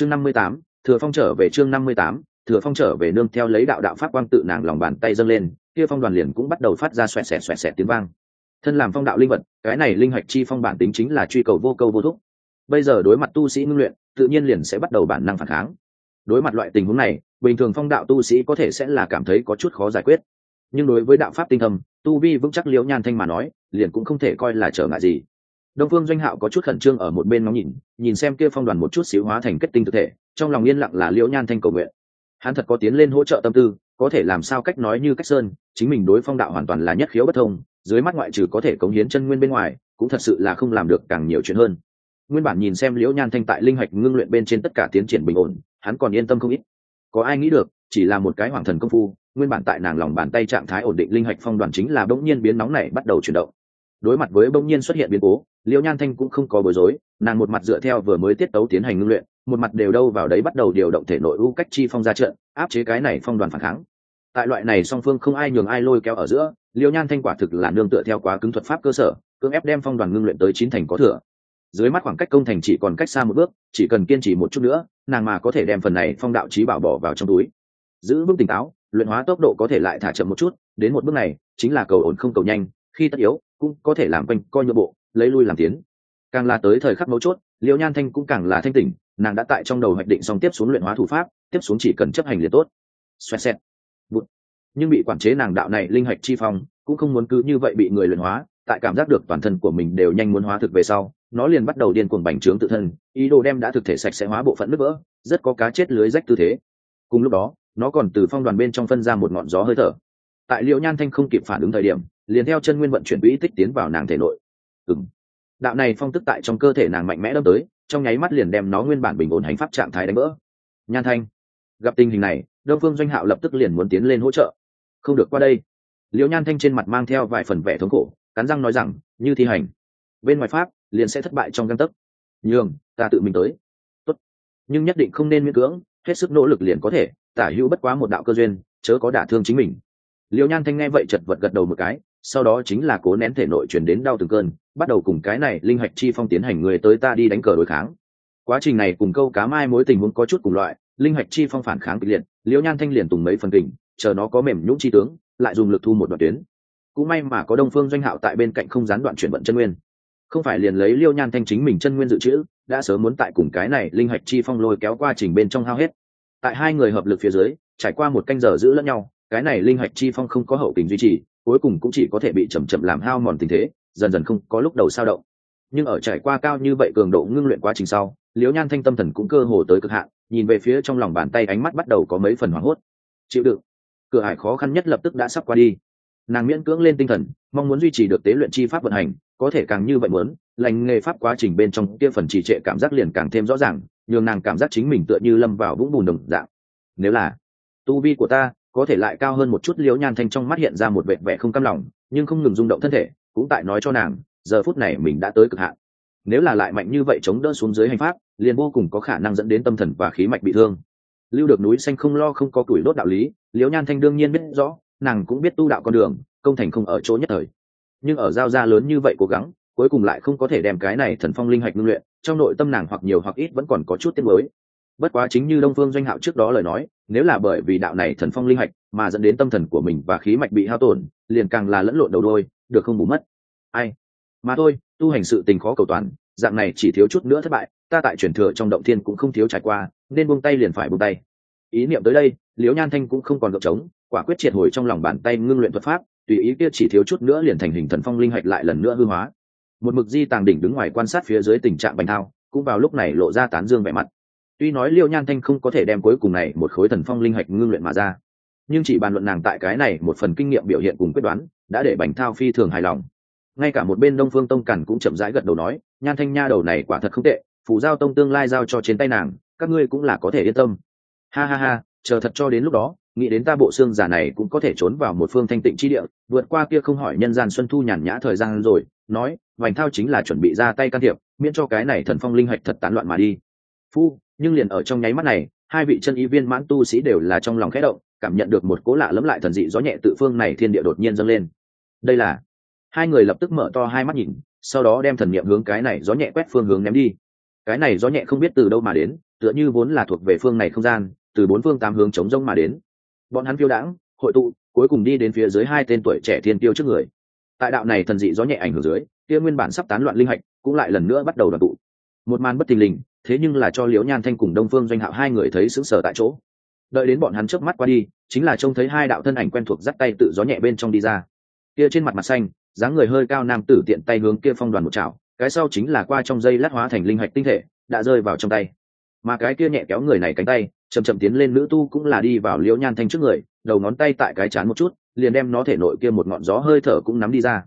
chương năm mươi tám, thừa phong trở về chương năm mươi tám, thừa phong trở về nương theo lấy đạo đạo pháp quang tự nàng lòng bàn tay dâng lên, kia phong đoàn liền cũng bắt đầu phát ra xoẹt xẹt xoẹt xẹt tiếng vang. Thân làm phong đạo linh vật, cái này linh hạch chi phong bản tính chính là truy cầu vô câu vô thúc. Bây giờ đối mặt tu sĩ ngưng luyện, tự nhiên liền sẽ bắt đầu bản năng phản kháng. Đối mặt loại tình huống này, bình thường phong đạo tu sĩ có thể sẽ là cảm thấy có chút khó giải quyết. Nhưng đối với đạo pháp tinh thầm tu vi vững chắc liễu nhan thanh mà nói, liền cũng không thể coi là trở ngại gì đông phương doanh hạo có chút khẩn trương ở một bên ngóng nhìn nhìn xem kia phong đoàn một chút xíu hóa thành kết tinh thực thể, trong lòng yên lặng là liễu nhan thanh cầu nguyện. Hắn thật có tiến lên hỗ trợ tâm tư, có thể làm sao cách nói như cách sơn, chính mình đối phong đạo hoàn toàn là nhất khiếu bất thông, dưới mắt ngoại trừ có thể cống hiến chân nguyên bên ngoài, cũng thật sự là không làm được càng nhiều chuyện hơn. Nguyên bản nhìn xem liễu nhan thanh tại linh hạch ngưng luyện bên trên tất cả tiến triển bình ổn, hắn còn yên tâm không ít. Có ai nghĩ được, chỉ là một cái hoàng thần công phu, nguyên bản tại nàng lòng bàn tay trạng thái ổn định linh hạch phong đoàn chính là bỗng nhiên biến nóng này bắt đầu chuyển động. Đối mặt với bỗng nhiên xuất hiện biến cố liễu nhan thanh cũng không có bối rối, nàng một mặt dựa theo vừa mới tiết tấu tiến hành ngưng luyện, một mặt đều đâu vào đấy bắt đầu điều động thể nội u cách chi phong ra trận, áp chế cái này phong đoàn phản kháng. Tại loại này song phương không ai nhường ai lôi kéo ở giữa liễu nhan thanh quả thực là nương tựa theo quá cứng thuật pháp cơ sở, cưỡng ép đem phong đoàn ngưng luyện tới chín thành có thừa. Dưới mắt khoảng cách công thành chỉ còn cách xa một bước, chỉ cần kiên trì một chút nữa, nàng mà có thể đem phần này phong đạo trí bảo bỏ vào trong túi. Giữ bước tỉnh táo, luyện hóa tốc độ có thể lại thả chậm một chút, đến một bước này, chính là cầu ổn không cầu nhanh, khi tất yếu, cũng có thể làm quanh coi nhượng bộ lấy lui làm tiến. Càng là tới thời khắc mấu chốt liễu nhan thanh cũng càng là thanh tỉnh, nàng đã tại trong đầu hoạch định xong tiếp xuống luyện hóa thủ pháp, tiếp xuống chỉ cần chấp hành liền tốt. Xoẹt xẹt. Bụt nhưng bị quản chế nàng đạo này linh hạch chi phong, cũng không muốn cứ như vậy bị người luyện hóa, tại cảm giác được toàn thân của mình đều nhanh muốn hóa thực về sau, nó liền bắt đầu điên cuồng bành trướng tự thân, ý đồ đem đã thực thể sạch sẽ hóa bộ phận nước vỡ, rất có cá chết lưới rách tư thế. Cùng lúc đó, nó còn từ phong đoàn bên trong phân ra một ngọn gió hơi thở. Tại liệu nhan thanh không kịp phản ứng thời điểm, liền theo chân nguyên vận chuyển quỹ tích tiến vào nàng thể nội ừng đạo này phong tức tại trong cơ thể nàng mạnh mẽ đâm tới, trong nháy mắt liền đem nó nguyên bản bình ổn hành pháp trạng thái đánh vỡ. Nhan thanh, gặp tình hình này, đông phương doanh hạo lập tức liền muốn tiến lên hỗ trợ. Không được qua đây. Liễu nhan thanh trên mặt mang theo vài phần vẻ thống khổ, cắn răng nói rằng, như thi hành. Bên ngoài pháp, liền sẽ thất bại trong găng tấc. Nhường, ta tự mình tới. Tốt. nhưng nhất định không nên miễn cưỡng, hết sức nỗ lực liền có thể, tả hữu bất quá một đạo cơ duyên, chớ có đả thương chính mình. Liễu nhan thanh nghe vậy chật vật gật đầu một cái sau đó chính là cố nén thể nội chuyển đến đau từng cơn, bắt đầu cùng cái này linh hạch chi phong tiến hành người tới ta đi đánh cờ đối kháng. Quá trình này cùng câu cá mai mối tình huống có chút cùng loại, linh hạch chi phong phản kháng kịch liệt, liễu nhan thanh liền tùng mấy phần kình, chờ nó có mềm nhũng chi tướng, lại dùng lực thu một đoạn tuyến. Cũng may mà có đông phương doanh hạo tại bên cạnh không gián đoạn chuyển vận chân nguyên. Không phải liền lấy liêu nhan thanh chính mình chân nguyên dự trữ, đã sớm muốn tại cùng cái này linh hạch chi phong lôi kéo qua trình bên trong hao hết. Tại hai người hợp lực phía dưới, trải qua một canh giờ giữ lẫn nhau, cái này linh hạch chi phong không có hậu tình duy trì cuối cùng cũng chỉ có thể bị chậm chậm làm hao mòn tình thế, dần dần không có lúc đầu sao động. Nhưng ở trải qua cao như vậy cường độ ngưng luyện quá trình sau, liễu nhan thanh tâm thần cũng cơ hồ tới cực hạn, nhìn về phía trong lòng bàn tay ánh mắt bắt đầu có mấy phần hoảng hốt. Chịu đựng. Cửa hải khó khăn nhất lập tức đã sắp qua đi. Nàng miễn cưỡng lên tinh thần, mong muốn duy trì được tế luyện chi pháp vận hành, có thể càng như vậy muốn, lành nghề pháp quá trình bên trong kia phần trì trệ cảm giác liền càng thêm rõ ràng, nhường nàng cảm giác chính mình tựa như lâm vào vũng bùn đồng dạng. Nếu là, tu vi của ta có thể lại cao hơn một chút liễu nhan thanh trong mắt hiện ra một vẻ vẻ không cam lòng, nhưng không ngừng rung động thân thể, cũng tại nói cho nàng, giờ phút này mình đã tới cực hạn. Nếu là lại mạnh như vậy chống đỡ xuống dưới hành pháp, liền vô cùng có khả năng dẫn đến tâm thần và khí mạch bị thương. Lưu được núi xanh không lo không có tuổi đốt đạo lý, liễu nhan thanh đương nhiên biết rõ, nàng cũng biết tu đạo con đường, công thành không ở chỗ nhất thời. Nhưng ở giao gia lớn như vậy cố gắng, cuối cùng lại không có thể đem cái này thần phong linh hạch ngưng luyện, trong nội tâm nàng hoặc nhiều hoặc ít vẫn còn có chút tiếc mới bất quá chính như đông phương doanh hạo trước đó lời nói, nếu là bởi vì đạo này thần phong linh hạch mà dẫn đến tâm thần của mình và khí mạch bị hao tổn, liền càng là lẫn lộn đầu đôi, được không bù mất? Ai? Mà thôi, tu hành sự tình khó cầu toàn, dạng này chỉ thiếu chút nữa thất bại, ta tại truyền thừa trong động thiên cũng không thiếu trải qua, nên buông tay liền phải buông tay. Ý niệm tới đây, liễu nhan thanh cũng không còn gợp trống quả quyết triệt hồi trong lòng bàn tay ngưng luyện thuật pháp, tùy ý kia chỉ thiếu chút nữa liền thành hình thần phong linh hạch lại lần nữa hư hóa. Một mực di tàng đỉnh đứng ngoài quan sát phía dưới tình trạng bành thao, cũng vào lúc này lộ ra tán dương vẻ mặt tuy nói liêu nhan thanh không có thể đem cuối cùng này một khối thần phong linh hạch ngưng luyện mà ra, nhưng chỉ bàn luận nàng tại cái này một phần kinh nghiệm biểu hiện cùng quyết đoán, đã để bành thao phi thường hài lòng. Ngay cả một bên đông phương tông cản cũng chậm rãi gật đầu nói, nhan thanh nha đầu này quả thật không tệ phủ giao tông tương lai giao cho trên tay nàng, các ngươi cũng là có thể yên tâm. Ha ha ha, chờ thật cho đến lúc đó, nghĩ đến ta bộ xương giả này cũng có thể trốn vào một phương thanh tịnh chi địa, vượt qua kia không hỏi nhân gian xuân thu nhàn nhã thời gian rồi, nói vành thao chính là chuẩn bị ra tay can thiệp, miễn cho cái này thần phong linh hạch thật tán loạn mà đi. Phu nhưng liền ở trong nháy mắt này, hai vị chân y viên mãn tu sĩ đều là trong lòng khẽ động, cảm nhận được một cố lạ lẫm lại thần dị gió nhẹ tự phương này thiên địa đột nhiên dâng lên. Đây là, hai người lập tức mở to hai mắt nhìn, sau đó đem thần niệm hướng cái này gió nhẹ quét phương hướng ném đi. Cái này gió nhẹ không biết từ đâu mà đến, tựa như vốn là thuộc về phương này không gian, từ bốn phương tám hướng chống rông mà đến. Bọn hắn phiêu đãng, hội tụ, cuối cùng đi đến phía dưới hai tên tuổi trẻ thiên tiêu trước người. Tại đạo này thần dị gió nhẹ ảnh hưởng dưới, kia nguyên bản sắp tán loạn linh hạch cũng lại lần nữa bắt đầu đoàn tụ. Một màn bất thình lình thế nhưng là cho liễu nhan thanh cùng đông phương doanh hạo hai người thấy sững sờ tại chỗ. Đợi đến bọn hắn trước mắt qua đi, chính là trông thấy hai đạo thân ảnh quen thuộc dắt tay tự gió nhẹ bên trong đi ra. Kia trên mặt mặt xanh, dáng người hơi cao nam tử tiện tay hướng kia phong đoàn một chảo, cái sau chính là qua trong dây lát hóa thành linh hạch tinh thể, đã rơi vào trong tay. Mà cái kia nhẹ kéo người này cánh tay, chậm chậm tiến lên nữ tu cũng là đi vào liễu nhan thanh trước người, đầu ngón tay tại cái chán một chút, liền đem nó thể nội kia một ngọn gió hơi thở cũng nắm đi ra.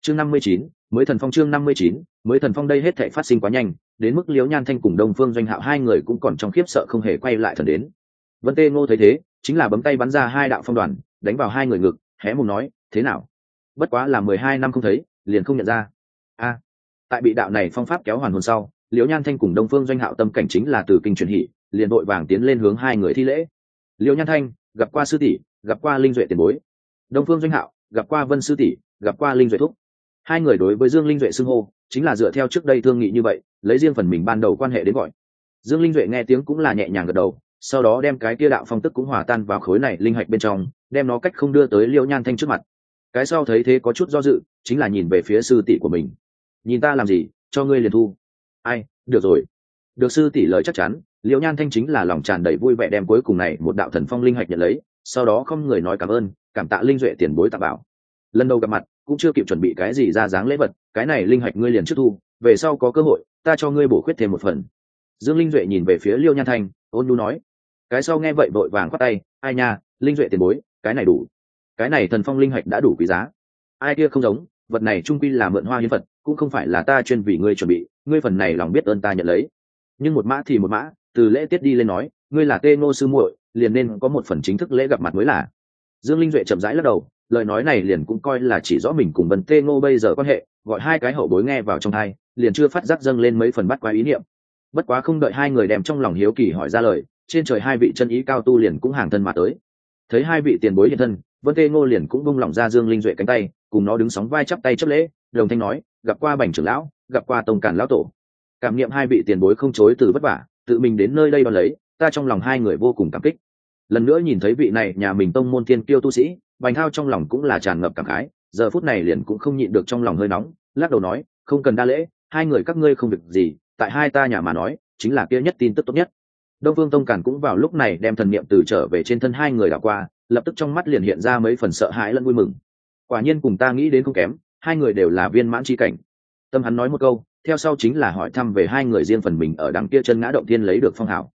Chương năm mươi chín, mới thần phong chương năm mươi chín, mới thần phong đây hết thể phát sinh quá nhanh đến mức liễu nhan thanh cùng đông phương doanh hạo hai người cũng còn trong khiếp sợ không hề quay lại thần đến. Vân tê ngô thấy thế, chính là bấm tay bắn ra hai đạo phong đoàn, đánh vào hai người ngực, hé mùng nói, thế nào? Bất quá là mười hai năm không thấy, liền không nhận ra. A, tại bị đạo này phong pháp kéo hoàn hồn sau, liễu nhan thanh cùng đông phương doanh hạo tâm cảnh chính là từ kinh truyền hỷ, liền đội vàng tiến lên hướng hai người thi lễ. Liễu nhan thanh, gặp qua sư tỷ, gặp qua linh duệ tiền bối. Đông phương doanh hạo, gặp qua vân sư tỷ, gặp qua linh duệ thúc hai người đối với dương linh duệ xưng hô, chính là dựa theo trước đây thương nghị như vậy, lấy riêng phần mình ban đầu quan hệ đến gọi. Dương linh duệ nghe tiếng cũng là nhẹ nhàng gật đầu, sau đó đem cái kia đạo phong tức cũng hòa tan vào khối này linh hạch bên trong, đem nó cách không đưa tới liễu nhan thanh trước mặt. Cái sau thấy thế có chút do dự, chính là nhìn về phía sư tỷ của mình. Nhìn ta làm gì, cho ngươi liền thu. Ai, được rồi. Được sư tỷ lời chắc chắn, liễu nhan thanh chính là lòng tràn đầy vui vẻ đem cuối cùng này một đạo thần phong linh hạch nhận lấy, sau đó không người nói cảm ơn, cảm tạ linh duệ tiền bối tạ bảo. Lần đầu gặp mặt cũng chưa kịp chuẩn bị cái gì ra dáng lễ vật, cái này linh hạch ngươi liền trước thu, về sau có cơ hội, ta cho ngươi bổ khuyết thêm một phần. Dương linh duệ nhìn về phía liêu nhan thanh, ôn nhu nói, cái sau nghe vậy vội vàng khoát tay, ai nha, linh duệ tiền bối, cái này đủ. Cái này thần phong linh hạch đã đủ quý giá. Ai kia không giống, vật này trung quy là mượn hoa hiến vật cũng không phải là ta chuyên vì ngươi chuẩn bị, ngươi phần này lòng biết ơn ta nhận lấy. Nhưng một mã thì một mã, từ lễ tiết đi lên nói, ngươi là tê ngô sư muội, liền nên có một phần chính thức lễ gặp mặt mới là. Dương linh duệ chậm rãi lắc đầu lời nói này liền cũng coi là chỉ rõ mình cùng vân tê ngô bây giờ quan hệ, gọi hai cái hậu bối nghe vào trong hai liền chưa phát giác dâng lên mấy phần bắt quá ý niệm. Bất quá không đợi hai người đem trong lòng hiếu kỳ hỏi ra lời, trên trời hai vị chân ý cao tu liền cũng hàng thân mà tới. Thấy hai vị tiền bối hiện thân, vân tê ngô liền cũng bung lỏng ra dương linh duệ cánh tay, cùng nó đứng sóng vai chắp tay chấp lễ, đồng thanh nói, gặp qua bành trưởng lão, gặp qua tông cản lão tổ. Cảm nghiệm hai vị tiền bối không chối từ vất vả, tự mình đến nơi đây đo lấy, ta trong lòng hai người vô cùng cảm kích. Lần nữa nhìn thấy vị này nhà mình tông môn tiên kiêu tu sĩ bành thao trong lòng cũng là tràn ngập cảm khái, giờ phút này liền cũng không nhịn được trong lòng hơi nóng, lắc đầu nói, không cần đa lễ, hai người các ngươi không việc gì, tại hai ta nhà mà nói, chính là kia nhất tin tức tốt nhất. Đông phương tông càn cũng vào lúc này đem thần niệm từ trở về trên thân hai người đảo qua, lập tức trong mắt liền hiện ra mấy phần sợ hãi lẫn vui mừng. Quả nhiên cùng ta nghĩ đến không kém, hai người đều là viên mãn c cảnh. Tâm hắn nói một câu, theo sau chính là hỏi thăm về hai người riêng phần mình ở đằng kia chân ngã động thiên lấy được phong hảo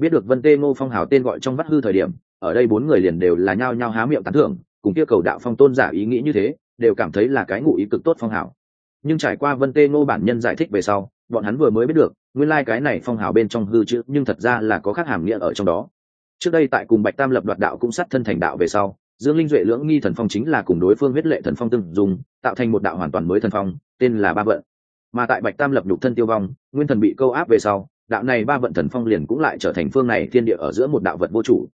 biết được vân tê ngô phong hào tên gọi trong vắt hư thời điểm, ở đây bốn người liền đều là nhao nhao há miệng tán thưởng cùng kia cầu đạo phong tôn giả ý nghĩ như thế, đều cảm thấy là cái ngụ ý cực tốt phong hào. Nhưng trải qua vân tê ngô bản nhân giải thích về sau, bọn hắn vừa mới biết được, nguyên lai、like、cái này phong hào bên trong hư chữ, nhưng thật ra là có khác hàm nghĩa ở trong đó. Trước đây tại cùng bạch tam lập đoạt đạo cũng sát thân thành đạo về sau, dương linh duệ lưỡng nghi thần phong chính là cùng đối phương huyết lệ thần phong từng dùng tạo thành một đạo hoàn toàn mới thần phong, tên là ba vận. Mà tại bạch tam lập nhục thân tiêu vong, nguyên thần bị câu áp về sau, đạo này ba vận thần phong liền cũng lại trở thành phương này thiên địa ở giữa một đạo vật vô chủ.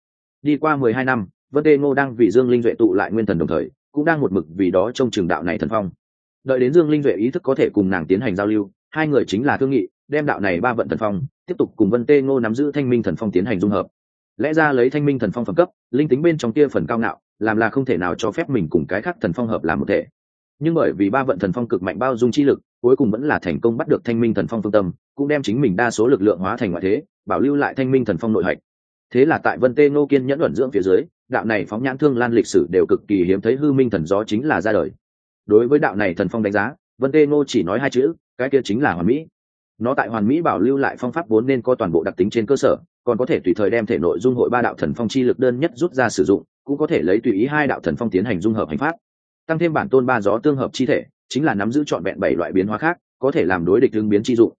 Đi qua mười hai năm vân tê ngô đang vì dương linh duệ tụ lại nguyên thần đồng thời, cũng đang một mực vì đó trong trường đạo này thần phong. Đợi đến dương linh duệ ý thức có thể cùng nàng tiến hành giao lưu, hai người chính là thương nghị, đem đạo này ba vận thần phong, tiếp tục cùng vân tê ngô nắm giữ thanh minh thần phong tiến hành dung hợp. Lẽ ra lấy thanh minh thần phong phẩm cấp, linh tính bên trong kia phần cao ngạo, làm là không thể nào cho phép mình cùng cái khác thần phong hợp làm một thể. Nhưng bởi vì ba vận thần phong cực mạnh bao dung chi lực, cuối cùng vẫn là thành công bắt được thanh minh thần phong phương tâm, cũng đem chính mình đa số lực lượng hóa thành ngoại thế, bảo lưu lại thanh minh thần phong nội hạch. Thế là tại vân tê ngô kiên nhẫn luận dưỡng phía dưới đạo này phóng nhãn thương lan lịch sử đều cực kỳ hiếm thấy, hư minh thần gió chính là ra đời. Đối với đạo này thần phong đánh giá, vân tê ngô chỉ nói hai chữ, cái kia chính là hoàn mỹ. Nó tại hoàn mỹ bảo lưu lại phong pháp vốn nên có toàn bộ đặc tính trên cơ sở, còn có thể tùy thời đem thể nội dung hội ba đạo thần phong chi lực đơn nhất rút ra sử dụng, cũng có thể lấy tùy ý hai đạo thần phong tiến hành dung hợp hành pháp. Tăng thêm bản tôn ba gió tương hợp chi thể, chính là nắm giữ trọn vẹn bảy loại biến hóa khác, có thể làm đối địch tương biến chi dụng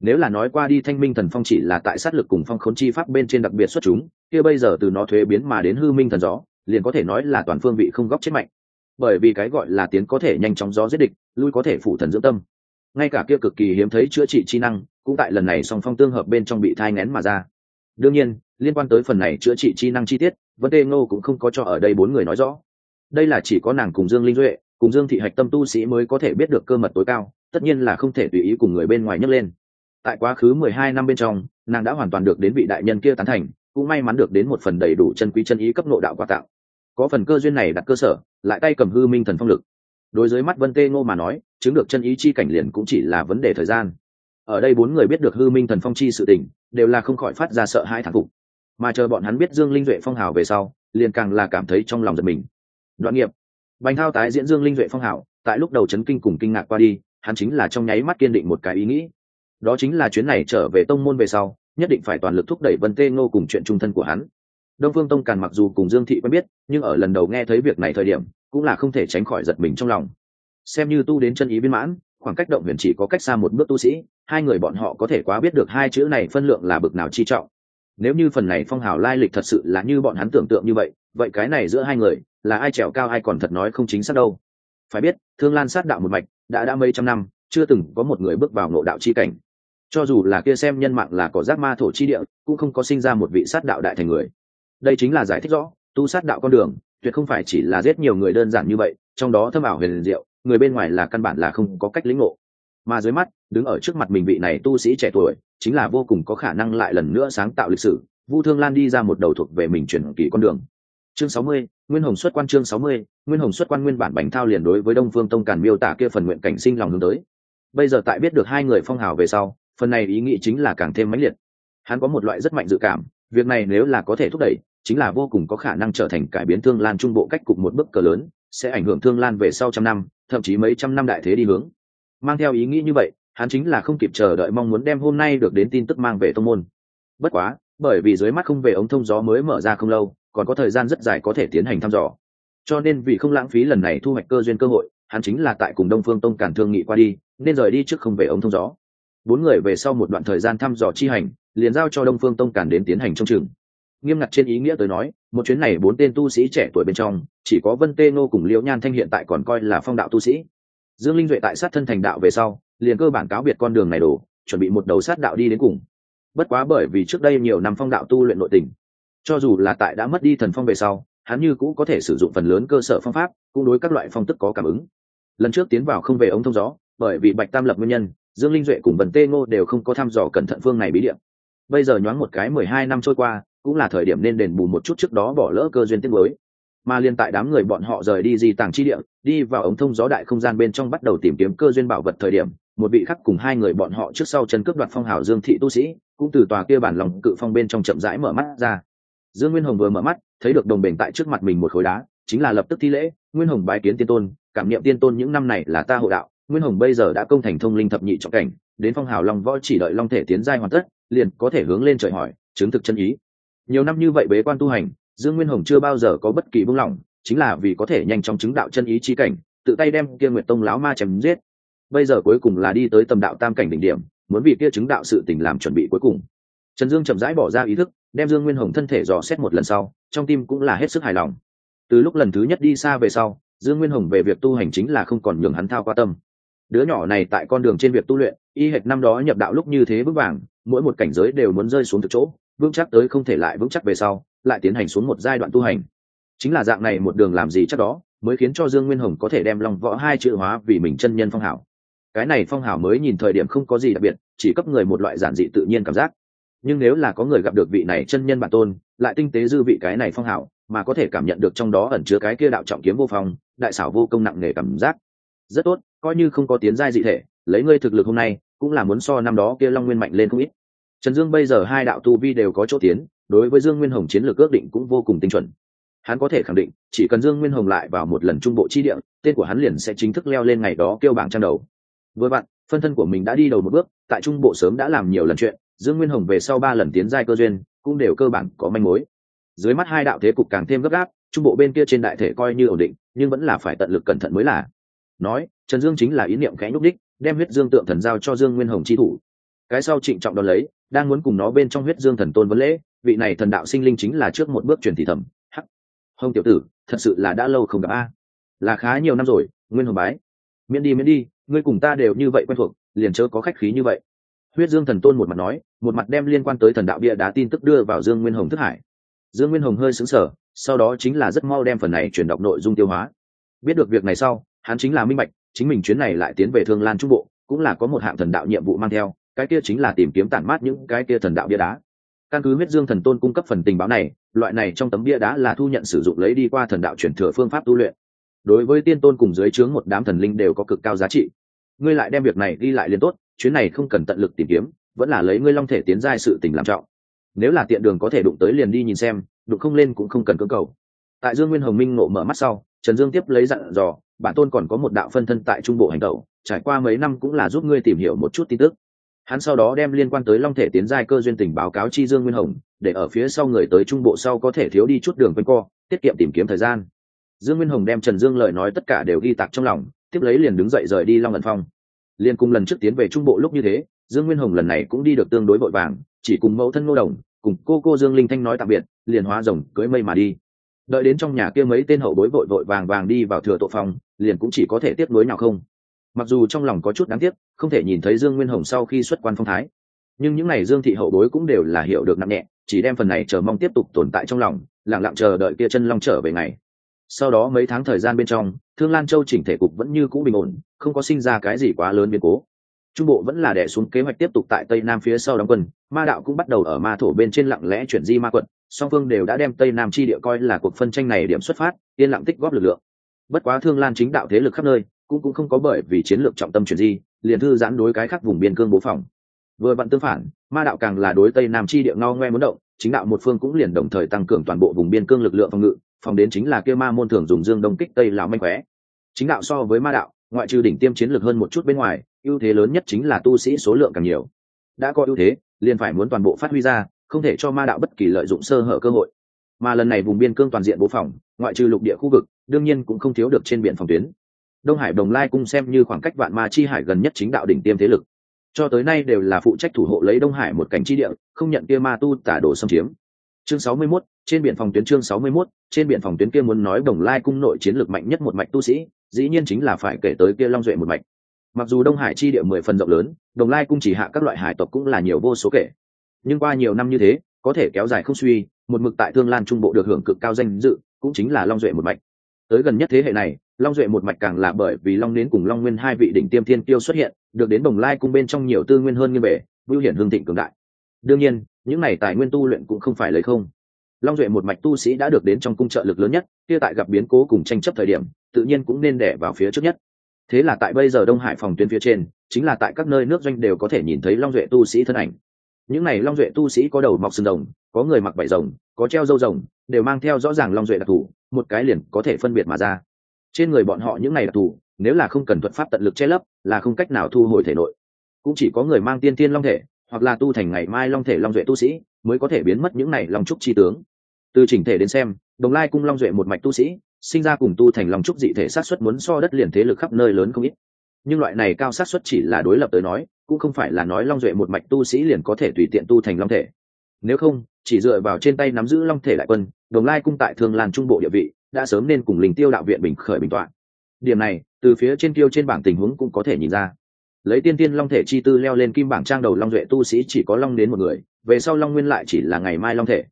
nếu là nói qua đi, thanh minh thần phong chỉ là tại sát lực cùng phong khốn chi pháp bên trên đặc biệt xuất chúng, kia bây giờ từ nó thuế biến mà đến hư minh thần gió, liền có thể nói là toàn phương vị không góc chết mạnh. Bởi vì cái gọi là tiến có thể nhanh chóng gió giết địch, lui có thể phủ thần dưỡng tâm. Ngay cả kia cực kỳ hiếm thấy chữa trị chi năng, cũng tại lần này song phong tương hợp bên trong bị thai ngén mà ra. Đương nhiên, liên quan tới phần này chữa trị chi năng chi tiết vấn đề ngô cũng không có cho ở đây bốn người nói rõ. Đây là chỉ có nàng cùng dương linh duệ, cùng dương thị hạch tâm tu sĩ mới có thể biết được cơ mật tối cao, tất nhiên là không thể tùy ý cùng người bên ngoài nhấc lên tại quá khứ mười hai năm bên trong, nàng đã hoàn toàn được đến vị đại nhân kia tán thành, cũng may mắn được đến một phần đầy đủ chân quý chân ý cấp nộ đạo quà tặng. Có phần cơ duyên này đặt cơ sở, lại tay cầm hư minh thần phong lực. Đối với mắt vân tê ngô mà nói, chứng được chân ý chi cảnh liền cũng chỉ là vấn đề thời gian. Ở đây bốn người biết được hư minh thần phong chi sự tình, đều là không khỏi phát ra sợ hãi thản phục. Mà chờ bọn hắn biết dương linh duệ phong hào về sau, liền càng là cảm thấy trong lòng giật mình. Đoạn nghiệp. Bành thao tái diễn dương linh duệ phong hào, tại lúc đầu chấn kinh cùng kinh ngạc qua đi, hắn chính là trong nháy mắt kiên định một cái ý nghĩ đó chính là chuyến này trở về tông môn về sau, nhất định phải toàn lực thúc đẩy vân tê ngô cùng chuyện trung thân của hắn. Đông phương tông càn mặc dù cùng dương thị quen biết, nhưng ở lần đầu nghe thấy việc này thời điểm, cũng là không thể tránh khỏi giật mình trong lòng. Xem như tu đến chân ý viên mãn, khoảng cách động huyền chỉ có cách xa một bước tu sĩ, hai người bọn họ có thể quá biết được hai chữ này phân lượng là bực nào chi trọng. Nếu như phần này phong hào lai lịch thật sự là như bọn hắn tưởng tượng như vậy vậy cái này giữa hai người, là ai trèo cao ai còn thật nói không chính xác đâu. Phải biết, thương lan sát đạo một mạch, đã đã mấy trăm năm, chưa từng có một người bước vào ngộ đạo chi cảnh cho dù là kia xem nhân mạng là cỏ giác ma thổ chi địa, cũng không có sinh ra một vị sát đạo đại thành người. Đây chính là giải thích rõ, tu sát đạo con đường, tuyệt không phải chỉ là giết nhiều người đơn giản như vậy, trong đó thâm ảo huyền diệu, người bên ngoài là căn bản là không có cách lĩnh ngộ. Mà dưới mắt, đứng ở trước mặt mình vị này tu sĩ trẻ tuổi, chính là vô cùng có khả năng lại lần nữa sáng tạo lịch sử, vu thương lan đi ra một đầu thuộc về mình chuyển kỳ con đường. Chương sáu mươi, nguyên hồng xuất quan chương sáu mươi, nguyên hồng xuất quan nguyên bản bánh thao liền đối với đông phương tông càn miêu tả kia phần nguyện cảnh sinh lòng hướng tới. Bây giờ tại biết được hai người phong hào về sau phần này ý nghĩ chính là càng thêm mãnh liệt. Hắn có một loại rất mạnh dự cảm, việc này nếu là có thể thúc đẩy, chính là vô cùng có khả năng trở thành cải biến thương lan trung bộ cách cục một bước cờ lớn, sẽ ảnh hưởng thương lan về sau trăm năm, thậm chí mấy trăm năm đại thế đi hướng. Mang theo ý nghĩ như vậy, hắn chính là không kịp chờ đợi mong muốn đem hôm nay được đến tin tức mang về tông môn. Bất quá, bởi vì dưới mắt không về ống thông gió mới mở ra không lâu, còn có thời gian rất dài có thể tiến hành thăm dò. Cho nên vì không lãng phí lần này thu hoạch cơ duyên cơ hội, hắn chính là tại cùng đông phương tông cản thương nghị qua đi, nên rời đi trước không về ống thông gió bốn người về sau một đoạn thời gian thăm dò chi hành, liền giao cho đông phương tông cản đến tiến hành trong trường. Nghiêm ngặt trên ý nghĩa tới nói, một chuyến này bốn tên tu sĩ trẻ tuổi bên trong, chỉ có vân tê nô cùng liễu nhan thanh hiện tại còn coi là phong đạo tu sĩ. Dương linh duệ tại sát thân thành đạo về sau, liền cơ bản cáo biệt con đường này đổ, chuẩn bị một đầu sát đạo đi đến cùng. Bất quá bởi vì trước đây nhiều năm phong đạo tu luyện nội tình, cho dù là tại đã mất đi thần phong về sau, hắn như cũ có thể sử dụng phần lớn cơ sở phong pháp, cũng đối các loại phong tức có cảm ứng. Lần trước tiến vào không về ống thông gió, bởi vì bạch tam lập nguyên nhân dương linh duệ cùng vần tê ngô đều không có thăm dò cẩn thận phương này bí điện bây giờ nhoáng một cái mười hai năm trôi qua, cũng là thời điểm nên đền bù một chút trước đó bỏ lỡ cơ duyên tiết mới mà liên tại đám người bọn họ rời đi di tàng chi địa, đi vào ống thông gió đại không gian bên trong bắt đầu tìm kiếm cơ duyên bảo vật thời điểm, một vị khắc cùng hai người bọn họ trước sau chân cướp đoạt phong hào dương thị tu sĩ, cũng từ tòa kia bản lòng cự phong bên trong chậm rãi mở mắt ra. Dương nguyên hồng vừa mở mắt, thấy được đồng bền tại trước mặt mình một khối đá, chính là lập tức thi lễ, nguyên hồng bái kiến tiên tôn, cảm niệm tiên tôn những năm này là ta hộ đạo nguyên hồng bây giờ đã công thành thông linh thập nhị trọng cảnh, đến phong hào long võ chỉ đợi long thể tiến giai hoàn tất, liền có thể hướng lên trời hỏi, chứng thực chân ý. Nhiều năm như vậy bế quan tu hành, dương nguyên hồng chưa bao giờ có bất kỳ buông lỏng, chính là vì có thể nhanh chóng chứng đạo chân ý chi cảnh, tự tay đem kia nguyệt tông lão ma chém giết. Bây giờ cuối cùng là đi tới tầm đạo tam cảnh đỉnh điểm, muốn vì kia chứng đạo sự tình làm chuẩn bị cuối cùng. Trần dương chậm rãi bỏ ra ý thức, đem dương nguyên hồng thân thể dò xét một lần sau, trong tim cũng là hết sức hài lòng. Từ lúc lần thứ nhất đi xa về sau, dương nguyên hồng về việc tu hành chính là không còn nhường hắn thao qua tâm đứa nhỏ này tại con đường trên việc tu luyện, y hệt năm đó nhập đạo lúc như thế vững vàng, mỗi một cảnh giới đều muốn rơi xuống từ chỗ, vững chắc tới không thể lại vững chắc về sau, lại tiến hành xuống một giai đoạn tu hành. Chính là dạng này một đường làm gì chắc đó, mới khiến cho dương nguyên hồng có thể đem lòng võ hai chữ hóa vì mình chân nhân phong hảo. Cái này phong hảo mới nhìn thời điểm không có gì đặc biệt, chỉ cấp người một loại giản dị tự nhiên cảm giác. Nhưng nếu là có người gặp được vị này chân nhân bản tôn, lại tinh tế dư vị cái này phong hảo, mà có thể cảm nhận được trong đó ẩn chứa cái kia đạo trọng kiếm vô phong, đại xảo vô công nặng nề cảm giác rất tốt, coi như không có tiến giai dị thể, lấy ngươi thực lực hôm nay, cũng là muốn so năm đó kia long nguyên mạnh lên không ít. Trần dương bây giờ hai đạo tu vi đều có chỗ tiến, đối với dương nguyên hồng chiến lược ước định cũng vô cùng tinh chuẩn. Hắn có thể khẳng định, chỉ cần dương nguyên hồng lại vào một lần trung bộ chi địa, tên của hắn liền sẽ chính thức leo lên ngày đó kêu bảng trang đầu. Với bạn phân thân của mình đã đi đầu một bước, tại trung bộ sớm đã làm nhiều lần chuyện, dương nguyên hồng về sau ba lần tiến giai cơ duyên, cũng đều cơ bản có manh mối. Dưới mắt hai đạo thế cục càng thêm gấp gáp, trung bộ bên kia trên đại thể coi như ổn định, nhưng vẫn là phải tận lực cẩn thận mới là nói, trần dương chính là ý niệm khẽ nhúc đích đem huyết dương tượng thần giao cho dương nguyên hồng chi thủ. Cái sau trịnh trọng đón lấy, đang muốn cùng nó bên trong huyết dương thần tôn vấn lễ, vị này thần đạo sinh linh chính là trước một bước truyền thị thẩm. Hắc. Hồng tiểu tử, thật sự là đã lâu không gặp a. Là khá nhiều năm rồi, nguyên hồng bái. Miễn đi miễn đi, ngươi cùng ta đều như vậy quen thuộc, liền chớ có khách khí như vậy. Huyết dương thần tôn một mặt nói, một mặt đem liên quan tới thần đạo bia đá tin tức đưa vào dương nguyên hồng thức hải. Dương nguyên hồng hơi xứng sở sau đó chính là rất mau đem phần này chuyển đọc nội dung tiêu hóa. Biết được việc này sau hắn chính là minh bạch, chính mình chuyến này lại tiến về thương lan trung bộ, cũng là có một hạng thần đạo nhiệm vụ mang theo, cái kia chính là tìm kiếm tản mát những cái kia thần đạo bia đá. Căn cứ huyết dương thần tôn cung cấp phần tình báo này, loại này trong tấm bia đá là thu nhận sử dụng lấy đi qua thần đạo chuyển thừa phương pháp tu luyện. Đối với tiên tôn cùng dưới trướng một đám thần linh đều có cực cao giá trị. Ngươi lại đem việc này ghi lại liền tốt, chuyến này không cần tận lực tìm kiếm, vẫn là lấy ngươi long thể tiến giai sự tình làm trọng. Nếu là tiện đường có thể đụng tới liền đi nhìn xem, đụng không lên cũng không cần cưỡng cầu. Tại dương nguyên hồng minh nộ mở mắt sau, trần dương tiếp lấy dặn dò bản tôn còn có một đạo phân thân tại trung bộ hành tẩu, trải qua mấy năm cũng là giúp ngươi tìm hiểu một chút tin tức. Hắn sau đó đem liên quan tới long thể tiến giai cơ duyên tình báo cáo chi dương nguyên hồng, để ở phía sau người tới trung bộ sau có thể thiếu đi chút đường quanh co, tiết kiệm tìm kiếm thời gian. Dương nguyên hồng đem trần dương lời nói tất cả đều ghi tạc trong lòng, tiếp lấy liền đứng dậy rời đi long lần phong. Liên cùng lần trước tiến về trung bộ lúc như thế, dương nguyên hồng lần này cũng đi được tương đối vội vàng, chỉ cùng mẫu thân ngô đồng, cùng cô cô dương linh thanh nói tạm biệt, liền hóa rồng cưới mây mà đi đợi đến trong nhà kia mấy tên hậu bối vội vội vàng vàng đi vào thừa tổ phòng, liền cũng chỉ có thể tiếp nối nào không. Mặc dù trong lòng có chút đáng tiếc, không thể nhìn thấy dương nguyên hồng sau khi xuất quan phong thái. Nhưng những n à y dương thị hậu bối cũng đều là hiểu được nặng nhẹ, chỉ đem phần này chờ mong tiếp tục tồn tại trong lòng lẳng lặng chờ đợi kia chân long trở về ngày. Sau đó mấy tháng thời gian bên trong, thương lan châu chỉnh thể cục vẫn như cũ bình ổn, không có sinh ra cái gì quá lớn biến cố. Trung bộ vẫn là đẻ xuống kế hoạch tiếp tục tại tây nam phía sau đóng quân, ma đạo cũng bắt đầu ở ma thổ bên trên lặng lẽ chuyển di ma quận song phương đều đã đem tây nam chi địa coi là cuộc phân tranh này điểm xuất phát, yên lặng tích góp lực lượng. Bất quá thương lan chính đạo thế lực khắp nơi, cũng cũng không có bởi vì chiến lược trọng tâm chuyển di, liền thư giãn đối cái khác vùng biên cương bố phòng. Vừa vặn tương phản, ma đạo càng là đối tây nam chi địa ngao ngoe muốn động, chính đạo một phương cũng liền đồng thời tăng cường toàn bộ vùng biên cương lực lượng phòng ngự, phòng đến chính là kia ma môn thường dùng dương đông kích tây lão manh khóe. Chính đạo so với ma đạo, ngoại trừ đỉnh tiêm chiến lược hơn một chút bên ngoài, ưu thế lớn nhất chính là tu sĩ số lượng càng nhiều. Đã có ưu thế, liền phải muốn toàn bộ phát huy ra không thể cho ma đạo bất kỳ lợi dụng sơ hở cơ hội. Mà lần này vùng biên cương toàn diện bố phòng ngoại trừ lục địa khu vực đương nhiên cũng không thiếu được trên biển phòng tuyến. Đông hải đồng lai cung xem như khoảng cách vạn ma chi hải gần nhất chính đạo đỉnh tiêm thế lực. Cho tới nay đều là phụ trách thủ hộ lấy đông hải một cảnh chi địa không nhận kia ma tu tả đồ xâm chiếm. Chương 61, trên biển phòng tuyến chương 61, trên biển phòng tuyến kia muốn nói đồng lai cung nội chiến lược mạnh nhất một mạch tu sĩ dĩ nhiên chính là phải kể tới kia long duệ một mạch. Mặc dù đông hải chi địa mười phần rộng lớn đồng lai cung chỉ hạ các loại hải tộc cũng là nhiều vô số kể nhưng qua nhiều năm như thế, có thể kéo dài không suy, một mực tại thương lan trung bộ được hưởng cực cao danh dự, cũng chính là long duệ một mạch. Tới gần nhất thế hệ này, long duệ một mạch càng là bởi vì long nến cùng long nguyên hai vị đỉnh tiêm thiên tiêu xuất hiện, được đến đồng lai cung bên trong nhiều tư nguyên hơn như bể vưu hiển hương thịnh cường đại. Đương nhiên, những này tài nguyên tu luyện cũng không phải lấy không. Long duệ một mạch tu sĩ đã được đến trong cung trợ lực lớn nhất, kia tại gặp biến cố cùng tranh chấp thời điểm, tự nhiên cũng nên đẻ vào phía trước nhất. Thế là tại bây giờ đông hải phòng tuyến phía trên, chính là tại các nơi nước doanh đều có thể nhìn thấy long duệ tu sĩ thân ảnh những này long duệ tu sĩ có đầu mọc sừng rồng có người mặc vải rồng, có treo dâu rồng, đều mang theo rõ ràng long duệ đặc thù, một cái liền có thể phân biệt mà ra. Trên người bọn họ những này đặc thù, nếu là không cần thuật pháp tận lực che lấp, là không cách nào thu hồi thể nội. Cũng chỉ có người mang tiên tiên long thể, hoặc là tu thành ngày mai long thể long duệ tu sĩ, mới có thể biến mất những này long trúc chi tướng. Từ chỉnh thể đến xem, đồng lai cung long duệ một mạch tu sĩ, sinh ra cùng tu thành long trúc dị thể sát xuất muốn so đất liền thế lực khắp nơi lớn không ít. Nhưng loại này cao sát xuất chỉ là đối lập tới nói cũng không phải là nói long duệ một mạch tu sĩ liền có thể tùy tiện tu thành long thể. Nếu không, chỉ dựa vào trên tay nắm giữ long thể đại quân, đồng lai cung tại thương lan trung bộ địa vị, đã sớm nên cùng linh tiêu đạo viện bình khởi bình toạn điểm này, từ phía trên tiêu trên bảng tình huống cũng có thể nhìn ra. Lấy tiên tiên long thể chi tư leo lên kim bảng trang đầu long duệ tu sĩ chỉ có long đến một người, về sau long nguyên lại chỉ là ngày mai long thể.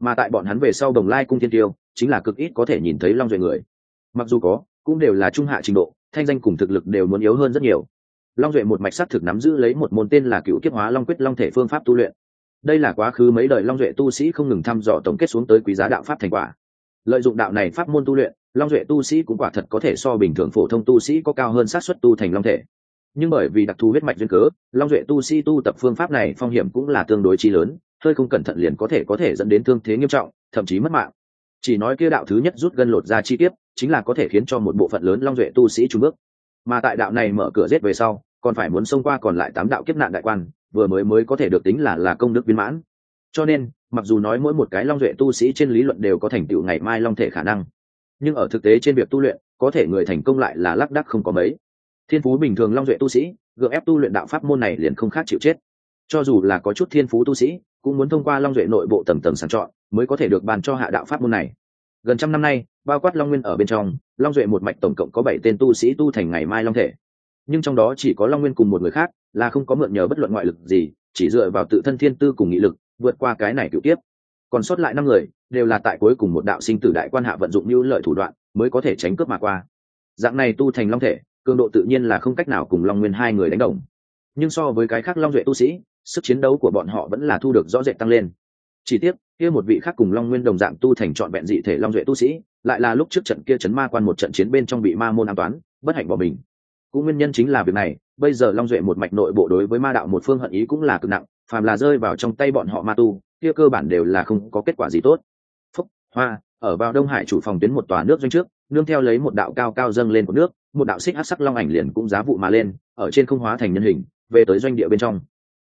Mà tại bọn hắn về sau đồng lai cung tiên tiêu, chính là cực ít có thể nhìn thấy long duệ người. Mặc dù có, cũng đều là trung hạ trình độ, thanh danh cùng thực lực đều muốn yếu hơn rất nhiều long duệ một mạch sắc thực nắm giữ lấy một môn tên là cựu kiếp hóa long quyết long thể phương pháp tu luyện. Đây là quá khứ mấy đời long duệ tu sĩ không ngừng thăm dò tổng kết xuống tới quý giá đạo pháp thành quả. Lợi dụng đạo này pháp môn tu luyện, long duệ tu sĩ cũng quả thật có thể so bình thường phổ thông tu sĩ có cao hơn sát xuất tu thành long thể. Nhưng bởi vì đặc thù huyết mạch duyên cớ, long duệ tu sĩ tu tập phương pháp này phong hiểm cũng là tương đối chi lớn, hơi không cẩn thận liền có thể có thể dẫn đến thương thế nghiêm trọng, thậm chí mất mạng. Chỉ nói kia đạo thứ nhất rút gân lột ra chi tiết chính là có thể khiến cho một bộ phận lớn long duệ tu sĩ trúng bước mà tại đạo này mở cửa giết về sau, còn phải muốn xông qua còn lại tám đạo kiếp nạn đại quan, vừa mới mới có thể được tính là là công đức viên mãn. Cho nên, mặc dù nói mỗi một cái long duệ tu sĩ trên lý luận đều có thành tựu ngày mai long thể khả năng, nhưng ở thực tế trên việc tu luyện, có thể người thành công lại là lác đắc không có mấy. Thiên phú bình thường long duệ tu sĩ, gượng ép tu luyện đạo pháp môn này liền không khác chịu chết. Cho dù là có chút thiên phú tu sĩ, cũng muốn thông qua long duệ nội bộ tầm tầng sàng chọn, mới có thể được bàn cho hạ đạo pháp môn này. Gần trăm năm nay, bao quát long nguyên ở bên trong long duệ một mạch tổng cộng có bảy tên tu sĩ tu thành ngày mai long thể. Nhưng trong đó chỉ có long nguyên cùng một người khác, là không có mượn nhờ bất luận ngoại lực gì, chỉ dựa vào tự thân thiên tư cùng nghị lực, vượt qua cái này cựu tiếp còn sót lại năm người, đều là tại cuối cùng một đạo sinh tử đại quan hạ vận dụng như lợi thủ đoạn, mới có thể tránh cướp mà qua. Dạng này tu thành long thể, cường độ tự nhiên là không cách nào cùng long nguyên hai người đánh đồng. Nhưng so với cái khác long duệ tu sĩ, sức chiến đấu của bọn họ vẫn là thu được rõ rệt tăng lên. Chỉ tiếc, kia một vị khác cùng long nguyên đồng dạng tu thành trọn vẹn dị thể long duệ tu sĩ lại là lúc trước trận kia chấn ma quan một trận chiến bên trong bị ma môn an toán, bất hạnh bỏ mình. Cũng nguyên nhân chính là việc này, bây giờ long duệ một mạch nội bộ đối với ma đạo một phương hận ý cũng là cực nặng, phàm là rơi vào trong tay bọn họ ma tu, kia cơ bản đều là không có kết quả gì tốt. Phúc, hoa, ở vào đông hải chủ phòng tuyến một tòa nước doanh trước, nương theo lấy một đạo cao cao dâng lên của nước, một đạo xích hát sắc long ảnh liền cũng giá vụ mà lên, ở trên không hóa thành nhân hình, về tới doanh địa bên trong.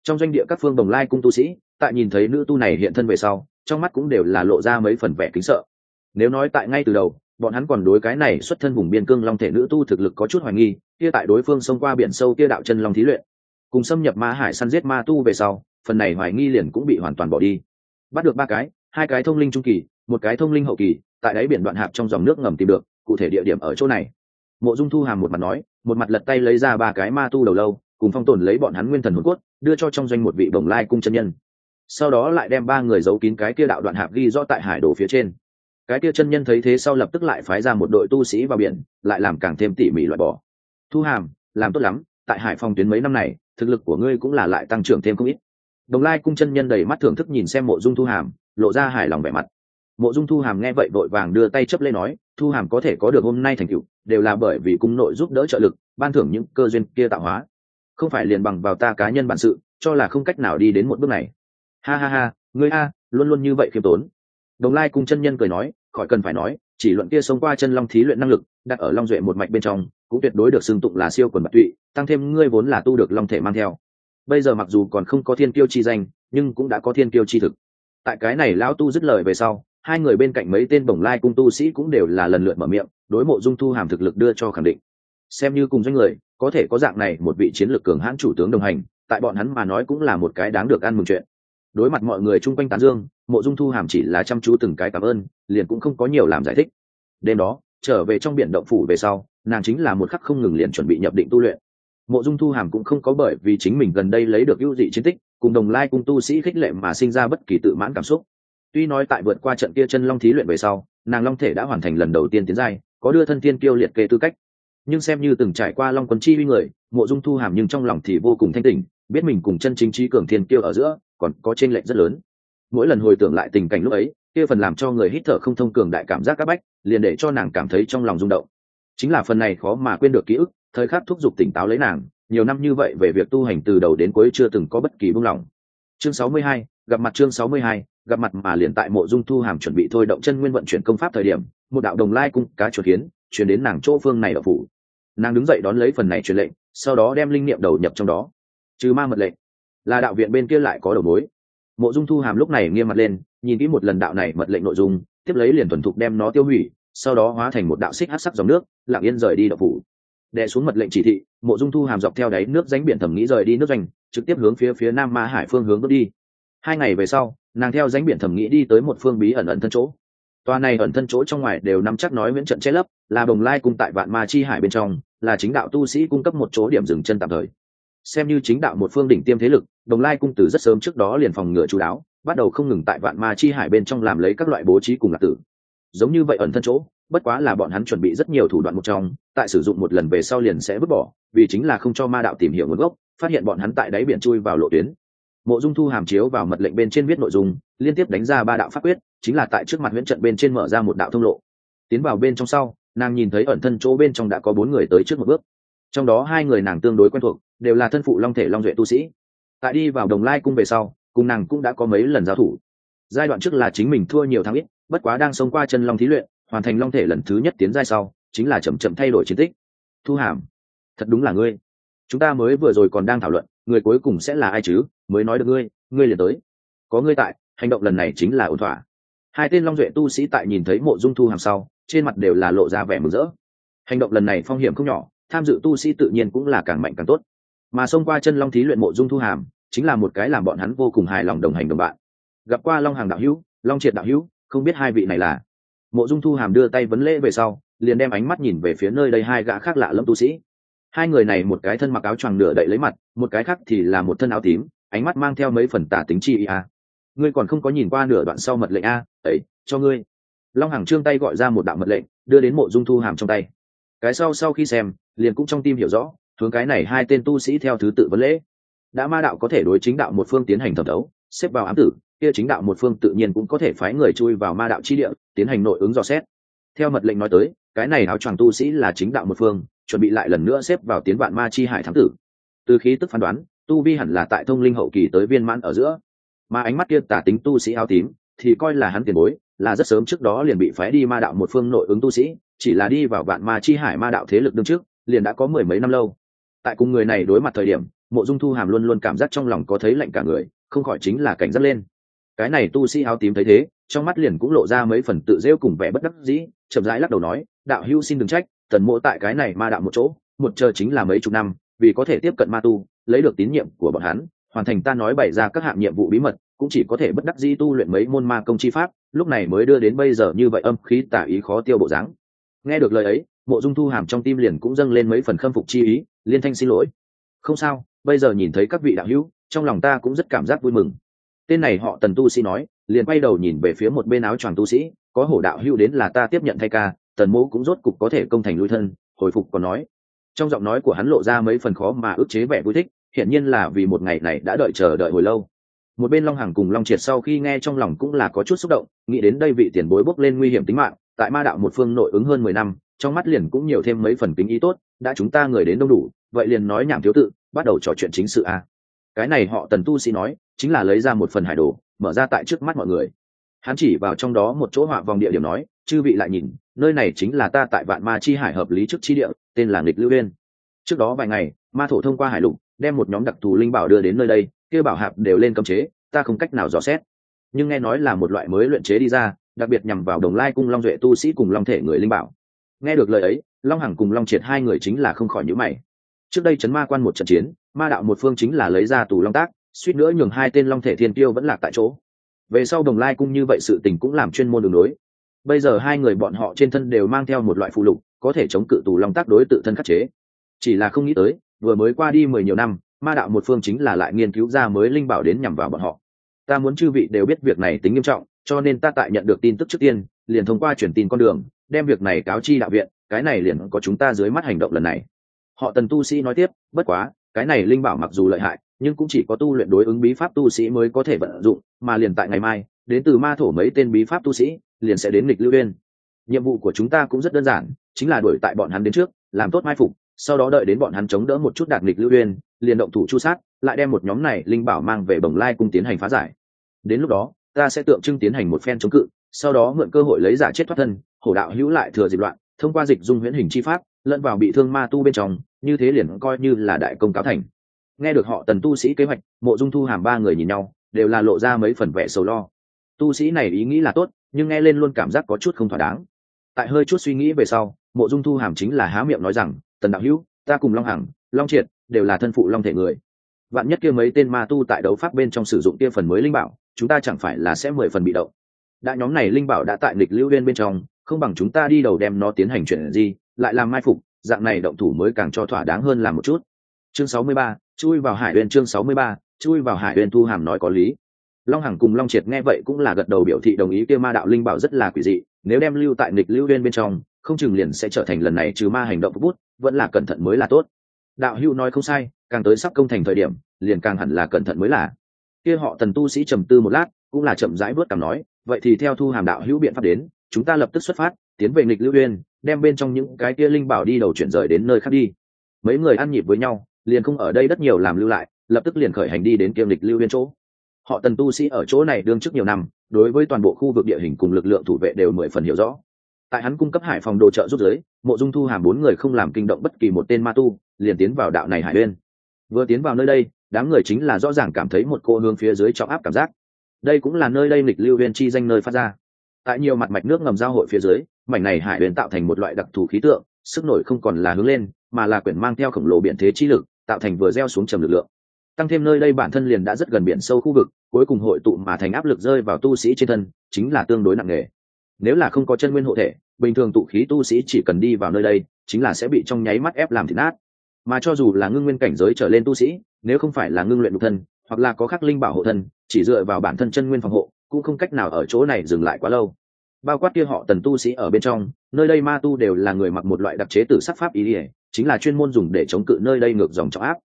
Trong doanh địa các phương đồng lai cung tu sĩ, tại nhìn thấy nữ tu này hiện thân về sau, trong mắt cũng đều là lộ ra mấy phần vẻ kính sợ nếu nói tại ngay từ đầu, bọn hắn còn đối cái này xuất thân vùng biên cương long thể nữ tu thực lực có chút hoài nghi, kia tại đối phương xông qua biển sâu kia đạo chân long thí luyện, cùng xâm nhập ma hải săn giết ma tu về sau, phần này hoài nghi liền cũng bị hoàn toàn bỏ đi. Bắt được ba cái, hai cái thông linh trung kỳ, một cái thông linh hậu kỳ, tại đáy biển đoạn hạp trong dòng nước ngầm tìm được, cụ thể địa điểm ở chỗ này. Mộ dung thu hàm một mặt nói, một mặt lật tay lấy ra ba cái ma tu đầu lâu, cùng phong tồn lấy bọn hắn nguyên thần hồn cốt, đưa cho trong doanh một vị bồng lai cung chân nhân. Sau đó lại đem ba người giấu kín cái kia đạo đoạn hạp ghi rõ tại hải đồ phía trên cái kia chân nhân thấy thế sau lập tức lại phái ra một đội tu sĩ vào biển, lại làm càng thêm tỉ mỉ loại bỏ. Thu hàm, làm tốt lắm, tại hải phòng tuyến mấy năm này, thực lực của ngươi cũng là lại tăng trưởng thêm không ít. Đồng lai cung chân nhân đầy mắt thưởng thức nhìn xem mộ dung thu hàm, lộ ra hài lòng vẻ mặt. Mộ dung thu hàm nghe vậy vội vàng đưa tay chấp lên nói, thu hàm có thể có được hôm nay thành cựu đều là bởi vì cung nội giúp đỡ trợ lực, ban thưởng những cơ duyên kia tạo hóa. Không phải liền bằng vào ta cá nhân bản sự, cho là không cách nào đi đến một bước này. Ha ha ha, ngươi a, luôn luôn như vậy khiêm tốn đồng lai cung chân nhân cười nói, khỏi cần phải nói, chỉ luận kia sống qua chân long thí luyện năng lực, đặt ở long duệ một mạch bên trong, cũng tuyệt đối được xưng tụng là siêu quần bạc tụy, tăng thêm ngươi vốn là tu được long thể mang theo. Bây giờ mặc dù còn không có thiên kiêu chi danh, nhưng cũng đã có thiên kiêu chi thực. Tại cái này lão tu dứt lời về sau, hai người bên cạnh mấy tên bổng lai cung tu sĩ cũng đều là lần lượt mở miệng, đối mộ dung thu hàm thực lực đưa cho khẳng định. Xem như cùng doanh người, có thể có dạng này một vị chiến lược cường hãn chủ tướng đồng hành, tại bọn hắn mà nói cũng là một cái đáng được ăn mừng chuyện. Đối mặt mọi người chung quanh tán dương mộ dung thu hàm chỉ là chăm chú từng cái cảm ơn, liền cũng không có nhiều làm giải thích. Đêm đó, trở về trong biển động phủ về sau, nàng chính là một khắc không ngừng liền chuẩn bị nhập định tu luyện. Mộ dung thu hàm cũng không có bởi vì chính mình gần đây lấy được ưu dị chiến tích, cùng đồng lai cung tu sĩ khích lệ mà sinh ra bất kỳ tự mãn cảm xúc. Tuy nói tại vượt qua trận kia chân long thí luyện về sau, nàng long thể đã hoàn thành lần đầu tiên tiến giai, có đưa thân tiên kiêu liệt kê tư cách. Nhưng xem như từng trải qua long quân chi uy người, mộ dung thu hàm nhưng trong lòng thì vô cùng thanh tình biết mình cùng chân chính trí cường thiên kiêu ở giữa, còn có t r ê n lệch rất lớn mỗi lần hồi tưởng lại tình cảnh lúc ấy kia phần làm cho người hít thở không thông cường đại cảm giác c áp bách liền để cho nàng cảm thấy trong lòng rung động. Chính là phần này khó mà quên được ký ức thời khắc thúc giục tỉnh táo lấy nàng nhiều năm như vậy về việc tu hành từ đầu đến cuối chưa từng có bất kỳ buông lỏng. Chương 62, gặp mặt chương 62, gặp mặt mà liền tại mộ dung thu hàm chuẩn bị thôi động chân nguyên vận chuyển công pháp thời điểm một đạo đồng lai cung cá chuột kiến chuyển đến nàng chỗ phương này ở phủ. Nàng đứng dậy đón lấy phần này truyền lệnh sau đó đem linh niệm đầu nhập trong đó. Trừ ma mật lệnh là đạo viện bên kia lại có đầu mối mộ dung thu hàm lúc này nghiêm mặt lên, nhìn kỹ một lần đạo này mật lệnh nội dung, tiếp lấy liền thuần thục đem nó tiêu hủy, sau đó hóa thành một đạo xích hát sắc dòng nước, lặng yên rời đi đậu phủ. Đè xuống mật lệnh chỉ thị, mộ dung thu hàm dọc theo đáy nước ránh biển thẩm nghĩ rời đi nước doanh trực tiếp hướng phía phía nam ma hải phương hướng bước đi. Hai ngày về sau, nàng theo ránh biển thẩm nghĩ đi tới một phương bí ẩn ẩn thân chỗ. Tòa này ẩn thân chỗ trong ngoài đều nắm chắc nói miễn trận che lấp, là đồng lai cung tại vạn ma chi hải bên trong, là chính đạo tu sĩ cung cấp một chỗ điểm dừng chân tạm thời xem như chính đạo một phương đỉnh tiêm thế lực, đồng lai cung tử rất sớm trước đó liền phòng ngừa chú đáo, bắt đầu không ngừng tại vạn ma chi hải bên trong làm lấy các loại bố trí cùng lạc tử. Giống như vậy ẩn thân chỗ, bất quá là bọn hắn chuẩn bị rất nhiều thủ đoạn một trong, tại sử dụng một lần về sau liền sẽ vứt bỏ, vì chính là không cho ma đạo tìm hiểu nguồn gốc, phát hiện bọn hắn tại đáy biển chui vào lộ tuyến. Mộ dung thu hàm chiếu vào mật lệnh bên trên viết nội dung, liên tiếp đánh ra ba đạo pháp quyết, chính là tại trước mặt huyễn trận bên trên mở ra một đạo thông lộ. Tiến vào bên trong sau, nàng nhìn thấy ẩn thân chỗ bên trong đã có bốn người tới trước một bước trong đó hai người nàng tương đối quen thuộc, đều là thân phụ long thể long duệ tu sĩ. Tại đi vào đồng lai cung về sau, cùng nàng cũng đã có mấy lần giao thủ. Giai đoạn trước là chính mình thua nhiều tháng ít, bất quá đang sống qua chân long thí luyện, hoàn thành long thể lần thứ nhất tiến giai sau, chính là chậm chậm thay đổi chiến tích. Thu hàm, thật đúng là ngươi. Chúng ta mới vừa rồi còn đang thảo luận, người cuối cùng sẽ là ai chứ? Mới nói được ngươi ngươi liền tới. Có ngươi tại, hành động lần này chính là ổn thỏa. Hai tên long duệ tu sĩ tại nhìn thấy mộ dung thu hàm sau, trên mặt đều là lộ ra vẻ mừng rỡ. Hành động lần này phong hiểm không nhỏ tham dự tu sĩ tự nhiên cũng là càng mạnh càng tốt. Mà xông qua chân long thí luyện mộ dung thu hàm, chính là một cái làm bọn hắn vô cùng hài lòng đồng hành đồng bạn. Gặp qua long hàng đạo hữu, long triệt đạo hữu, không biết hai vị này là? Mộ dung thu hàm đưa tay vấn lễ về sau, liền đem ánh mắt nhìn về phía nơi đây hai gã khác lạ lâm tu sĩ. Hai người này một cái thân mặc áo choàng nửa đậy lấy mặt, một cái khác thì là một thân áo tím, ánh mắt mang theo mấy phần tả tính chi a à. ngươi còn không có nhìn qua nửa đoạn sau mật lệnh a ấy, cho ngươi. Long hằng trương tay gọi ra một đạo mật lệnh, đưa đến mộ dung thu hàm trong tay cái sau sau khi xem, liền cũng trong tim hiểu rõ, hướng cái này hai tên tu sĩ theo thứ tự vấn lễ. Đã ma đạo có thể đối chính đạo một phương tiến hành thẩm thấu, xếp vào ám tử, kia chính đạo một phương tự nhiên cũng có thể phái người chui vào ma đạo chi địa, tiến hành nội ứng dò xét. Theo mật lệnh nói tới, cái này áo choàng tu sĩ là chính đạo một phương, chuẩn bị lại lần nữa xếp vào tiến vạn ma chi hải thám tử. Từ khí tức phán đoán, tu vi hẳn là tại thông linh hậu kỳ tới viên mãn ở giữa. Mà ánh mắt kia tả tính tu sĩ áo tím thì coi là hắn tiền bối, là rất sớm trước đó liền bị phái đi ma đạo một phương nội ứng tu sĩ, chỉ là đi vào vạn ma chi hải ma đạo thế lực đương trước, liền đã có mười mấy năm lâu. Tại cùng người này đối mặt thời điểm, mộ dung thu hàm luôn luôn cảm giác trong lòng có thấy lạnh cả người, không khỏi chính là cảnh giác lên. Cái này tu sĩ áo tím thấy thế, trong mắt liền cũng lộ ra mấy phần tự rêu cùng vẻ bất đắc dĩ, chậm rãi lắc đầu nói, đạo hữu xin đừng trách, tần mộ tại cái này ma đạo một chỗ, một chờ chính là mấy chục năm, vì có thể tiếp cận ma tu, lấy được tín nhiệm của bọn hắn, hoàn thành ta nói bày ra các hạng nhiệm vụ bí mật cũng chỉ có thể bất đắc dĩ tu luyện mấy môn ma công chi pháp, lúc này mới đưa đến bây giờ như vậy âm khí tả ý khó tiêu bộ dáng. Nghe được lời ấy, mộ dung thu hàm trong tim liền cũng dâng lên mấy phần khâm phục chi ý, liên thanh xin lỗi. Không sao, bây giờ nhìn thấy các vị đạo hữu, trong lòng ta cũng rất cảm giác vui mừng. Tên này họ tần tu sĩ nói, liền quay đầu nhìn về phía một bên áo choàng tu sĩ, có hổ đạo hữu đến là ta tiếp nhận thay ca, tần mỗ cũng rốt cục có thể công thành lui thân, hồi phục còn nói. Trong giọng nói của hắn lộ ra mấy phần khó mà ức chế vẻ vui thích, hiển nhiên là vì một ngày này đã đợi chờ đợi hồi lâu một bên long hằng cùng long triệt sau khi nghe trong lòng cũng là có chút xúc động, nghĩ đến đây vị tiền bối bốc lên nguy hiểm tính mạng, tại ma đạo một phương nội ứng hơn mười năm, trong mắt liền cũng nhiều thêm mấy phần kính ý tốt, đã chúng ta người đến đông đủ, vậy liền nói nhảm thiếu tự, bắt đầu trò chuyện chính sự a cái này họ tần tu sĩ nói, chính là lấy ra một phần hải đồ, mở ra tại trước mắt mọi người hắn chỉ vào trong đó một chỗ họa vòng địa điểm nói, chư vị lại nhìn, nơi này chính là ta tại vạn ma chi hải hợp lý trước chi địa, tên là nghịch lưu Liên. trước đó vài ngày, ma thổ thông qua hải lục, đem một nhóm đặc thù linh bảo đưa đến nơi đây kia bảo hạp đều lên cấm chế, ta không cách nào dò xét. Nhưng nghe nói là một loại mới luyện chế đi ra, đặc biệt nhằm vào đồng lai cung long duệ tu sĩ cùng long thể người linh bảo. Nghe được lời ấy, long hằng cùng long triệt hai người chính là không khỏi nhữ mày. Trước đây chấn ma quan một trận chiến, ma đạo một phương chính là lấy ra tù long tác, suýt nữa nhường hai tên long thể thiên tiêu vẫn lạc tại chỗ. Về sau đồng lai cung như vậy sự tình cũng làm chuyên môn đường đối bây giờ hai người bọn họ trên thân đều mang theo một loại phụ lục, có thể chống cự tù long tác đối tự thân khắc chế. Chỉ là không nghĩ tới, vừa mới qua đi mười nhiều năm ma đạo một phương chính là lại nghiên cứu ra mới linh bảo đến nhằm vào bọn họ. Ta muốn chư vị đều biết việc này tính nghiêm trọng, cho nên ta tại nhận được tin tức trước tiên, liền thông qua truyền tin con đường, đem việc này cáo chi đạo viện, cái này liền có chúng ta dưới mắt hành động lần này. Họ tần tu sĩ nói tiếp, bất quá, cái này linh bảo mặc dù lợi hại, nhưng cũng chỉ có tu luyện đối ứng bí pháp tu sĩ mới có thể vận dụng, mà liền tại ngày mai, đến từ ma thổ mấy tên bí pháp tu sĩ, liền sẽ đến lịch lưu uyên nhiệm vụ của chúng ta cũng rất đơn giản, chính là đuổi tại bọn hắn đến trước, làm tốt mai phục, sau đó đợi đến bọn hắn chống đỡ một chút đạt lịch lưu uyên liền động thủ chu sát, lại đem một nhóm này linh bảo mang về bồng lai cung tiến hành phá giải. Đến lúc đó, ta sẽ tượng trưng tiến hành một phen chống cự, sau đó mượn cơ hội lấy giả chết thoát thân, hổ đạo hữu lại thừa dịp loạn, thông qua dịch dung huyễn hình chi pháp, lẫn vào bị thương ma tu bên trong, như thế liền coi như là đại công cáo thành. Nghe được họ tần tu sĩ kế hoạch, mộ dung thu hàm ba người nhìn nhau, đều là lộ ra mấy phần vẻ sầu lo. Tu sĩ này ý nghĩ là tốt, nhưng nghe lên luôn cảm giác có chút không thỏa đáng. Tại hơi chút suy nghĩ về sau, mộ dung thu hàm chính là há miệng nói rằng, tần đạo hữu, ta cùng long hằng, long triệt đều là thân phụ long thể người. Vạn nhất kia mấy tên ma tu tại đấu pháp bên trong sử dụng kia phần mới linh bảo chúng ta chẳng phải là sẽ mười phần bị động. Đã nhóm này linh bảo đã tại lịch lưu viên bên trong không bằng chúng ta đi đầu đem nó tiến hành chuyện gì lại làm mai phục dạng này động thủ mới càng cho thỏa đáng hơn làm một chút. Chương sáu mươi ba, chui vào hải uyên chương sáu mươi ba, chui vào hải uyên thu hàm nói có lý. Long hằng cùng long triệt nghe vậy cũng là gật đầu biểu thị đồng ý kia ma đạo linh bảo rất là quỷ dị nếu đem lưu tại nghịch lưu viên bên trong không chừng liền sẽ trở thành lần này trừ ma hành động bút vẫn là cẩn thận mới là tốt đạo hữu nói không sai, càng tới sắp công thành thời điểm, liền càng hẳn là cẩn thận mới là. Kia họ tần tu sĩ trầm tư một lát, cũng là chậm rãi vớt cảm nói, vậy thì theo thu hàm đạo hữu biện pháp đến, chúng ta lập tức xuất phát, tiến về nghịch lưu uyên, đem bên trong những cái kia linh bảo đi đầu chuyển rời đến nơi khác đi. Mấy người ăn nhịp với nhau, liền không ở đây đất nhiều làm lưu lại, lập tức liền khởi hành đi đến kiêm lịch lưu uyên chỗ. Họ tần tu sĩ ở chỗ này đương trước nhiều năm, đối với toàn bộ khu vực địa hình cùng lực lượng thủ vệ đều mười phần hiểu rõ tại hắn cung cấp hải phòng đồ trợ rút giới, mộ dung thu hàm bốn người không làm kinh động bất kỳ một tên ma tu, liền tiến vào đạo này hải uyên vừa tiến vào nơi đây, đám người chính là rõ ràng cảm thấy một cô hương phía dưới trọng áp cảm giác. Đây cũng là nơi đây lịch lưu huyên chi danh nơi phát ra. Tại nhiều mặt mạch nước ngầm giao hội phía dưới, mảnh này hải uyên tạo thành một loại đặc thù khí tượng, sức nổi không còn là hướng lên, mà là quyển mang theo khổng lồ biển thế chi lực, tạo thành vừa gieo xuống trầm lực lượng. Tăng thêm nơi đây bản thân liền đã rất gần biển sâu khu vực, cuối cùng hội tụ mà thành áp lực rơi vào tu sĩ trên thân, chính là tương đối nặng nề nếu là không có chân nguyên hộ thể, bình thường tụ khí tu sĩ chỉ cần đi vào nơi đây, chính là sẽ bị trong nháy mắt ép làm thịt nát. Mà cho dù là ngưng nguyên cảnh giới trở lên tu sĩ, nếu không phải là ngưng luyện nhục thân, hoặc là có khắc linh bảo hộ thân, chỉ dựa vào bản thân chân nguyên phòng hộ, cũng không cách nào ở chỗ này dừng lại quá lâu. Bao quát kia họ tần tu sĩ ở bên trong, nơi đây ma tu đều là người mặc một loại đặc chế tử sắc pháp ý ỉa chính là chuyên môn dùng để chống cự nơi đây ngược dòng trọng áp.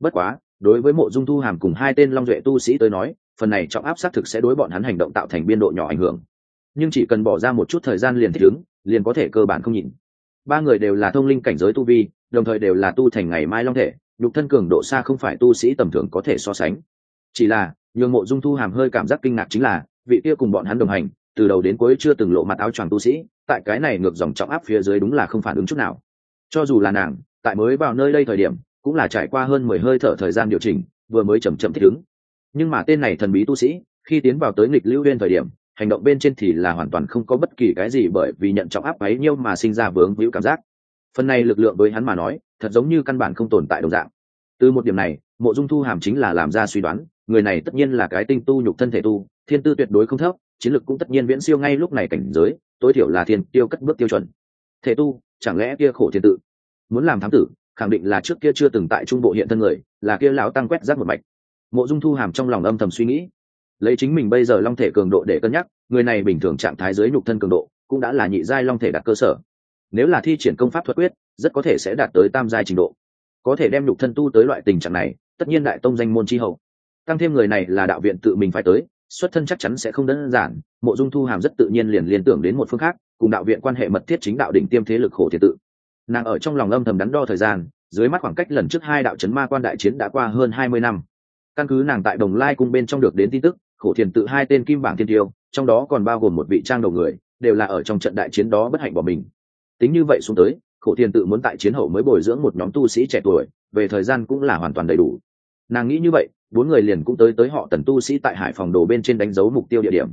Bất quá, đối với mộ dung thu hàm cùng hai tên long duệ tu sĩ tới nói, phần này trọng áp xác thực sẽ đối bọn hắn hành động tạo thành biên độ nhỏ ảnh hưởng nhưng chỉ cần bỏ ra một chút thời gian liền thích ứng, liền có thể cơ bản không nhịn. ba người đều là thông linh cảnh giới tu vi, đồng thời đều là tu thành ngày mai long thể, nhục thân cường độ xa không phải tu sĩ tầm thường có thể so sánh. Chỉ là, nhường mộ dung thu hàm hơi cảm giác kinh ngạc chính là, vị kia cùng bọn hắn đồng hành, từ đầu đến cuối chưa từng lộ mặt áo choàng tu sĩ, tại cái này ngược dòng trọng áp phía dưới đúng là không phản ứng chút nào. Cho dù là nàng, tại mới vào nơi đây thời điểm, cũng là trải qua hơn mười hơi thở thời gian điều chỉnh, vừa mới chầm chậm thích ứng. Nhưng mà tên này thần bí tu sĩ, khi tiến vào tới nghịch lưu viên thời điểm hành động bên trên thì là hoàn toàn không có bất kỳ cái gì bởi vì nhận trọng áp ấy nhiêu mà sinh ra vướng víu cảm giác. Phần này lực lượng với hắn mà nói, thật giống như căn bản không tồn tại đồng dạng. Từ một điểm này, mộ dung thu hàm chính là làm ra suy đoán, người này tất nhiên là cái tinh tu nhục thân thể tu, thiên tư tuyệt đối không thấp, chiến lực cũng tất nhiên viễn siêu ngay lúc này cảnh giới, tối thiểu là thiên tiêu cất bước tiêu chuẩn. Thể tu, chẳng lẽ kia khổ thiên tự? Muốn làm thám tử, khẳng định là trước kia chưa từng tại trung bộ hiện thân người, là kia lão tăng quét rác một mạch. Mộ dung thu hàm trong lòng âm thầm suy nghĩ lấy chính mình bây giờ long thể cường độ để cân nhắc, người này bình thường trạng thái dưới nhục thân cường độ cũng đã là nhị giai long thể đặt cơ sở. Nếu là thi triển công pháp thuật quyết, rất có thể sẽ đạt tới tam giai trình độ. Có thể đem nhục thân tu tới loại tình trạng này, tất nhiên đại tông danh môn tri hậu. Tăng thêm người này là đạo viện tự mình phải tới, xuất thân chắc chắn sẽ không đơn giản, mộ dung thu hàm rất tự nhiên liền liên tưởng đến một phương khác, cùng đạo viện quan hệ mật thiết chính đạo đỉnh tiêm thế lực khổ thiệt tự. Nàng ở trong lòng âm thầm đắn đo thời gian, dưới mắt khoảng cách lần trước hai đạo chấn ma quan đại chiến đã qua hơn hai mươi năm. Căn cứ nàng tại đồng lai cung bên trong được đến tin tức khổ thiền tự hai tên kim bảng thiên tiêu, trong đó còn bao gồm một vị trang đầu người, đều là ở trong trận đại chiến đó bất hạnh bỏ mình. Tính như vậy xuống tới, khổ thiền tự muốn tại chiến hậu mới bồi dưỡng một nhóm tu sĩ trẻ tuổi, về thời gian cũng là hoàn toàn đầy đủ. Nàng nghĩ như vậy, bốn người liền cũng tới tới họ tần tu sĩ tại hải phòng đồ bên trên đánh dấu mục tiêu địa điểm.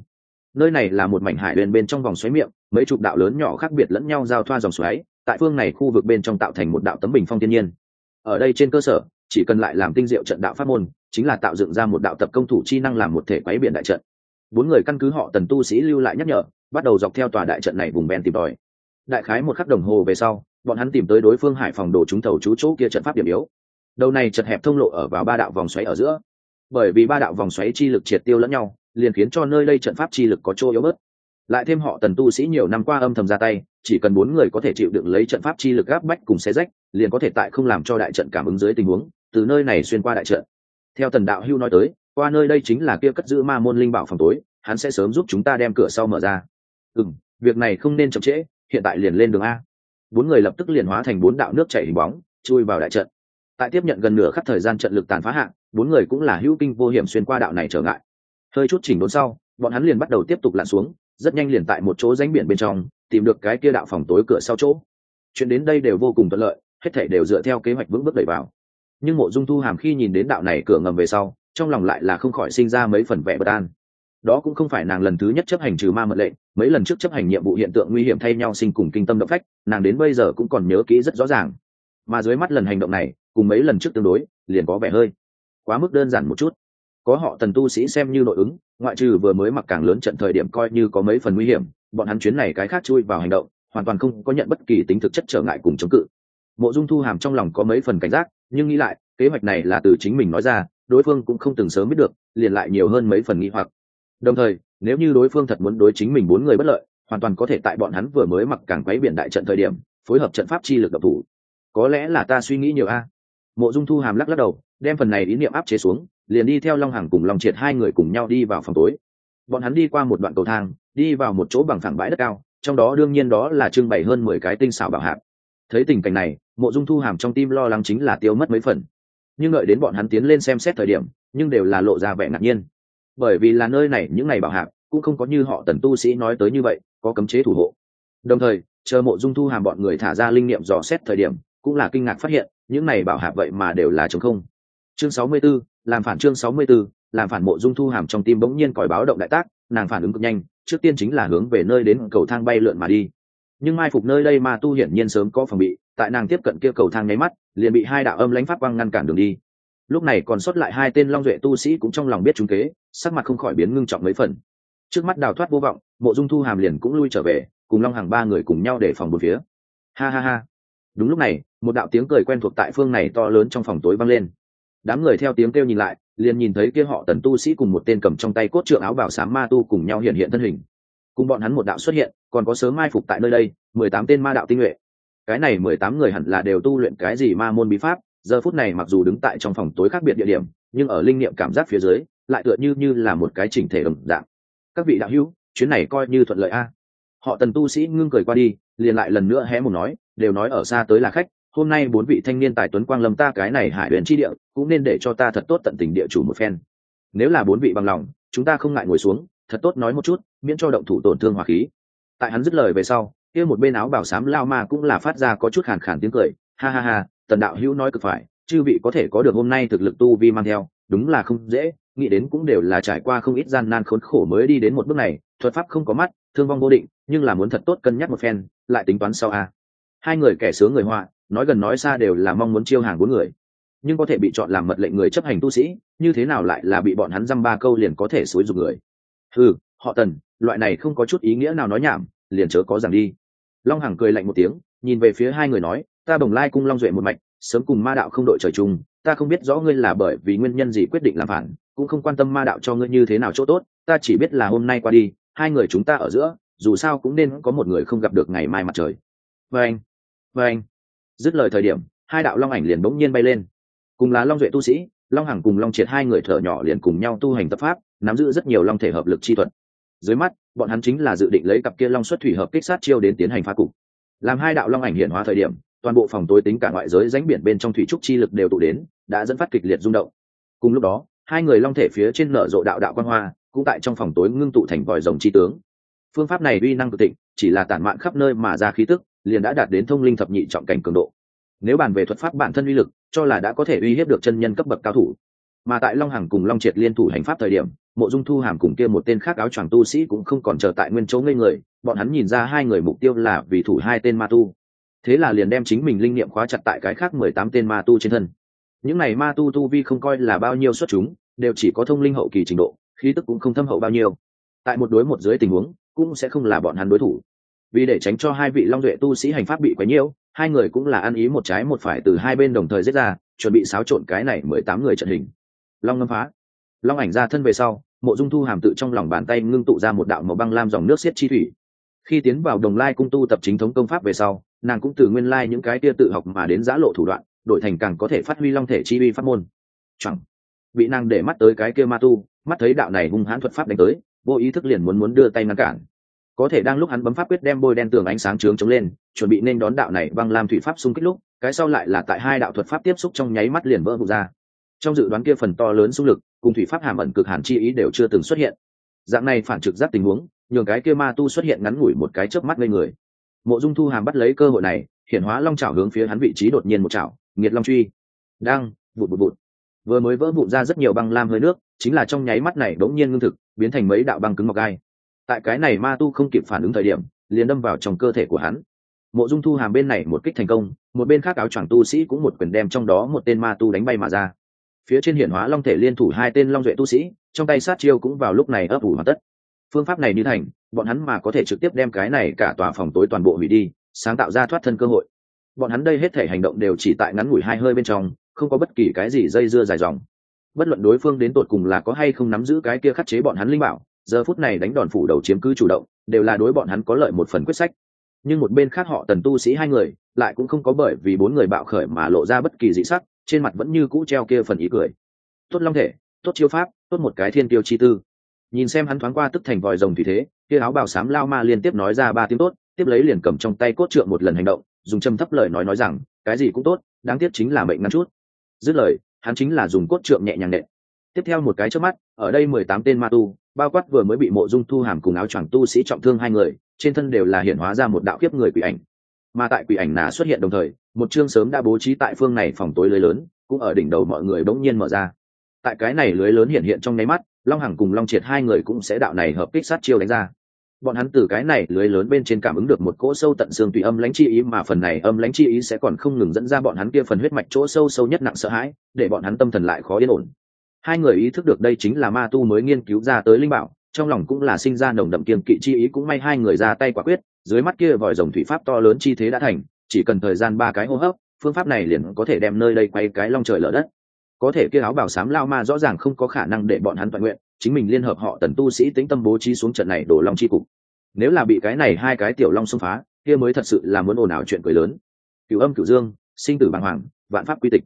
Nơi này là một mảnh hải bên bên trong vòng xoáy miệng, mấy chục đạo lớn nhỏ khác biệt lẫn nhau giao thoa dòng xoáy, tại phương này khu vực bên trong tạo thành một đạo tấm bình phong thiên nhiên. Ở đây trên cơ sở, chỉ cần lại làm tinh diệu trận đạo pháp môn chính là tạo dựng ra một đạo tập công thủ chi năng làm một thể quấy biển đại trận. Bốn người căn cứ họ tần tu sĩ lưu lại nhắc nhở, bắt đầu dọc theo tòa đại trận này vùng ven tìm tòi. Đại khái một khắc đồng hồ về sau, bọn hắn tìm tới đối phương hải phòng đồ trúng thầu chú chỗ kia trận pháp điểm yếu. Đầu này chật hẹp thông lộ ở vào ba đạo vòng xoáy ở giữa. Bởi vì ba đạo vòng xoáy chi lực triệt tiêu lẫn nhau, liền khiến cho nơi đây trận pháp chi lực có chỗ yếu bớt. Lại thêm họ tần tu sĩ nhiều năm qua âm thầm ra tay, chỉ cần bốn người có thể chịu đựng lấy trận pháp chi lực gáp bách cùng xe rách, liền có thể tại không làm cho đại trận cảm ứng dưới tình huống, từ nơi này xuyên qua đại trận theo tần đạo hưu nói tới qua nơi đây chính là kia cất giữ ma môn linh bảo phòng tối hắn sẽ sớm giúp chúng ta đem cửa sau mở ra. Ừ m việc này không nên chậm trễ hiện tại liền lên đường a. Bốn người lập tức liền hóa thành bốn đạo nước chảy hình bóng chui vào đại trận. Tại tiếp nhận gần nửa khắc thời gian trận lực tàn phá hạng, bốn người cũng là hữu kinh vô hiểm xuyên qua đạo này trở ngại. Hơi chút chỉnh đốn sau bọn hắn liền bắt đầu tiếp tục lặn xuống rất nhanh liền tại một chỗ ránh biển bên trong tìm được cái kia đạo phòng tối cửa sau chỗ. Chuyện đến đây đều vô cùng thuận lợi hết thể đều dựa theo kế hoạch vững bước đẩy vào nhưng mộ dung thu hàm khi nhìn đến đạo này cửa ngầm về sau, trong lòng lại là không khỏi sinh ra mấy phần vẻ bất an. Đó cũng không phải nàng lần thứ nhất chấp hành trừ ma mật lệnh, mấy lần trước chấp hành nhiệm vụ hiện tượng nguy hiểm thay nhau sinh cùng kinh tâm động phách, nàng đến bây giờ cũng còn nhớ kỹ rất rõ ràng. Mà dưới mắt lần hành động này, cùng mấy lần trước tương đối, liền có vẻ hơi quá mức đơn giản một chút. Có họ tần tu sĩ xem như nội ứng, ngoại trừ vừa mới mặc càng lớn trận thời điểm coi như có mấy phần nguy hiểm, bọn hắn chuyến này cái khác chui vào hành động, hoàn toàn không có nhận bất kỳ tính thực chất trở ngại cùng chống cự. Mộ dung thu hàm trong lòng có mấy phần cảnh giác nhưng nghĩ lại, kế hoạch này là từ chính mình nói ra, đối phương cũng không từng sớm biết được, liền lại nhiều hơn mấy phần nghi hoặc. Đồng thời, nếu như đối phương thật muốn đối chính mình bốn người bất lợi, hoàn toàn có thể tại bọn hắn vừa mới mặc càng quấy biển đại trận thời điểm, phối hợp trận pháp chi lực độc thủ. Có lẽ là ta suy nghĩ nhiều a. Mộ dung thu hàm lắc lắc đầu, đem phần này ý niệm áp chế xuống, liền đi theo long hằng cùng long triệt hai người cùng nhau đi vào phòng tối. Bọn hắn đi qua một đoạn cầu thang, đi vào một chỗ bằng phẳng bãi đất cao, trong đó đương nhiên đó là trưng bày hơn mười cái tinh xảo bảo hạc. Thấy tình cảnh này mộ dung thu hàm trong tim lo lắng chính là tiêu mất mấy phần. Nhưng đợi đến bọn hắn tiến lên xem xét thời điểm nhưng đều là lộ ra vẻ ngạc nhiên. Bởi vì là nơi này những ngày bảo hạc cũng không có như họ tần tu sĩ nói tới như vậy có cấm chế thủ hộ. Đồng thời chờ mộ dung thu hàm bọn người thả ra linh nghiệm dò xét thời điểm cũng là kinh ngạc phát hiện những này bảo hạc vậy mà đều là chống không. Chương sáu mươi 64, làm phản chương sáu mươi 64, làm phản mộ dung thu hàm trong tim bỗng nhiên còi báo động đại tác nàng phản ứng cực nhanh trước tiên chính là hướng về nơi đến cầu thang bay lượn mà đi. Nhưng mai phục nơi đây ma tu hiển nhiên sớm có phòng bị tại nàng tiếp cận kia cầu thang nháy mắt, liền bị hai đạo âm lãnh pháp quang ngăn cản đường đi. Lúc này còn sót lại hai tên long duệ tu sĩ cũng trong lòng biết chúng kế, sắc mặt không khỏi biến ngưng trọng mấy phần. Trước mắt đào thoát vô vọng, mộ dung thu hàm liền cũng lui trở về, cùng long hàng ba người cùng nhau để phòng một phía. Ha ha ha. Đúng lúc này, một đạo tiếng cười quen thuộc tại phương này to lớn trong phòng tối vang lên. Đám người theo tiếng kêu nhìn lại, liền nhìn thấy kia họ tần tu sĩ cùng một tên cầm trong tay cốt trượng áo bảo sám ma tu cùng nhau hiện hiện thân hình. Cùng bọn hắn một đạo xuất hiện, còn có sớm mai phục tại nơi đây, mười tám tên ma đạo tinh nhuệ cái này mười tám người hẳn là đều tu luyện cái gì ma môn bí pháp, giờ phút này mặc dù đứng tại trong phòng tối khác biệt địa điểm, nhưng ở linh niệm cảm giác phía dưới, lại tựa như như là một cái chỉnh thể đồng dạng. Các vị đạo hữu, chuyến này coi như thuận lợi a. Họ tần tu sĩ ngưng cười qua đi, liền lại lần nữa hé một nói, đều nói ở xa tới là khách, hôm nay bốn vị thanh niên tài tuấn quang lâm ta cái này hải huyền chi địa, cũng nên để cho ta thật tốt tận tình địa chủ một phen. Nếu là bốn vị bằng lòng, chúng ta không ngại ngồi xuống, thật tốt nói một chút, miễn cho động thủ tổn thương hỏa khí. Tại hắn dứt lời về sau kia một bên áo bảo sám lao ma cũng là phát ra có chút khàn khàn tiếng cười. Ha ha ha, tần đạo hữu nói cực phải, chư vị có thể có được hôm nay thực lực tu vi mang theo, đúng là không dễ, nghĩ đến cũng đều là trải qua không ít gian nan khốn khổ mới đi đến một bước này, thuật pháp không có mắt, thương vong vô định, nhưng là muốn thật tốt cân nhắc một phen, lại tính toán sau a. Hai người kẻ sướng người họa, nói gần nói xa đều là mong muốn chiêu hàng bốn người. Nhưng có thể bị chọn làm mật lệnh người chấp hành tu sĩ, như thế nào lại là bị bọn hắn dăm ba câu liền có thể xối dục người? Ừ họ tần, loại này không có chút ý nghĩa nào nói nhảm, liền chớ có rằng đi long hằng cười lạnh một tiếng, nhìn về phía hai người nói, ta bồng lai cung long duệ một mạch, sớm cùng ma đạo không đội trời chung, ta không biết rõ ngươi là bởi vì nguyên nhân gì quyết định làm phản, cũng không quan tâm ma đạo cho ngươi như thế nào chỗ tốt, ta chỉ biết là hôm nay qua đi, hai người chúng ta ở giữa, dù sao cũng nên có một người không gặp được ngày mai mặt trời. Vê anh vê anh. Dứt lời thời điểm, hai đạo long ảnh liền bỗng nhiên bay lên. Cùng là long duệ tu sĩ, long hằng cùng long triệt hai người thở nhỏ liền cùng nhau tu hành tập pháp, nắm giữ rất nhiều long thể hợp lực chi thuật dưới mắt, bọn hắn chính là dự định lấy cặp kia long xuất thủy hợp kích sát chiêu đến tiến hành phá cục. Làm hai đạo long ảnh hiện hóa thời điểm, toàn bộ phòng tối tính cả ngoại giới ránh biển bên trong thủy trúc chi lực đều tụ đến, đã dẫn phát kịch liệt rung động. Cùng lúc đó, hai người long thể phía trên nở rộ đạo đạo quan hoa, cũng tại trong phòng tối ngưng tụ thành vòi rồng chi tướng. Phương pháp này uy năng cực thịnh, chỉ là tản mạn khắp nơi mà ra khí tức, liền đã đạt đến thông linh thập nhị trọng cảnh cường độ. Nếu bàn về thuật pháp bản thân uy lực, cho là đã có thể uy hiếp được chân nhân cấp bậc cao thủ. Mà tại long hằng cùng long triệt liên thủ hành pháp thời điểm mộ dung thu hàm cùng kia một tên khác áo choàng tu sĩ cũng không còn chờ tại nguyên chỗ ngây người, bọn hắn nhìn ra hai người mục tiêu là vì thủ hai tên ma tu. Thế là liền đem chính mình linh niệm khóa chặt tại cái khác mười tám tên ma tu trên thân. Những này ma tu tu vi không coi là bao nhiêu xuất chúng, đều chỉ có thông linh hậu kỳ trình độ, khí tức cũng không thâm hậu bao nhiêu. Tại một đối một dưới tình huống, cũng sẽ không là bọn hắn đối thủ. Vì để tránh cho hai vị long duệ tu sĩ hành pháp bị quấy nhiễu, hai người cũng là ăn ý một trái một phải từ hai bên đồng thời giết ra, chuẩn bị xáo trộn cái này mười tám người trận hình. Long ngâm phá. Long ảnh ra thân về sau mộ dung thu hàm tự trong lòng bàn tay ngưng tụ ra một đạo màu băng lam dòng nước xiết chi thủy. Khi tiến vào đồng lai cung tu tập chính thống công pháp về sau, nàng cũng từ nguyên lai những cái tia tự học mà đến giã lộ thủ đoạn, đổi thành càng có thể phát huy long thể chi uy pháp môn. Chẳng, bị nàng để mắt tới cái kia ma tu, mắt thấy đạo này hung hãn thuật pháp đánh tới, vô ý thức liền muốn muốn đưa tay ngăn cản. Có thể đang lúc hắn bấm pháp quyết đem bôi đen tường ánh sáng trướng chống lên, chuẩn bị nên đón đạo này băng lam thủy pháp xung kích lúc, cái sau lại là tại hai đạo thuật pháp tiếp xúc trong nháy mắt liền vỡ vụt ra. Trong dự đoán kia phần to lớn xung lực cùng thủy pháp hàm ẩn cực hàn chi ý đều chưa từng xuất hiện. Dạng này phản trực giác tình huống, nhường cái kia ma tu xuất hiện ngắn ngủi một cái chớp mắt lên người. Mộ dung thu hàm bắt lấy cơ hội này hiện hóa long trào hướng phía hắn vị trí đột nhiên một chảo, nghiệt long truy. Đang, vụt vụt vụt. Vừa mới vỡ vụn ra rất nhiều băng lam hơi nước, chính là trong nháy mắt này đống nhiên ngưng thực, biến thành mấy đạo băng cứng mọc gai. Tại cái này ma tu không kịp phản ứng thời điểm, liền đâm vào trong cơ thể của hắn. Mộ dung thu hàm bên này một kích thành công, một bên khác áo choàng tu sĩ cũng một quyền đem trong đó một tên ma tu đánh bay mà ra phía trên hiển hóa long thể liên thủ hai tên long duệ tu sĩ, trong tay sát chiêu cũng vào lúc này ấp ủ hoàn tất. Phương pháp này như thành, bọn hắn mà có thể trực tiếp đem cái này cả tòa phòng tối toàn bộ hủy đi, sáng tạo ra thoát thân cơ hội. Bọn hắn đây hết thể hành động đều chỉ tại ngắn ngủi hai hơi bên trong, không có bất kỳ cái gì dây dưa dài dòng. Bất luận đối phương đến tột cùng là có hay không nắm giữ cái kia khắc chế bọn hắn linh bảo, giờ phút này đánh đòn phủ đầu chiếm cứ chủ động, đều là đối bọn hắn có lợi một phần quyết sách. Nhưng một bên khác họ tần tu sĩ hai người, lại cũng không có bởi vì bốn người bạo khởi mà lộ ra bất kỳ dị sắc trên mặt vẫn như cũ treo kia phần ý cười. Tốt long thể, tốt chiêu pháp, tốt một cái thiên tiêu chi tư. Nhìn xem hắn thoáng qua tức thành vòi rồng thì thế, kia áo bào xám lao ma liên tiếp nói ra ba tiếng tốt, tiếp lấy liền cầm trong tay cốt trượng một lần hành động, dùng châm thấp lời nói nói rằng, cái gì cũng tốt, đáng tiếc chính là mệnh ngắn chút. Dứt lời, hắn chính là dùng cốt trượng nhẹ nhàng nện. Tiếp theo một cái trước mắt, ở đây mười tám tên ma tu, bao quát vừa mới bị mộ dung thu hàm cùng áo choàng tu sĩ trọng thương hai người, trên thân đều là hiện hóa ra một đạo kiếp người quỷ ảnh mà tại quỷ ảnh nà xuất hiện đồng thời, một chương sớm đã bố trí tại phương này phòng tối lưới lớn, cũng ở đỉnh đầu mọi người bỗng nhiên mở ra. Tại cái này lưới lớn hiện hiện trong nháy mắt, long hằng cùng long triệt hai người cũng sẽ đạo này hợp kích sát chiêu đánh ra. Bọn hắn từ cái này lưới lớn bên trên cảm ứng được một cỗ sâu tận xương tùy âm lãnh chi ý, mà phần này âm lãnh chi ý sẽ còn không ngừng dẫn ra bọn hắn kia phần huyết mạch chỗ sâu sâu nhất nặng sợ hãi, để bọn hắn tâm thần lại khó yên ổn. Hai người ý thức được đây chính là ma tu mới nghiên cứu ra tới linh bảo trong lòng cũng là sinh ra nồng đậm kiên kỵ chi ý, cũng may hai người ra tay quả quyết, dưới mắt kia vòi rồng thủy pháp to lớn chi thế đã thành, chỉ cần thời gian ba cái hô hấp, phương pháp này liền có thể đem nơi đây quay cái long trời lở đất. Có thể kia áo bảo sám lao ma rõ ràng không có khả năng để bọn hắn toàn nguyện, chính mình liên hợp họ tần tu sĩ tĩnh tâm bố trí xuống trận này đổ long chi cục. Nếu là bị cái này hai cái tiểu long xông phá, kia mới thật sự là muốn ồn ào chuyện cười lớn. Cửu âm cửu dương, sinh tử bàng hoàng, vạn pháp quy tịch.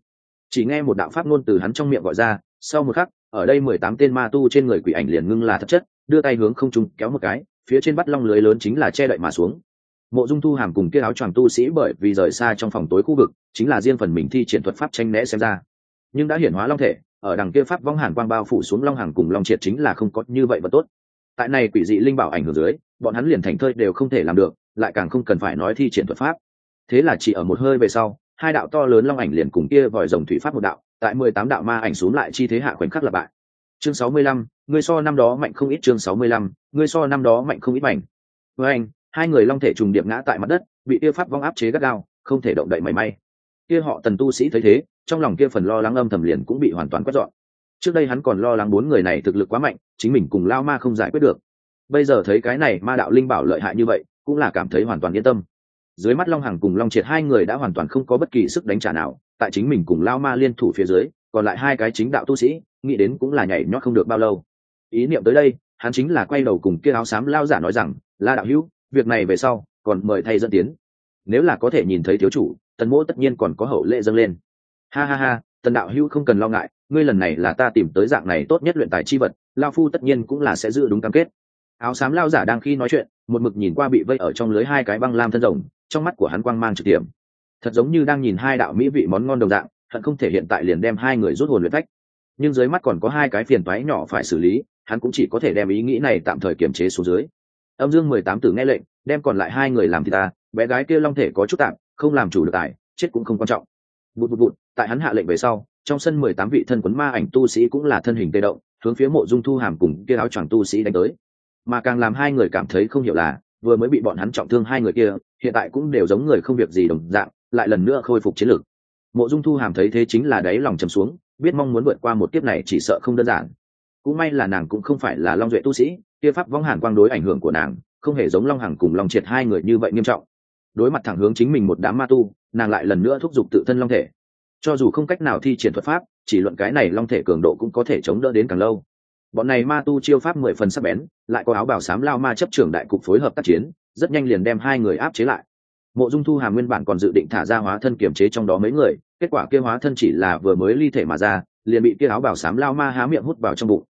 Chỉ nghe một đạo pháp ngôn từ hắn trong miệng gọi ra, sau một khắc, ở đây mười tám tên ma tu trên người quỷ ảnh liền ngưng là thật chất đưa tay hướng không trung kéo một cái, phía trên bắt long lưới lớn chính là che đậy mà xuống. Mộ dung thu hàm cùng kia áo choàng tu sĩ bởi vì rời xa trong phòng tối khu vực, chính là riêng phần mình thi triển thuật pháp tranh né xem ra. Nhưng đã hiển hóa long thể, ở đằng kia pháp vong hàn quang bao phủ xuống long hàng cùng long triệt chính là không có như vậy và tốt. Tại này quỷ dị linh bảo ảnh hưởng dưới, bọn hắn liền thành thơi đều không thể làm được, lại càng không cần phải nói thi triển thuật pháp. Thế là chỉ ở một hơi về sau, hai đạo to lớn long ảnh liền cùng kia vòi rồng thủy pháp một đạo, tại mười tám đạo ma ảnh xuống lại chi thế hạ khoảnh khắc là bại. Chương sáu mươi lăm ngươi so năm đó mạnh không ít chương sáu mươi lăm, ngươi so năm đó mạnh không ít mảnh. Với anh, hai người long thể trùng điệp ngã tại mặt đất, bị tiêu pháp vong áp chế gắt gao, không thể động đậy mảy may. Kia họ tần tu sĩ thấy thế, trong lòng kia phần lo lắng âm thầm liền cũng bị hoàn toàn quét dọn. Trước đây hắn còn lo lắng bốn người này thực lực quá mạnh, chính mình cùng lao ma không giải quyết được. Bây giờ thấy cái này ma đạo linh bảo lợi hại như vậy, cũng là cảm thấy hoàn toàn yên tâm. Dưới mắt long hằng cùng long triệt hai người đã hoàn toàn không có bất kỳ sức đánh trả nào, tại chính mình cùng lao ma liên thủ phía dưới, còn lại hai cái chính đạo tu sĩ, nghĩ đến cũng là nhảy nhót không được bao lâu ý niệm tới đây, hắn chính là quay đầu cùng kia áo xám lao giả nói rằng, la đạo hữu, việc này về sau, còn mời thay dẫn tiến. Nếu là có thể nhìn thấy thiếu chủ, tần mỗ tất nhiên còn có hậu lệ dâng lên. Ha ha ha, tần đạo hữu không cần lo ngại, ngươi lần này là ta tìm tới dạng này tốt nhất luyện tài chi vật, lao phu tất nhiên cũng là sẽ giữ đúng cam kết. Áo xám lao giả đang khi nói chuyện, một mực nhìn qua bị vây ở trong lưới hai cái băng lam thân rồng, trong mắt của hắn quang mang trực điểm thật giống như đang nhìn hai đạo mỹ vị món ngon đồng dạng hận không thể hiện tại liền đem hai người rút hồn luyện phách. Nhưng dưới mắt còn có hai cái phiền toái nhỏ phải xử lý hắn cũng chỉ có thể đem ý nghĩ này tạm thời kiềm chế xuống dưới. Âm dương mười tám tử nghe lệnh đem còn lại hai người làm thì ta bé gái kia long thể có chút tạm không làm chủ được tài chết cũng không quan trọng. Bụt bụt bụt, tại hắn hạ lệnh về sau trong sân mười tám vị thân quấn ma ảnh tu sĩ cũng là thân hình tê động hướng phía mộ dung thu hàm cùng kia áo choàng tu sĩ đánh tới. Mà càng làm hai người cảm thấy không hiểu là vừa mới bị bọn hắn trọng thương hai người kia hiện tại cũng đều giống người không việc gì đồng dạng lại lần nữa khôi phục chiến lược mộ dung thu hàm thấy thế chính là đáy lòng trầm xuống biết mong muốn vượt qua một kiếp này chỉ sợ không đơn giản cũng may là nàng cũng không phải là long duệ tu sĩ, kia pháp vong hàn quang đối ảnh hưởng của nàng, không hề giống long hằng cùng long triệt hai người như vậy nghiêm trọng. Đối mặt thẳng hướng chính mình một đám ma tu, nàng lại lần nữa thúc giục tự thân long thể. Cho dù không cách nào thi triển thuật pháp, chỉ luận cái này long thể cường độ cũng có thể chống đỡ đến càng lâu. Bọn này ma tu chiêu pháp mười phần sắc bén, lại có áo bảo sám lao ma chấp trưởng đại cục phối hợp tác chiến, rất nhanh liền đem hai người áp chế lại. Mộ dung thu hàm nguyên bản còn dự định thả ra hóa thân kiềm chế trong đó mấy người, kết quả kia hóa thân chỉ là vừa mới ly thể mà ra, liền bị kia áo bảo sám lao ma há miệng hút vào trong bụng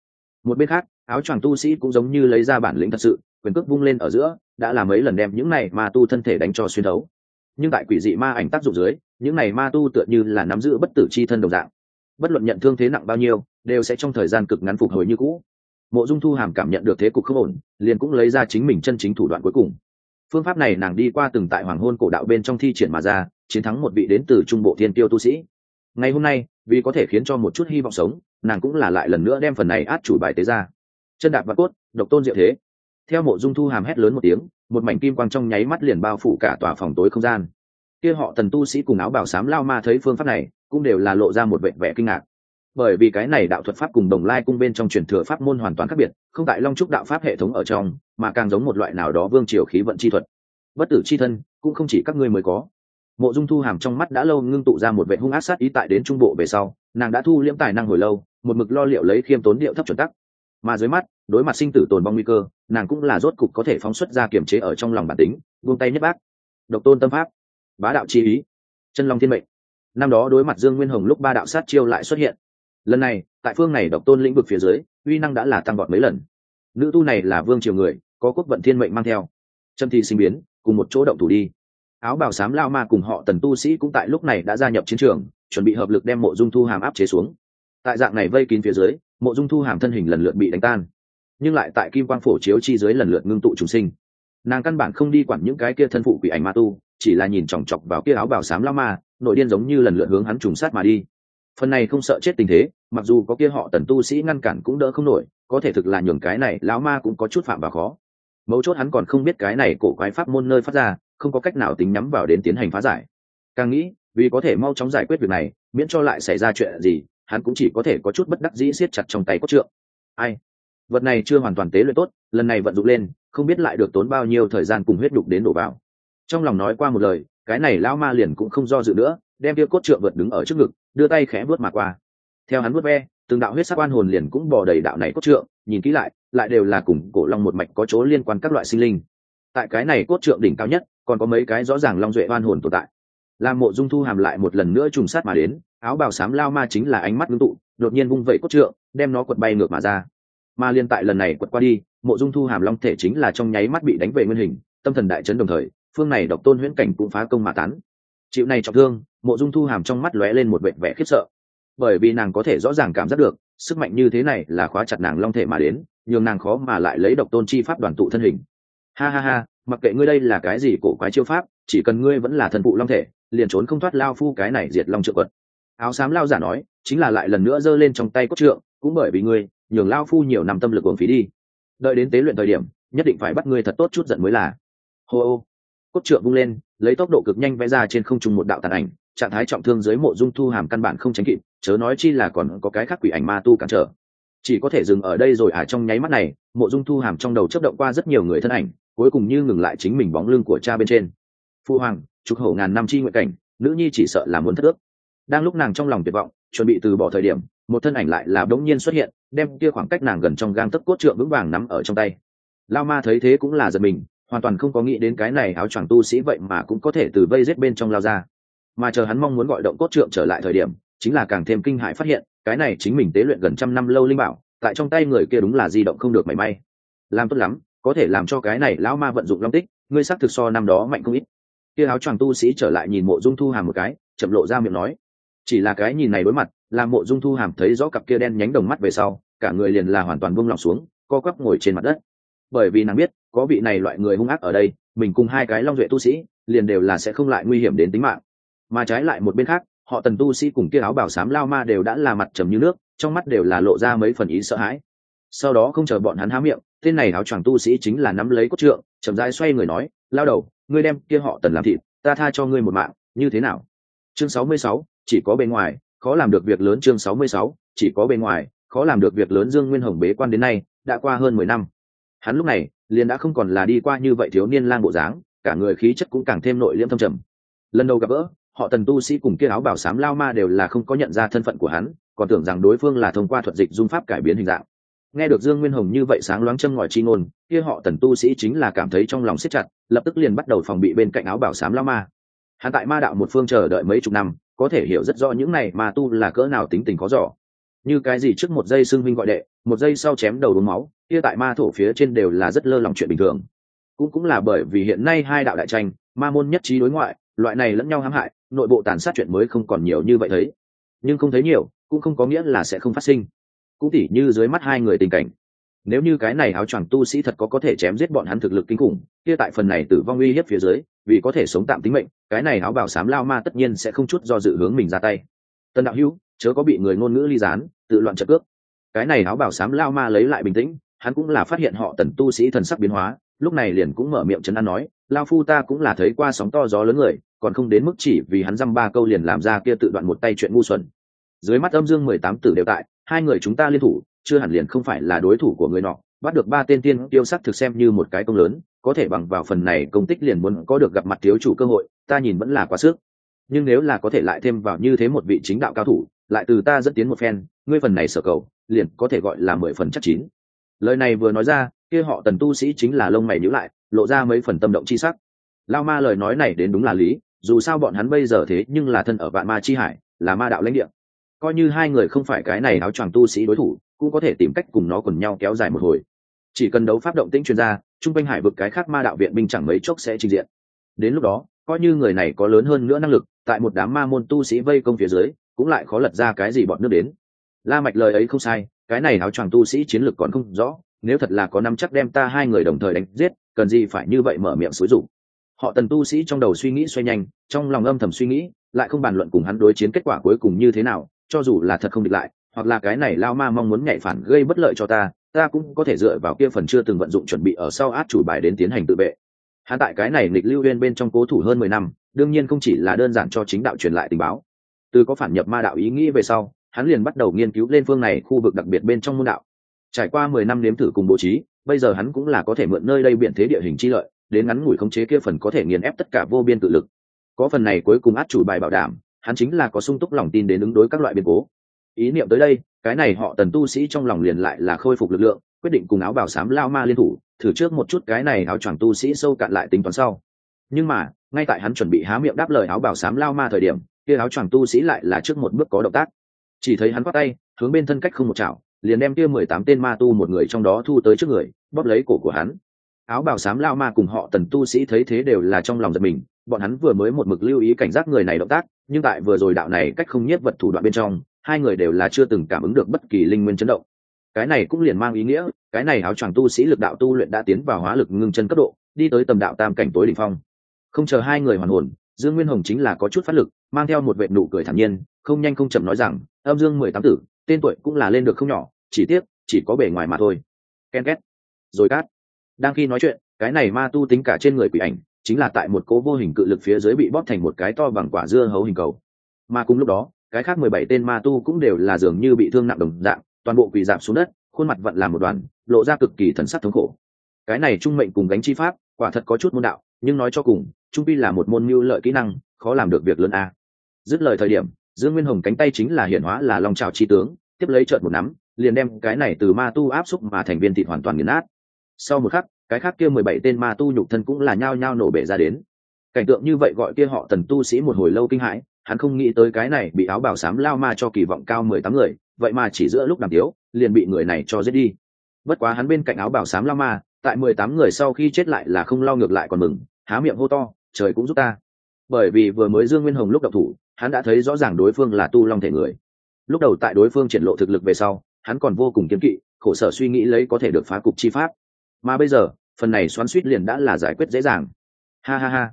một bên khác, áo choàng tu sĩ cũng giống như lấy ra bản lĩnh thật sự, quyền cước vung lên ở giữa, đã làm mấy lần đem những này ma tu thân thể đánh cho xuyên đấu nhưng tại quỷ dị ma ảnh tác dụng dưới, những này ma tu tựa như là nắm giữ bất tử chi thân đồng dạng. Bất luận nhận thương thế nặng bao nhiêu, đều sẽ trong thời gian cực ngắn phục hồi như cũ. Mộ dung thu hàm cảm nhận được thế cục không ổn, liền cũng lấy ra chính mình chân chính thủ đoạn cuối cùng. Phương pháp này nàng đi qua từng tại hoàng hôn cổ đạo bên trong thi triển mà ra, chiến thắng một vị đến từ trung bộ thiên tiêu tu sĩ. Ngày hôm nay, vì có thể khiến cho một chút hy vọng sống nàng cũng là lại lần nữa đem phần này át chủ bài tế ra. Chân đạp và cốt, độc tôn diệu thế. Theo mộ dung thu hàm hét lớn một tiếng, một mảnh kim quang trong nháy mắt liền bao phủ cả tòa phòng tối không gian. Kia họ tần tu sĩ cùng áo bảo sám lao ma thấy phương pháp này, cũng đều là lộ ra một vẻ vẻ kinh ngạc. Bởi vì cái này đạo thuật pháp cùng đồng lai cung bên trong truyền thừa pháp môn hoàn toàn khác biệt, không tại long trúc đạo pháp hệ thống ở trong, mà càng giống một loại nào đó vương triều khí vận chi thuật. Bất tử chi thân, cũng không chỉ các ngươi mới có. Mộ dung thu hàm trong mắt đã lâu ngưng tụ ra một vệ hung ác sát ý tại đến trung bộ về sau, nàng đã thu liễm tài năng hồi lâu một mực lo liệu lấy khiêm tốn điệu thấp chuẩn tắc. Mà dưới mắt, đối mặt sinh tử tồn vong nguy cơ, nàng cũng là rốt cục có thể phóng xuất ra kiềm chế ở trong lòng bản tính, buông tay nhất bác. Độc tôn tâm pháp. Bá đạo chi ý. Chân long thiên mệnh. Năm đó đối mặt dương nguyên hồng lúc ba đạo sát chiêu lại xuất hiện. Lần này, tại phương này độc tôn lĩnh vực phía dưới, uy năng đã là tăng vọt mấy lần. Nữ tu này là vương triều người, có quốc vận thiên mệnh mang theo. Trâm thi sinh biến, cùng một chỗ động thủ đi. Áo bào xám lao ma cùng họ tần tu sĩ cũng tại lúc này đã gia nhập chiến trường, chuẩn bị hợp lực đem mộ dung thu hàm áp chế xuống tại dạng này vây kín phía dưới, mộ dung thu hàm thân hình lần lượt bị đánh tan. Nhưng lại tại kim quang phổ chiếu chi dưới lần lượt ngưng tụ trùng sinh. Nàng căn bản không đi quản những cái kia thân phụ quỷ ảnh ma tu, chỉ là nhìn chòng chọc vào kia áo bào xám lao ma, nội điên giống như lần lượt hướng hắn trùng sát mà đi. Phần này không sợ chết tình thế, mặc dù có kia họ tần tu sĩ ngăn cản cũng đỡ không nổi, có thể thực là nhường cái này lão ma cũng có chút phạm vào khó. Mấu chốt hắn còn không biết cái này cổ quái pháp môn nơi phát ra, không có cách nào tính nhắm vào đến tiến hành phá giải. Càng nghĩ, vì có thể mau chóng giải quyết việc này, miễn cho lại xảy ra chuyện gì hắn cũng chỉ có thể có chút bất đắc dĩ siết chặt trong tay cốt trượng. Ai? Vật này chưa hoàn toàn tế luyện tốt, lần này vận dụng lên, không biết lại được tốn bao nhiêu thời gian cùng huyết đục đến đổ vào. Trong lòng nói qua một lời, cái này lão ma liền cũng không do dự nữa, đem kia cốt trượng vượt đứng ở trước ngực, đưa tay khẽ vuốt mà qua. Theo hắn vuốt ve, từng đạo huyết sắc oan hồn liền cũng bò đầy đạo này cốt trượng, nhìn kỹ lại lại đều là cùng cổ long một mạch có chỗ liên quan các loại sinh linh. Tại cái này cốt trượng đỉnh cao nhất, còn có mấy cái rõ ràng long duệ oan hồn tồn tại. Làm mộ dung thu hàm lại một lần nữa trùng sát mà đến áo bào xám lao ma chính là ánh mắt ngưng tụ, đột nhiên vung vẩy cốt trượng, đem nó quật bay ngược mà ra. Ma liên tại lần này quật qua đi, mộ dung thu hàm long thể chính là trong nháy mắt bị đánh về nguyên hình, tâm thần đại chấn đồng thời, phương này độc tôn huyễn cảnh cũng phá công mà tán. Chịu này trọng thương, mộ dung thu hàm trong mắt lóe lên một vệ vẻ khiếp sợ. Bởi vì nàng có thể rõ ràng cảm giác được, sức mạnh như thế này là khóa chặt nàng long thể mà đến, nhường nàng khó mà lại lấy độc tôn chi pháp đoàn tụ thân hình. Ha ha ha, mặc kệ ngươi đây là cái gì cổ quái chiêu pháp, chỉ cần ngươi vẫn là thần phụ long thể, liền trốn không thoát lao phu cái này diệt long trượng quật áo xám lao giả nói, chính là lại lần nữa giơ lên trong tay cốt trượng, cũng bởi vì ngươi, nhường lao phu nhiều năm tâm lực uổng phí đi. Đợi đến tế luyện thời điểm, nhất định phải bắt ngươi thật tốt chút giận mới là. Hô ô, cốt trượng vung lên, lấy tốc độ cực nhanh vẽ ra trên không trung một đạo tàn ảnh, trạng thái trọng thương dưới mộ dung thu hàm căn bản không tránh kịp, chớ nói chi là còn có cái khác quỷ ảnh ma tu cản trở. Chỉ có thể dừng ở đây rồi à trong nháy mắt này, mộ dung thu hàm trong đầu chấp động qua rất nhiều người thân ảnh, cuối cùng như ngừng lại chính mình bóng lưng của cha bên trên. Phu hoàng, trục hổ ngàn năm chi nguyện cảnh, nữ nhi chỉ sợ là muốn thất ước đang lúc nàng trong lòng tuyệt vọng, chuẩn bị từ bỏ thời điểm, một thân ảnh lại là đống nhiên xuất hiện, đem kia khoảng cách nàng gần trong gang tấc cốt trượng vững vàng nắm ở trong tay. Lao ma thấy thế cũng là giật mình, hoàn toàn không có nghĩ đến cái này áo choàng tu sĩ vậy mà cũng có thể từ vây rết bên trong lao ra. Mà chờ hắn mong muốn gọi động cốt trượng trở lại thời điểm, chính là càng thêm kinh hãi phát hiện, cái này chính mình tế luyện gần trăm năm lâu linh bảo, tại trong tay người kia đúng là di động không được mảy may. Làm tốt lắm, có thể làm cho cái này lão ma vận dụng long tích, ngươi xác thực so năm đó mạnh không ít. Kia áo choàng tu sĩ trở lại nhìn mộ dung thu hàm một cái, chậm lộ ra miệng nói chỉ là cái nhìn này đối mặt làm mộ dung thu hàm thấy rõ cặp kia đen nhánh đồng mắt về sau, cả người liền là hoàn toàn buông lỏng xuống, co quắp ngồi trên mặt đất. Bởi vì nàng biết, có vị này loại người hung ác ở đây, mình cùng hai cái long duệ tu sĩ, liền đều là sẽ không lại nguy hiểm đến tính mạng. Mà trái lại một bên khác, họ tần tu sĩ cùng kia áo bảo sám lao ma đều đã là mặt trầm như nước, trong mắt đều là lộ ra mấy phần ý sợ hãi. Sau đó không chờ bọn hắn há miệng, tên này áo choàng tu sĩ chính là nắm lấy cốt trượng, chậm rãi xoay người nói, lao đầu, ngươi đem kia họ tần làm thịt, ta tha cho ngươi một mạng, như thế nào? Chương sáu mươi sáu chỉ có bề ngoài, khó làm được việc lớn chương sáu mươi sáu, chỉ có bề ngoài, khó làm được việc lớn dương nguyên hồng bế quan đến nay, đã qua hơn mười năm. Hắn lúc này, liền đã không còn là đi qua như vậy thiếu niên lang bộ dáng, cả người khí chất cũng càng thêm nội liêm thâm trầm. Lần đầu gặp gỡ, họ tần tu sĩ cùng kia áo bảo sám lao ma đều là không có nhận ra thân phận của hắn, còn tưởng rằng đối phương là thông qua thuật dịch dung pháp cải biến hình dạng. Nghe được dương nguyên hồng như vậy sáng loáng châm ngòi chi ngôn, kia họ tần tu sĩ chính là cảm thấy trong lòng siết chặt, lập tức liền bắt đầu phòng bị bên cạnh áo bảo sám lao ma. Hắn tại ma đạo một phương chờ đợi mấy chục năm có thể hiểu rất rõ những này mà tu là cỡ nào tính tình khó giỏ. Như cái gì trước một giây xưng huynh gọi đệ, một giây sau chém đầu đốn máu, kia tại ma thổ phía trên đều là rất lơ lòng chuyện bình thường. Cũng cũng là bởi vì hiện nay hai đạo đại tranh, ma môn nhất trí đối ngoại, loại này lẫn nhau hãm hại, nội bộ tàn sát chuyện mới không còn nhiều như vậy thấy. Nhưng không thấy nhiều, cũng không có nghĩa là sẽ không phát sinh. Cũng tỉ như dưới mắt hai người tình cảnh. Nếu như cái này áo choàng tu sĩ thật có có thể chém giết bọn hắn thực lực kinh khủng, kia tại phần này tử vong uy hiếp phía dưới vì có thể sống tạm tính mệnh, cái này áo bảo sám lao ma tất nhiên sẽ không chút do dự hướng mình ra tay. Tân đạo hữu, chớ có bị người ngôn ngữ ly gián, tự loạn trợ cước. Cái này áo bảo sám lao ma lấy lại bình tĩnh, hắn cũng là phát hiện họ tần tu sĩ thần sắc biến hóa, lúc này liền cũng mở miệng chấn an nói, lao phu ta cũng là thấy qua sóng to gió lớn người, còn không đến mức chỉ vì hắn dăm ba câu liền làm ra kia tự đoạn một tay chuyện ngu xuẩn. Dưới mắt âm dương mười tám tử đều tại, hai người chúng ta liên thủ, chưa hẳn liền không phải là đối thủ của người nọ, bắt được ba tên tiên tiêu sắc thực xem như một cái công lớn có thể bằng vào phần này công tích liền muốn có được gặp mặt thiếu chủ cơ hội, ta nhìn vẫn là quá sức. Nhưng nếu là có thể lại thêm vào như thế một vị chính đạo cao thủ, lại từ ta dẫn tiến một phen, ngươi phần này sở cầu, liền có thể gọi là mười phần chắc chín. Lời này vừa nói ra, kia họ tần tu sĩ chính là lông mày nhữ lại, lộ ra mấy phần tâm động chi sắc. Lao ma lời nói này đến đúng là lý, dù sao bọn hắn bây giờ thế nhưng là thân ở vạn ma chi hải, là ma đạo lãnh địa. Coi như hai người không phải cái này áo choàng tu sĩ đối thủ, cũng có thể tìm cách cùng nó cùng nhau kéo dài một hồi chỉ cần đấu pháp động tĩnh chuyên gia trung quanh hải vực cái khác ma đạo viện binh chẳng mấy chốc sẽ trình diện. Đến lúc đó, coi như người này có lớn hơn nữa năng lực, tại một đám ma môn tu sĩ vây công phía dưới, cũng lại khó lật ra cái gì bọn nước đến. La mạch lời ấy không sai, cái này áo choàng tu sĩ chiến lược còn không rõ, nếu thật là có năm chắc đem ta hai người đồng thời đánh giết, cần gì phải như vậy mở miệng xúi rủ họ tần tu sĩ trong đầu suy nghĩ xoay nhanh, trong lòng âm thầm suy nghĩ, lại không bàn luận cùng hắn đối chiến kết quả cuối cùng như thế nào, cho dù là thật không địch lại, hoặc là cái này lao ma mong muốn nhảy phản gây bất lợi cho ta ta cũng có thể dựa vào kia phần chưa từng vận dụng chuẩn bị ở sau át chủ bài đến tiến hành tự vệ. Hắn tại cái này lịch lưu uyên bên trong cố thủ hơn mười năm, đương nhiên không chỉ là đơn giản cho chính đạo truyền lại tình báo. Từ có phản nhập ma đạo ý nghĩ về sau, hắn liền bắt đầu nghiên cứu lên phương này khu vực đặc biệt bên trong môn đạo. Trải qua mười năm nếm thử cùng bố trí, bây giờ hắn cũng là có thể mượn nơi đây biện thế địa hình chi lợi, đến ngắn ngủi khống chế kia phần có thể nghiền ép tất cả vô biên tự lực. Có phần này cuối cùng át chủ bài bảo đảm, hắn chính là có sung túc lòng tin đến ứng đối các loại biến cố. Ý niệm tới đây cái này họ tần tu sĩ trong lòng liền lại là khôi phục lực lượng, quyết định cùng áo bào xám lao ma liên thủ, thử trước một chút cái này áo choàng tu sĩ sâu cạn lại tính toán sau. Nhưng mà, ngay tại hắn chuẩn bị há miệng đáp lời áo bào xám lao ma thời điểm, kia áo choàng tu sĩ lại là trước một bước có động tác. Chỉ thấy hắn bắt tay, hướng bên thân cách không một chảo, liền đem kia mười tám tên ma tu một người trong đó thu tới trước người, bóp lấy cổ của hắn. Áo bào xám lao ma cùng họ tần tu sĩ thấy thế đều là trong lòng giật mình, bọn hắn vừa mới một mực lưu ý cảnh giác người này động tác, nhưng tại vừa rồi đạo này cách không nhất vật thủ đoạn bên trong hai người đều là chưa từng cảm ứng được bất kỳ linh nguyên chấn động. Cái này cũng liền mang ý nghĩa, cái này áo choàng tu sĩ lực đạo tu luyện đã tiến vào hóa lực ngưng chân cấp độ, đi tới tầm đạo tam cảnh tối đỉnh phong. Không chờ hai người hoàn hồn, dương nguyên hồng chính là có chút phát lực, mang theo một vệ nụ cười thản nhiên, không nhanh không chậm nói rằng, âm dương mười tám tử, tên tuổi cũng là lên được không nhỏ, chỉ tiếc, chỉ có bề ngoài mà thôi. Ken két. Rồi cát. Đang khi nói chuyện, cái này ma tu tính cả trên người quỷ ảnh, chính là tại một cố vô hình cự lực phía dưới bị bóp thành một cái to bằng quả dưa hấu hình cầu. Mà cùng lúc đó cái khác mười bảy tên ma tu cũng đều là dường như bị thương nặng đồng dạng, toàn bộ quỳ giảm xuống đất, khuôn mặt vận làm một đoàn, lộ ra cực kỳ thần sắc thống khổ. Cái này trung mệnh cùng gánh chi pháp, quả thật có chút môn đạo, nhưng nói cho cùng, trung pi là một môn mưu lợi kỹ năng, khó làm được việc lớn a. Dứt lời thời điểm, dương nguyên hồng cánh tay chính là hiển hóa là long trào chi tướng, tiếp lấy trợn một nắm, liền đem cái này từ ma tu áp xúc mà thành viên thịt hoàn toàn nghiền nát. Sau một khắc, cái khác kia mười bảy tên ma tu nhục thân cũng là nhao nhao nổ bể ra đến. Cảnh tượng như vậy gọi kia họ tần tu sĩ một hồi lâu kinh hãi hắn không nghĩ tới cái này bị áo bảo xám lao ma cho kỳ vọng cao mười tám người, vậy mà chỉ giữa lúc đàm tiếu, liền bị người này cho giết đi. Bất quá hắn bên cạnh áo bảo xám lao ma, tại mười tám người sau khi chết lại là không lo ngược lại còn mừng, há miệng hô to, trời cũng giúp ta. Bởi vì vừa mới dương nguyên hồng lúc độc thủ, hắn đã thấy rõ ràng đối phương là tu long thể người. Lúc đầu tại đối phương triển lộ thực lực về sau, hắn còn vô cùng kiếm kỵ, khổ sở suy nghĩ lấy có thể được phá cục chi pháp. Mà bây giờ, phần này xoắn suýt liền đã là giải quyết dễ dàng. Ha ha ha.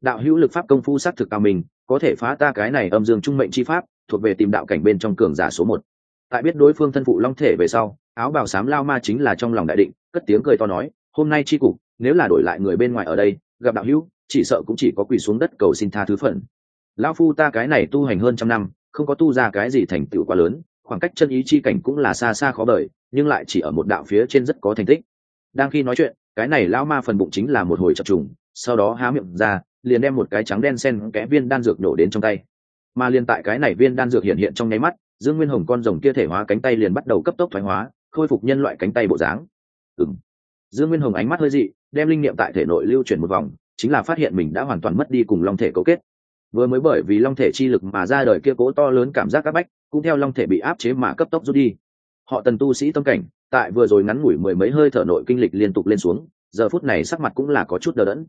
Đạo hữu lực pháp công phu s á c thực cao mình có thể phá ta cái này âm dương trung mệnh chi pháp, thuộc về tìm đạo cảnh bên trong cường giả số một. Tại biết đối phương thân phụ long thể về sau, áo bào xám lao ma chính là trong lòng đại định, cất tiếng cười to nói, hôm nay chi cục, nếu là đổi lại người bên ngoài ở đây, gặp đạo hữu, chỉ sợ cũng chỉ có quỳ xuống đất cầu xin tha thứ phận lao phu ta cái này tu hành hơn trăm năm, không có tu ra cái gì thành tựu quá lớn, khoảng cách chân ý chi cảnh cũng là xa xa khó bời, nhưng lại chỉ ở một đạo phía trên rất có thành tích. Đang khi nói chuyện, cái này lao ma phần bụng chính là một hồi chập trùng, sau đó há miệng ra liền đem một cái trắng đen sen kẽ viên đan dược đổ đến trong tay. Mà liền tại cái này viên đan dược hiện hiện trong nháy mắt, dương nguyên hồng con rồng kia thể hóa cánh tay liền bắt đầu cấp tốc thoái hóa, khôi phục nhân loại cánh tay bộ dáng. Ừng dương nguyên hồng ánh mắt hơi dị, đem linh nghiệm tại thể nội lưu chuyển một vòng, chính là phát hiện mình đã hoàn toàn mất đi cùng long thể cấu kết. Vừa mới bởi vì long thể chi lực mà ra đời kia cố to lớn cảm giác áp bách, cũng theo long thể bị áp chế mà cấp tốc rút đi. Họ tần tu sĩ tâm cảnh, tại vừa rồi ngắn ngủi mười mấy hơi thở nội kinh lịch liên tục lên xuống, giờ phút này sắc mặt cũng là có chút đờ đẫn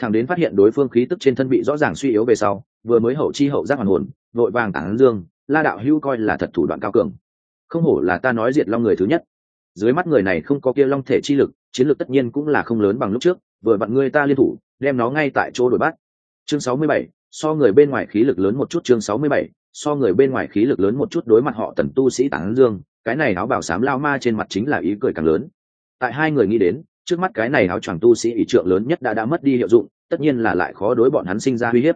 thằng đến phát hiện đối phương khí tức trên thân bị rõ ràng suy yếu về sau, vừa mới hậu chi hậu giác hoàn hồn, vội vàng tản dương, la đạo hưu coi là thật thủ đoạn cao cường. Không hổ là ta nói diệt long người thứ nhất. Dưới mắt người này không có kia long thể chi lực, chiến lược tất nhiên cũng là không lớn bằng lúc trước, vừa vặn ngươi ta liên thủ, đem nó ngay tại chỗ đổi bắt. Chương sáu mươi bảy, so người bên ngoài khí lực lớn một chút, chương sáu mươi bảy, so người bên ngoài khí lực lớn một chút đối mặt họ tần tu sĩ tản dương, cái này áo bảo sám lao ma trên mặt chính là ý cười càng lớn. Tại hai người nghĩ đến trước mắt cái này áo choàng tu sĩ ý trượng lớn nhất đã đã mất đi hiệu dụng, tất nhiên là lại khó đối bọn hắn sinh ra uy hiếp.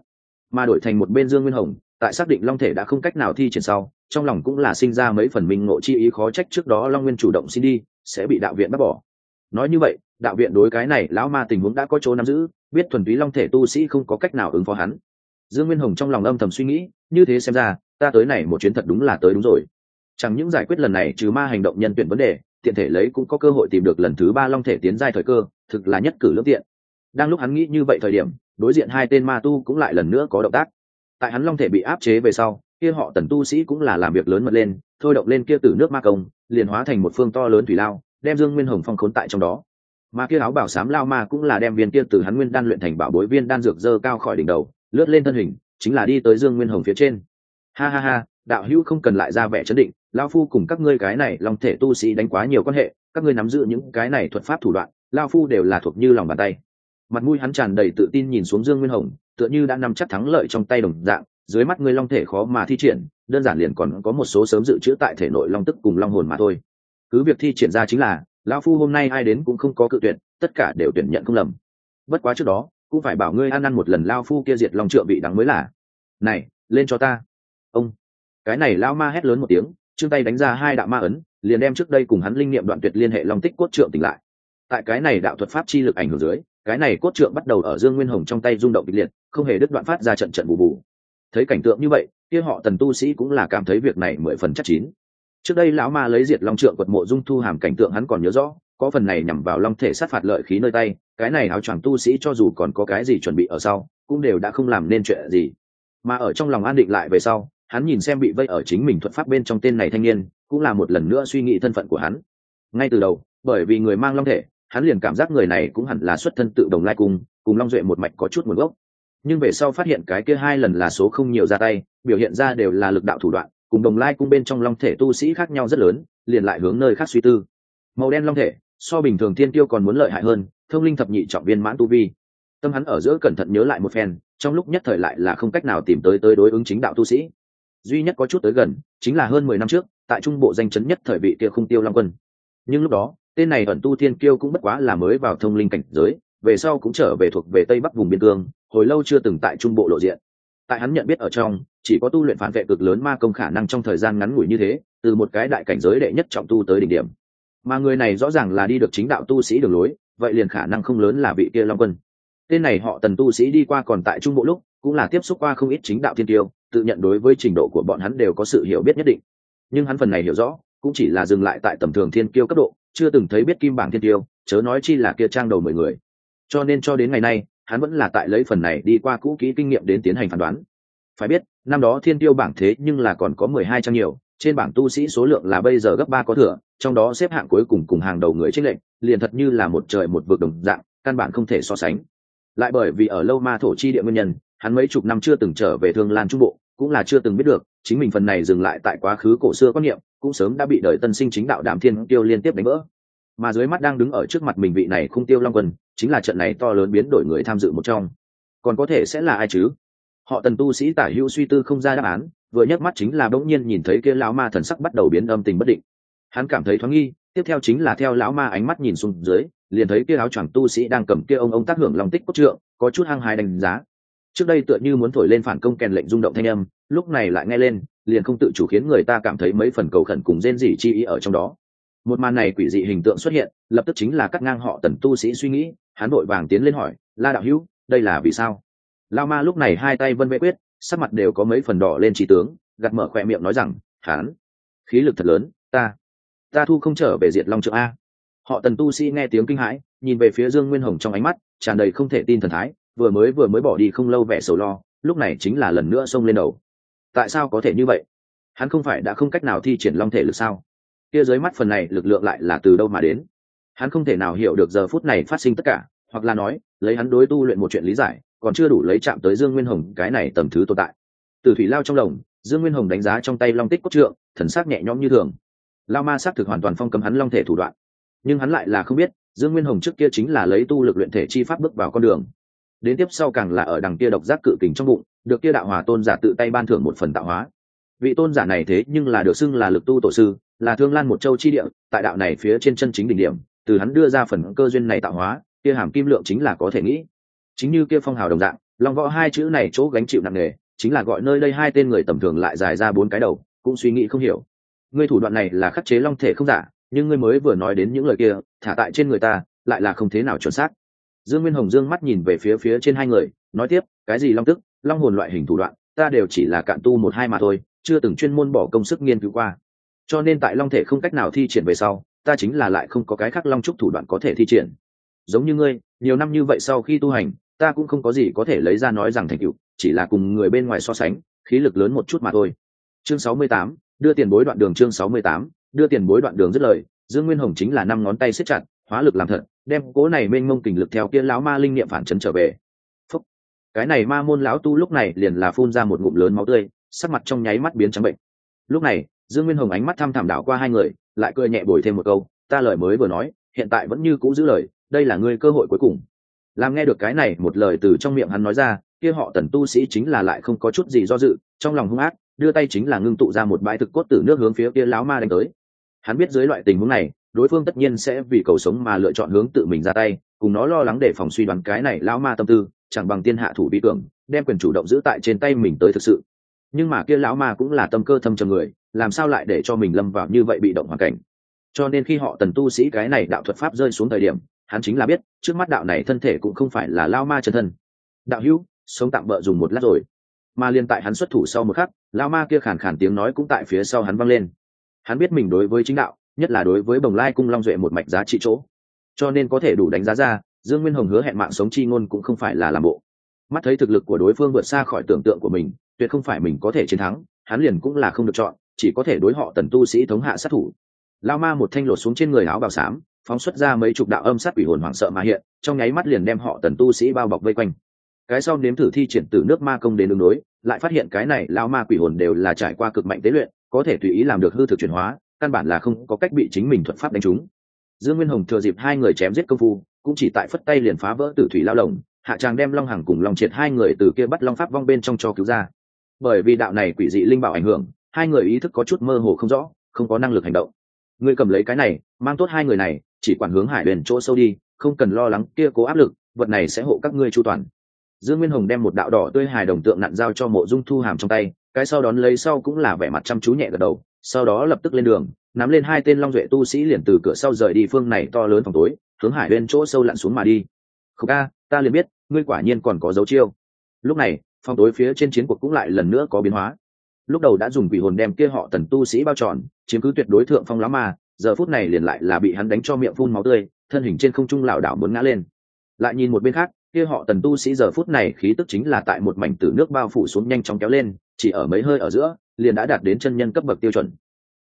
Mà đổi thành một bên dương nguyên hồng, tại xác định long thể đã không cách nào thi triển sau, trong lòng cũng là sinh ra mấy phần minh ngộ chi ý khó trách trước đó long nguyên chủ động xin đi, sẽ bị đạo viện bắt bỏ. Nói như vậy, đạo viện đối cái này lão ma tình huống đã có chỗ nắm giữ, biết thuần túy long thể tu sĩ không có cách nào ứng phó hắn. Dương nguyên hồng trong lòng âm thầm suy nghĩ, như thế xem ra, ta tới này một chuyến thật đúng là tới đúng rồi. Chẳng những giải quyết lần này, trừ ma hành động nhân tuyển vấn đề tiện thể lấy cũng có cơ hội tìm được lần thứ ba long thể tiến giai thời cơ, thực là nhất cử lương tiện. Đang lúc hắn nghĩ như vậy thời điểm, đối diện hai tên ma tu cũng lại lần nữa có động tác. Tại hắn long thể bị áp chế về sau, kia họ tần tu sĩ cũng là làm việc lớn mật lên, thôi động lên kia từ nước ma công, liền hóa thành một phương to lớn thủy lao, đem dương nguyên hồng phong khốn tại trong đó. Mà kia áo bảo sám lao ma cũng là đem viên kia từ hắn nguyên đan luyện thành bảo bối viên đan dược dơ cao khỏi đỉnh đầu, lướt lên thân hình, chính là đi tới dương nguyên hồng phía trên. Ha ha ha, đạo hữu không cần lại ra vẻ chấn định lao phu cùng các ngươi cái này long thể tu sĩ đánh quá nhiều quan hệ, các ngươi nắm giữ những cái này thuật pháp thủ đoạn, lao phu đều là thuộc như lòng bàn tay. Mặt mũi hắn tràn đầy tự tin nhìn xuống dương nguyên hồng, tựa như đã nắm chắc thắng lợi trong tay đồng dạng, dưới mắt ngươi long thể khó mà thi triển, đơn giản liền còn có một số sớm dự trữ tại thể nội long tức cùng long hồn mà thôi. Cứ việc thi triển ra chính là lão phu hôm nay ai đến cũng không có cự tuyển tất cả đều tuyển nhận không lầm. Bất quá trước đó, cũng phải bảo ngươi ăn ăn một lần lao phu kia diệt long trượng bị đắng mới là. Này, lên cho ta. Ông. Cái này lao ma hét lớn một tiếng chương tay đánh ra hai đạo ma ấn, liền đem trước đây cùng hắn linh nghiệm đoạn tuyệt liên hệ long tích cốt trượng tỉnh lại. Tại cái này đạo thuật pháp chi lực ảnh hưởng dưới, cái này cốt trượng bắt đầu ở dương nguyên hồng trong tay rung động kịch liệt, không hề đứt đoạn phát ra trận trận bù bù. Thấy cảnh tượng như vậy, kia họ tần tu sĩ cũng là cảm thấy việc này mười phần chắc chín. Trước đây lão ma lấy diệt long trượng quật mộ dung thu hàm cảnh tượng hắn còn nhớ rõ, có phần này nhằm vào long thể sát phạt lợi khí nơi tay, cái này áo choàng tu sĩ cho dù còn có cái gì chuẩn bị ở sau, cũng đều đã không làm nên chuyện gì. Mà ở trong lòng an định lại về sau hắn nhìn xem bị vây ở chính mình thuật pháp bên trong tên này thanh niên, cũng là một lần nữa suy nghĩ thân phận của hắn. Ngay từ đầu, bởi vì người mang long thể, hắn liền cảm giác người này cũng hẳn là xuất thân tự đồng lai cung, cùng long duệ một mạch có chút nguồn gốc. Nhưng về sau phát hiện cái kia hai lần là số không nhiều ra tay, biểu hiện ra đều là lực đạo thủ đoạn, cùng đồng lai cung bên trong long thể tu sĩ khác nhau rất lớn, liền lại hướng nơi khác suy tư. Màu đen long thể, so bình thường thiên tiêu còn muốn lợi hại hơn, thông linh thập nhị trọng viên mãn tu vi. Tâm hắn ở giữa cẩn thận nhớ lại một phen, trong lúc nhất thời lại là không cách nào tìm tới tới đối ứng chính đạo tu sĩ duy nhất có chút tới gần chính là hơn mười năm trước, tại trung bộ danh chấn nhất thời vị kia không tiêu long quân. Nhưng lúc đó, tên này ẩn tu thiên kiêu cũng bất quá là mới vào thông linh cảnh giới, về sau cũng trở về thuộc về tây bắc vùng biên cương, hồi lâu chưa từng tại trung bộ lộ diện. Tại hắn nhận biết ở trong, chỉ có tu luyện phản vệ cực lớn ma công khả năng trong thời gian ngắn ngủi như thế, từ một cái đại cảnh giới đệ nhất trọng tu tới đỉnh điểm. Mà người này rõ ràng là đi được chính đạo tu sĩ đường lối, vậy liền khả năng không lớn là vị kia long quân. Tên này họ tần tu sĩ đi qua còn tại trung bộ lúc, cũng là tiếp xúc qua không ít chính đạo thiên tiêu tự nhận đối với trình độ của bọn hắn đều có sự hiểu biết nhất định. Nhưng hắn phần này hiểu rõ, cũng chỉ là dừng lại tại tầm thường thiên kiêu cấp độ, chưa từng thấy biết kim bảng thiên tiêu chớ nói chi là kia trang đầu mười người. Cho nên cho đến ngày nay, hắn vẫn là tại lấy phần này đi qua cũ kỹ kinh nghiệm đến tiến hành phán đoán. Phải biết, năm đó thiên tiêu bảng thế nhưng là còn có mười hai trang nhiều, trên bảng tu sĩ số lượng là bây giờ gấp ba có thừa, trong đó xếp hạng cuối cùng cùng hàng đầu người trích lệnh liền thật như là một trời một vực đồng dạng, căn bản không thể so sánh. Lại bởi vì ở lâu ma thổ chi địa nguyên nhân, hắn mấy chục năm chưa từng trở về thương lan trung bộ cũng là chưa từng biết được, chính mình phần này dừng lại tại quá khứ cổ xưa quan niệm, cũng sớm đã bị đời tân sinh chính đạo đàm thiên tiêu liên tiếp đánh vỡ. Mà dưới mắt đang đứng ở trước mặt mình vị này không tiêu long quân, chính là trận này to lớn biến đổi người tham dự một trong. Còn có thể sẽ là ai chứ? Họ tần tu sĩ tả hữu suy tư không ra đáp án, vừa nhắc mắt chính là bỗng nhiên nhìn thấy kia lão ma thần sắc bắt đầu biến âm tình bất định. Hắn cảm thấy thoáng nghi, tiếp theo chính là theo lão ma ánh mắt nhìn xuống dưới, liền thấy kia áo choàng tu sĩ đang cầm kia ông ông tác hưởng lòng tích cốt trượng, có chút hăng hái đánh giá trước đây tựa như muốn thổi lên phản công kèn lệnh rung động thanh âm, lúc này lại nghe lên, liền không tự chủ khiến người ta cảm thấy mấy phần cầu khẩn cùng rên rỉ chi ý ở trong đó. Một màn này quỷ dị hình tượng xuất hiện, lập tức chính là cắt ngang họ tần tu sĩ suy nghĩ, hắn vội vàng tiến lên hỏi, la đạo hữu, đây là vì sao? Lao ma lúc này hai tay vân vẽ quyết, sắc mặt đều có mấy phần đỏ lên trí tướng gặt mở khoe miệng nói rằng hắn khí lực thật lớn, ta ta thu không trở về diệt long trượng a. Họ tần tu sĩ nghe tiếng kinh hãi, nhìn về phía dương nguyên hồng trong ánh mắt, tràn đầy không thể tin thần thái vừa mới vừa mới bỏ đi không lâu vẻ sầu lo, lúc này chính là lần nữa xông lên đầu. Tại sao có thể như vậy? Hắn không phải đã không cách nào thi triển long thể lực sao? Kia dưới mắt phần này lực lượng lại là từ đâu mà đến? Hắn không thể nào hiểu được giờ phút này phát sinh tất cả, hoặc là nói, lấy hắn đối tu luyện một chuyện lý giải, còn chưa đủ lấy chạm tới dương nguyên hồng, cái này tầm thứ tồn tại. Từ thủy lao trong lồng, dương nguyên hồng đánh giá trong tay long tích cốt trượng, thần sắc nhẹ nhõm như thường. Lao ma xác thực hoàn toàn phong cấm hắn long thể thủ đoạn. Nhưng hắn lại là không biết, dương nguyên hồng trước kia chính là lấy tu lực luyện thể chi pháp bước vào con đường đến tiếp sau càng là ở đằng kia độc giác cự kình trong bụng, được kia đạo hòa tôn giả tự tay ban thưởng một phần tạo hóa. Vị tôn giả này thế nhưng là được xưng là lực tu tổ sư, là thương lan một châu chi địa, tại đạo này phía trên chân chính đỉnh điểm, từ hắn đưa ra phần cơ duyên này tạo hóa, kia hàm kim lượng chính là có thể nghĩ. Chính như kia phong hào đồng dạng lòng võ hai chữ này chỗ gánh chịu nặng nề, chính là gọi nơi đây hai tên người tầm thường lại dài ra bốn cái đầu, cũng suy nghĩ không hiểu. Ngươi thủ đoạn này là khắc chế long thể không giả, nhưng ngươi mới vừa nói đến những lời kia, thả tại trên người ta, lại là không thế nào chuẩn xác dương nguyên hồng dương mắt nhìn về phía phía trên hai người, nói tiếp, cái gì long tức? Long hồn loại hình thủ đoạn, ta đều chỉ là cạn tu một hai mà thôi, chưa từng chuyên môn bỏ công sức nghiên cứu qua. Cho nên tại long thể không cách nào thi triển về sau, ta chính là lại không có cái khác long trúc thủ đoạn có thể thi triển. Giống như ngươi, nhiều năm như vậy sau khi tu hành, ta cũng không có gì có thể lấy ra nói rằng thành tựu, chỉ là cùng người bên ngoài so sánh, khí lực lớn một chút mà thôi. Chương sáu mươi tám, đưa tiền bối đoạn đường chương sáu mươi tám, đưa tiền bối đoạn đường dứt lời, dương nguyên hồng chính là năm ngón tay siết chặt, hóa lực làm thật đem cố này mênh mông kình lực theo kia lão ma linh niệm phản chấn trở về. Phúc. cái này ma môn lão tu lúc này liền là phun ra một ngụm lớn máu tươi, sắc mặt trong nháy mắt biến trắng bệnh. Lúc này, dương nguyên hồng ánh mắt thăm thẳm đảo qua hai người, lại cười nhẹ bồi thêm một câu, ta lời mới vừa nói, hiện tại vẫn như cũ giữ lời, đây là ngươi cơ hội cuối cùng. Làm nghe được cái này, một lời từ trong miệng hắn nói ra, kia họ tần tu sĩ chính là lại không có chút gì do dự, trong lòng hung ác, đưa tay chính là ngưng tụ ra một bãi thực cốt tử nước hướng phía kia lão ma đánh tới. Hắn biết dưới loại tình huống này đối phương tất nhiên sẽ vì cầu sống mà lựa chọn hướng tự mình ra tay, cùng nó lo lắng để phòng suy đoán cái này lão ma tâm tư, chẳng bằng tiên hạ thủ bị tưởng, đem quyền chủ động giữ tại trên tay mình tới thực sự. Nhưng mà kia lão ma cũng là tâm cơ thâm trầm người, làm sao lại để cho mình lâm vào như vậy bị động hoàn cảnh? Cho nên khi họ tần tu sĩ cái này đạo thuật pháp rơi xuống thời điểm, hắn chính là biết, trước mắt đạo này thân thể cũng không phải là lao ma chân thân. Đạo hữu, sống tạm bỡ dùng một lát rồi. Mà liên tại hắn xuất thủ sau một khắc lao ma kia khàn khàn tiếng nói cũng tại phía sau hắn văng lên. Hắn biết mình đối với chính đạo nhất là đối với bồng lai cung long duệ một mạch giá trị chỗ. Cho nên có thể đủ đánh giá ra, dương nguyên hồng hứa hẹn mạng sống chi ngôn cũng không phải là làm bộ. Mắt thấy thực lực của đối phương vượt xa khỏi tưởng tượng của mình, tuyệt không phải mình có thể chiến thắng, hắn liền cũng là không được chọn, chỉ có thể đối họ tần tu sĩ thống hạ sát thủ. Lao ma một thanh lột xuống trên người áo bào xám, phóng xuất ra mấy chục đạo âm sát quỷ hồn hoảng sợ mà hiện, trong nháy mắt liền đem họ tần tu sĩ bao bọc vây quanh. Cái sau nếm thử thi triển từ nước ma công đến đường đối lại phát hiện cái này lao ma quỷ hồn đều là trải qua cực mạnh tế luyện, có thể tùy ý làm được hư thực chuyển hóa căn bản là không có cách bị chính mình thuật pháp đánh trúng. Dương nguyên hồng thừa dịp hai người chém giết công phu, cũng chỉ tại phất tay liền phá vỡ tử thủy lao lồng, hạ tràng đem long hằng cùng long triệt hai người từ kia bắt long pháp vong bên trong cho cứu ra. Bởi vì đạo này quỷ dị linh bảo ảnh hưởng, hai người ý thức có chút mơ hồ không rõ, không có năng lực hành động. Ngươi cầm lấy cái này, mang tốt hai người này, chỉ quản hướng hải huyền chỗ sâu đi, không cần lo lắng kia cố áp lực, vật này sẽ hộ các ngươi chu toàn. Dương nguyên hồng đem một đạo đỏ tươi hài đồng tượng nặn giao cho mộ dung thu hàm trong tay, cái sau đón lấy sau cũng là vẻ mặt chăm chú nhẹ gật đầu sau đó lập tức lên đường nắm lên hai tên long duệ tu sĩ liền từ cửa sau rời đi phương này to lớn phòng tối hướng hải bên chỗ sâu lặn xuống mà đi. Không ca ta liền biết ngươi quả nhiên còn có dấu chiêu. Lúc này phòng tối phía trên chiến cuộc cũng lại lần nữa có biến hóa. Lúc đầu đã dùng quỷ hồn đem kia họ tần tu sĩ bao tròn chiếm cứ tuyệt đối thượng phong lá mà, giờ phút này liền lại là bị hắn đánh cho miệng phun máu tươi thân hình trên không trung lảo đảo muốn ngã lên. Lại nhìn một bên khác kia họ tần tu sĩ giờ phút này khí tức chính là tại một mảnh tử nước bao phủ xuống nhanh chóng kéo lên chỉ ở mấy hơi ở giữa liền đã đạt đến chân nhân cấp bậc tiêu chuẩn.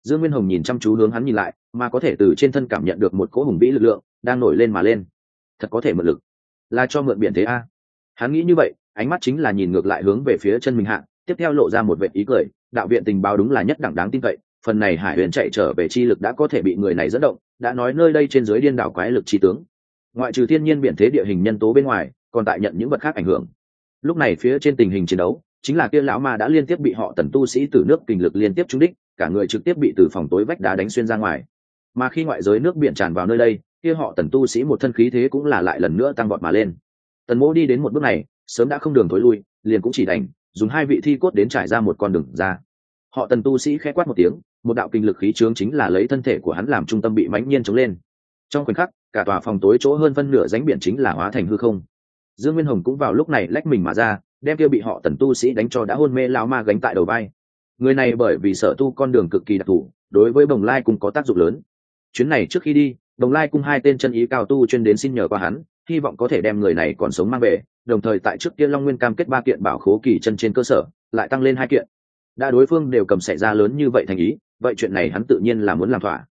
Dương nguyên hồng nhìn chăm chú hướng hắn nhìn lại, mà có thể từ trên thân cảm nhận được một cỗ hùng vĩ lực lượng đang nổi lên mà lên. Thật có thể mượn lực. Là cho mượn biển thế a. Hắn nghĩ như vậy, ánh mắt chính là nhìn ngược lại hướng về phía chân mình hạ, tiếp theo lộ ra một vệ ý cười, đạo viện tình báo đúng là nhất đẳng đáng tin cậy, phần này hải huyền chạy trở về chi lực đã có thể bị người này dẫn động, đã nói nơi đây trên dưới điên đảo quái lực chi tướng. Ngoại trừ thiên nhiên biển thế địa hình nhân tố bên ngoài, còn tại nhận những vật khác ảnh hưởng. Lúc này phía trên tình hình chiến đấu chính là kia lão ma đã liên tiếp bị họ tần tu sĩ từ nước kình lực liên tiếp trúng đích, cả người trực tiếp bị từ phòng tối vách đá đánh xuyên ra ngoài. Mà khi ngoại giới nước biển tràn vào nơi đây, kia họ tần tu sĩ một thân khí thế cũng là lại lần nữa tăng vọt mà lên. Tần mỗ đi đến một bước này, sớm đã không đường thối lui, liền cũng chỉ đành dùng hai vị thi cốt đến trải ra một con đường ra. Họ tần tu sĩ khẽ quát một tiếng, một đạo kinh lực khí trướng chính là lấy thân thể của hắn làm trung tâm bị mãnh nhiên chống lên. Trong khoảnh khắc, cả tòa phòng tối chỗ hơn phân nửa ránh biển chính là hóa thành hư không. Dương nguyên hồng cũng vào lúc này lách mình mà ra đem kia bị họ tần tu sĩ đánh cho đã hôn mê lao ma gánh tại đầu vai. Người này bởi vì sở tu con đường cực kỳ đặc thù, đối với bồng lai cũng có tác dụng lớn. Chuyến này trước khi đi, bồng lai cung hai tên chân ý cao tu chuyên đến xin nhờ qua hắn, hy vọng có thể đem người này còn sống mang về, đồng thời tại trước kia long nguyên cam kết ba kiện bảo khố kỳ chân trên cơ sở, lại tăng lên hai kiện. Đã đối phương đều cầm xảy ra lớn như vậy thành ý, vậy chuyện này hắn tự nhiên là muốn làm thỏa.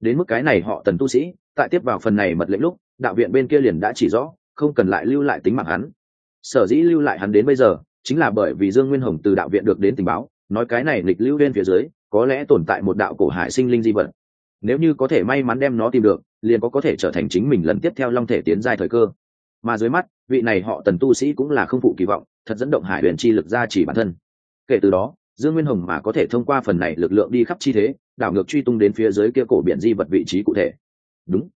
Đến mức cái này họ tần tu sĩ, tại tiếp vào phần này mật lệnh lúc, đạo viện bên kia liền đã chỉ rõ, không cần lại lưu lại tính mạng hắn sở dĩ lưu lại hắn đến bây giờ, chính là bởi vì dương nguyên hồng từ đạo viện được đến tình báo, nói cái này lịch lưu lên phía dưới, có lẽ tồn tại một đạo cổ hải sinh linh di vật. Nếu như có thể may mắn đem nó tìm được, liền có có thể trở thành chính mình lần tiếp theo long thể tiến giai thời cơ. Mà dưới mắt, vị này họ tần tu sĩ cũng là không phụ kỳ vọng, thật dẫn động hải huyền chi lực ra chỉ bản thân. Kể từ đó, dương nguyên hồng mà có thể thông qua phần này lực lượng đi khắp chi thế, đảo ngược truy tung đến phía dưới kia cổ biển di vật vị trí cụ thể. Đúng.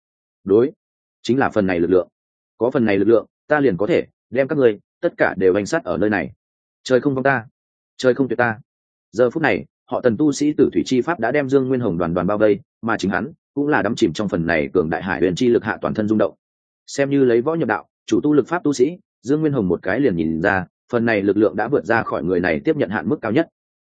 Đối. Chính là phần này lực lượng. Có phần này lực lượng, ta liền có thể đem các ngươi, tất cả đều hành sát ở nơi này. Trời không vong ta, trời không tuyệt ta. Giờ phút này, họ tần tu sĩ tử thủy chi pháp đã đem dương nguyên hồng đoàn đoàn bao vây, mà chính hắn cũng là đắm chìm trong phần này cường đại hải huyền chi lực hạ toàn thân rung động. Xem như lấy võ nhập đạo, chủ tu lực pháp tu sĩ, dương nguyên hồng một cái liền nhìn ra, phần này lực lượng đã vượt ra khỏi người này tiếp nhận hạn mức cao nhất.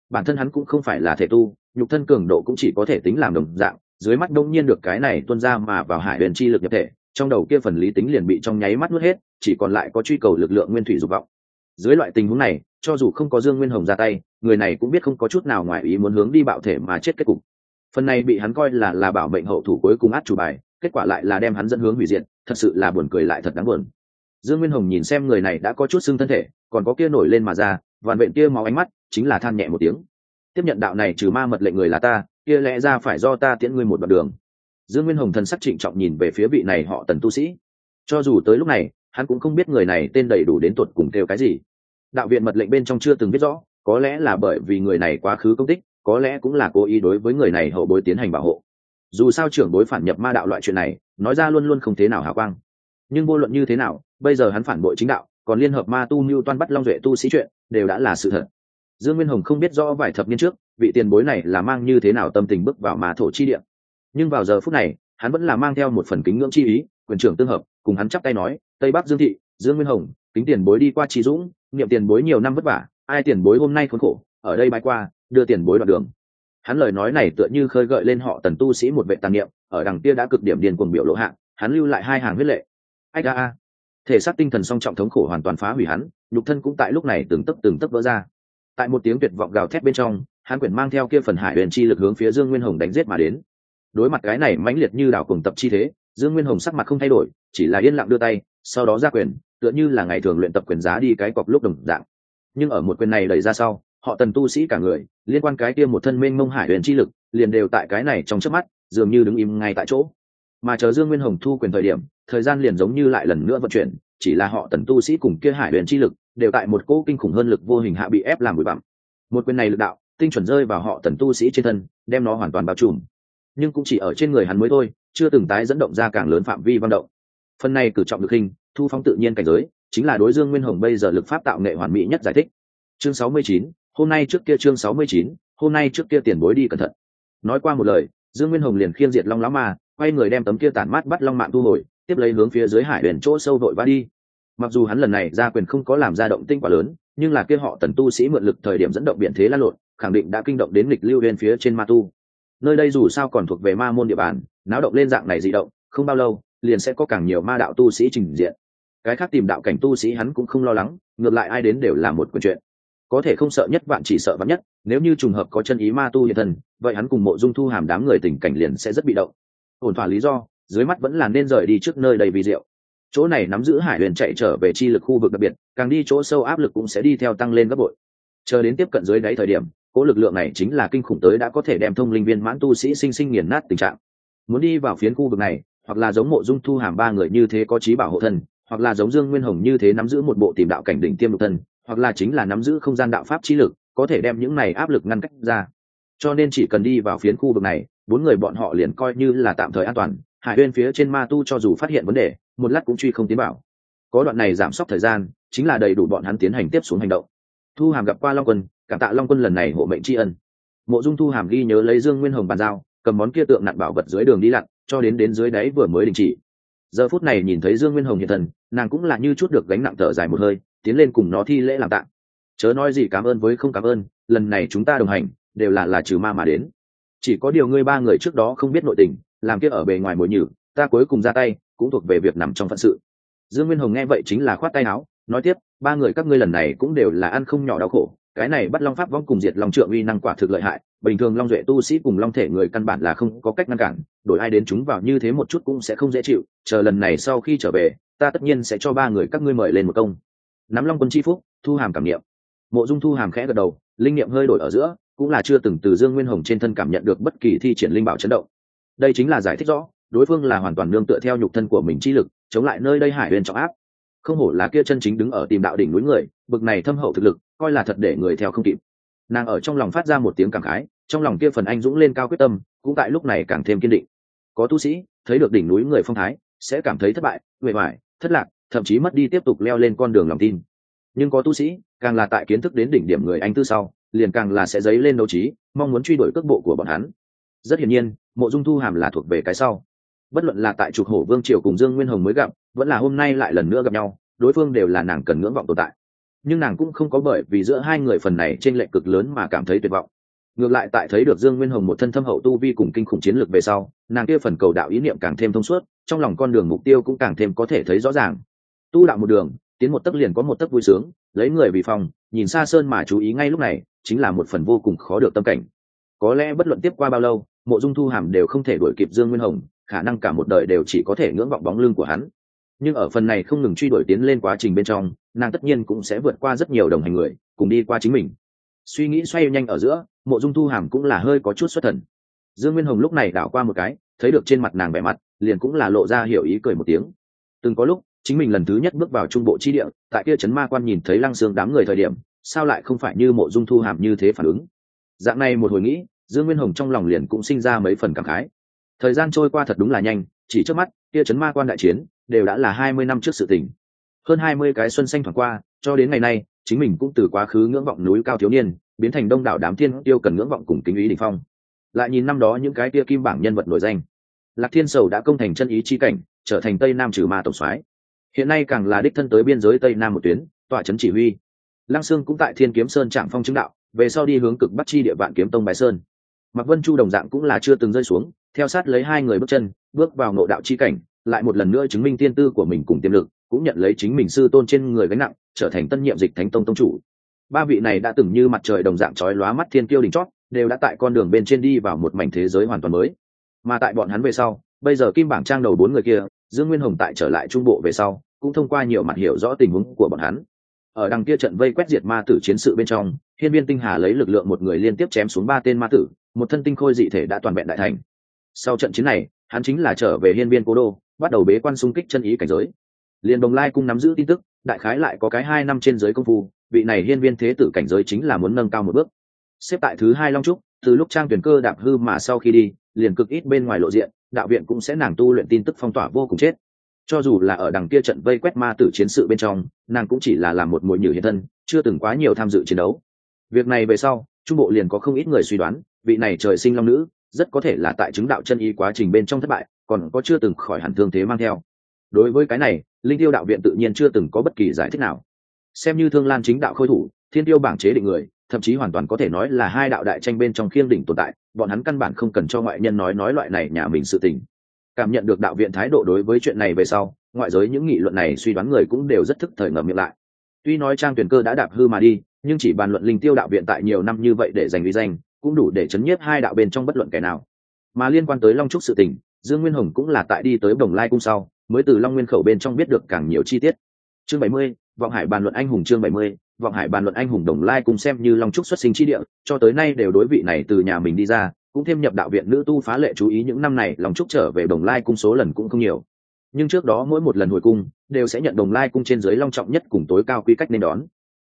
Bản thân hắn cũng không phải là thể tu, nhục thân cường độ cũng chỉ có thể tính làm đồng dạng dưới mắt đông nhiên được cái này tuân ra mà vào hải huyền chi lực nhập thể, trong đầu kia phần lý tính liền bị trong nháy mắt nuốt hết, chỉ còn lại có truy cầu lực lượng nguyên thủy dục vọng. Dưới loại tình huống này, cho dù không có dương nguyên hồng ra tay, người này cũng biết không có chút nào ngoài ý muốn hướng đi bạo thể mà chết kết cục. Phần này bị hắn coi là là bảo mệnh hậu thủ cuối cùng át chủ bài, kết quả lại là đem hắn dẫn hướng hủy diệt, thật sự là buồn cười lại thật đáng buồn. Dương nguyên hồng nhìn xem người này đã có chút xương thân thể, còn có kia nổi lên mà ra vằn vện kia máu ánh mắt, chính là than nhẹ một tiếng. Tiếp nhận đạo này trừ ma mật lệnh người là ta kia lẽ ra phải do ta tiễn ngươi một đoạn đường. Dương nguyên hồng thần sắc trịnh trọng nhìn về phía vị này họ tần tu sĩ. Cho dù tới lúc này, hắn cũng không biết người này tên đầy đủ đến tuột cùng kêu cái gì. Đạo viện mật lệnh bên trong chưa từng biết rõ, có lẽ là bởi vì người này quá khứ công tích, có lẽ cũng là cố ý đối với người này hậu bối tiến hành bảo hộ. Dù sao trưởng bối phản nhập ma đạo loại chuyện này, nói ra luôn luôn không thế nào hào quang. Nhưng vô luận như thế nào, bây giờ hắn phản bội chính đạo, còn liên hợp ma tu mưu toan bắt long duệ tu sĩ chuyện, đều đã là sự thật dương nguyên hồng không biết rõ vài thập niên trước, vị tiền bối này là mang như thế nào tâm tình bước vào ma thổ chi địa. Nhưng vào giờ phút này, hắn vẫn là mang theo một phần kính ngưỡng chi ý, quyền trưởng tương hợp, cùng hắn chắp tay nói, tây bắc dương thị, dương nguyên hồng, kính tiền bối đi qua trí dũng, niệm tiền bối nhiều năm vất vả, ai tiền bối hôm nay khốn khổ, ở đây bay qua, đưa tiền bối đoạn đường. Hắn lời nói này tựa như khơi gợi lên họ tần tu sĩ một vệ tàn niệm, ở đằng kia đã cực điểm điền cuồng biểu lộ hạng, hắn lưu lại hai hàng huyết lệ. Ách a a. Thể xác tinh thần song trọng thống khổ hoàn toàn phá hủy hắn, nhục thân cũng tại lúc này từng tấc từng tấc vỡ ra tại một tiếng tuyệt vọng gào thét bên trong, hắn quyển mang theo kia phần hải huyền chi lực hướng phía dương nguyên hồng đánh giết mà đến. Đối mặt cái này mãnh liệt như đảo cùng tập chi thế, dương nguyên hồng sắc mặt không thay đổi, chỉ là yên lặng đưa tay, sau đó ra quyền, tựa như là ngày thường luyện tập quyền giá đi cái cọc lúc đồng dạng. Nhưng ở một quyền này đẩy ra sau, họ tần tu sĩ cả người, liên quan cái kia một thân mênh mông hải huyền chi lực, liền đều tại cái này trong chớp mắt, dường như đứng im ngay tại chỗ. Mà chờ dương nguyên hồng thu quyền thời điểm, thời gian liền giống như lại lần nữa vận chuyển, chỉ là họ tần tu sĩ cùng kia hải huyền chi lực đều tại một cỗ kinh khủng hơn lực vô hình hạ bị ép làm bụi bặm. Một quyền này lực đạo tinh chuẩn rơi vào họ tần tu sĩ trên thân đem nó hoàn toàn bao trùm. Nhưng cũng chỉ ở trên người hắn mới thôi chưa từng tái dẫn động ra càng lớn phạm vi văn động. Phần này cử trọng lực hình thu phóng tự nhiên cảnh giới chính là đối dương nguyên hồng bây giờ lực pháp tạo nghệ hoàn mỹ nhất giải thích. Chương 69, hôm nay trước kia chương 69, hôm nay trước kia tiền bối đi cẩn thận. Nói qua một lời dương nguyên hồng liền khiên diệt long lão ma quay người đem tấm kia tản mát bắt long mạng thu hồi tiếp lấy hướng phía dưới hải huyền chỗ sâu vội va đi mặc dù hắn lần này ra quyền không có làm ra động tinh quá lớn, nhưng là kia họ tần tu sĩ mượn lực thời điểm dẫn động biện thế lan lộn, khẳng định đã kinh động đến lịch lưu bên phía trên ma tu. Nơi đây dù sao còn thuộc về ma môn địa bàn, náo động lên dạng này di động, không bao lâu, liền sẽ có càng nhiều ma đạo tu sĩ trình diện. Cái khác tìm đạo cảnh tu sĩ hắn cũng không lo lắng, ngược lại ai đến đều là một quyền chuyện có thể không sợ nhất bạn chỉ sợ vắn nhất, nếu như trùng hợp có chân ý ma tu hiện thân, vậy hắn cùng mộ dung thu hàm đám người tình cảnh liền sẽ rất bị động. Ổn thỏa lý do, dưới mắt vẫn là nên rời đi trước nơi đầy vì rượu chỗ này nắm giữ hải huyền chạy trở về chi lực khu vực đặc biệt, càng đi chỗ sâu áp lực cũng sẽ đi theo tăng lên gấp bội. Chờ đến tiếp cận dưới đáy thời điểm cỗ lực lượng này chính là kinh khủng tới đã có thể đem thông linh viên mãn tu sĩ sinh sinh nghiền nát tình trạng. Muốn đi vào phiến khu vực này, hoặc là giống mộ dung thu hàm ba người như thế có trí bảo hộ thân, hoặc là giống dương nguyên hồng như thế nắm giữ một bộ tìm đạo cảnh đỉnh tiêm độc thân, hoặc là chính là nắm giữ không gian đạo pháp trí lực, có thể đem những này áp lực ngăn cách ra. Cho nên chỉ cần đi vào phiến khu vực này, bốn người bọn họ liền coi như là tạm thời an toàn hải uyên phía trên ma tu cho dù phát hiện vấn đề, một lát cũng truy không tiến bảo có đoạn này giảm sốc thời gian, chính là đầy đủ bọn hắn tiến hành tiếp xuống hành động. Thu hàm gặp qua long quân, cảm tạ long quân lần này hộ mệnh tri ân. Mộ dung thu hàm ghi nhớ lấy dương nguyên hồng bàn giao, cầm món kia tượng nặng bảo vật dưới đường đi lặn, cho đến đến dưới đáy vừa mới đình chỉ. Giờ phút này nhìn thấy dương nguyên hồng hiện thần, nàng cũng là như chút được gánh nặng thở dài một hơi, tiến lên cùng nó thi lễ làm tạng. Chớ nói gì cảm ơn với không cảm ơn, lần này chúng ta đồng hành, đều là là trừ ma mà đến. Chỉ có điều ngươi ba người trước đó không biết nội tình làm kia ở bề ngoài mồi nhử, ta cuối cùng ra tay, cũng thuộc về việc nằm trong phận sự. Dương nguyên hồng nghe vậy chính là khoát tay áo, nói tiếp, ba người các ngươi lần này cũng đều là ăn không nhỏ đau khổ, cái này bắt long pháp vong cùng diệt long trượng uy năng quả thực lợi hại, bình thường long duệ tu sĩ cùng long thể người căn bản là không có cách ngăn cản, đổi ai đến chúng vào như thế một chút cũng sẽ không dễ chịu, chờ lần này sau khi trở về, ta tất nhiên sẽ cho ba người các ngươi mời lên một công. Nắm long quân chi phúc, thu hàm cảm niệm. Mộ dung thu hàm khẽ gật đầu, linh niệm hơi đổi ở giữa, cũng là chưa từng từ dương nguyên hồng trên thân cảm nhận được bất kỳ thi triển linh bảo chấn động đây chính là giải thích rõ, đối phương là hoàn toàn nương tựa theo nhục thân của mình chi lực, chống lại nơi đây hải huyền trọng áp. Không hổ là kia chân chính đứng ở tìm đạo đỉnh núi người, bực này thâm hậu thực lực, coi là thật để người theo không kịp. Nàng ở trong lòng phát ra một tiếng cảm khái, trong lòng kia phần anh dũng lên cao quyết tâm, cũng tại lúc này càng thêm kiên định. Có tu sĩ, thấy được đỉnh núi người phong thái, sẽ cảm thấy thất bại huệ hoài thất lạc, thậm chí mất đi tiếp tục leo lên con đường lòng tin. Nhưng có tu sĩ, càng là tại kiến thức đến đỉnh điểm người anh tư sau, liền càng là sẽ dấy lên đấu trí, mong muốn truy đuổi cước bộ của bọn hắn rất hiển nhiên, mộ dung thu hàm là thuộc về cái sau. Bất luận là tại trục hổ vương triều cùng dương nguyên hồng mới gặp, vẫn là hôm nay lại lần nữa gặp nhau, đối phương đều là nàng cần ngưỡng vọng tồn tại. Nhưng nàng cũng không có bởi vì giữa hai người phần này trên lệnh cực lớn mà cảm thấy tuyệt vọng. Ngược lại tại thấy được dương nguyên hồng một thân thâm hậu tu vi cùng kinh khủng chiến lược về sau, nàng kia phần cầu đạo ý niệm càng thêm thông suốt, trong lòng con đường mục tiêu cũng càng thêm có thể thấy rõ ràng. Tu đạo một đường, tiến một tấc liền có một tấc vui sướng, lấy người vì phòng, nhìn xa sơn mà chú ý ngay lúc này, chính là một phần vô cùng khó được tâm cảnh có lẽ bất luận tiếp qua bao lâu, mộ dung thu hàm đều không thể đuổi kịp dương nguyên hồng, khả năng cả một đời đều chỉ có thể ngưỡng vọng bóng lưng của hắn. Nhưng ở phần này không ngừng truy đuổi tiến lên quá trình bên trong, nàng tất nhiên cũng sẽ vượt qua rất nhiều đồng hành người, cùng đi qua chính mình. Suy nghĩ xoay nhanh ở giữa, mộ dung thu hàm cũng là hơi có chút xuất thần. Dương nguyên hồng lúc này đảo qua một cái, thấy được trên mặt nàng vẻ mặt, liền cũng là lộ ra hiểu ý cười một tiếng. Từng có lúc, chính mình lần thứ nhất bước vào trung bộ chi địa, tại kia trấn ma quan nhìn thấy lăng xương đám người thời điểm, sao lại không phải như mộ dung thu hàm như thế phản ứng? Dạng này một hồi nghĩ, dương nguyên hồng trong lòng liền cũng sinh ra mấy phần cảm khái. Thời gian trôi qua thật đúng là nhanh, chỉ trước mắt tia chấn ma quan đại chiến đều đã là hai mươi năm trước sự tình. Hơn hai mươi cái xuân xanh thoảng qua, cho đến ngày nay, chính mình cũng từ quá khứ ngưỡng vọng núi cao thiếu niên, biến thành đông đảo đám thiên tiêu cần ngưỡng vọng cùng kính ý đỉnh phong. Lại nhìn năm đó những cái tia kim bảng nhân vật nổi danh, lạc thiên sầu đã công thành chân ý chi cảnh, trở thành tây nam trừ ma tổng soái. Hiện nay càng là đích thân tới biên giới tây nam một tuyến, tọa trấn chỉ huy. Lăng sương cũng tại thiên kiếm sơn trạm phong chứng đạo về sau đi hướng cực bắc chi địa vạn kiếm tông bài sơn. Mặc vân chu đồng dạng cũng là chưa từng rơi xuống, theo sát lấy hai người bước chân, bước vào nội đạo chi cảnh, lại một lần nữa chứng minh tiên tư của mình cùng tiềm lực, cũng nhận lấy chính mình sư tôn trên người gánh nặng, trở thành tân nhiệm dịch thánh tông tông chủ. Ba vị này đã từng như mặt trời đồng dạng chói lóa mắt thiên kiêu đỉnh chót, đều đã tại con đường bên trên đi vào một mảnh thế giới hoàn toàn mới. Mà tại bọn hắn về sau, bây giờ kim bảng trang đầu bốn người kia, dương nguyên hồng tại trở lại trung bộ về sau, cũng thông qua nhiều mặt hiểu rõ tình huống của bọn hắn ở đằng kia trận vây quét diệt ma tử chiến sự bên trong, hiên viên tinh hà lấy lực lượng một người liên tiếp chém xuống ba tên ma tử, một thân tinh khôi dị thể đã toàn vẹn đại thành. Sau trận chiến này, hắn chính là trở về hiên viên cố đô, bắt đầu bế quan xung kích chân ý cảnh giới. Liền đồng lai cung nắm giữ tin tức, đại khái lại có cái hai năm trên giới công phu, vị này hiên viên thế tử cảnh giới chính là muốn nâng cao một bước. Xếp tại thứ hai long trúc, từ lúc trang tuyển cơ đạp hư mà sau khi đi, liền cực ít bên ngoài lộ diện, đạo viện cũng sẽ nàng tu luyện tin tức phong tỏa vô cùng chết cho dù là ở đằng kia trận vây quét ma tử chiến sự bên trong, nàng cũng chỉ là làm một mồi nhử hiện thân, chưa từng quá nhiều tham dự chiến đấu. Việc này về sau, trung bộ liền có không ít người suy đoán, vị này trời sinh long nữ, rất có thể là tại chứng đạo chân y quá trình bên trong thất bại, còn có chưa từng khỏi hẳn thương thế mang theo. Đối với cái này, linh tiêu đạo viện tự nhiên chưa từng có bất kỳ giải thích nào. Xem như thương lan chính đạo khôi thủ, thiên tiêu bảng chế định người, thậm chí hoàn toàn có thể nói là hai đạo đại tranh bên trong khiêng đỉnh tồn tại, bọn hắn căn bản không cần cho ngoại nhân nói nói loại này nhà mình sự tình cảm nhận được đạo viện thái độ đối với chuyện này về sau, ngoại giới những nghị luận này suy đoán người cũng đều rất thức thời ngầm miệng lại. Tuy nói trang tuyển cơ đã đạp hư mà đi, nhưng chỉ bàn luận linh tiêu đạo viện tại nhiều năm như vậy để giành uy danh, cũng đủ để chấn nhiếp hai đạo bên trong bất luận kẻ nào. Mà liên quan tới long trúc sự tình, dương nguyên hồng cũng là tại đi tới đồng lai cung sau, mới từ long nguyên khẩu bên trong biết được càng nhiều chi tiết. Chương bảy mươi, vọng hải bàn luận anh hùng chương bảy mươi, vọng hải bàn luận anh hùng đồng lai cùng xem như long trúc xuất sinh chi địa, cho tới nay đều đối vị này từ nhà mình đi ra cũng thêm nhập đạo viện nữ tu phá lệ chú ý những năm này long trúc trở về đồng lai cung số lần cũng không nhiều. Nhưng trước đó mỗi một lần hồi cung, đều sẽ nhận đồng lai cung trên dưới long trọng nhất cùng tối cao quy cách nên đón.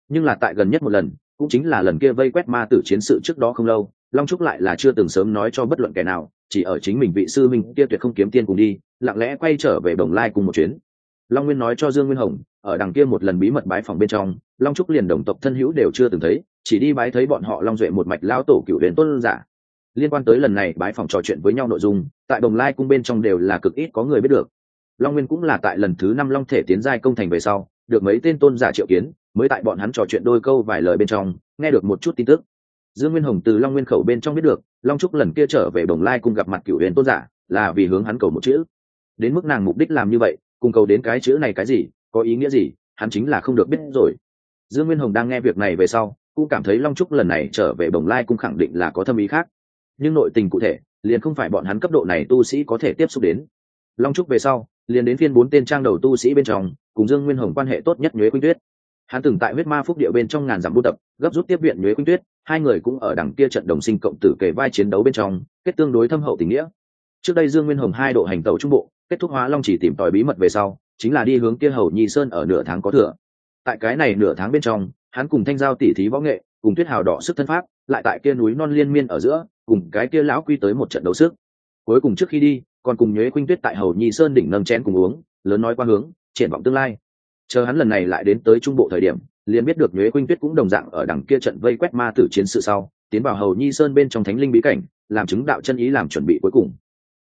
Nhưng là tại gần nhất một lần, cũng chính là lần kia vây quét ma tử chiến sự trước đó không lâu, long trúc lại là chưa từng sớm nói cho bất luận kẻ nào, chỉ ở chính mình vị sư minh kia tuyệt không kiếm tiên cùng đi, lặng lẽ quay trở về đồng lai cùng một chuyến. Long nguyên nói cho dương nguyên hồng, ở đằng kia một lần bí mật bái phòng bên trong, long trúc liền đồng tộc thân hữu đều chưa từng thấy, chỉ đi bái thấy bọn họ long duệ một mạch lao tổ cựu đến tôn giả liên quan tới lần này bái phòng trò chuyện với nhau nội dung, tại đồng lai cung bên trong đều là cực ít có người biết được. Long nguyên cũng là tại lần thứ năm long thể tiến giai công thành về sau, được mấy tên tôn giả triệu kiến, mới tại bọn hắn trò chuyện đôi câu vài lời bên trong, nghe được một chút tin tức. Dương nguyên hồng từ long nguyên khẩu bên trong biết được, long trúc lần kia trở về đồng lai cung gặp mặt cựu huyền tôn giả, là vì hướng hắn cầu một chữ. Đến mức nàng mục đích làm như vậy, cùng cầu đến cái chữ này cái gì, có ý nghĩa gì, hắn chính là không được biết rồi. Dương nguyên hồng đang nghe việc này về sau, cũng cảm thấy long trúc lần này trở về bồng lai cũng khẳng định là có thâm ý khác nhưng nội tình cụ thể, liền không phải bọn hắn cấp độ này tu sĩ có thể tiếp xúc đến. Long trúc về sau, liền đến phiên bốn tên trang đầu tu sĩ bên trong, cùng dương nguyên hồng quan hệ tốt nhất nhuế quynh tuyết. Hắn từng tại huyết ma phúc địa bên trong ngàn dặm buôn tập, gấp rút tiếp viện nhuế quynh tuyết, hai người cũng ở đằng kia trận đồng sinh cộng tử kề vai chiến đấu bên trong, kết tương đối thâm hậu tình nghĩa. Trước đây dương nguyên hồng hai độ hành tàu trung bộ, kết thúc hóa long chỉ tìm tòi bí mật về sau, chính là đi hướng kia hầu nhi sơn ở nửa tháng có thừa. Tại cái này nửa tháng bên trong, hắn cùng thanh giao tỉ thí võ nghệ, cùng tuyết hào đỏ sức thân pháp, lại tại kia núi non liên miên ở giữa cùng cái kia lão quy tới một trận đấu sức. Cuối cùng trước khi đi, còn cùng nhuế khuynh tuyết tại hầu nhi sơn đỉnh nâng chén cùng uống, lớn nói qua hướng, triển vọng tương lai. Chờ hắn lần này lại đến tới trung bộ thời điểm, liền biết được nhuế khuynh tuyết cũng đồng dạng ở đằng kia trận vây quét ma tử chiến sự sau, tiến vào hầu nhi sơn bên trong thánh linh bí cảnh, làm chứng đạo chân ý làm chuẩn bị cuối cùng.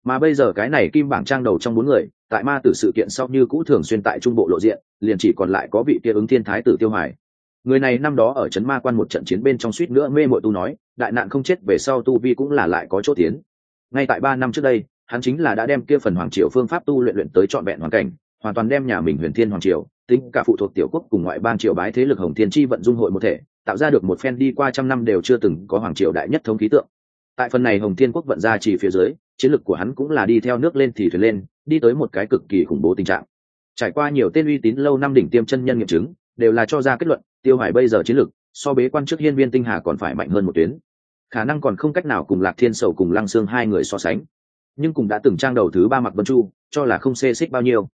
Mà bây giờ cái này kim bảng trang đầu trong bốn người, tại ma tử sự kiện sau như cũ thường xuyên tại trung bộ lộ diện, liền chỉ còn lại có vị kia ứng thiên thái tử tiêu hoài. Người này năm đó ở trấn ma quan một trận chiến bên trong suýt nữa mê mội tu nói đại nạn không chết về sau tu vi cũng là lại có chỗ tiến. Ngay tại ba năm trước đây, hắn chính là đã đem kia phần hoàng triều phương pháp tu luyện luyện tới trọn vẹn hoàn cảnh, hoàn toàn đem nhà mình huyền thiên hoàng triều, tính cả phụ thuộc tiểu quốc cùng ngoại bang triều bái thế lực hồng thiên chi vận dung hội một thể, tạo ra được một phen đi qua trăm năm đều chưa từng có hoàng triều đại nhất thống khí tượng. Tại phần này hồng thiên quốc vận ra chỉ phía dưới, chiến lược của hắn cũng là đi theo nước lên thì thuyền lên, đi tới một cái cực kỳ khủng bố tình trạng. Trải qua nhiều tên uy tín lâu năm đỉnh tiêm chân nhân nghiệm chứng, đều là cho ra kết luận, tiêu hải bây giờ chiến lược so bế quan trước hiên viên tinh hà còn phải mạnh hơn một tuyến. Khả năng còn không cách nào cùng lạc thiên sầu cùng lăng xương hai người so sánh. Nhưng cũng đã từng trang đầu thứ ba mặc vân chu, cho là không xê xích bao nhiêu.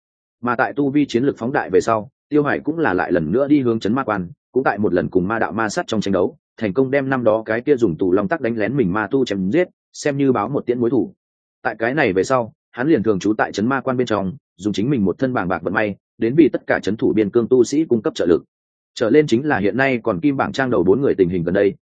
Mà tại tu vi chiến lược phóng đại về sau, tiêu hải cũng là lại lần nữa đi hướng chấn ma quan, cũng tại một lần cùng ma đạo ma sát trong tranh đấu, thành công đem năm đó cái kia dùng tù long tắc đánh lén mình ma tu chém giết, xem như báo một tiễn mối thủ. Tại cái này về sau, hắn liền thường trú tại trấn ma quan bên trong, dùng chính mình một thân bảng bạc vận may, đến vì tất cả trấn thủ biên cương tu sĩ cung cấp trợ lực trở lên chính là hiện nay còn kim bảng trang đầu bốn người tình hình gần đây.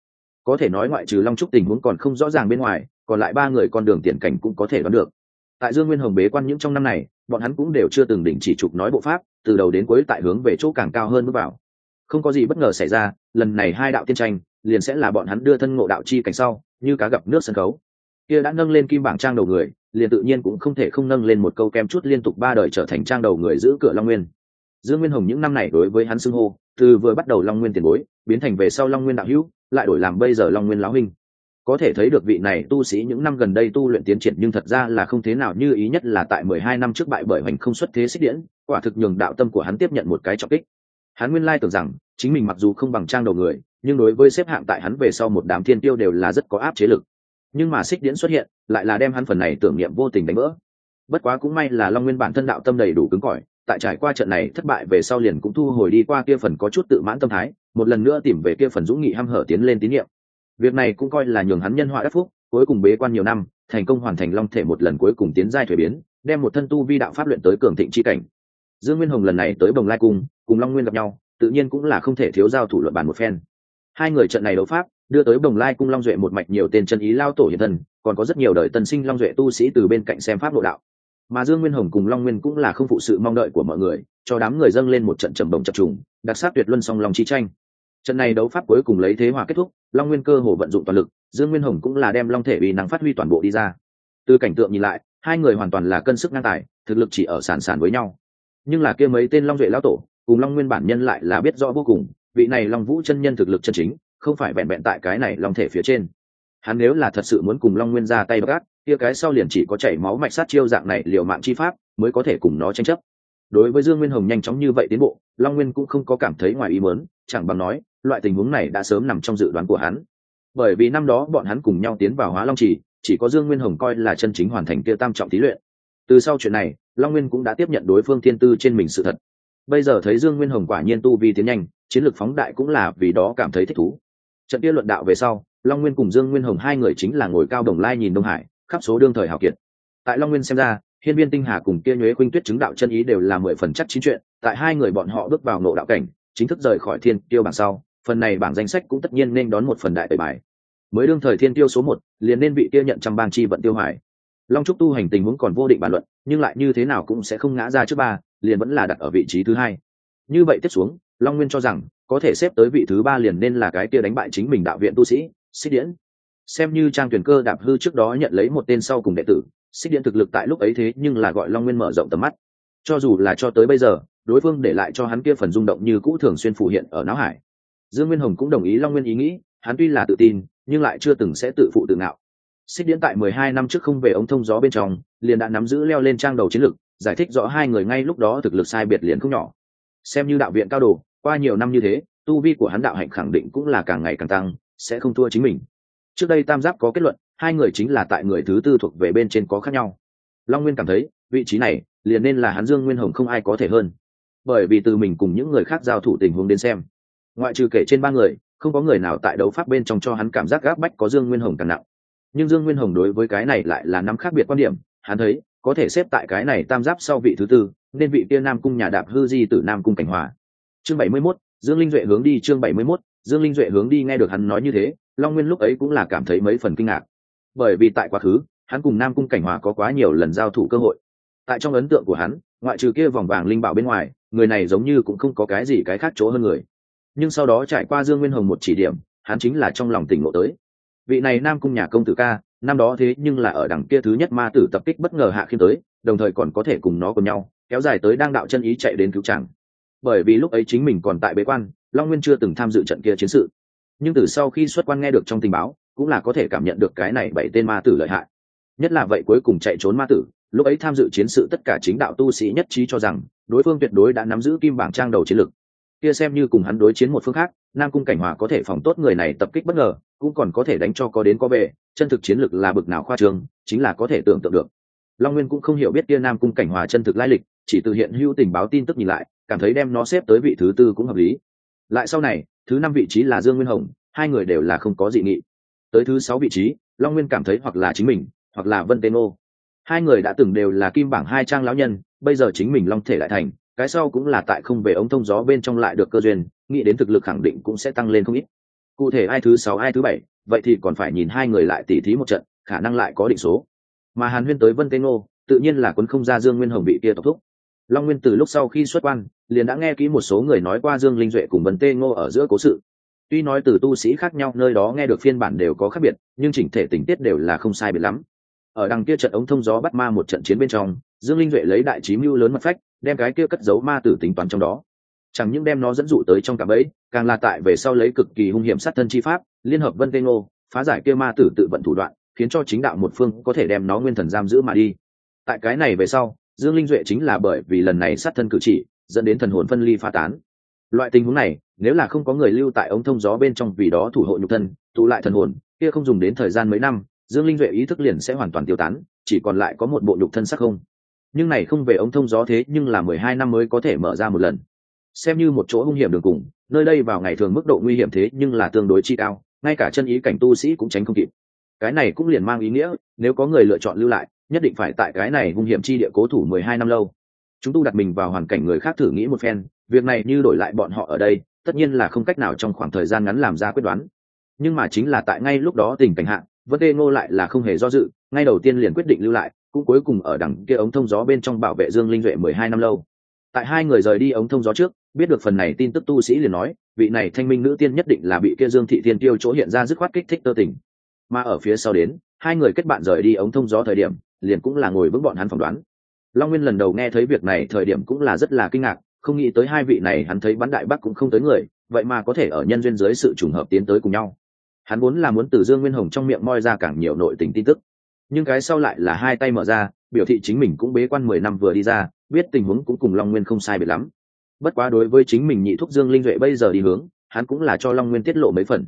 Có thể nói ngoại trừ long trúc tình huống còn không rõ ràng bên ngoài, còn lại ba người con đường tiền cảnh cũng có thể đoán được. Tại dương nguyên hồng bế quan những trong năm này, bọn hắn cũng đều chưa từng đỉnh chỉ trục nói bộ pháp, từ đầu đến cuối tại hướng về chỗ càng cao hơn bước vào. Không có gì bất ngờ xảy ra, lần này hai đạo tiên tranh, liền sẽ là bọn hắn đưa thân ngộ đạo chi cảnh sau, như cá gặp nước sân khấu. Kia đã nâng lên kim bảng trang đầu người, liền tự nhiên cũng không thể không nâng lên một câu kem chút liên tục ba đời trở thành trang đầu người giữ cửa long nguyên. Dương nguyên hồng những năm này đối với hắn xưng hô từ vừa bắt đầu long nguyên tiền bối, biến thành về sau long nguyên đạo hữu, lại đổi làm bây giờ long nguyên lão huynh. Có thể thấy được vị này tu sĩ những năm gần đây tu luyện tiến triển nhưng thật ra là không thế nào như ý nhất là tại mười hai năm trước bại bởi hành không xuất thế xích điển quả thực nhường đạo tâm của hắn tiếp nhận một cái trọng kích. Hắn nguyên lai tưởng rằng, chính mình mặc dù không bằng trang đầu người, nhưng đối với xếp hạng tại hắn về sau một đám thiên tiêu đều là rất có áp chế lực. Nhưng mà xích điển xuất hiện, lại là đem hắn phần này tưởng niệm vô tình đánh vỡ. Bất quá cũng may là long nguyên bản thân đạo tâm đầy đủ cứng cỏi tại trải qua trận này thất bại về sau liền cũng thu hồi đi qua kia phần có chút tự mãn tâm thái, một lần nữa tìm về kia phần dũng nghị hăm hở tiến lên tín nhiệm. Việc này cũng coi là nhường hắn nhân họa đắc phúc, cuối cùng bế quan nhiều năm, thành công hoàn thành long thể một lần cuối cùng tiến giai thuế biến, đem một thân tu vi đạo pháp luyện tới cường thịnh chi cảnh. Dương nguyên hồng lần này tới bồng lai cung, cùng long nguyên gặp nhau, tự nhiên cũng là không thể thiếu giao thủ luận bàn một phen. Hai người trận này đấu pháp, đưa tới bồng lai cung long duệ một mạch nhiều tên chân ý lao tổ hiện thân, còn có rất nhiều đời tân sinh long duệ tu sĩ từ bên cạnh xem pháp lộ đạo mà dương nguyên hồng cùng long nguyên cũng là không phụ sự mong đợi của mọi người, cho đám người dâng lên một trận trầm đồng chập trùng, đặc sắc tuyệt luân song lòng chi tranh. Trận này đấu pháp cuối cùng lấy thế hòa kết thúc, long nguyên cơ hồ vận dụng toàn lực, dương nguyên hồng cũng là đem long thể uy năng phát huy toàn bộ đi ra. Từ cảnh tượng nhìn lại, hai người hoàn toàn là cân sức ngang tài, thực lực chỉ ở sản sản với nhau. Nhưng là kia mấy tên long duệ lão tổ, cùng long nguyên bản nhân lại là biết rõ vô cùng, vị này long vũ chân nhân thực lực chân chính, không phải vẹn vẹn tại cái này long thể phía trên. Hắn nếu là thật sự muốn cùng long nguyên ra tay bắt kia cái sau liền chỉ có chảy máu mạch sát chiêu dạng này liều mạng chi pháp, mới có thể cùng nó tranh chấp. Đối với dương nguyên hồng nhanh chóng như vậy tiến bộ, long nguyên cũng không có cảm thấy ngoài ý mớn chẳng bằng nói, loại tình huống này đã sớm nằm trong dự đoán của hắn. Bởi vì năm đó bọn hắn cùng nhau tiến vào hóa long trì, chỉ có dương nguyên hồng coi là chân chính hoàn thành kia tam trọng thí luyện. Từ sau chuyện này, long nguyên cũng đã tiếp nhận đối phương thiên tư trên mình sự thật. Bây giờ thấy dương nguyên hồng quả nhiên tu vi tiến nhanh, chiến lược phóng đại cũng là vì đó cảm thấy thích thú. Trận kia luận đạo về sau, long nguyên cùng dương nguyên hồng hai người chính là ngồi cao đồng lai nhìn đông hải khắp số đương thời hào kiệt. Tại long nguyên xem ra, hiên viên tinh hà cùng kia nhuế khuynh tuyết chứng đạo chân ý đều là mười phần chắc chín chuyện, tại hai người bọn họ bước vào nộ đạo cảnh, chính thức rời khỏi thiên tiêu bảng sau, phần này bảng danh sách cũng tất nhiên nên đón một phần đại tẩy bài. Mới đương thời thiên tiêu số một, liền nên bị kia nhận trăm bang chi vận tiêu hoài. Long trúc tu hành tình huống còn vô định bàn luận, nhưng lại như thế nào cũng sẽ không ngã ra trước ba, liền vẫn là đặt ở vị trí thứ hai. Như vậy tiếp xuống, long nguyên cho rằng, có thể xếp tới vị thứ ba liền nên là cái kia đánh bại chính mình đạo viện tu sĩ, xích điển xem như trang tuyển cơ đạp hư trước đó nhận lấy một tên sau cùng đệ tử, xích điện thực lực tại lúc ấy thế nhưng là gọi long nguyên mở rộng tầm mắt. Cho dù là cho tới bây giờ, đối phương để lại cho hắn kia phần rung động như cũ thường xuyên phủ hiện ở não hải. Dương nguyên hồng cũng đồng ý long nguyên ý nghĩ, hắn tuy là tự tin, nhưng lại chưa từng sẽ tự phụ tự ngạo. Xích điện tại mười hai năm trước không về ống thông gió bên trong, liền đã nắm giữ leo lên trang đầu chiến lược, giải thích rõ hai người ngay lúc đó thực lực sai biệt liền không nhỏ. Xem như đạo viện cao đồ, qua nhiều năm như thế, tu vi của hắn đạo hạnh khẳng định cũng là càng ngày càng tăng, sẽ không thua chính mình trước đây tam giáp có kết luận, hai người chính là tại người thứ tư thuộc về bên trên có khác nhau. Long nguyên cảm thấy, vị trí này, liền nên là hắn dương nguyên hồng không ai có thể hơn. Bởi vì từ mình cùng những người khác giao thủ tình huống đến xem. Ngoại trừ kể trên ba người, không có người nào tại đấu pháp bên trong cho hắn cảm giác gác bách có dương nguyên hồng càng nặng. Nhưng dương nguyên hồng đối với cái này lại là nắm khác biệt quan điểm, hắn thấy, có thể xếp tại cái này tam giáp sau vị thứ tư, nên vị tiên nam cung nhà đạp hư di tử nam cung cảnh hòa. Chương bảy mươi mốt, dương linh duệ hướng đi, chương bảy mươi mốt, dương linh duệ hướng đi, nghe được hắn nói như thế long nguyên lúc ấy cũng là cảm thấy mấy phần kinh ngạc. Bởi vì tại quá khứ, hắn cùng nam cung cảnh hòa có quá nhiều lần giao thủ cơ hội. Tại trong ấn tượng của hắn, ngoại trừ kia vòng vàng linh bảo bên ngoài, người này giống như cũng không có cái gì cái khác chỗ hơn người. Nhưng sau đó trải qua dương nguyên hồng một chỉ điểm, hắn chính là trong lòng tỉnh ngộ tới. Vị này nam cung nhà công tử ca, năm đó thế nhưng là ở đằng kia thứ nhất ma tử tập kích bất ngờ hạ khiêm tới, đồng thời còn có thể cùng nó cùng nhau, kéo dài tới đang đạo chân ý chạy đến cứu chẳng bởi vì lúc ấy chính mình còn tại bế quan, long nguyên chưa từng tham dự trận kia chiến sự nhưng từ sau khi xuất quan nghe được trong tình báo, cũng là có thể cảm nhận được cái này bảy tên ma tử lợi hại. Nhất là vậy cuối cùng chạy trốn ma tử, lúc ấy tham dự chiến sự tất cả chính đạo tu sĩ nhất trí cho rằng, đối phương tuyệt đối đã nắm giữ kim bảng trang đầu chiến lực. Kia xem như cùng hắn đối chiến một phương khác, nam cung cảnh hòa có thể phòng tốt người này tập kích bất ngờ, cũng còn có thể đánh cho có đến có về, chân thực chiến lực là bực nào khoa trương, chính là có thể tưởng tượng được. Long nguyên cũng không hiểu biết kia nam cung cảnh hòa chân thực lai lịch, chỉ từ hiện hữu tình báo tin tức nhìn lại, cảm thấy đem nó xếp tới vị thứ tư cũng hợp lý. Lại sau này thứ năm vị trí là dương nguyên hồng, hai người đều là không có dị nghị. Tới thứ sáu vị trí, long nguyên cảm thấy hoặc là chính mình, hoặc là vân tên ô hai người đã từng đều là kim bảng hai trang lão nhân, bây giờ chính mình long thể lại thành, cái sau cũng là tại không về ống thông gió bên trong lại được cơ duyên, nghĩ đến thực lực khẳng định cũng sẽ tăng lên không ít. Cụ thể ai thứ sáu, ai thứ bảy, vậy thì còn phải nhìn hai người lại tỉ thí một trận, khả năng lại có định số. Mà hàn huyên tới vân tên ô tự nhiên là quân không ra dương nguyên hồng bị kia tộc thúc long nguyên từ lúc sau khi xuất quan, liền đã nghe kỹ một số người nói qua dương linh duệ cùng vân tê ngô ở giữa cố sự. Tuy nói từ tu sĩ khác nhau, nơi đó nghe được phiên bản đều có khác biệt, nhưng chỉnh thể tình tiết đều là không sai biệt lắm. Ở đằng kia trận ống thông gió bắt ma một trận chiến bên trong, dương linh duệ lấy đại trí mưu lớn mặt phách, đem cái kia cất giấu ma tử tính toán trong đó. Chẳng những đem nó dẫn dụ tới trong cả ấy càng là tại về sau lấy cực kỳ hung hiểm sát thân chi pháp, liên hợp vân tê ngô, phá giải kia ma tử tự vận thủ đoạn, khiến cho chính đạo một phương có thể đem nó nguyên thần giam giữ mà đi. Tại cái này về sau dương linh duệ chính là bởi vì lần này sát thân cử chỉ, dẫn đến thần hồn phân ly pha tán. Loại tình huống này, nếu là không có người lưu tại ống thông gió bên trong vì đó thủ hộ nhục thân, tụ lại thần hồn, kia không dùng đến thời gian mấy năm, dương linh duệ ý thức liền sẽ hoàn toàn tiêu tán, chỉ còn lại có một bộ nhục thân sắc không. Nhưng này không về ống thông gió thế nhưng là mười hai năm mới có thể mở ra một lần. Xem như một chỗ hung hiểm đường cùng, nơi đây vào ngày thường mức độ nguy hiểm thế nhưng là tương đối chi cao, ngay cả chân ý cảnh tu sĩ cũng tránh không kịp. Cái này cũng liền mang ý nghĩa, nếu có người lựa chọn lưu lại nhất định phải tại cái này hung hiểm chi địa cố thủ mười hai năm lâu. Chúng tu đặt mình vào hoàn cảnh người khác thử nghĩ một phen, việc này như đổi lại bọn họ ở đây, tất nhiên là không cách nào trong khoảng thời gian ngắn làm ra quyết đoán. Nhưng mà chính là tại ngay lúc đó tình cảnh hạn vấn đề ngô lại là không hề do dự, ngay đầu tiên liền quyết định lưu lại, cũng cuối cùng ở đằng kia ống thông gió bên trong bảo vệ dương linh duệ mười hai năm lâu. Tại hai người rời đi ống thông gió trước, biết được phần này tin tức tu sĩ liền nói, vị này thanh minh nữ tiên nhất định là bị kia dương thị thiên tiêu chỗ hiện ra dứt khoát kích thích tơ tình. Mà ở phía sau đến, hai người kết bạn rời đi ống thông gió thời điểm liền cũng là ngồi vững bọn hắn phỏng đoán. Long nguyên lần đầu nghe thấy việc này thời điểm cũng là rất là kinh ngạc, không nghĩ tới hai vị này hắn thấy bắn đại bắc cũng không tới người, vậy mà có thể ở nhân duyên dưới sự trùng hợp tiến tới cùng nhau. Hắn muốn là muốn từ dương nguyên hồng trong miệng moi ra càng nhiều nội tình tin tức, nhưng cái sau lại là hai tay mở ra, biểu thị chính mình cũng bế quan mười năm vừa đi ra, biết tình huống cũng cùng long nguyên không sai biệt lắm. Bất quá đối với chính mình nhị thúc dương linh duệ bây giờ đi hướng, hắn cũng là cho long nguyên tiết lộ mấy phần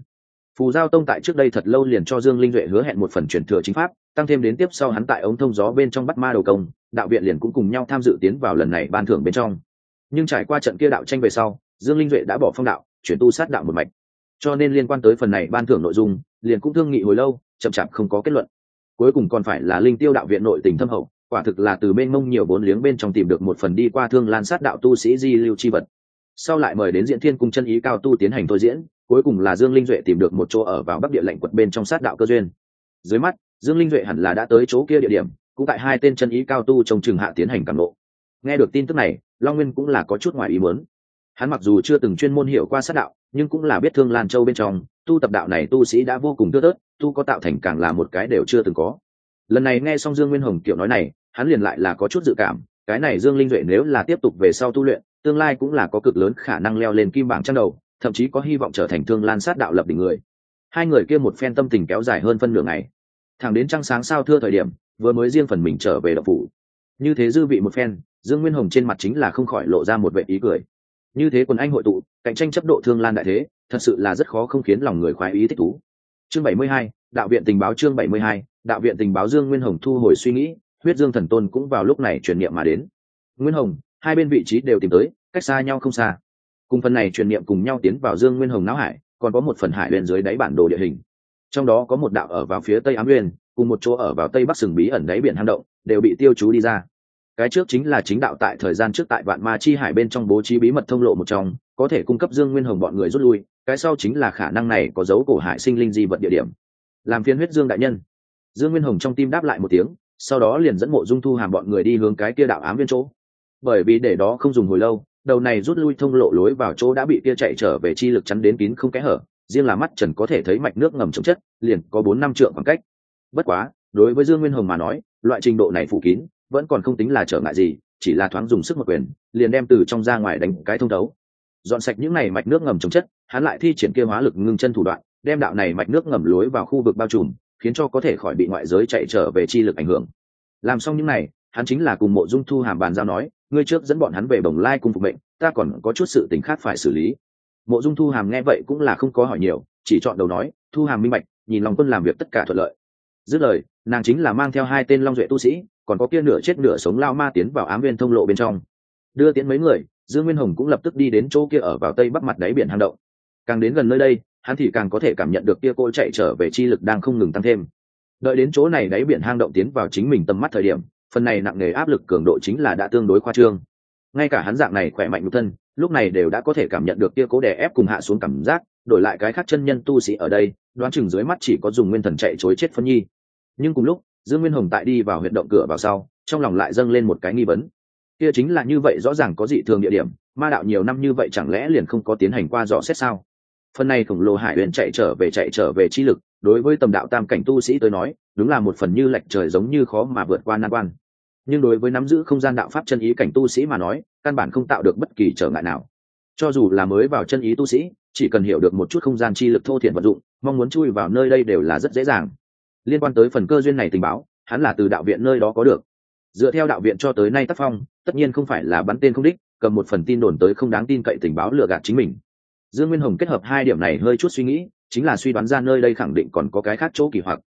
phù giao tông tại trước đây thật lâu liền cho dương linh duệ hứa hẹn một phần truyền thừa chính pháp, tăng thêm đến tiếp sau hắn tại ống thông gió bên trong bắt ma đầu công, đạo viện liền cũng cùng nhau tham dự tiến vào lần này ban thưởng bên trong. Nhưng trải qua trận kia đạo tranh về sau, dương linh duệ đã bỏ phong đạo, chuyển tu sát đạo một mạch. Cho nên liên quan tới phần này ban thưởng nội dung, liền cũng thương nghị hồi lâu, chậm chạp không có kết luận. Cuối cùng còn phải là linh tiêu đạo viện nội tình thâm hậu, quả thực là từ bên mông nhiều bốn liếng bên trong tìm được một phần đi qua thương lan sát đạo tu sĩ di lưu chi vật sau lại mời đến diễn thiên cung chân ý cao tu tiến hành thôi diễn, cuối cùng là dương linh duệ tìm được một chỗ ở vào bắc địa lệnh quật bên trong sát đạo cơ duyên. Dưới mắt, dương linh duệ hẳn là đã tới chỗ kia địa điểm, cũng tại hai tên chân ý cao tu trong trường hạ tiến hành cảm lộ nghe được tin tức này, long nguyên cũng là có chút ngoài ý muốn. Hắn mặc dù chưa từng chuyên môn hiểu qua sát đạo, nhưng cũng là biết thương lan châu bên trong, tu tập đạo này tu sĩ đã vô cùng tươi tớt tu có tạo thành càng là một cái đều chưa từng có. Lần này nghe xong dương nguyên hồng kiểu nói này, hắn liền lại là có chút dự cảm cái này dương linh duệ nếu là tiếp tục về sau tu luyện, tương lai cũng là có cực lớn khả năng leo lên kim bảng trang đầu, thậm chí có hy vọng trở thành thương lan sát đạo lập đỉnh người. Hai người kia một phen tâm tình kéo dài hơn phân nửa ngày. Thẳng đến trăng sáng sao thưa thời điểm, vừa mới riêng phần mình trở về đậu phủ. Như thế dư vị một phen, dương nguyên hồng trên mặt chính là không khỏi lộ ra một vệ ý cười. Như thế quần anh hội tụ, cạnh tranh chấp độ thương lan đại thế, thật sự là rất khó không khiến lòng người khoái ý thích thú. Chương bảy mươi hai, đạo viện tình báo chương bảy mươi hai, đạo viện tình báo dương nguyên hồng thu hồi suy nghĩ huyết dương thần tôn cũng vào lúc này truyền niệm mà đến. Nguyên hồng, hai bên vị trí đều tìm tới, cách xa nhau không xa. Cùng phần này truyền niệm cùng nhau tiến vào dương nguyên hồng não hải, còn có một phần hải bên dưới đáy bản đồ địa hình. Trong đó có một đạo ở vào phía tây ám nguyên cùng một chỗ ở vào tây bắc sừng bí ẩn đáy biển hang động, đều bị tiêu chú đi ra. Cái trước chính là chính đạo tại thời gian trước tại vạn ma chi hải bên trong bố trí bí mật thông lộ một trong, có thể cung cấp dương nguyên hồng bọn người rút lui, cái sau chính là khả năng này có dấu cổ hải sinh linh di vật địa điểm. Làm phiên huyết dương đại nhân. Dương nguyên hồng trong tim đáp lại một tiếng sau đó liền dẫn mộ dung thu hàm bọn người đi hướng cái kia đạo ám viên chỗ. Bởi vì để đó không dùng hồi lâu, đầu này rút lui thông lộ lối vào chỗ đã bị kia chạy trở về chi lực chắn đến kín không kẽ hở, riêng là mắt trần có thể thấy mạch nước ngầm chống chất, liền có bốn năm trượng khoảng cách. Bất quá, đối với dương nguyên hồng mà nói, loại trình độ này phủ kín, vẫn còn không tính là trở ngại gì, chỉ là thoáng dùng sức một quyền, liền đem từ trong ra ngoài đánh cái thông đấu dọn sạch những này mạch nước ngầm chống chất, hắn lại thi triển kia hóa lực ngưng chân thủ đoạn, đem đạo này mạch nước ngầm lối vào khu vực bao trùm khiến cho có thể khỏi bị ngoại giới chạy trở về chi lực ảnh hưởng. Làm xong những này, hắn chính là cùng mộ dung thu hàm bàn giao nói, ngươi trước dẫn bọn hắn về bồng lai cung phục mệnh, ta còn có chút sự tình khác phải xử lý. Mộ dung thu hàm nghe vậy cũng là không có hỏi nhiều, chỉ chọn đầu nói, thu hàm minh bạch, nhìn lòng quân làm việc tất cả thuận lợi. Dứt lời, nàng chính là mang theo hai tên long duệ tu sĩ, còn có kia nửa chết nửa sống lao ma tiến vào ám viên thông lộ bên trong. Đưa tiến mấy người, dương nguyên hồng cũng lập tức đi đến chỗ kia ở vào tây bắc mặt đáy biển hang động. Càng đến gần nơi đây hắn thì càng có thể cảm nhận được kia cô chạy trở về chi lực đang không ngừng tăng thêm. Đợi đến chỗ này đáy biển hang động tiến vào chính mình tầm mắt thời điểm, phần này nặng nề áp lực cường độ chính là đã tương đối khoa trương. Ngay cả hắn dạng này khỏe mạnh nhục thân, lúc này đều đã có thể cảm nhận được kia cố đè ép cùng hạ xuống cảm giác, đổi lại cái khác chân nhân tu sĩ ở đây, đoán chừng dưới mắt chỉ có dùng nguyên thần chạy chối chết phân nhi. Nhưng cùng lúc, dương nguyên hồng tại đi vào huyệt động cửa vào sau, trong lòng lại dâng lên một cái nghi vấn. Kia chính là như vậy rõ ràng có dị thường địa điểm, ma đạo nhiều năm như vậy chẳng lẽ liền không có tiến hành qua dò xét sao? Phần này khổng lồ hải huyền chạy trở về chạy trở về chi lực, đối với tầm đạo tam cảnh tu sĩ tới nói, đúng là một phần như lệch trời giống như khó mà vượt qua nan quan. Nhưng đối với nắm giữ không gian đạo pháp chân ý cảnh tu sĩ mà nói, căn bản không tạo được bất kỳ trở ngại nào. Cho dù là mới vào chân ý tu sĩ, chỉ cần hiểu được một chút không gian chi lực thô thiện vận dụng, mong muốn chui vào nơi đây đều là rất dễ dàng. Liên quan tới phần cơ duyên này tình báo, hắn là từ đạo viện nơi đó có được. Dựa theo đạo viện cho tới nay tác phong, tất nhiên không phải là bắn tên không đích, cầm một phần tin đồn tới không đáng tin cậy tình báo lừa gạt chính mình dương nguyên hồng kết hợp hai điểm này hơi chút suy nghĩ, chính là suy đoán ra nơi đây khẳng định còn có cái khác chỗ kỳ hoặc.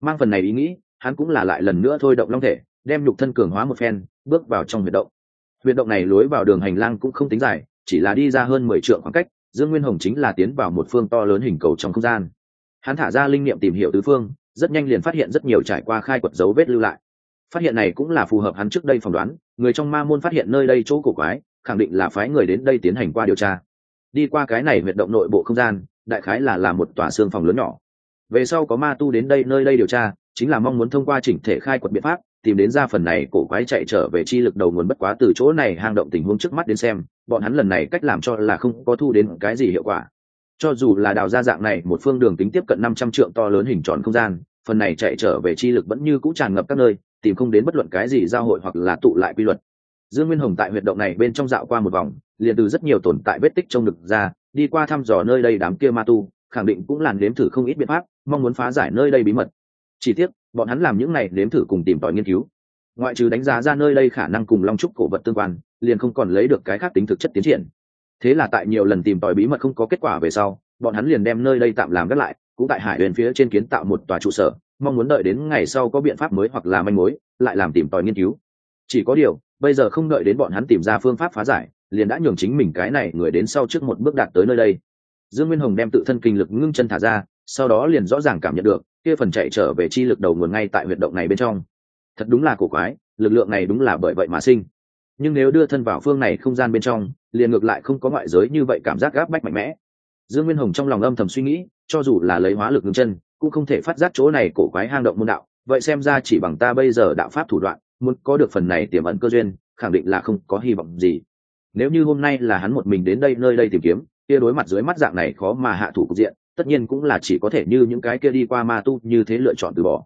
Mang phần này ý nghĩ, hắn cũng là lại lần nữa thôi động long thể, đem nhục thân cường hóa một phen, bước vào trong huyệt động. Huyệt động này lối vào đường hành lang cũng không tính dài, chỉ là đi ra hơn mười trượng khoảng cách, dương nguyên hồng chính là tiến vào một phương to lớn hình cầu trong không gian. Hắn thả ra linh niệm tìm hiểu tứ phương, rất nhanh liền phát hiện rất nhiều trải qua khai quật dấu vết lưu lại. Phát hiện này cũng là phù hợp hắn trước đây phỏng đoán, người trong ma môn phát hiện nơi đây chỗ cổ quái, khẳng định là phái người đến đây tiến hành qua điều tra đi qua cái này huyệt động nội bộ không gian, đại khái là là một tòa xương phòng lớn nhỏ. Về sau có ma tu đến đây, nơi đây điều tra, chính là mong muốn thông qua chỉnh thể khai quật biện pháp, tìm đến ra phần này cổ quái chạy trở về chi lực đầu nguồn bất quá từ chỗ này hang động tình huống trước mắt đến xem, bọn hắn lần này cách làm cho là không có thu đến cái gì hiệu quả. Cho dù là đào ra dạng này, một phương đường tính tiếp cận năm trăm trượng to lớn hình tròn không gian, phần này chạy trở về chi lực vẫn như cũ tràn ngập các nơi, tìm không đến bất luận cái gì giao hội hoặc là tụ lại quy luật dương nguyên hồng tại huyệt động này bên trong dạo qua một vòng, liền từ rất nhiều tồn tại vết tích trong ngực ra, đi qua thăm dò nơi đây đám kia ma tu, khẳng định cũng làn đếm thử không ít biện pháp, mong muốn phá giải nơi đây bí mật. Chỉ tiếc, bọn hắn làm những này đếm thử cùng tìm tòi nghiên cứu. Ngoại trừ đánh giá ra nơi đây khả năng cùng long trúc cổ vật tương quan, liền không còn lấy được cái khác tính thực chất tiến triển. Thế là tại nhiều lần tìm tòi bí mật không có kết quả về sau, bọn hắn liền đem nơi đây tạm làm gác lại, cũng tại hải huyền phía trên kiến tạo một tòa trụ sở, mong muốn đợi đến ngày sau có biện pháp mới hoặc là manh mối, lại làm tìm tòi nghiên cứu. Chỉ có điều bây giờ không đợi đến bọn hắn tìm ra phương pháp phá giải, liền đã nhường chính mình cái này người đến sau trước một bước đạt tới nơi đây. Dương nguyên hồng đem tự thân kinh lực ngưng chân thả ra, sau đó liền rõ ràng cảm nhận được, kia phần chạy trở về chi lực đầu nguồn ngay tại huyệt động này bên trong. Thật đúng là cổ quái, lực lượng này đúng là bởi vậy mà sinh. Nhưng nếu đưa thân vào phương này không gian bên trong, liền ngược lại không có ngoại giới như vậy cảm giác gáp bách mạnh mẽ. Dương nguyên hồng trong lòng âm thầm suy nghĩ, cho dù là lấy hóa lực ngưng chân, cũng không thể phát giác chỗ này cổ quái hang động môn đạo, vậy xem ra chỉ bằng ta bây giờ đạo pháp thủ đoạn muốn có được phần này tiềm ẩn cơ duyên, khẳng định là không có hy vọng gì. Nếu như hôm nay là hắn một mình đến đây, nơi đây tìm kiếm, kia đối mặt dưới mắt dạng này khó mà hạ thủ cục diện, tất nhiên cũng là chỉ có thể như những cái kia đi qua ma tu như thế lựa chọn từ bỏ.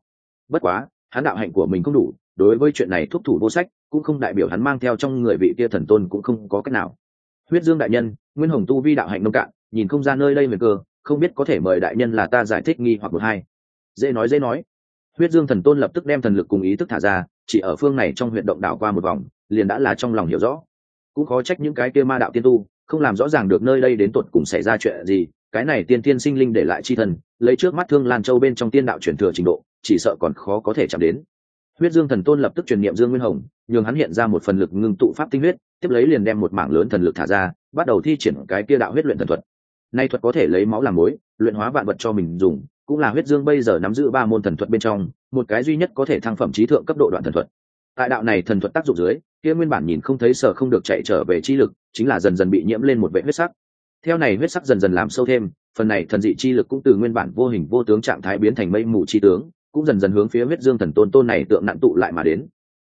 Bất quá, hắn đạo hạnh của mình không đủ, đối với chuyện này thúc thủ vô sách, cũng không đại biểu hắn mang theo trong người vị kia thần tôn cũng không có cách nào. Huyết dương đại nhân, nguyên hồng tu vi đạo hạnh nông cạn, nhìn không ra nơi đây về cơ, không biết có thể mời đại nhân là ta giải thích nghi hoặc một hai. Dễ nói dễ nói huyết dương thần tôn lập tức đem thần lực cùng ý thức thả ra, chỉ ở phương này trong huyện động đảo qua một vòng, liền đã là trong lòng hiểu rõ. Cũng khó trách những cái kia ma đạo tiên tu, không làm rõ ràng được nơi đây đến tột cùng xảy ra chuyện gì, cái này tiên tiên sinh linh để lại chi thần, lấy trước mắt thương lan châu bên trong tiên đạo truyền thừa trình độ, chỉ sợ còn khó có thể chạm đến. Huyết dương thần tôn lập tức truyền niệm dương nguyên hồng, nhường hắn hiện ra một phần lực ngưng tụ pháp tinh huyết, tiếp lấy liền đem một mảng lớn thần lực thả ra, bắt đầu thi triển cái kia đạo huyết luyện thần thuật. Nay thuật có thể lấy máu làm mối luyện hóa vạn vật cho mình dùng cũng là huyết dương bây giờ nắm giữ ba môn thần thuật bên trong, một cái duy nhất có thể thăng phẩm trí thượng cấp độ đoạn thần thuật. Tại đạo này thần thuật tác dụng dưới, kia nguyên bản nhìn không thấy sở không được chạy trở về chi lực, chính là dần dần bị nhiễm lên một vệ huyết sắc. Theo này huyết sắc dần dần làm sâu thêm, phần này thần dị chi lực cũng từ nguyên bản vô hình vô tướng trạng thái biến thành mây mù chi tướng, cũng dần dần hướng phía huyết dương thần tôn tôn này tượng nặn tụ lại mà đến.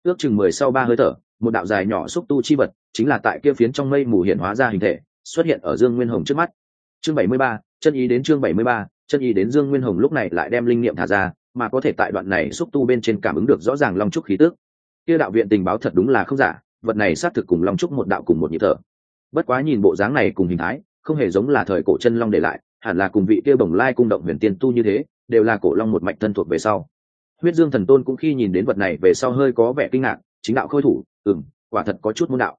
Ước chừng mười sau ba hơi thở, một đạo dài nhỏ xúc tu chi vật, chính là tại kia phiến trong mây mù hiện hóa ra hình thể, xuất hiện ở dương nguyên hồng trước mắt. Chương bảy mươi ba, chân ý đến chương bảy mươi ba chân y đến dương nguyên hồng lúc này lại đem linh niệm thả ra, mà có thể tại đoạn này xúc tu bên trên cảm ứng được rõ ràng long trúc khí tước kia đạo viện tình báo thật đúng là không giả, vật này xác thực cùng long trúc một đạo cùng một nhịp thở. Bất quá nhìn bộ dáng này cùng hình thái, không hề giống là thời cổ chân long để lại, hẳn là cùng vị kia bồng lai cung động huyền tiên tu như thế, đều là cổ long một mạch thân thuộc về sau. Huyết dương thần tôn cũng khi nhìn đến vật này về sau hơi có vẻ kinh ngạc, chính đạo khôi thủ, ừm, quả thật có chút môn đạo.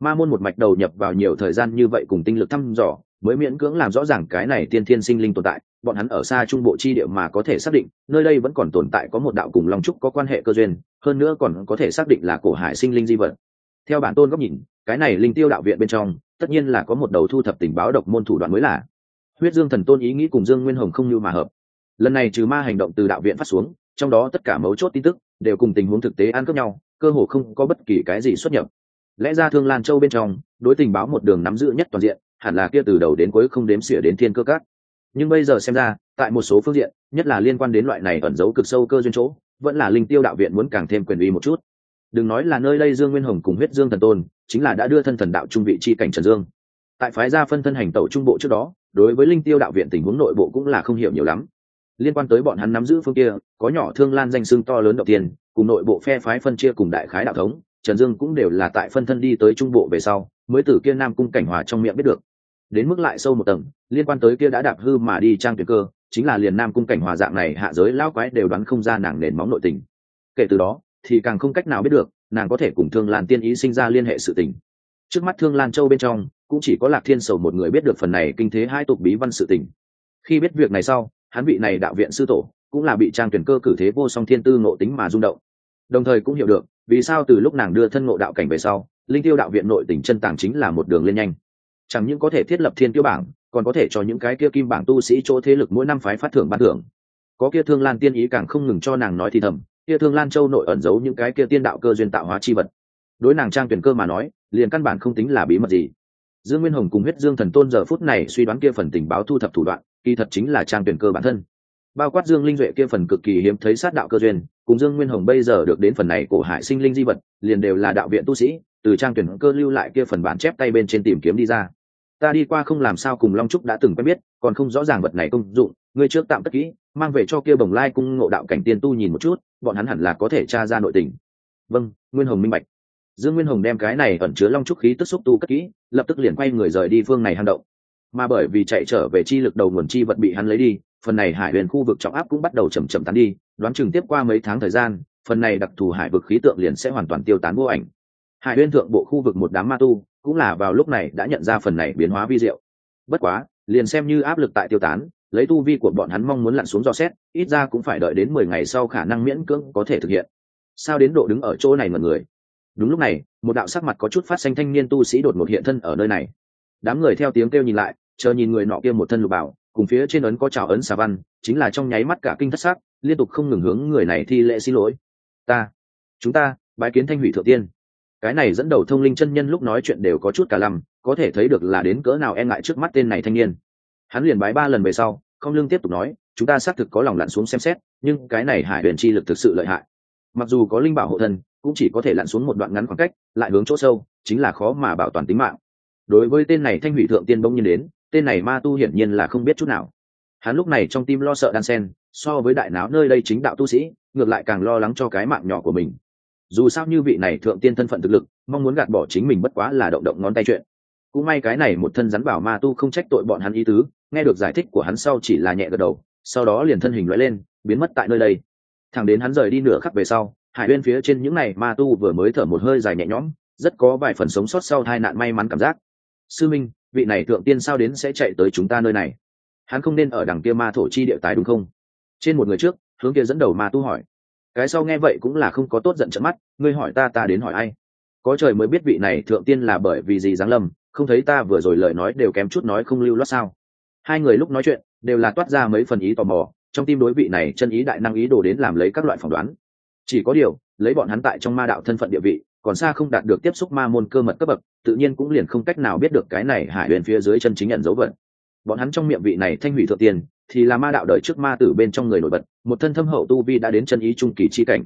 Ma môn một mạch đầu nhập vào nhiều thời gian như vậy cùng tinh lực thăm dò mới miễn cưỡng làm rõ ràng cái này tiên thiên sinh linh tồn tại, bọn hắn ở xa trung bộ chi địa mà có thể xác định, nơi đây vẫn còn tồn tại có một đạo cùng long trúc có quan hệ cơ duyên, hơn nữa còn có thể xác định là cổ hải sinh linh di vật. Theo bản tôn góc nhìn, cái này linh tiêu đạo viện bên trong, tất nhiên là có một đầu thu thập tình báo độc môn thủ đoạn mới là. Huyết dương thần tôn ý nghĩ cùng dương nguyên hồng không như mà hợp. Lần này trừ ma hành động từ đạo viện phát xuống, trong đó tất cả mấu chốt tin tức đều cùng tình huống thực tế ăn cướp nhau, cơ hồ không có bất kỳ cái gì xuất nhập. Lẽ ra thương lan châu bên trong, đối tình báo một đường nắm giữ nhất toàn diện hẳn là kia từ đầu đến cuối không đếm xỉa đến thiên cơ cát nhưng bây giờ xem ra, tại một số phương diện, nhất là liên quan đến loại này ẩn giấu cực sâu cơ duyên chỗ, vẫn là linh tiêu đạo viện muốn càng thêm quyền uy một chút. Đừng nói là nơi đây dương nguyên hồng cùng huyết dương thần tôn, chính là đã đưa thân thần đạo trung vị chi cảnh trần dương. Tại phái gia phân thân hành tẩu trung bộ trước đó, đối với linh tiêu đạo viện tình huống nội bộ cũng là không hiểu nhiều lắm. Liên quan tới bọn hắn nắm giữ phương kia, có nhỏ thương lan danh xưng to lớn đầu tiên cùng nội bộ phe phái phân chia cùng đại khái đạo thống, trần dương cũng đều là tại phân thân đi tới trung bộ về sau, mới từ kia nam cung cảnh hòa trong miệng biết được đến mức lại sâu một tầng, liên quan tới kia đã đạp hư mà đi trang tuyển cơ, chính là liền nam cung cảnh hòa dạng này hạ giới lao quái đều đoán không ra nàng nền móng nội tình. Kể từ đó, thì càng không cách nào biết được, nàng có thể cùng thương lan tiên ý sinh ra liên hệ sự tình. Trước mắt thương lan châu bên trong, cũng chỉ có lạc thiên sầu một người biết được phần này kinh thế hai tục bí văn sự tình. Khi biết việc này sau, hắn vị này đạo viện sư tổ, cũng là bị trang tuyển cơ cử thế vô song thiên tư ngộ tính mà rung động. Đồng thời cũng hiểu được, vì sao từ lúc nàng đưa thân ngộ đạo cảnh về sau, linh tiêu đạo viện nội tỉnh chân tàng chính là một đường lên nhanh chẳng những có thể thiết lập thiên tiêu bảng, còn có thể cho những cái kia kim bảng tu sĩ chỗ thế lực mỗi năm phái phát thưởng ban thưởng. Có kia thương lan tiên ý càng không ngừng cho nàng nói thì thầm, kia thương lan châu nội ẩn giấu những cái kia tiên đạo cơ duyên tạo hóa chi vật. Đối nàng trang tuyển cơ mà nói, liền căn bản không tính là bí mật gì. Dương nguyên hồng cùng huyết dương thần tôn giờ phút này suy đoán kia phần tình báo thu thập thủ đoạn, kỳ thật chính là trang tuyển cơ bản thân. Bao quát dương linh duệ kia phần cực kỳ hiếm thấy sát đạo cơ duyên, cùng dương nguyên hồng bây giờ được đến phần này cổ hải sinh linh di vật, liền đều là đạo viện tu sĩ từ trang tuyển cơ lưu lại kia phần bản chép tay bên trên tìm kiếm đi ra. Ta đi qua không làm sao cùng long trúc đã từng quen biết, còn không rõ ràng vật này công dụng, ngươi trước tạm tất kỹ, mang về cho kia bồng lai cung ngộ đạo cảnh tiên tu nhìn một chút, bọn hắn hẳn là có thể tra ra nội tình. Vâng nguyên hồng minh bạch. Dương nguyên hồng đem cái này ẩn chứa long trúc khí tức xúc tu cất kỹ, lập tức liền quay người rời đi phương này hang động. Mà bởi vì chạy trở về chi lực đầu nguồn chi vật bị hắn lấy đi, phần này hải huyền khu vực trọng áp cũng bắt đầu chầm chậm tán đi, đoán chừng tiếp qua mấy tháng thời gian, phần này đặc thù hải vực khí tượng liền sẽ hoàn toàn tiêu tán vô ảnh hải Huyên thượng bộ khu vực một đám ma tu, cũng là vào lúc này đã nhận ra phần này biến hóa vi diệu. Bất quá, liền xem như áp lực tại tiêu tán, lấy tu vi của bọn hắn mong muốn lặn xuống dò xét, ít ra cũng phải đợi đến mười ngày sau khả năng miễn cưỡng có thể thực hiện. Sao đến độ đứng ở chỗ này mọi người? Đúng lúc này, một đạo sắc mặt có chút phát xanh thanh niên tu sĩ đột ngột hiện thân ở nơi này. Đám người theo tiếng kêu nhìn lại, chờ nhìn người nọ kia một thân lục bảo, cùng phía trên ấn có trào ấn xà văn, chính là trong nháy mắt cả kinh thất sắc, liên tục không ngừng hướng người này thi lễ xin lỗi. Ta, chúng ta, bái kiến thanh hủy thượng tiên cái này dẫn đầu thông linh chân nhân lúc nói chuyện đều có chút cả lầm có thể thấy được là đến cỡ nào e ngại trước mắt tên này thanh niên. Hắn liền bái ba lần về sau, không lương tiếp tục nói, chúng ta xác thực có lòng lặn xuống xem xét, nhưng cái này hải huyền chi lực thực sự lợi hại. Mặc dù có linh bảo hộ thân, cũng chỉ có thể lặn xuống một đoạn ngắn khoảng cách, lại hướng chỗ sâu, chính là khó mà bảo toàn tính mạng. Đối với tên này thanh hủy thượng tiên bỗng nhiên đến, tên này ma tu hiển nhiên là không biết chút nào. Hắn lúc này trong tim lo sợ đan sen, so với đại não nơi đây chính đạo tu sĩ, ngược lại càng lo lắng cho cái mạng nhỏ của mình dù sao như vị này thượng tiên thân phận thực lực, mong muốn gạt bỏ chính mình bất quá là động động ngón tay chuyện. Cũng may cái này một thân rắn bảo ma tu không trách tội bọn hắn ý tứ, nghe được giải thích của hắn sau chỉ là nhẹ gật đầu, sau đó liền thân hình loại lên, biến mất tại nơi đây. Thẳng đến hắn rời đi nửa khắc về sau, hải bên phía trên những này ma tu vừa mới thở một hơi dài nhẹ nhõm, rất có vài phần sống sót sau hai nạn may mắn cảm giác. Sư minh, vị này thượng tiên sao đến sẽ chạy tới chúng ta nơi này? Hắn không nên ở đằng kia ma thổ chi địa tái đúng không? Trên một người trước, hướng kia dẫn đầu ma tu hỏi cái sau nghe vậy cũng là không có tốt giận trận mắt, ngươi hỏi ta ta đến hỏi ai? Có trời mới biết vị này thượng tiên là bởi vì gì giáng lâm, không thấy ta vừa rồi lời nói đều kém chút nói không lưu loát sao? Hai người lúc nói chuyện, đều là toát ra mấy phần ý tò mò, trong tim đối vị này chân ý đại năng ý đồ đến làm lấy các loại phỏng đoán. Chỉ có điều, lấy bọn hắn tại trong ma đạo thân phận địa vị, còn xa không đạt được tiếp xúc ma môn cơ mật cấp bậc, tự nhiên cũng liền không cách nào biết được cái này hải huyền phía dưới chân chính nhận dấu vận bọn hắn trong miệng vị này thanh hủy thượng tiên thì là ma đạo đời trước ma tử bên trong người nổi bật, một thân thâm hậu tu vi đã đến chân ý trung kỳ chi cảnh.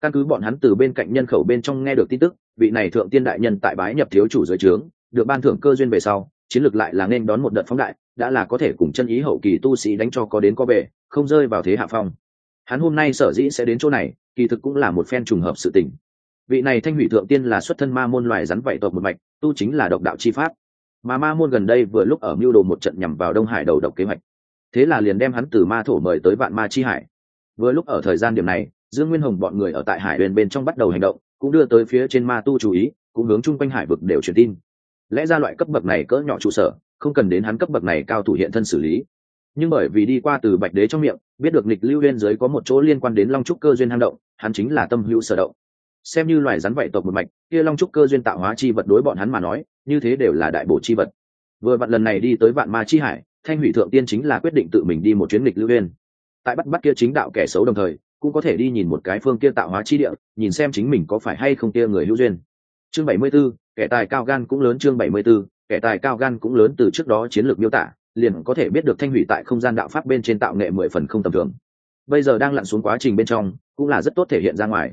Căn cứ bọn hắn từ bên cạnh nhân khẩu bên trong nghe được tin tức, vị này thượng tiên đại nhân tại bái nhập thiếu chủ dưới trướng, được ban thưởng cơ duyên về sau, chiến lược lại là nên đón một đợt phóng đại, đã là có thể cùng chân ý hậu kỳ tu sĩ đánh cho có đến có về, không rơi vào thế hạ phong. Hắn hôm nay sở dĩ sẽ đến chỗ này, kỳ thực cũng là một phen trùng hợp sự tình. Vị này thanh hủy thượng tiên là xuất thân ma môn loài rắn vảy tộc một mạch, tu chính là độc đạo chi pháp. Mà ma môn gần đây vừa lúc ở mưu đồ một trận nhằm vào đông hải đầu độc kế hoạch thế là liền đem hắn từ ma thổ mời tới vạn ma chi hải. Vừa lúc ở thời gian điểm này, dương nguyên hồng bọn người ở tại hải huyền bên trong bắt đầu hành động, cũng đưa tới phía trên ma tu chú ý, cũng hướng chung quanh hải vực đều truyền tin. Lẽ ra loại cấp bậc này cỡ nhỏ trụ sở, không cần đến hắn cấp bậc này cao thủ hiện thân xử lý. Nhưng bởi vì đi qua từ bạch đế trong miệng, biết được lịch lưu liên giới có một chỗ liên quan đến long trúc cơ duyên hang động, hắn chính là tâm hữu sở động. Xem như loài rắn vậy tộc một mạch, kia long trúc cơ duyên tạo hóa chi vật đối bọn hắn mà nói, như thế đều là đại bổ chi vật. Vừa vặn lần này đi tới vạn ma chi hải thanh hủy thượng tiên chính là quyết định tự mình đi một chuyến lịch lưu viên. Tại bắt bắt kia chính đạo kẻ xấu đồng thời cũng có thể đi nhìn một cái phương kia tạo hóa chi địa nhìn xem chính mình có phải hay không kia người hữu duyên. Chương bảy mươi 74, kẻ tài cao gan cũng lớn chương bảy mươi 74, kẻ tài cao gan cũng lớn từ trước đó chiến lược miêu tả liền có thể biết được thanh hủy tại không gian đạo pháp bên trên tạo nghệ mười phần không tầm thường. Bây giờ đang lặn xuống quá trình bên trong cũng là rất tốt thể hiện ra ngoài.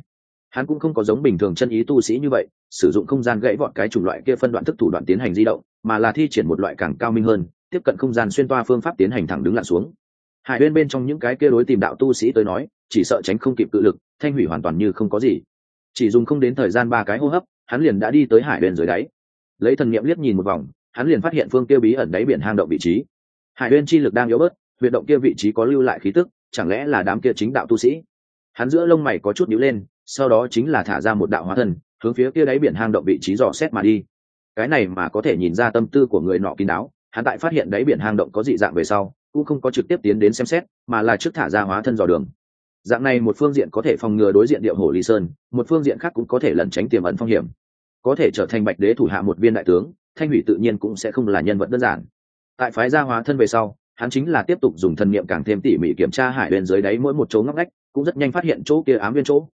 Hắn cũng không có giống bình thường chân ý tu sĩ như vậy sử dụng không gian gãy vọt cái chủng loại kia phân đoạn thức thủ đoạn tiến hành di động mà là thi triển một loại càng cao minh hơn tiếp cận không gian xuyên toa phương pháp tiến hành thẳng đứng lặn xuống. Hải bên bên trong những cái kia đối tìm đạo tu sĩ tới nói, chỉ sợ tránh không kịp cự lực, thanh hủy hoàn toàn như không có gì. Chỉ dùng không đến thời gian ba cái hô hấp, hắn liền đã đi tới hải bên dưới đáy. Lấy thần nghiệm liếc nhìn một vòng, hắn liền phát hiện phương kia bí ẩn đáy biển hang động vị trí. Hải uyên chi lực đang yếu bớt, huyệt động kia vị trí có lưu lại khí tức, chẳng lẽ là đám kia chính đạo tu sĩ? Hắn giữa lông mày có chút nhíu lên, sau đó chính là thả ra một đạo hóa thần, hướng phía kia đáy biển hang động vị trí dò xét mà đi. Cái này mà có thể nhìn ra tâm tư của người nọ kín đáo hắn tại phát hiện đáy biển hang động có dị dạng về sau, cũng không có trực tiếp tiến đến xem xét, mà là trước thả ra hóa thân dò đường. Dạng này một phương diện có thể phòng ngừa đối diện điệu hồ ly sơn, một phương diện khác cũng có thể lẩn tránh tiềm ẩn phong hiểm. Có thể trở thành bạch đế thủ hạ một viên đại tướng, thanh hủy tự nhiên cũng sẽ không là nhân vật đơn giản. Tại phái gia hóa thân về sau, hắn chính là tiếp tục dùng thần niệm càng thêm tỉ mỉ kiểm tra hải bên dưới đáy mỗi một chỗ ngóc ngách, cũng rất nhanh phát hiện chỗ kia ám viên chỗ.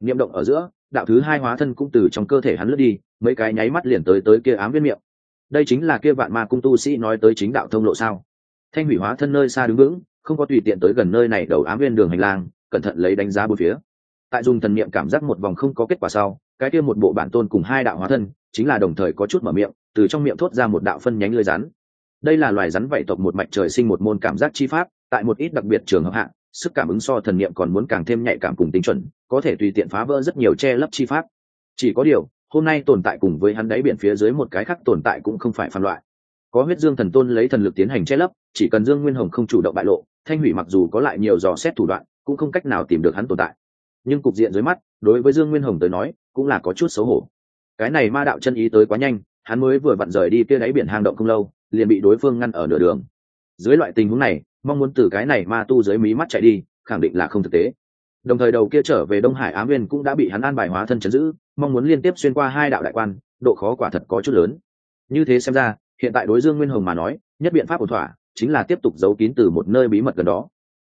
Niệm động ở giữa, đạo thứ hai hóa thân cũng từ trong cơ thể hắn lướt đi, mấy cái nháy mắt liền tới tới kia ám viên miệng đây chính là kia vạn ma cung tu sĩ nói tới chính đạo thông lộ sao? Thanh hủy hóa thân nơi xa đứng vững, không có tùy tiện tới gần nơi này đầu ám viên đường hành lang, cẩn thận lấy đánh giá bốn phía. Tại dùng thần niệm cảm giác một vòng không có kết quả sau, cái kia một bộ bản tôn cùng hai đạo hóa thân, chính là đồng thời có chút mở miệng, từ trong miệng thốt ra một đạo phân nhánh lưới rắn. Đây là loài rắn vậy tộc một mạch trời sinh một môn cảm giác chi pháp, tại một ít đặc biệt trường hợp hạng sức cảm ứng so thần niệm còn muốn càng thêm nhạy cảm cùng tinh chuẩn, có thể tùy tiện phá vỡ rất nhiều che lấp chi pháp. Chỉ có điều hôm nay tồn tại cùng với hắn đáy biển phía dưới một cái khác tồn tại cũng không phải phân loại. Có huyết dương thần tôn lấy thần lực tiến hành che lấp, chỉ cần dương nguyên hồng không chủ động bại lộ, thanh hủy mặc dù có lại nhiều dò xét thủ đoạn, cũng không cách nào tìm được hắn tồn tại. Nhưng cục diện dưới mắt, đối với dương nguyên hồng tới nói, cũng là có chút xấu hổ. Cái này ma đạo chân ý tới quá nhanh, hắn mới vừa vặn rời đi kia đáy biển hang động không lâu, liền bị đối phương ngăn ở nửa đường. Dưới loại tình huống này, mong muốn từ cái này ma tu dưới mí mắt chạy đi, khẳng định là không thực tế đồng thời đầu kia trở về đông hải ám nguyên cũng đã bị hắn an bài hóa thân chấn giữ, mong muốn liên tiếp xuyên qua hai đạo đại quan, độ khó quả thật có chút lớn. Như thế xem ra, hiện tại đối dương nguyên hồng mà nói, nhất biện pháp ổn thỏa chính là tiếp tục giấu kín từ một nơi bí mật gần đó.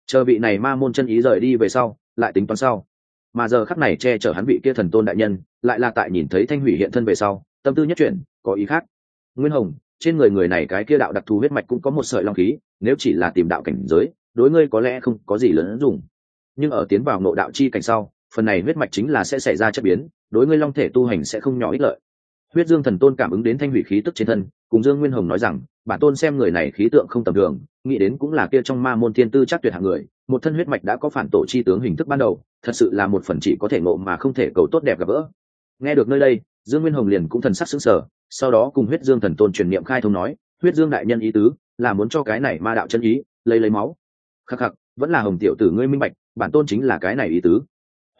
Chờ vị này ma môn chân ý rời đi về sau, lại tính toán sau. Mà giờ khắc này che chở hắn vị kia thần tôn đại nhân, lại là tại nhìn thấy thanh hủy hiện thân về sau, tâm tư nhất chuyển, có ý khác. Nguyên hồng, trên người người này cái kia đạo đặc thù huyết mạch cũng có một sợi long khí, nếu chỉ là tìm đạo cảnh giới, đối ngươi có lẽ không có gì lớn dùng nhưng ở tiến vào nội đạo chi cảnh sau, phần này huyết mạch chính là sẽ xảy ra chất biến, đối ngươi long thể tu hành sẽ không nhỏ ích lợi. Huyết dương thần tôn cảm ứng đến thanh hủy khí tức trên thân, cùng dương nguyên hồng nói rằng, bản tôn xem người này khí tượng không tầm thường, nghĩ đến cũng là kia trong ma môn thiên tư chắc tuyệt hạng người, một thân huyết mạch đã có phản tổ chi tướng hình thức ban đầu, thật sự là một phần chỉ có thể ngộ mà không thể cầu tốt đẹp gặp gỡ. Nghe được nơi đây, dương nguyên hồng liền cũng thần sắc xứng sở sau đó cùng huyết dương thần tôn truyền niệm khai thông nói, huyết dương đại nhân ý tứ, là muốn cho cái này ma đạo chân ý, lấy lấy máu. Khắc khắc, vẫn là hồng tiểu tử ngươi minh bạch bản tôn chính là cái này ý tứ.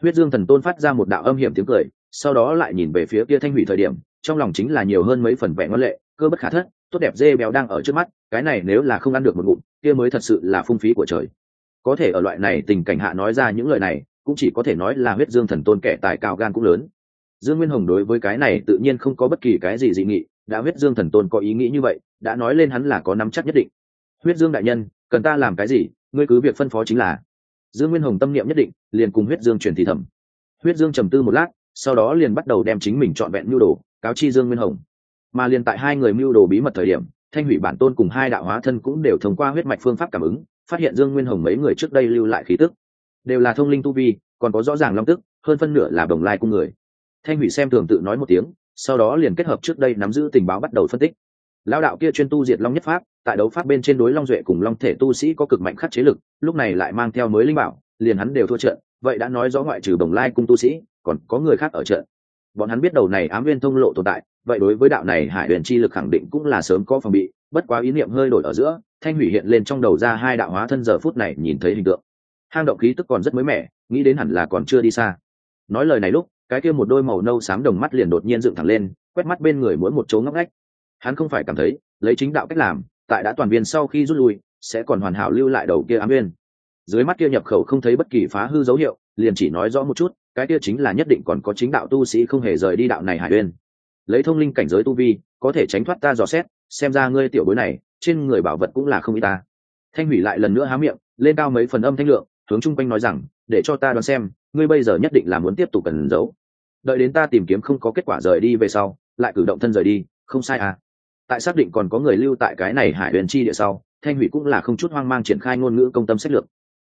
Huyết dương thần tôn phát ra một đạo âm hiểm tiếng cười, sau đó lại nhìn về phía kia thanh hủy thời điểm, trong lòng chính là nhiều hơn mấy phần vẻ ngoan lệ, cơ bất khả thất, tốt đẹp dê béo đang ở trước mắt, cái này nếu là không ăn được một ngụm, kia mới thật sự là phung phí của trời. Có thể ở loại này tình cảnh hạ nói ra những lời này, cũng chỉ có thể nói là huyết dương thần tôn kẻ tài cao gan cũng lớn. Dương nguyên hồng đối với cái này tự nhiên không có bất kỳ cái gì dị nghị, đã huyết dương thần tôn có ý nghĩ như vậy, đã nói lên hắn là có nắm chắc nhất định. Huyết dương đại nhân, cần ta làm cái gì, ngươi cứ việc phân phó chính là dương nguyên hồng tâm niệm nhất định, liền cùng huyết dương truyền thì thầm. Huyết dương trầm tư một lát, sau đó liền bắt đầu đem chính mình trọn vẹn mưu đồ, cáo chi dương nguyên hồng. Mà liền tại hai người mưu đồ bí mật thời điểm, thanh hủy bản tôn cùng hai đạo hóa thân cũng đều thông qua huyết mạch phương pháp cảm ứng, phát hiện dương nguyên hồng mấy người trước đây lưu lại khí tức. Đều là thông linh tu vi, còn có rõ ràng long tức, hơn phân nửa là đồng lai cung người. Thanh hủy xem thường tự nói một tiếng, sau đó liền kết hợp trước đây nắm giữ tình báo bắt đầu phân tích lao đạo kia chuyên tu diệt long nhất pháp, tại đấu pháp bên trên đối long duệ cùng long thể tu sĩ có cực mạnh khắc chế lực, lúc này lại mang theo mới linh bảo, liền hắn đều thua trận, vậy đã nói rõ ngoại trừ đồng lai cung tu sĩ, còn có người khác ở trận. Bọn hắn biết đầu này ám viên thông lộ tồn tại, vậy đối với đạo này hải huyền chi lực khẳng định cũng là sớm có phòng bị, bất quá ý niệm hơi đổi ở giữa, thanh hủy hiện lên trong đầu ra hai đạo hóa thân giờ phút này nhìn thấy hình tượng. Hang động khí tức còn rất mới mẻ, nghĩ đến hẳn là còn chưa đi xa. Nói lời này lúc, cái kia một đôi màu nâu xám đồng mắt liền đột nhiên dựng thẳng lên, quét mắt bên người mỗi một chỗ ngóc ngách hắn không phải cảm thấy, lấy chính đạo cách làm, tại đã toàn viên sau khi rút lui, sẽ còn hoàn hảo lưu lại đầu kia ám viên dưới mắt kia nhập khẩu không thấy bất kỳ phá hư dấu hiệu, liền chỉ nói rõ một chút, cái kia chính là nhất định còn có chính đạo tu sĩ không hề rời đi đạo này hải uyên. Lấy thông linh cảnh giới tu vi, có thể tránh thoát ta dò xét, xem ra ngươi tiểu bối này, trên người bảo vật cũng là không y ta. Thanh hủy lại lần nữa há miệng, lên cao mấy phần âm thanh lượng, hướng chung quanh nói rằng, để cho ta đoán xem, ngươi bây giờ nhất định là muốn tiếp tục cần giấu. Đợi đến ta tìm kiếm không có kết quả rời đi về sau, lại cử động thân rời đi, không sai à tại xác định còn có người lưu tại cái này hải huyền chi địa sau, thanh hủy cũng là không chút hoang mang triển khai ngôn ngữ công tâm sách lược.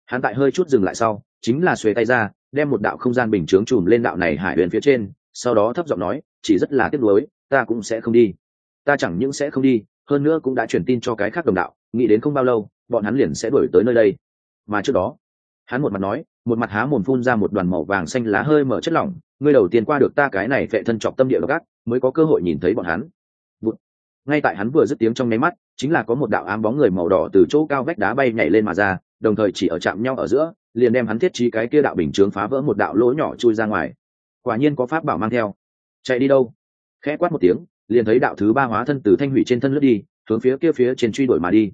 Hắn tại hơi chút dừng lại sau, chính là xuề tay ra, đem một đạo không gian bình chướng chùm lên đạo này hải huyền phía trên, sau đó thấp giọng nói, chỉ rất là tiếc nuối, ta cũng sẽ không đi. Ta chẳng những sẽ không đi, hơn nữa cũng đã truyền tin cho cái khác đồng đạo, nghĩ đến không bao lâu, bọn hắn liền sẽ đuổi tới nơi đây. Mà trước đó, hắn một mặt nói, một mặt há mồm phun ra một đoàn màu vàng xanh lá hơi mở chất lỏng, ngươi đầu tiên qua được ta cái này vệ thân trọc tâm địa gác, mới có cơ hội nhìn thấy bọn hắn ngay tại hắn vừa dứt tiếng trong nháy mắt, chính là có một đạo ám bóng người màu đỏ từ chỗ cao vách đá bay nhảy lên mà ra, đồng thời chỉ ở chạm nhau ở giữa, liền đem hắn thiết trí cái kia đạo bình chướng phá vỡ một đạo lỗ nhỏ chui ra ngoài. Quả nhiên có pháp bảo mang theo. Chạy đi đâu? Khẽ quát một tiếng, liền thấy đạo thứ ba hóa thân từ thanh hủy trên thân lướt đi, hướng phía kia phía trên truy đuổi mà đi.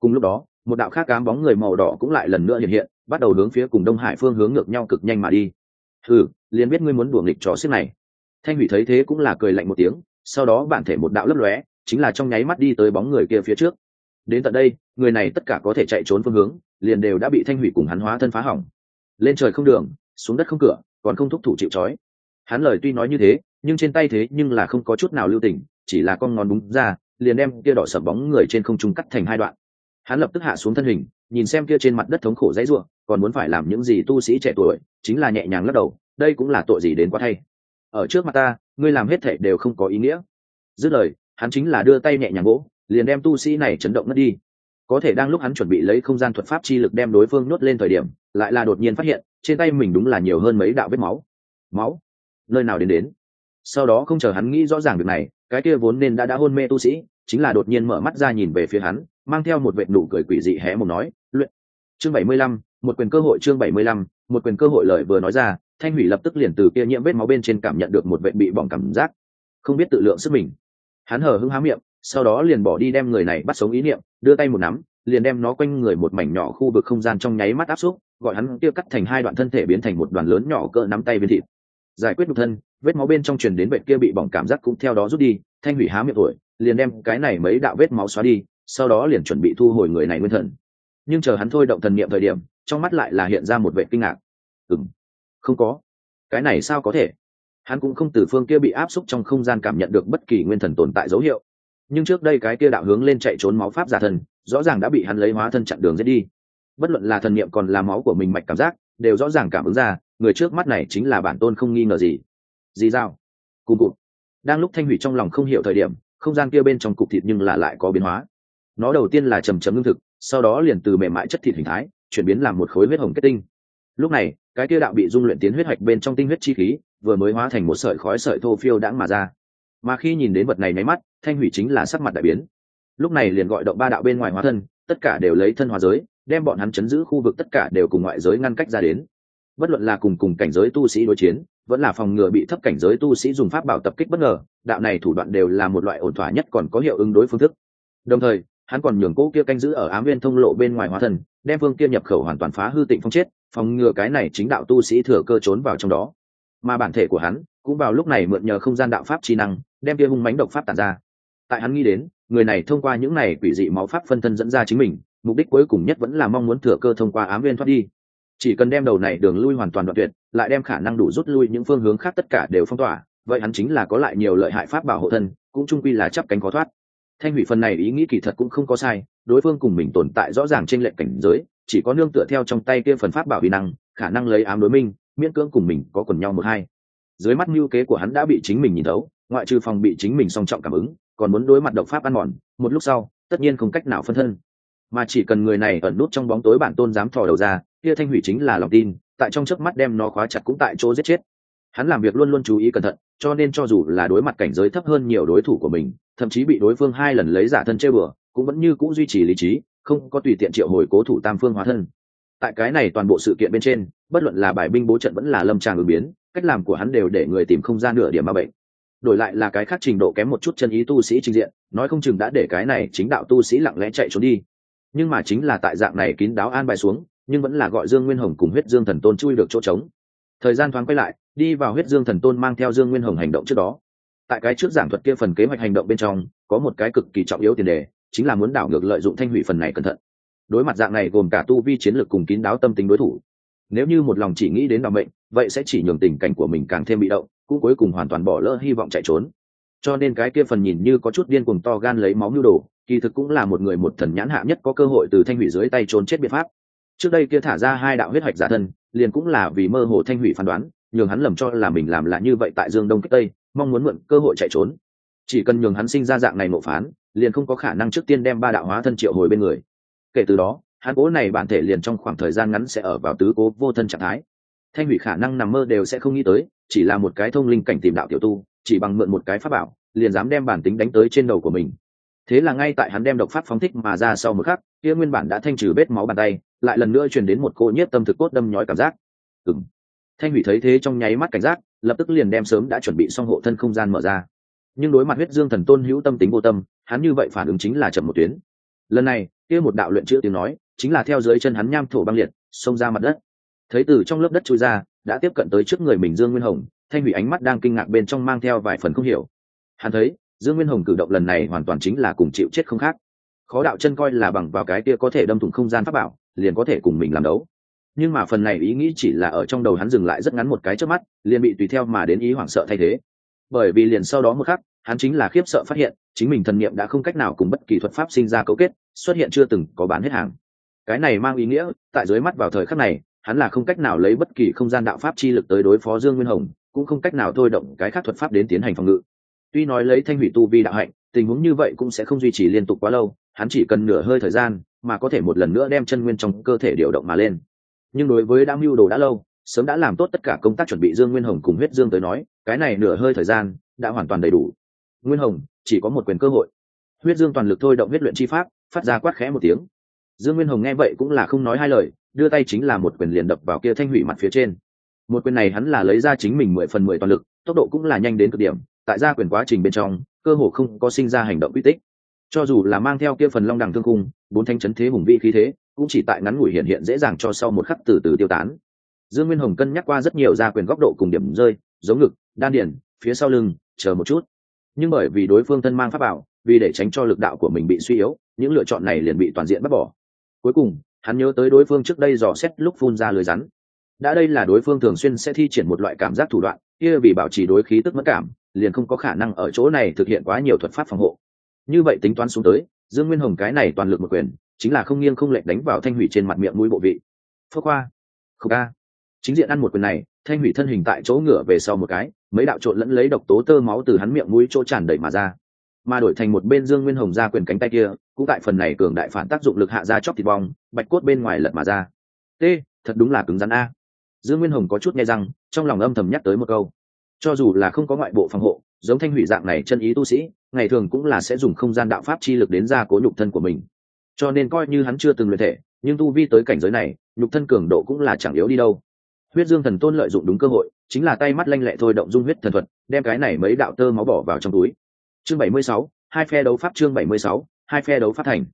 Cùng lúc đó, một đạo khác cám bóng người màu đỏ cũng lại lần nữa hiện hiện, bắt đầu hướng phía cùng đông hải phương hướng ngược nhau cực nhanh mà đi. Ừ liền biết ngươi muốn đuổi nghịch trò xiết này. Thanh hủy thấy thế cũng là cười lạnh một tiếng, sau đó bản thể một đạo lấp lóe chính là trong nháy mắt đi tới bóng người kia phía trước. Đến tận đây, người này tất cả có thể chạy trốn phương hướng, liền đều đã bị thanh hủy cùng hắn hóa thân phá hỏng. Lên trời không đường, xuống đất không cửa, còn không thúc thủ chịu trói. Hắn lời tuy nói như thế, nhưng trên tay thế nhưng là không có chút nào lưu tình, chỉ là con ngón búng ra, liền đem kia đỏ sập bóng người trên không trung cắt thành hai đoạn. Hắn lập tức hạ xuống thân hình, nhìn xem kia trên mặt đất thống khổ dãy ruộng, còn muốn phải làm những gì tu sĩ trẻ tuổi, chính là nhẹ nhàng lắc đầu, đây cũng là tội gì đến quá thay. Ở trước mặt ta, ngươi làm hết thể đều không có ý nghĩa. Dứt lời hắn chính là đưa tay nhẹ nhàng gỗ, liền đem tu sĩ này chấn động mất đi. Có thể đang lúc hắn chuẩn bị lấy không gian thuật pháp chi lực đem đối phương nhốt lên thời điểm, lại là đột nhiên phát hiện, trên tay mình đúng là nhiều hơn mấy đạo vết máu. Máu? Nơi nào đến đến? Sau đó không chờ hắn nghĩ rõ ràng việc này, cái kia vốn nên đã đã hôn mê tu sĩ, chính là đột nhiên mở mắt ra nhìn về phía hắn, mang theo một vệ nụ cười quỷ dị hé một nói, luyện. Chương bảy mươi lăm, một quyền cơ hội chương bảy mươi lăm, một quyền cơ hội lời vừa nói ra, thanh hủy lập tức liền từ kia nhiễm vết máu bên trên cảm nhận được một vệ bị bỏng cảm giác. Không biết tự lượng sức mình hắn hờ hưng há miệng, sau đó liền bỏ đi đem người này bắt sống ý niệm, đưa tay một nắm, liền đem nó quanh người một mảnh nhỏ khu vực không gian trong nháy mắt áp xúc, gọi hắn kia cắt thành hai đoạn thân thể biến thành một đoàn lớn nhỏ cỡ nắm tay bên thịt. Giải quyết nhục thân, vết máu bên trong truyền đến bệnh kia bị bỏng cảm giác cũng theo đó rút đi, thanh hủy há miệng tuổi, liền đem cái này mấy đạo vết máu xóa đi, sau đó liền chuẩn bị thu hồi người này nguyên thần. Nhưng chờ hắn thôi động thần niệm thời điểm, trong mắt lại là hiện ra một vệ kinh ngạc. Ừng không có. Cái này sao có thể? Hắn cũng không từ phương kia bị áp xúc trong không gian cảm nhận được bất kỳ nguyên thần tồn tại dấu hiệu. Nhưng trước đây cái kia đạo hướng lên chạy trốn máu pháp giả thần, rõ ràng đã bị hắn lấy hóa thân chặn đường giết đi. Bất luận là thần niệm còn là máu của mình mạch cảm giác, đều rõ ràng cảm ứng ra, người trước mắt này chính là bản tôn không nghi ngờ gì. Gì dao cùng cụt. Đang lúc thanh hủy trong lòng không hiểu thời điểm, không gian kia bên trong cục thịt nhưng là lại có biến hóa. Nó đầu tiên là trầm trầm lương thực, sau đó liền từ mềm mại chất thịt hình thái, chuyển biến làm một khối huyết hồng kết tinh. Lúc này cái kia đạo bị dung luyện tiến huyết hạch bên trong tinh huyết chi khí, vừa mới hóa thành một sợi khói sợi thô phiêu đãng mà ra. Mà khi nhìn đến vật này nháy mắt, thanh hủy chính là sắc mặt đại biến. Lúc này liền gọi động ba đạo bên ngoài hóa thân, tất cả đều lấy thân hóa giới, đem bọn hắn chấn giữ khu vực tất cả đều cùng ngoại giới ngăn cách ra đến. Bất luận là cùng cùng cảnh giới tu sĩ đối chiến, vẫn là phòng ngừa bị thấp cảnh giới tu sĩ dùng pháp bảo tập kích bất ngờ, đạo này thủ đoạn đều là một loại ổn thỏa nhất còn có hiệu ứng đối phương thức. Đồng thời, hắn còn nhường cỗ kia canh giữ ở ám viên thông lộ bên ngoài hóa thần đem vương kia nhập khẩu hoàn toàn phá hư tịnh phong chết, phòng ngừa cái này chính đạo tu sĩ thừa cơ trốn vào trong đó. Mà bản thể của hắn cũng vào lúc này mượn nhờ không gian đạo pháp trí năng, đem kia hung mánh độc pháp tàn ra. Tại hắn nghĩ đến, người này thông qua những này quỷ dị máu pháp phân thân dẫn ra chính mình, mục đích cuối cùng nhất vẫn là mong muốn thừa cơ thông qua ám viên thoát đi. Chỉ cần đem đầu này đường lui hoàn toàn đoạn tuyệt, lại đem khả năng đủ rút lui những phương hướng khác tất cả đều phong tỏa, vậy hắn chính là có lại nhiều lợi hại pháp bảo hộ thân, cũng trung quy là chấp cánh khó thoát. Thanh hủy phần này ý nghĩ kỳ thật cũng không có sai đối phương cùng mình tồn tại rõ ràng trên lệnh cảnh giới, chỉ có nương tựa theo trong tay kia phần pháp bảo vi năng, khả năng lấy ám đối minh, miễn cưỡng cùng mình có quần nhau một hai. Dưới mắt mưu kế của hắn đã bị chính mình nhìn thấu, ngoại trừ phòng bị chính mình song trọng cảm ứng, còn muốn đối mặt độc pháp ăn mòn, một lúc sau, tất nhiên không cách nào phân thân. Mà chỉ cần người này ẩn nút trong bóng tối bản tôn dám thò đầu ra, kia thanh hủy chính là lòng tin, tại trong chớp mắt đem nó khóa chặt cũng tại chỗ giết chết. Hắn làm việc luôn luôn chú ý cẩn thận, cho nên cho dù là đối mặt cảnh giới thấp hơn nhiều đối thủ của mình, thậm chí bị đối phương hai lần lấy giả thân chơi bừa cũng vẫn như cũng duy trì lý trí, không có tùy tiện triệu hồi cố thủ tam phương hóa thân. Tại cái này toàn bộ sự kiện bên trên, bất luận là bài binh bố trận vẫn là lâm tràng ứng biến, cách làm của hắn đều để người tìm không ra nửa điểm ma bệnh. Đổi lại là cái khác trình độ kém một chút chân ý tu sĩ trình diện, nói không chừng đã để cái này chính đạo tu sĩ lặng lẽ chạy trốn đi. Nhưng mà chính là tại dạng này kín đáo an bài xuống, nhưng vẫn là gọi dương nguyên hồng cùng huyết dương thần tôn chui được chỗ trống. Thời gian thoáng quay lại, đi vào huyết dương thần tôn mang theo dương nguyên hồng hành động trước đó. Tại cái trước giảng thuật kia phần kế hoạch hành động bên trong, có một cái cực kỳ trọng yếu tiền đề chính là muốn đảo ngược lợi dụng thanh hủy phần này cẩn thận. Đối mặt dạng này gồm cả tu vi chiến lược cùng kín đáo tâm tính đối thủ, nếu như một lòng chỉ nghĩ đến đạo mệnh, vậy sẽ chỉ nhường tình cảnh của mình càng thêm bị động, cũng cuối cùng hoàn toàn bỏ lỡ hy vọng chạy trốn. Cho nên cái kia phần nhìn như có chút điên cuồng to gan lấy máu nhu đồ, kỳ thực cũng là một người một thần nhãn hạ nhất có cơ hội từ thanh hủy dưới tay trốn chết biện pháp. Trước đây kia thả ra hai đạo huyết hoạch giả thân, liền cũng là vì mơ hồ thanh hủy phán đoán, nhường hắn lầm cho là mình làm là như vậy tại dương đông kích tây, mong muốn mượn cơ hội chạy trốn chỉ cần nhường hắn sinh ra dạng này nộp phán, liền không có khả năng trước tiên đem ba đạo hóa thân triệu hồi bên người. Kể từ đó, hắn cố này bản thể liền trong khoảng thời gian ngắn sẽ ở vào tứ cố vô thân trạng thái. Thanh hủy khả năng nằm mơ đều sẽ không nghĩ tới, chỉ là một cái thông linh cảnh tìm đạo tiểu tu, chỉ bằng mượn một cái pháp bảo, liền dám đem bản tính đánh tới trên đầu của mình. Thế là ngay tại hắn đem độc pháp phóng thích mà ra sau một khắc, kia nguyên bản đã thanh trừ vết máu bàn tay, lại lần nữa truyền đến một cô nhiếp tâm thực cốt đâm nhói cảm giác. Ừng thanh hủy thấy thế trong nháy mắt cảnh giác, lập tức liền đem sớm đã chuẩn bị xong hộ thân không gian mở ra nhưng đối mặt huyết dương thần tôn hữu tâm tính vô tâm, hắn như vậy phản ứng chính là chậm một tuyến. Lần này, kia một đạo luyện chữ tiếng nói, chính là theo dưới chân hắn nham thổ băng liệt, xông ra mặt đất. Thấy từ trong lớp đất trôi ra, đã tiếp cận tới trước người mình dương nguyên hồng, thanh hủy ánh mắt đang kinh ngạc bên trong mang theo vài phần không hiểu. Hắn thấy, dương nguyên hồng cử động lần này hoàn toàn chính là cùng chịu chết không khác. Khó đạo chân coi là bằng vào cái kia có thể đâm thủng không gian pháp bảo, liền có thể cùng mình làm đấu. Nhưng mà phần này ý nghĩ chỉ là ở trong đầu hắn dừng lại rất ngắn một cái trước mắt, liền bị tùy theo mà đến ý hoảng sợ thay thế bởi vì liền sau đó một khắc, hắn chính là khiếp sợ phát hiện, chính mình thần niệm đã không cách nào cùng bất kỳ thuật pháp sinh ra cấu kết, xuất hiện chưa từng có bán hết hàng. Cái này mang ý nghĩa, tại dưới mắt vào thời khắc này, hắn là không cách nào lấy bất kỳ không gian đạo pháp chi lực tới đối phó dương nguyên hồng, cũng không cách nào thôi động cái khác thuật pháp đến tiến hành phòng ngự. Tuy nói lấy thanh hủy tu vi đạo hạnh, tình huống như vậy cũng sẽ không duy trì liên tục quá lâu, hắn chỉ cần nửa hơi thời gian, mà có thể một lần nữa đem chân nguyên trong cơ thể điều động mà lên. Nhưng đối với đã mưu đồ đã lâu sớm đã làm tốt tất cả công tác chuẩn bị dương nguyên hồng cùng huyết dương tới nói, cái này nửa hơi thời gian đã hoàn toàn đầy đủ. Nguyên hồng, chỉ có một quyền cơ hội. Huyết dương toàn lực thôi động huyết luyện chi pháp, phát ra quát khẽ một tiếng. Dương nguyên hồng nghe vậy cũng là không nói hai lời, đưa tay chính là một quyền liền đập vào kia thanh hủy mặt phía trên. Một quyền này hắn là lấy ra chính mình mười phần mười toàn lực, tốc độ cũng là nhanh đến cực điểm, tại ra quyền quá trình bên trong, cơ hồ không có sinh ra hành động uy tích. Cho dù là mang theo kia phần long đằng thương cung bốn thanh chấn thế hùng vị khí thế, cũng chỉ tại ngắn ngủi hiện hiện dễ dàng cho sau một khắc từ từ tiêu tán dương nguyên hồng cân nhắc qua rất nhiều ra quyền góc độ cùng điểm rơi, giống ngực, đan điển phía sau lưng, chờ một chút. Nhưng bởi vì đối phương thân mang pháp bảo, vì để tránh cho lực đạo của mình bị suy yếu, những lựa chọn này liền bị toàn diện bắt bỏ. Cuối cùng, hắn nhớ tới đối phương trước đây dò xét lúc phun ra lưới rắn. Đã đây là đối phương thường xuyên sẽ thi triển một loại cảm giác thủ đoạn, kia vì bảo trì đối khí tức mất cảm, liền không có khả năng ở chỗ này thực hiện quá nhiều thuật pháp phòng hộ. Như vậy tính toán xuống tới, dương nguyên hồng cái này toàn lực một quyền, chính là không nghiêng không lệch đánh vào thanh hủy trên mặt miệng mũi bộ vị. Phước khoa khúc ca chính diện ăn một quyền này thanh hủy thân hình tại chỗ ngửa về sau một cái mấy đạo trộn lẫn lấy độc tố tơ máu từ hắn miệng mũi chỗ tràn đầy mà ra. Mà đổi thành một bên dương nguyên hồng ra quyền cánh tay kia cũng tại phần này cường đại phản tác dụng lực hạ ra chóc thịt bong bạch cốt bên ngoài lật mà ra. T thật đúng là cứng rắn a. Dương nguyên hồng có chút nghe rằng, trong lòng âm thầm nhắc tới một câu. Cho dù là không có ngoại bộ phòng hộ giống thanh hủy dạng này chân ý tu sĩ ngày thường cũng là sẽ dùng không gian đạo pháp chi lực đến ra cố nhục thân của mình. Cho nên coi như hắn chưa từng luyện thể nhưng tu vi tới cảnh giới này nhục thân cường độ cũng là chẳng yếu đi đâu huyết dương thần tôn lợi dụng đúng cơ hội, chính là tay mắt lanh lẹ thôi động dung huyết thần thuật, đem cái này mấy đạo tơ máu bỏ vào trong túi. Chương bảy mươi sáu, hai phe đấu pháp chương bảy mươi sáu, hai phe đấu pháp thành.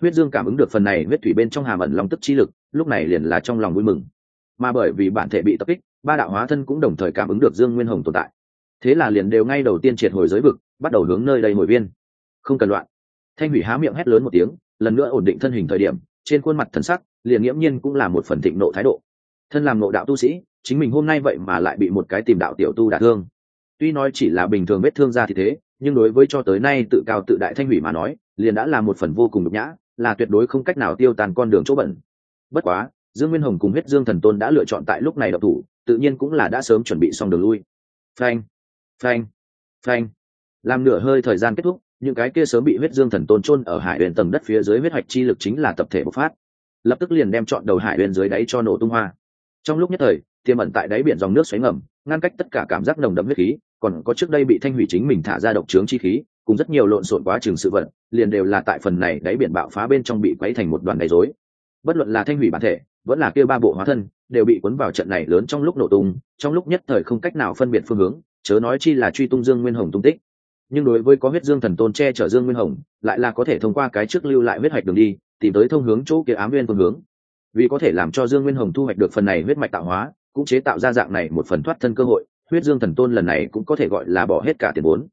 Huyết dương cảm ứng được phần này huyết thủy bên trong hàm ẩn long tức chi lực, lúc này liền là trong lòng vui mừng. Mà bởi vì bản thể bị tập kích, ba đạo hóa thân cũng đồng thời cảm ứng được dương nguyên hồng tồn tại. Thế là liền đều ngay đầu tiên triệt hồi giới vực, bắt đầu hướng nơi đây hồi viên. Không cần loạn. Thanh hủy há miệng hét lớn một tiếng, lần nữa ổn định thân hình thời điểm, trên khuôn mặt thần sắc, liền nghiễm nhiên cũng là một phần thịnh nộ thái độ thân làm nội đạo tu sĩ, chính mình hôm nay vậy mà lại bị một cái tìm đạo tiểu tu đả thương. Tuy nói chỉ là bình thường vết thương ra thì thế, nhưng đối với cho tới nay tự cao tự đại thanh hủy mà nói, liền đã là một phần vô cùng nhục nhã, là tuyệt đối không cách nào tiêu tàn con đường chỗ bẩn. Bất quá, dương nguyên hồng cùng huyết dương thần tôn đã lựa chọn tại lúc này độc thủ, tự nhiên cũng là đã sớm chuẩn bị xong đường lui. Phanh phanh phanh. Làm nửa hơi thời gian kết thúc, những cái kia sớm bị huyết dương thần tôn chôn ở hải huyền tầng đất phía dưới huyết hoạch chi lực chính là tập thể bộc phát. Lập tức liền đem chọn đầu hải huyền dưới đáy cho nổ tung hoa trong lúc nhất thời, tiềm ẩn tại đáy biển dòng nước xoáy ngầm, ngăn cách tất cả cảm giác nồng đậm huyết khí, còn có trước đây bị thanh hủy chính mình thả ra độc trướng chi khí, cùng rất nhiều lộn xộn quá trường sự vật, liền đều là tại phần này đáy biển bạo phá bên trong bị quấy thành một đoàn đầy rối. Bất luận là thanh hủy bản thể, vẫn là kia ba bộ hóa thân, đều bị cuốn vào trận này lớn trong lúc nổ tung, trong lúc nhất thời không cách nào phân biệt phương hướng, chớ nói chi là truy tung dương nguyên hồng tung tích. Nhưng đối với có huyết dương thần tôn che chở dương nguyên hồng, lại là có thể thông qua cái trước lưu lại huyết hoạch đường đi, tìm tới thông hướng chỗ kia ám nguyên phương hướng vì có thể làm cho dương nguyên hồng thu hoạch được phần này huyết mạch tạo hóa, cũng chế tạo ra dạng này một phần thoát thân cơ hội, huyết dương thần tôn lần này cũng có thể gọi là bỏ hết cả tiền vốn.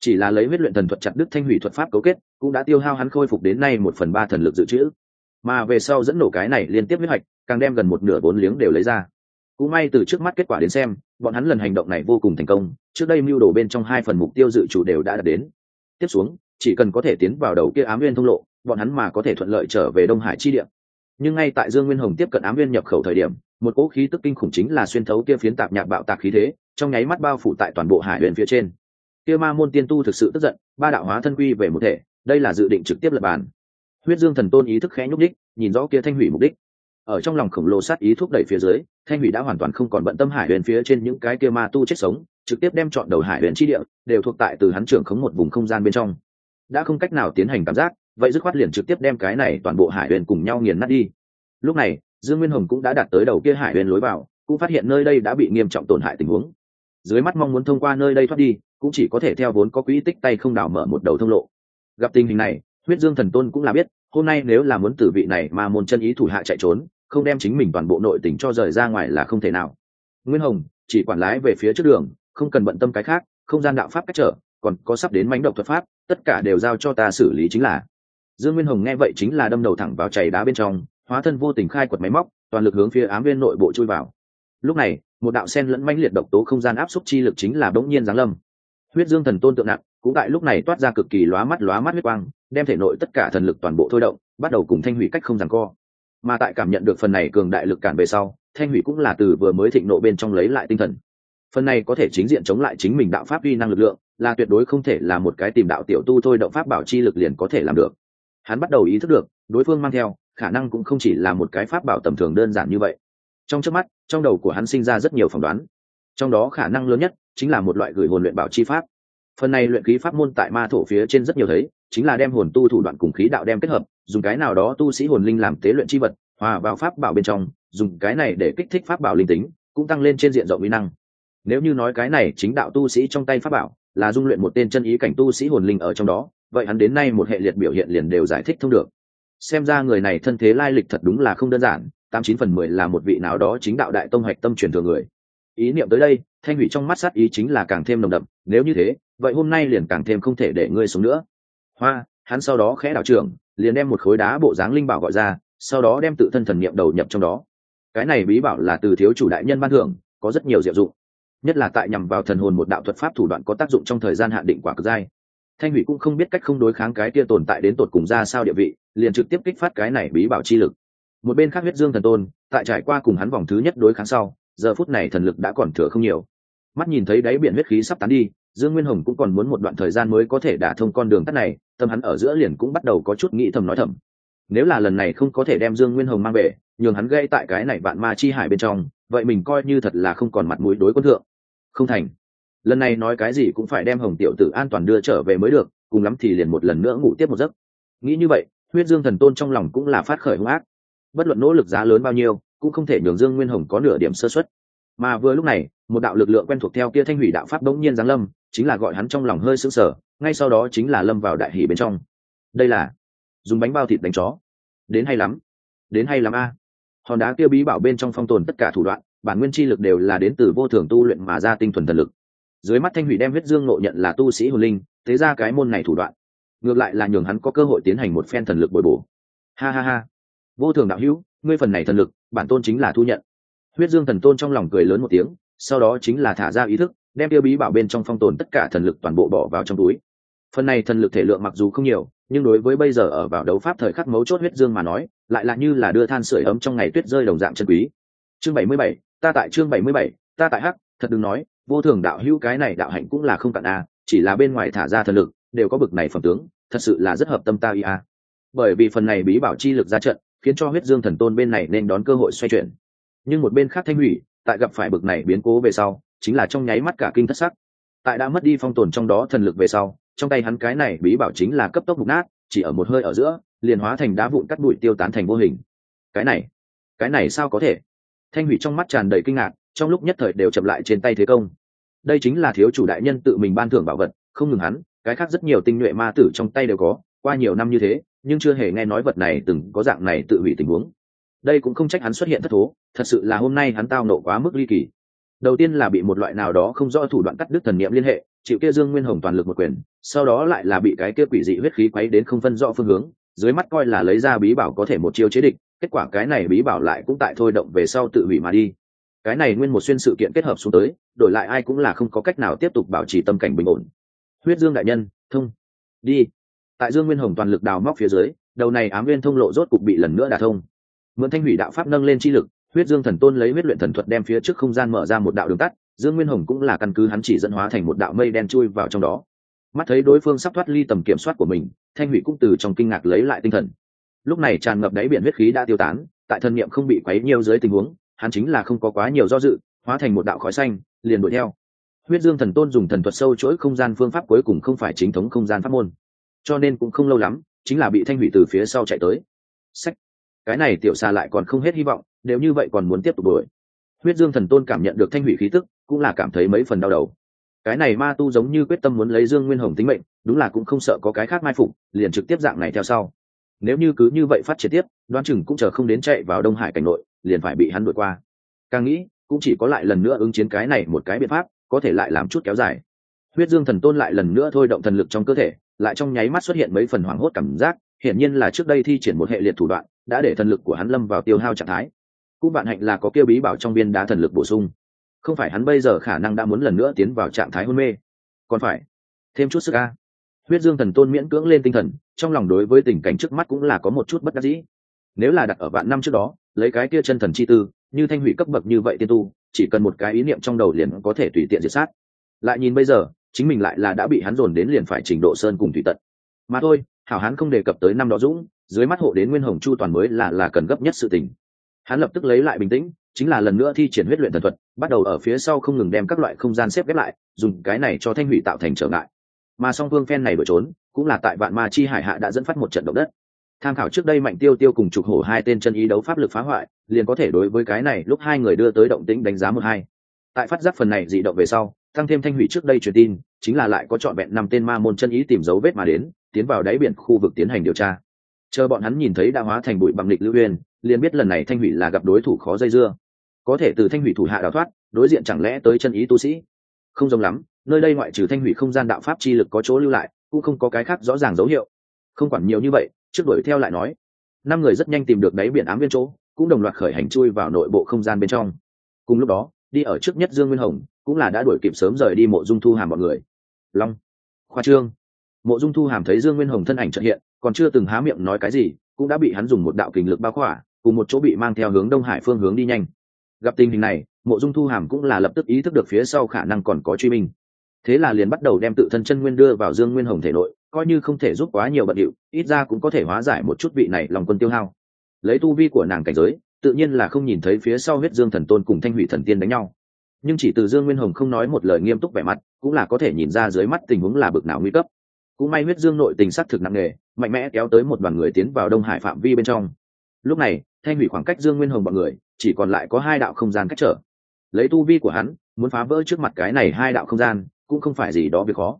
Chỉ là lấy huyết luyện thần thuật chặt đức thanh hủy thuật pháp cấu kết, cũng đã tiêu hao hắn khôi phục đến nay một phần ba thần lực dự trữ. Mà về sau dẫn nổ cái này liên tiếp huyết hoạch càng đem gần một nửa vốn liếng đều lấy ra. Cũng may từ trước mắt kết quả đến xem, bọn hắn lần hành động này vô cùng thành công, trước đây mưu đồ bên trong hai phần mục tiêu dự chủ đều đã đạt đến. Tiếp xuống, chỉ cần có thể tiến vào đầu kia ám viên thông lộ, bọn hắn mà có thể thuận lợi trở về đông hải chi địa nhưng ngay tại dương nguyên hồng tiếp cận ám viên nhập khẩu thời điểm, một cỗ khí tức kinh khủng chính là xuyên thấu kia phiến tạp nhạc bạo tạc khí thế, trong nháy mắt bao phủ tại toàn bộ hải huyền phía trên. Kia ma môn tiên tu thực sự tức giận, ba đạo hóa thân quy về một thể, đây là dự định trực tiếp lập bàn. Huyết dương thần tôn ý thức khẽ nhúc đích nhìn rõ kia thanh hủy mục đích. Ở trong lòng khổng lồ sát ý thúc đẩy phía dưới, thanh hủy đã hoàn toàn không còn bận tâm hải huyền phía trên những cái kia ma tu chết sống, trực tiếp đem chọn đầu hải huyền chi địa, đều thuộc tại từ hắn trưởng khống một vùng không gian bên trong. Đã không cách nào tiến hành cảm giác vậy dứt khoát liền trực tiếp đem cái này toàn bộ hải huyền cùng nhau nghiền nát đi. Lúc này, dương nguyên hồng cũng đã đạt tới đầu kia hải huyền lối vào, cũng phát hiện nơi đây đã bị nghiêm trọng tổn hại tình huống. Dưới mắt mong muốn thông qua nơi đây thoát đi, cũng chỉ có thể theo vốn có quỹ tích tay không đảo mở một đầu thông lộ. Gặp tình hình này, huyết dương thần tôn cũng là biết, hôm nay nếu là muốn tử vị này mà môn chân ý thủ hạ chạy trốn, không đem chính mình toàn bộ nội tỉnh cho rời ra ngoài là không thể nào. Nguyên hồng, chỉ quản lái về phía trước đường, không cần bận tâm cái khác, không gian đạo pháp cách trở, còn có sắp đến mánh độc thuật pháp, tất cả đều giao cho ta xử lý chính là dương nguyên hồng nghe vậy chính là đâm đầu thẳng vào chảy đá bên trong, hóa thân vô tình khai quật máy móc, toàn lực hướng phía ám viên nội bộ chui vào. Lúc này, một đạo sen lẫn manh liệt độc tố không gian áp suất chi lực chính là bỗng nhiên giáng lâm. Huyết dương thần tôn tượng nặng, cũng tại lúc này toát ra cực kỳ lóa mắt lóa mắt huyết quang, đem thể nội tất cả thần lực toàn bộ thôi động, bắt đầu cùng thanh hủy cách không giằng co. Mà tại cảm nhận được phần này cường đại lực cản về sau, thanh hủy cũng là từ vừa mới thịnh nộ bên trong lấy lại tinh thần. Phần này có thể chính diện chống lại chính mình đạo pháp uy năng lực lượng, là tuyệt đối không thể là một cái tìm đạo tiểu tu thôi động pháp bảo chi lực liền có thể làm được hắn bắt đầu ý thức được, đối phương mang theo, khả năng cũng không chỉ là một cái pháp bảo tầm thường đơn giản như vậy. Trong trước mắt, trong đầu của hắn sinh ra rất nhiều phỏng đoán. Trong đó khả năng lớn nhất chính là một loại gửi hồn luyện bảo chi pháp. Phần này luyện khí pháp môn tại ma thổ phía trên rất nhiều thấy, chính là đem hồn tu thủ đoạn cùng khí đạo đem kết hợp, dùng cái nào đó tu sĩ hồn linh làm tế luyện chi vật, hòa vào pháp bảo bên trong, dùng cái này để kích thích pháp bảo linh tính, cũng tăng lên trên diện rộng mỹ năng. Nếu như nói cái này chính đạo tu sĩ trong tay pháp bảo là dung luyện một tên chân ý cảnh tu sĩ hồn linh ở trong đó vậy hắn đến nay một hệ liệt biểu hiện liền đều giải thích thông được. Xem ra người này thân thế lai lịch thật đúng là không đơn giản, tám chín phần mười là một vị nào đó chính đạo đại tông hạch tâm truyền thừa người. Ý niệm tới đây, thanh hủy trong mắt sát ý chính là càng thêm nồng đậm, nếu như thế, vậy hôm nay liền càng thêm không thể để ngươi sống nữa. Hoa, hắn sau đó khẽ đảo trưởng, liền đem một khối đá bộ dáng linh bảo gọi ra, sau đó đem tự thân thần niệm đầu nhập trong đó. Cái này bí bảo là từ thiếu chủ đại nhân ban thưởng, có rất nhiều diệu dụng. Nhất là tại nhằm vào thần hồn một đạo thuật pháp thủ đoạn có tác dụng trong thời gian hạn định quả cực giai thanh hủy cũng không biết cách không đối kháng cái kia tồn tại đến tột cùng ra sao địa vị, liền trực tiếp kích phát cái này bí bảo chi lực. Một bên khác huyết dương thần tôn, tại trải qua cùng hắn vòng thứ nhất đối kháng sau, giờ phút này thần lực đã còn thừa không nhiều. Mắt nhìn thấy đáy biển huyết khí sắp tán đi, dương nguyên hồng cũng còn muốn một đoạn thời gian mới có thể đả thông con đường tắt này, tâm hắn ở giữa liền cũng bắt đầu có chút nghĩ thầm nói thầm. Nếu là lần này không có thể đem dương nguyên hồng mang về, nhường hắn gây tại cái này vạn ma chi hải bên trong, vậy mình coi như thật là không còn mặt mũi đối quân thượng. Không thành lần này nói cái gì cũng phải đem hồng tiểu tử an toàn đưa trở về mới được, cùng lắm thì liền một lần nữa ngủ tiếp một giấc. Nghĩ như vậy, huyết dương thần tôn trong lòng cũng là phát khởi hung ác. Bất luận nỗ lực giá lớn bao nhiêu, cũng không thể nhường dương nguyên hồng có nửa điểm sơ xuất mà vừa lúc này, một đạo lực lượng quen thuộc theo kia thanh hủy đạo pháp bỗng nhiên giáng lâm, chính là gọi hắn trong lòng hơi sững sờ, ngay sau đó chính là lâm vào đại hỷ bên trong. Đây là dùng bánh bao thịt đánh chó. Đến hay lắm, đến hay lắm a. Hòn đá kia bí bảo bên trong phong tồn tất cả thủ đoạn, bản nguyên chi lực đều là đến từ vô thường tu luyện mà ra tinh thuần thần lực dưới mắt thanh hủy đem huyết dương ngộ nhận là tu sĩ hồn linh, thế ra cái môn này thủ đoạn. Ngược lại là nhường hắn có cơ hội tiến hành một phen thần lực bồi bổ. Ha ha ha. Vô thường đạo hữu, ngươi phần này thần lực, bản tôn chính là thu nhận. Huyết dương thần tôn trong lòng cười lớn một tiếng, sau đó chính là thả ra ý thức, đem tiêu bí bảo bên trong phong tồn tất cả thần lực toàn bộ bỏ vào trong túi. Phần này thần lực thể lượng mặc dù không nhiều, nhưng đối với bây giờ ở vào đấu pháp thời khắc mấu chốt huyết dương mà nói, lại là như là đưa than sửa ấm trong ngày tuyết rơi đồng dạng chân quý. Chương bảy mươi bảy, ta tại chương bảy mươi bảy, ta tại hắc, thật đừng nói vô thường đạo hữu cái này đạo hạnh cũng là không cạn a, chỉ là bên ngoài thả ra thần lực, đều có bực này phẩm tướng, thật sự là rất hợp tâm ta ia bởi vì phần này bí bảo chi lực ra trận, khiến cho huyết dương thần tôn bên này nên đón cơ hội xoay chuyển. Nhưng một bên khác thanh hủy, tại gặp phải bực này biến cố về sau, chính là trong nháy mắt cả kinh thất sắc. Tại đã mất đi phong tồn trong đó thần lực về sau, trong tay hắn cái này bí bảo chính là cấp tốc mục nát, chỉ ở một hơi ở giữa, liền hóa thành đá vụn cắt bụi tiêu tán thành vô hình. Cái này cái này sao có thể? Thanh hủy trong mắt tràn đầy kinh ngạc trong lúc nhất thời đều chậm lại trên tay thế công. Đây chính là thiếu chủ đại nhân tự mình ban thưởng bảo vật, không ngừng hắn, cái khác rất nhiều tinh nhuệ ma tử trong tay đều có, qua nhiều năm như thế, nhưng chưa hề nghe nói vật này từng có dạng này tự hủy tình huống. Đây cũng không trách hắn xuất hiện thất thố, thật sự là hôm nay hắn tao nộ quá mức ly kỳ. Đầu tiên là bị một loại nào đó không rõ thủ đoạn cắt đứt thần niệm liên hệ, chịu kia dương nguyên hồng toàn lực một quyền, sau đó lại là bị cái kia quỷ dị huyết khí quấy đến không phân rõ phương hướng, dưới mắt coi là lấy ra bí bảo có thể một chiêu chế địch, kết quả cái này bí bảo lại cũng tại thôi động về sau tự hủy mà đi cái này nguyên một xuyên sự kiện kết hợp xuống tới, đổi lại ai cũng là không có cách nào tiếp tục bảo trì tâm cảnh bình ổn. Huyết dương đại nhân, thông. Đi. Tại dương nguyên hồng toàn lực đào móc phía dưới, đầu này ám nguyên thông lộ rốt cục bị lần nữa đả thông. Mượn thanh hủy đạo pháp nâng lên chi lực, huyết dương thần tôn lấy huyết luyện thần thuật đem phía trước không gian mở ra một đạo đường tắt, dương nguyên hồng cũng là căn cứ hắn chỉ dẫn hóa thành một đạo mây đen chui vào trong đó. Mắt thấy đối phương sắp thoát ly tầm kiểm soát của mình, thanh hủy cũng từ trong kinh ngạc lấy lại tinh thần. Lúc này tràn ngập đáy biển huyết khí đã tiêu tán, tại thân niệm không bị quấy nhiều dưới tình huống hắn chính là không có quá nhiều do dự, hóa thành một đạo khói xanh, liền đuổi theo. Huyết dương thần tôn dùng thần thuật sâu chuỗi không gian phương pháp cuối cùng không phải chính thống không gian pháp môn. Cho nên cũng không lâu lắm, chính là bị thanh hủy từ phía sau chạy tới. Sách cái này tiểu xa lại còn không hết hy vọng, nếu như vậy còn muốn tiếp tục đuổi. Huyết dương thần tôn cảm nhận được thanh hủy khí tức, cũng là cảm thấy mấy phần đau đầu. Cái này ma tu giống như quyết tâm muốn lấy dương nguyên hồng tính mệnh, đúng là cũng không sợ có cái khác mai phục, liền trực tiếp dạng này theo sau. Nếu như cứ như vậy phát triển tiếp, đoán chừng cũng chờ không đến chạy vào đông hải cảnh nội liền phải bị hắn đuổi qua. Càng nghĩ, cũng chỉ có lại lần nữa ứng chiến cái này một cái biện pháp, có thể lại làm chút kéo dài. Huyết dương thần tôn lại lần nữa thôi động thần lực trong cơ thể, lại trong nháy mắt xuất hiện mấy phần hoảng hốt cảm giác, hiển nhiên là trước đây thi triển một hệ liệt thủ đoạn, đã để thần lực của hắn lâm vào tiêu hao trạng thái. Cũng bạn hạnh là có kêu bí bảo trong viên đá thần lực bổ sung. Không phải hắn bây giờ khả năng đã muốn lần nữa tiến vào trạng thái hôn mê. Còn phải thêm chút sức a. Huyết dương thần tôn miễn cưỡng lên tinh thần, trong lòng đối với tình cảnh trước mắt cũng là có một chút bất đắc dĩ. Nếu là đặt ở vạn năm trước đó lấy cái kia chân thần chi tư, như thanh hủy cấp bậc như vậy tiên tu, chỉ cần một cái ý niệm trong đầu liền có thể tùy tiện diệt sát. Lại nhìn bây giờ, chính mình lại là đã bị hắn dồn đến liền phải trình độ sơn cùng thủy tận. Mà thôi, hảo hán không đề cập tới năm đó dũng, dưới mắt hộ đến nguyên hồng chu toàn mới là là cần gấp nhất sự tình. Hắn lập tức lấy lại bình tĩnh, chính là lần nữa thi triển huyết luyện thần thuật, bắt đầu ở phía sau không ngừng đem các loại không gian xếp ghép lại, dùng cái này cho thanh hủy tạo thành trở ngại. Mà song phương phen này đổi trốn, cũng là tại vạn ma chi hải hạ đã dẫn phát một trận động đất tham khảo trước đây mạnh tiêu tiêu cùng trục hổ hai tên chân ý đấu pháp lực phá hoại, liền có thể đối với cái này lúc hai người đưa tới động tĩnh đánh giá một hai. Tại phát giác phần này dị động về sau, tăng thêm thanh hủy trước đây truyền tin, chính là lại có trọn vẹn năm tên ma môn chân ý tìm dấu vết mà đến, tiến vào đáy biển khu vực tiến hành điều tra. Chờ bọn hắn nhìn thấy đã hóa thành bụi bằng lịch lưu uyên liền biết lần này thanh hủy là gặp đối thủ khó dây dưa. Có thể từ thanh hủy thủ hạ đào thoát, đối diện chẳng lẽ tới chân ý tu sĩ? Không giống lắm, nơi đây ngoại trừ thanh hủy không gian đạo pháp chi lực có chỗ lưu lại, cũng không có cái khác rõ ràng dấu hiệu. Không quản nhiều như vậy trước đuổi theo lại nói. Năm người rất nhanh tìm được đáy biển ám viên chỗ, cũng đồng loạt khởi hành chui vào nội bộ không gian bên trong. Cùng lúc đó, đi ở trước nhất dương nguyên hồng, cũng là đã đuổi kịp sớm rời đi mộ dung thu hàm mọi người. Long, khoa trương. Mộ dung thu hàm thấy dương nguyên hồng thân ảnh trợ hiện, còn chưa từng há miệng nói cái gì, cũng đã bị hắn dùng một đạo kình lực bao khỏa, cùng một chỗ bị mang theo hướng đông hải phương hướng đi nhanh. Gặp tình hình này, mộ dung thu hàm cũng là lập tức ý thức được phía sau khả năng còn có truy minh thế là liền bắt đầu đem tự thân chân nguyên đưa vào dương nguyên hồng thể nội, coi như không thể giúp quá nhiều bận điệu, ít ra cũng có thể hóa giải một chút vị này lòng quân tiêu hao. Lấy tu vi của nàng cảnh giới, tự nhiên là không nhìn thấy phía sau huyết dương thần tôn cùng thanh hủy thần tiên đánh nhau. Nhưng chỉ từ dương nguyên hồng không nói một lời nghiêm túc vẻ mặt, cũng là có thể nhìn ra dưới mắt tình huống là bực nào nguy cấp. Cũng may huyết dương nội tình s thực nặng nề, mạnh mẽ kéo tới một đoàn người tiến vào đông hải phạm vi bên trong. Lúc này, thanh hủy khoảng cách dương nguyên hồng b ọ n người, chỉ còn lại có hai đạo không gian cách trở. Lấy tu vi của hắn, muốn phá vỡ trước mặt cái này hai đạo không gian cũng không phải gì đó việc khó.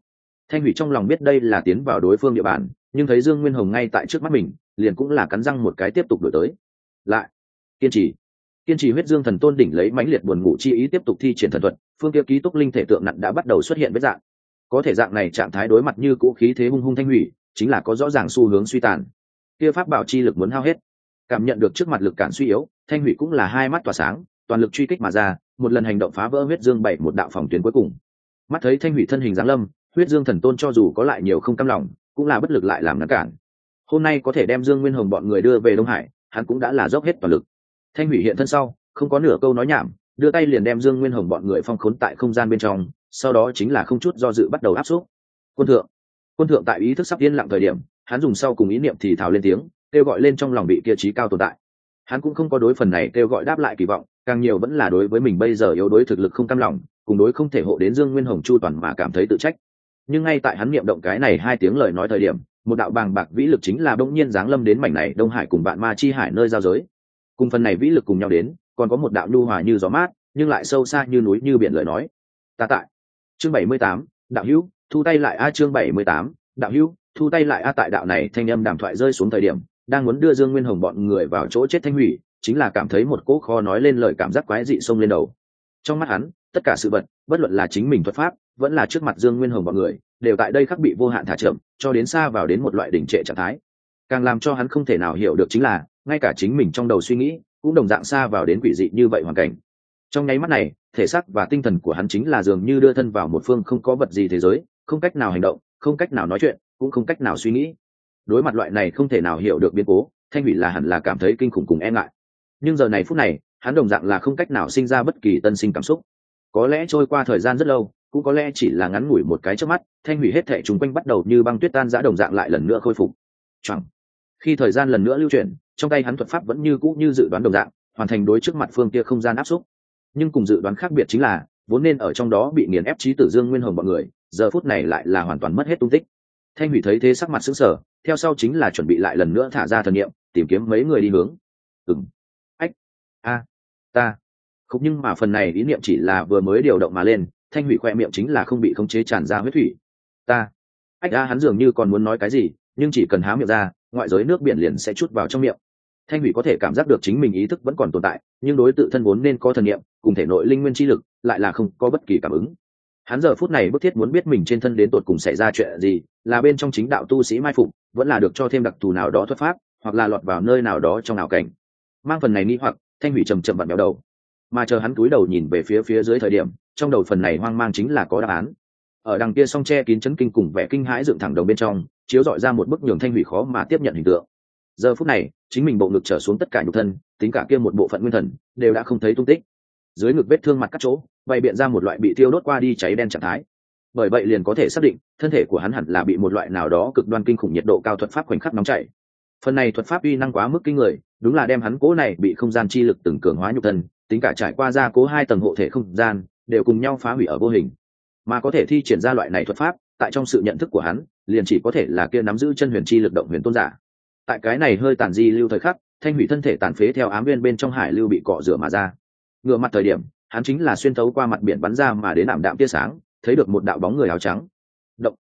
Thanh hủy trong lòng biết đây là tiến vào đối phương địa bàn, nhưng thấy dương nguyên hồng ngay tại trước mắt mình, liền cũng là cắn răng một cái tiếp tục đổi tới. Lại, kiên trì. Kiên trì huyết dương thần tôn đỉnh lấy mãnh liệt buồn ngủ chi ý tiếp tục thi triển thần thuật, phương kia ký túc linh thể tượng nặng đã bắt đầu xuất hiện với dạng. Có thể dạng này trạng thái đối mặt như cũ khí thế hung hung thanh hủy, chính là có rõ ràng xu hướng suy tàn. Kia pháp bảo chi lực muốn hao hết. Cảm nhận được trước mặt lực cản suy yếu, thanh hủy cũng là hai mắt tỏa sáng, toàn lực truy kích mà ra, một lần hành động phá vỡ huyết dương bảy một đạo phòng tuyến cuối cùng mắt thấy thanh hủy thân hình giáng lâm, huyết dương thần tôn cho dù có lại nhiều không cam lòng, cũng là bất lực lại làm ngăn cản. Hôm nay có thể đem dương nguyên hồng bọn người đưa về đông hải, hắn cũng đã là dốc hết toàn lực. Thanh hủy hiện thân sau, không có nửa câu nói nhảm, đưa tay liền đem dương nguyên hồng bọn người phong khốn tại không gian bên trong, sau đó chính là không chút do dự bắt đầu áp suất quân thượng quân thượng tại ý thức sắp yên lặng thời điểm, hắn dùng sau cùng ý niệm thì thào lên tiếng, kêu gọi lên trong lòng bị kia trí cao tồn tại. Hắn cũng không có đối phần này kêu gọi đáp lại kỳ vọng, càng nhiều vẫn là đối với mình bây giờ yếu đối thực lực không cam lòng cùng đối không thể hộ đến dương nguyên hồng chu toàn mà cảm thấy tự trách. Nhưng ngay tại hắn niệm động cái này hai tiếng lời nói thời điểm, một đạo bàng bạc vĩ lực chính là bỗng nhiên giáng lâm đến mảnh này đông hải cùng bạn ma chi hải nơi giao giới. Cùng phần này vĩ lực cùng nhau đến, còn có một đạo nhu hòa như gió mát, nhưng lại sâu xa như núi như biển lời nói. Ta tại. Chương bảy mươi tám, đạo hữu, thu tay lại a chương bảy mươi tám, đạo hữu, thu tay lại a tại đạo này thanh âm đàm thoại rơi xuống thời điểm, đang muốn đưa dương nguyên hồng bọn người vào chỗ chết thanh hủy, chính là cảm thấy một cỗ kho nói lên lời cảm giác quái dị xông lên đầu. Trong mắt hắn tất cả sự vật, bất luận là chính mình thuật pháp, vẫn là trước mặt dương nguyên hồng mọi người, đều tại đây khắc bị vô hạn thả chậm, cho đến xa vào đến một loại đỉnh trệ trạng thái. Càng làm cho hắn không thể nào hiểu được chính là, ngay cả chính mình trong đầu suy nghĩ, cũng đồng dạng xa vào đến quỷ dị như vậy hoàn cảnh. Trong nháy mắt này, thể xác và tinh thần của hắn chính là dường như đưa thân vào một phương không có vật gì thế giới, không cách nào hành động, không cách nào nói chuyện, cũng không cách nào suy nghĩ. Đối mặt loại này không thể nào hiểu được biến cố, thanh hủy là hẳn là cảm thấy kinh khủng cùng e ngại. Nhưng giờ này phút này, hắn đồng dạng là không cách nào sinh ra bất kỳ tân sinh cảm xúc có lẽ trôi qua thời gian rất lâu, cũng có lẽ chỉ là ngắn ngủi một cái trước mắt, thanh hủy hết thệ chung quanh bắt đầu như băng tuyết tan giã đồng dạng lại lần nữa khôi phục. Chẳng, khi thời gian lần nữa lưu chuyển, trong tay hắn thuật pháp vẫn như cũ như dự đoán đồng dạng, hoàn thành đối trước mặt phương kia không gian áp xúc. Nhưng cùng dự đoán khác biệt chính là, vốn nên ở trong đó bị nghiền ép trí tử dương nguyên hồng bọn người, giờ phút này lại là hoàn toàn mất hết tung tích. Thanh hủy thấy thế sắc mặt xứng sở theo sau chính là chuẩn bị lại lần nữa thả ra thần nghiệm tìm kiếm mấy người đi hướng. Ừng ách. A. Ta cũng nhưng mà phần này ý niệm chỉ là vừa mới điều động mà lên, thanh hủy khoe miệng chính là không bị khống chế tràn ra huyết thủy. Ta. Ách a hắn dường như còn muốn nói cái gì, nhưng chỉ cần há miệng ra, ngoại giới nước biển liền sẽ chút vào trong miệng. Thanh hủy có thể cảm giác được chính mình ý thức vẫn còn tồn tại, nhưng đối tự thân vốn nên có thần nghiệm cùng thể nội linh nguyên chi lực, lại là không có bất kỳ cảm ứng. Hắn giờ phút này bức thiết muốn biết mình trên thân đến tột cùng xảy ra chuyện gì, là bên trong chính đạo tu sĩ mai phục, vẫn là được cho thêm đặc thù nào đó thuật pháp, hoặc là lọt vào nơi nào đó trong ảo cảnh. Mang phần này nghi hoặc, thanh hủy trầm trầm vặn béo đầu mà chờ hắn cúi đầu nhìn về phía phía dưới thời điểm, trong đầu phần này hoang mang chính là có đáp án. Ở đằng kia song che kín chấn kinh cùng vẻ kinh hãi dựng thẳng đầu bên trong, chiếu dọi ra một bức nhường thanh hủy khó mà tiếp nhận hình tượng. Giờ phút này, chính mình bộ ngực trở xuống tất cả nhục thân, tính cả kia một bộ phận nguyên thần, đều đã không thấy tung tích. Dưới ngực vết thương mặt các chỗ, bày biện ra một loại bị tiêu đốt qua đi cháy đen trạng thái. Bởi vậy liền có thể xác định, thân thể của hắn hẳn là bị một loại nào đó cực đoan kinh khủng nhiệt độ cao thuật pháp khoảnh khắc nóng chảy. Phần này thuật pháp uy năng quá mức kinh người, đúng là đem hắn cố này bị không gian chi lực từng cường hóa nhục thân tính cả trải qua ra cố hai tầng hộ thể không gian, đều cùng nhau phá hủy ở vô hình. Mà có thể thi triển ra loại này thuật pháp, tại trong sự nhận thức của hắn, liền chỉ có thể là kia nắm giữ chân huyền chi lực động huyền tôn giả. Tại cái này hơi tàn di lưu thời khắc, thanh hủy thân thể tàn phế theo ám viên bên trong hải lưu bị cọ rửa mà ra. Ngựa mặt thời điểm, hắn chính là xuyên thấu qua mặt biển bắn ra mà đến ảm đạm tia sáng, thấy được một đạo bóng người áo trắng. Động.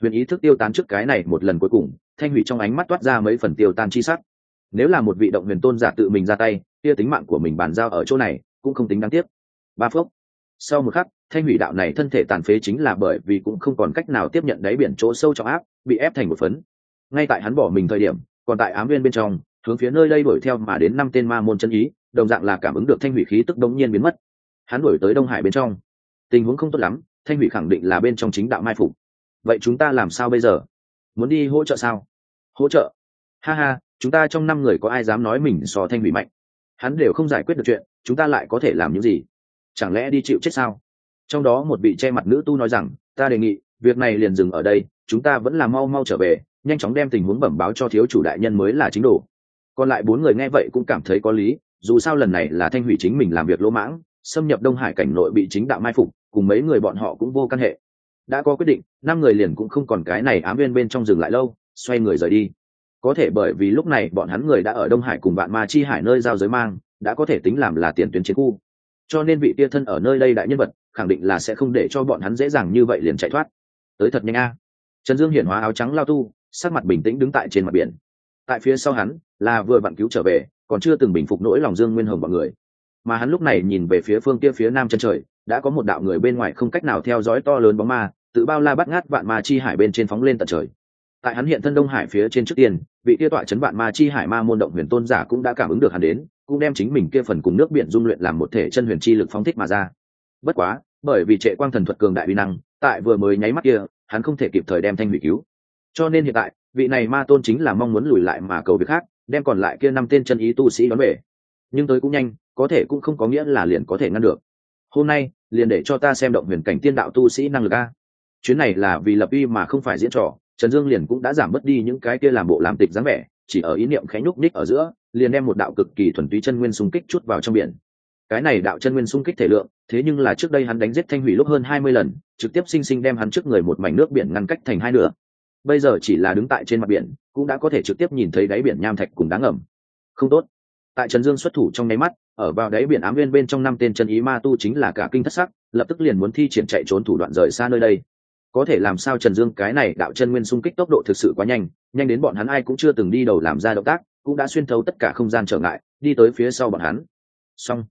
Huyền ý thức tiêu tán trước cái này một lần cuối cùng, thanh hủy trong ánh mắt toát ra mấy phần tiêu tan chi sắc nếu là một vị động huyền tôn giả tự mình ra tay, kia tính mạng của mình bàn giao ở chỗ này cũng không tính đáng tiếc. Ba phước sau một khắc, thanh hủy đạo này thân thể tàn phế chính là bởi vì cũng không còn cách nào tiếp nhận đáy biển chỗ sâu trong áp, bị ép thành một phấn. Ngay tại hắn bỏ mình thời điểm, còn tại ám viên bên trong, hướng phía nơi đây đuổi theo mà đến năm tên ma môn chân ý, đồng dạng là cảm ứng được thanh hủy khí tức đống nhiên biến mất. Hắn đuổi tới đông hải bên trong. Tình huống không tốt lắm, thanh hủy khẳng định là bên trong chính đạo mai phục. Vậy chúng ta làm sao bây giờ? Muốn đi hỗ trợ sao? Hỗ trợ? Ha ha chúng ta trong năm người có ai dám nói mình so thanh hủy mạnh? Hắn đều không giải quyết được chuyện, chúng ta lại có thể làm những gì? Chẳng lẽ đi chịu chết sao? Trong đó một vị che mặt nữ tu nói rằng, ta đề nghị, việc này liền dừng ở đây, chúng ta vẫn là mau mau trở về, nhanh chóng đem tình huống bẩm báo cho thiếu chủ đại nhân mới là chính đủ. còn lại bốn người nghe vậy cũng cảm thấy có lý, dù sao lần này là thanh hủy chính mình làm việc lỗ mãng, xâm nhập đông hải cảnh nội bị chính đạo mai phục, cùng mấy người bọn họ cũng vô căn hệ. Đã có quyết định, năm người liền cũng không còn cái này ám viên bên trong rừng lại lâu, xoay người rời đi có thể bởi vì lúc này bọn hắn người đã ở đông hải cùng bạn ma chi hải nơi giao giới mang, đã có thể tính làm là tiền tuyến chiến khu. Cho nên vị tia thân ở nơi đây đại nhân vật, khẳng định là sẽ không để cho bọn hắn dễ dàng như vậy liền chạy thoát. Tới thật nhanh a. Trần dương hiển hóa áo trắng lao tu, sắc mặt bình tĩnh đứng tại trên mặt biển. Tại phía sau hắn, là vừa vặn cứu trở về, còn chưa từng bình phục nỗi lòng dương nguyên hồng b ọ n người. Mà hắn lúc này nhìn về phía phương kia phía nam chân trời, đã có một đạo người bên ngoài không cách nào theo dõi to lớn bóng ma, tự bao la bắt ngát vạn ma chi hải bên trên phóng lên tận trời tại hắn hiện thân đông hải phía trên trước tiên, vị kia tọa chấn vạn ma chi hải ma môn động huyền tôn giả cũng đã cảm ứng được hắn đến, cũng đem chính mình kia phần cùng nước biển dung luyện làm một thể chân huyền chi lực phóng thích mà ra. Bất quá, bởi vì trệ quang thần thuật cường đại uy năng, tại vừa mới nháy mắt kia, hắn không thể kịp thời đem thanh hủy cứu. Cho nên hiện tại, vị này ma tôn chính là mong muốn lùi lại mà cầu việc khác, đem còn lại kia năm tên chân ý tu sĩ đón về. Nhưng tới cũng nhanh, có thể cũng không có nghĩa là liền có thể ngăn được. Hôm nay, liền để cho ta xem động huyền cảnh tiên đạo tu sĩ năng lực a. Chuyến này là vì lập uy mà không phải diễn trò trần dương liền cũng đã giảm bớt đi những cái kia làm bộ làm tịch dáng vẻ, chỉ ở ý niệm khẽ nhúc ních ở giữa, liền đem một đạo cực kỳ thuần túy chân nguyên xung kích chút vào trong biển. Cái này đạo chân nguyên xung kích thể lượng, thế nhưng là trước đây hắn đánh giết thanh hủy lúc hơn hai mươi lần, trực tiếp sinh sinh đem hắn trước người một mảnh nước biển ngăn cách thành hai nửa. Bây giờ chỉ là đứng tại trên mặt biển, cũng đã có thể trực tiếp nhìn thấy đáy biển nham thạch cùng đáng ẩm không tốt. Tại trần dương xuất thủ trong nháy mắt, ở vào đáy biển ám viên bên trong năm tên chân ý ma tu chính là cả kinh thất sắc, lập tức liền muốn thi triển chạy trốn thủ đoạn rời xa nơi đây có thể làm sao trần dương cái này đạo chân nguyên xung kích tốc độ thực sự quá nhanh nhanh đến bọn hắn ai cũng chưa từng đi đầu làm ra động tác, cũng đã xuyên thấu tất cả không gian trở ngại, đi tới phía sau bọn hắn. Xong,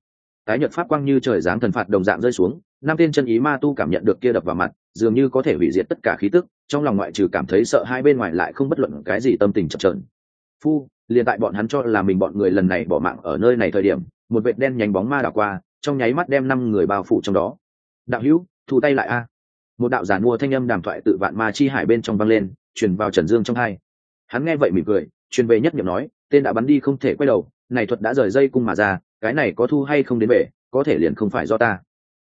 tái nhật pháp quang như trời giáng thần phạt đồng dạng rơi xuống, năm tên chân ý ma tu cảm nhận được kia đập vào mặt, dường như có thể hủy diệt tất cả khí tức, trong lòng ngoại trừ cảm thấy sợ hai bên ngoài lại không bất luận cái gì tâm tình chập trờn phu, liền tại bọn hắn cho là mình bọn người lần này bỏ mạng ở nơi này thời điểm, một vệt đen nhánh bóng ma đảo qua, trong nháy mắt đem năm người bao phủ trong đó. Đạo hữu, thu tay lại a một đạo giản mua thanh âm đàm thoại tự vạn ma chi hải bên trong vang lên, truyền vào trần dương trong hai. Hắn nghe vậy mỉm cười, truyền về nhất nghiệm nói, tên đã bắn đi không thể quay đầu, này thuật đã rời dây cung mà ra, cái này có thu hay không đến về có thể liền không phải do ta.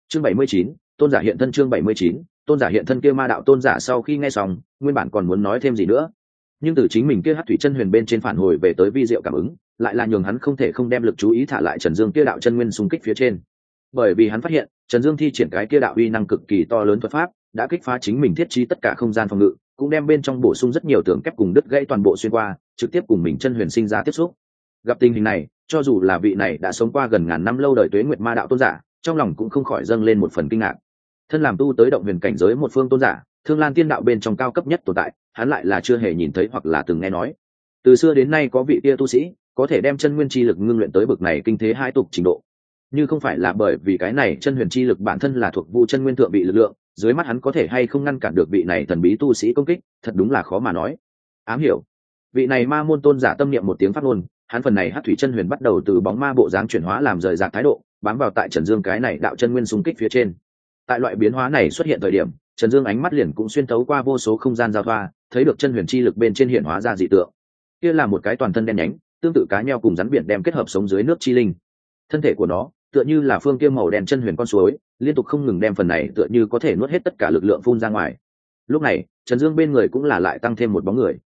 Chương bảy mươi chín, tôn giả hiện thân chương bảy mươi chín, tôn giả hiện thân kia ma đạo tôn giả sau khi nghe xong, nguyên bản còn muốn nói thêm gì nữa. Nhưng từ chính mình kia hát thủy chân huyền bên trên phản hồi về tới vi diệu cảm ứng, lại là nhường hắn không thể không đem lực chú ý thả lại trần dương kia đạo chân nguyên xung kích phía trên. Bởi vì hắn phát hiện, trần dương thi triển cái kia đạo uy năng cực kỳ to lớn thuật pháp đã kích phá chính mình thiết trí tất cả không gian phòng ngự, cũng đem bên trong bổ sung rất nhiều tường kép cùng đứt gãy toàn bộ xuyên qua, trực tiếp cùng mình chân huyền sinh ra tiếp xúc. Gặp tình hình này, cho dù là vị này đã sống qua gần ngàn năm lâu đời tuế nguyệt ma đạo tôn giả, trong lòng cũng không khỏi dâng lên một phần kinh ngạc. Thân làm tu tới động huyền cảnh giới một phương tôn giả, thương lan tiên đạo bên trong cao cấp nhất tồn tại, hắn lại là chưa hề nhìn thấy hoặc là từng nghe nói. Từ xưa đến nay có vị tia tu sĩ, có thể đem chân nguyên chi lực ngưng luyện tới bực này kinh thế hai tục trình độ. Như không phải là bởi vì cái này chân huyền chi lực bản thân là thuộc vụ chân nguyên thượng bị lực lượng dưới mắt hắn có thể hay không ngăn cản được vị này thần bí tu sĩ công kích, thật đúng là khó mà nói. Ám hiểu. Vị này ma môn tôn giả tâm niệm một tiếng phát ngôn, hắn phần này hát thủy chân huyền bắt đầu từ bóng ma bộ dáng chuyển hóa làm rời rạc thái độ, bám vào tại trần dương cái này đạo chân nguyên xung kích phía trên. Tại loại biến hóa này xuất hiện thời điểm, trần dương ánh mắt liền cũng xuyên thấu qua vô số không gian giao thoa, thấy được chân huyền chi lực bên trên hiện hóa ra dị tượng. Kia là một cái toàn thân đen nhánh, tương tự cá nheo cùng rắn biển đem kết hợp sống dưới nước chi linh. Thân thể của nó tựa như là phương kia màu đen chân huyền con suối, liên tục không ngừng đem phần này tựa như có thể nuốt hết tất cả lực lượng phun ra ngoài. Lúc này, trần dương bên người cũng là lại tăng thêm một bóng người.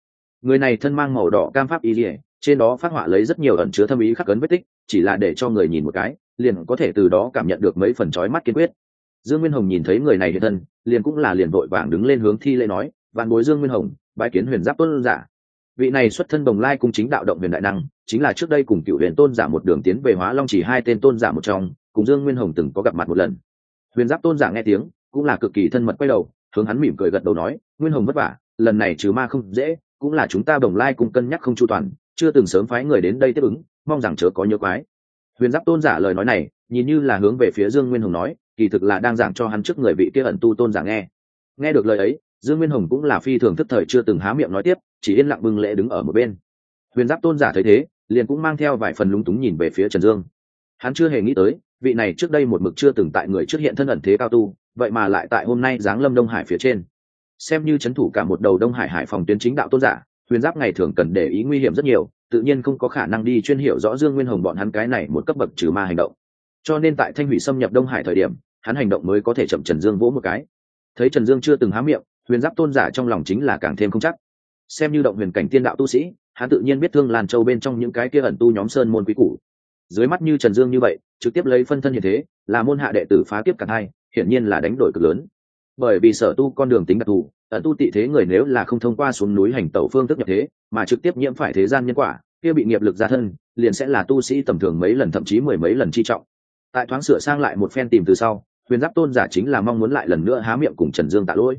Người này thân mang màu đỏ cam pháp y dỉa trên đó phát họa lấy rất nhiều ẩn chứa thâm ý khắc cấn vết tích, chỉ là để cho người nhìn một cái, liền có thể từ đó cảm nhận được mấy phần trói mắt kiên quyết. Dương nguyên hồng nhìn thấy người này hiện thân, liền cũng là liền vội vàng đứng lên hướng thi lễ nói, vạn bối dương nguyên hồng, bái kiến huyền giáp tôn giả vị này xuất thân đồng lai cung chính đạo động huyền đại năng, chính là trước đây cùng cựu huyền tôn giả một đường tiến về hóa long chỉ hai tên tôn giả một trong, cùng dương nguyên hồng từng có gặp mặt một lần. Huyền giáp tôn giả nghe tiếng, cũng là cực kỳ thân mật quay đầu, hướng hắn mỉm cười gật đầu nói, nguyên hồng vất vả, lần này trừ ma không dễ, cũng là chúng ta đồng lai cùng cân nhắc không chu toàn, chưa từng sớm phái người đến đây tiếp ứng, mong rằng chớ có nhớ quái. Huyền giáp tôn giả lời nói này, nhìn như là hướng về phía dương nguyên hồng nói, kỳ thực là đang giảng cho hắn trước người vị kia ẩn tu tôn giả nghe. Nghe được lời ấy dương nguyên hồng cũng là phi thường thức thời chưa từng há miệng nói tiếp, chỉ yên lặng bưng lễ đứng ở một bên. Huyền giáp tôn giả thấy thế, liền cũng mang theo vài phần lúng túng nhìn về phía trần dương. Hắn chưa hề nghĩ tới, vị này trước đây một mực chưa từng tại người trước hiện thân ẩn thế cao tu, vậy mà lại tại hôm nay giáng lâm đông hải phía trên. Xem như c h ấ n thủ cả một đầu đông hải hải phòng tuyến chính đạo tôn giả, huyền giáp ngày thường cần để ý nguy hiểm rất nhiều, tự nhiên không có khả năng đi chuyên hiểu rõ dương nguyên hồng bọn hắn cái này một cấp bậc trừ ma hành động. Cho nên tại thanh hủy xâm nhập đông hải thời điểm, hắn hành động mới có thể chậm trần dương vỗ một cái. Thấy trần dương chưa từng há miệng huyền giáp tôn giả trong lòng chính là càng thêm không chắc. Xem như động huyền cảnh tiên đạo tu sĩ, hắn tự nhiên biết thương lan châu bên trong những cái kia ẩn tu nhóm sơn môn quý củ. Dưới mắt như trần dương như vậy, trực tiếp lấy phân thân như thế, là môn hạ đệ tử phá tiếp cả hai, hiển nhiên là đánh đổi cực lớn. Bởi vì sở tu con đường tính đặc thù, ẩn tu tị thế người nếu là không thông qua xuống núi hành tẩu phương thức nhập thế, mà trực tiếp nhiễm phải thế gian nhân quả, kia bị nghiệp lực ra thân, liền sẽ là tu sĩ tầm thường mấy lần thậm chí mười mấy lần chi trọng. Tại thoáng sửa sang lại một phen tìm từ sau, huyền giáp tôn giả chính là mong muốn lại lần nữa há miệng cùng trần dương tạ lỗi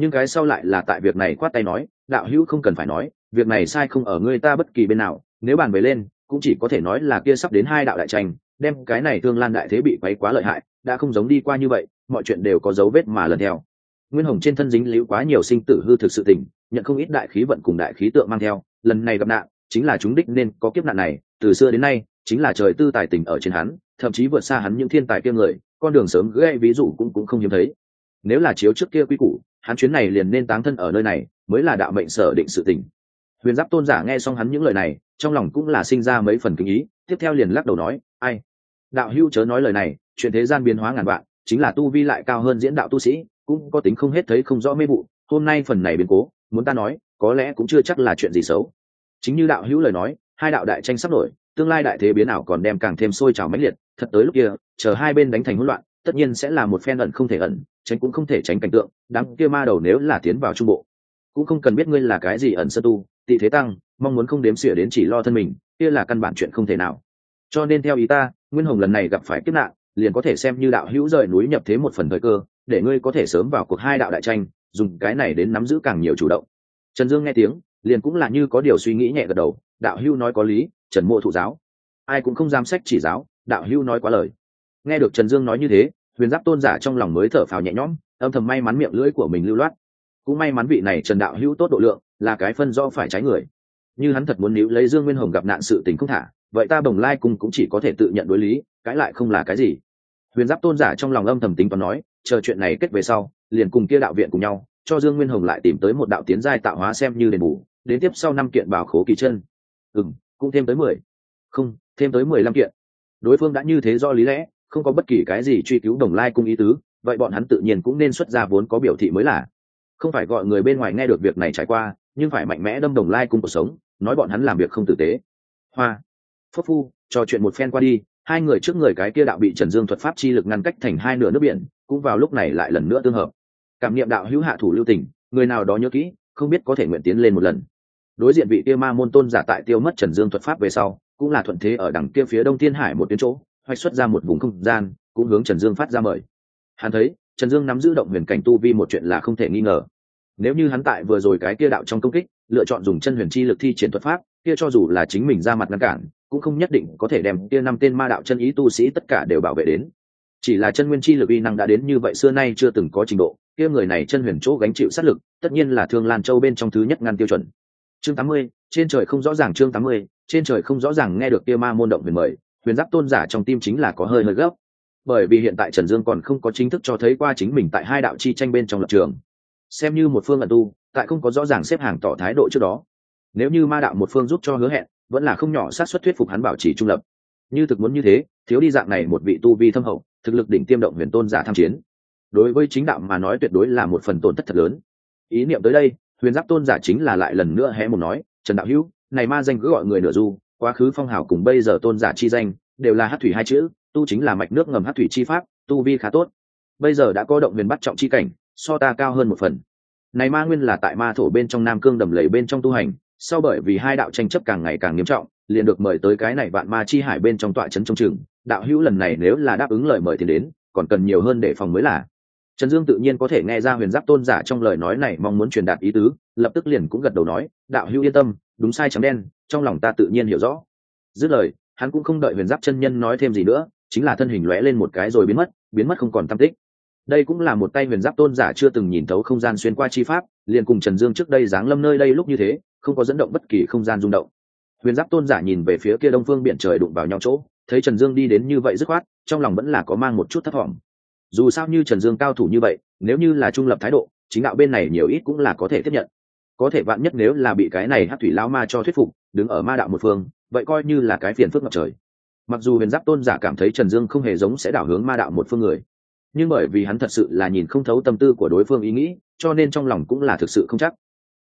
nhưng cái sau lại là tại việc này quát tay nói, đạo hữu không cần phải nói, việc này sai không ở ngươi ta bất kỳ bên nào, nếu bàn về lên, cũng chỉ có thể nói là kia sắp đến hai đạo đại tranh, đem cái này thương lan đại thế bị quấy quá lợi hại, đã không giống đi qua như vậy, mọi chuyện đều có dấu vết mà lần theo. Nguyên hồng trên thân dính liễu quá nhiều sinh tử hư thực sự tình, nhận không ít đại khí vận cùng đại khí tượng mang theo, lần này gặp nạn, chính là chúng đích nên có kiếp nạn này, từ xưa đến nay, chính là trời tư tài tình ở trên hắn, thậm chí vượt xa hắn những thiên tài kia người, con đường sớm gây ví dụ cũng cũng không hiếm thấy. Nếu là chiếu trước kia quy củ hắn chuyến này liền nên táng thân ở nơi này, mới là đạo mệnh sở định sự tình. Huyền giáp tôn giả nghe xong hắn những lời này, trong lòng cũng là sinh ra mấy phần kinh ý, tiếp theo liền lắc đầu nói, ai? Đạo hữu chớ nói lời này, chuyện thế gian biến hóa ngàn vạn, chính là tu vi lại cao hơn diễn đạo tu sĩ, cũng có tính không hết thấy không rõ mê vụ, hôm nay phần này biến cố, muốn ta nói, có lẽ cũng chưa chắc là chuyện gì xấu. Chính như đạo hữu lời nói, hai đạo đại tranh sắp nổi, tương lai đại thế biến ảo còn đem càng thêm sôi trào mãnh liệt, thật tới lúc kia, chờ hai bên đánh thành hỗn loạn, tất nhiên sẽ là một phen ẩn không thể ẩn tránh cũng không thể tránh cảnh tượng, đám kia ma đầu nếu là tiến vào trung bộ, cũng không cần biết ngươi là cái gì ẩn sơ tu, tị thế tăng, mong muốn không đếm xỉa đến chỉ lo thân mình, kia là căn bản chuyện không thể nào. Cho nên theo ý ta, nguyên hồng lần này gặp phải kiếp nạn, liền có thể xem như đạo hữu rời núi nhập thế một phần thời cơ, để ngươi có thể sớm vào cuộc hai đạo đại tranh, dùng cái này đến nắm giữ càng nhiều chủ động. Trần dương nghe tiếng, liền cũng là như có điều suy nghĩ nhẹ gật đầu, đạo hữu nói có lý, trần mộ thụ giáo. Ai cũng không giam sách chỉ giáo, đạo hữu nói quá lời. Nghe được trần dương nói như thế huyền giáp tôn giả trong lòng mới thở phào nhẹ nhõm, âm thầm may mắn miệng lưỡi của mình lưu loát. Cũng may mắn vị này trần đạo hữu tốt độ lượng, là cái phân do phải trái người. Như hắn thật muốn níu lấy dương nguyên hồng gặp nạn sự tình không thả, vậy ta bồng lai cùng cũng chỉ có thể tự nhận đối lý, cãi lại không là cái gì. Huyền giáp tôn giả trong lòng âm thầm tính toán nói, chờ chuyện này kết về sau, liền cùng kia đạo viện cùng nhau, cho dương nguyên hồng lại tìm tới một đạo tiến giai tạo hóa xem như đền bù, đến tiếp sau năm kiện bảo khố kỳ chân. Ừ cũng thêm tới mười. Không, thêm tới mười lăm kiện. Đối phương đã như thế do lý lẽ không có bất kỳ cái gì truy cứu đồng lai cung ý tứ, vậy bọn hắn tự nhiên cũng nên xuất ra vốn có biểu thị mới là. Không phải gọi người bên ngoài nghe được việc này trải qua, nhưng phải mạnh mẽ đâm đồng lai cung cuộc sống, nói bọn hắn làm việc không tử tế. Hoa. Phúc phu, trò chuyện một phen qua đi, hai người trước người cái kia đạo bị trần dương thuật pháp chi lực ngăn cách thành hai nửa nước biển, cũng vào lúc này lại lần nữa tương hợp. Cảm niệm đạo hữu hạ thủ lưu tình, người nào đó nhớ kỹ, không biết có thể nguyện tiến lên một lần. Đối diện vị kia ma môn tôn giả tại tiêu mất trần dương thuật pháp về sau, cũng là thuận thế ở đằng kia phía đông thiên hải một tuyến chỗ hoạch xuất ra một vùng không gian, cũng hướng trần dương phát ra mời. Hắn thấy, trần dương nắm giữ động huyền cảnh tu vi một chuyện là không thể nghi ngờ. Nếu như hắn tại vừa rồi cái kia đạo trong công kích, lựa chọn dùng chân huyền chi lực thi triển thuật pháp, kia cho dù là chính mình ra mặt ngăn cản, cũng không nhất định có thể đem kia năm tên ma đạo chân ý tu sĩ tất cả đều bảo vệ đến. Chỉ là chân nguyên chi lực uy năng đã đến như vậy xưa nay chưa từng có trình độ, kia người này chân huyền chỗ gánh chịu sát lực, tất nhiên là thương lan châu bên trong thứ nhất ngăn tiêu chuẩn. Chương tám mươi, trên trời không rõ ràng chương tám mươi, trên trời không rõ ràng nghe được kia ma môn động huyền mời huyền giáp tôn giả trong tim chính là có hơi hơi gấp. Bởi vì hiện tại trần dương còn không có chính thức cho thấy qua chính mình tại hai đạo chi tranh bên trong lập trường. Xem như một phương ẩn tu, tại không có rõ ràng xếp hàng tỏ thái độ trước đó. Nếu như ma đạo một phương giúp cho hứa hẹn, vẫn là không nhỏ sát xuất thuyết phục hắn bảo trì trung lập. Như thực muốn như thế, thiếu đi dạng này một vị tu vi thâm hậu, thực lực đỉnh tiêm động huyền tôn giả tham chiến. Đối với chính đạo mà nói tuyệt đối là một phần tổn thất thật lớn. Ý niệm tới đây, huyền giáp tôn giả chính là lại lần nữa hé một nói, trần đạo hữu, này ma danh cứ gọi người nửa du quá khứ phong hào cùng bây giờ tôn giả chi danh, đều là hát thủy hai chữ, tu chính là mạch nước ngầm hát thủy chi pháp, tu vi khá tốt. Bây giờ đã có động huyền bắt trọng chi cảnh, so ta cao hơn một phần. Này ma nguyên là tại ma thổ bên trong nam cương đầm lầy bên trong tu hành, sau bởi vì hai đạo tranh chấp càng ngày càng nghiêm trọng, liền được mời tới cái này vạn ma chi hải bên trong tọa trấn trong trường. Đạo hữu lần này nếu là đáp ứng lời mời thì đến, còn cần nhiều hơn để phòng mới là. Trần dương tự nhiên có thể nghe ra huyền giáp tôn giả trong lời nói này mong muốn truyền đạt ý tứ, lập tức liền cũng gật đầu nói, đạo hữu yên tâm, đúng sai trắng đen trong lòng ta tự nhiên hiểu rõ. Dứt lời, hắn cũng không đợi huyền giáp chân nhân nói thêm gì nữa, chính là thân hình lóe lên một cái rồi biến mất biến mất không còn tam tích. Đây cũng là một tay huyền giáp tôn giả chưa từng nhìn thấu không gian xuyên qua chi pháp, liền cùng trần dương trước đây giáng lâm nơi đây lúc như thế, không có dẫn động bất kỳ không gian rung động. Huyền giáp tôn giả nhìn về phía kia đông phương biển trời đụng vào nhau chỗ, thấy trần dương đi đến như vậy dứt khoát, trong lòng vẫn là có mang một chút thất vọng. Dù sao như trần dương cao thủ như vậy, nếu như là trung lập thái độ, chính đạo bên này nhiều ít cũng là có thể tiếp nhận có thể vạn nhất nếu là bị cái này hát thủy lao ma cho thuyết phục, đứng ở ma đạo một phương, vậy coi như là cái phiền phức ngập trời. Mặc dù huyền giáp tôn giả cảm thấy trần dương không hề giống sẽ đảo hướng ma đạo một phương người, nhưng bởi vì hắn thật sự là nhìn không thấu tâm tư của đối phương ý nghĩ, cho nên trong lòng cũng là thực sự không chắc.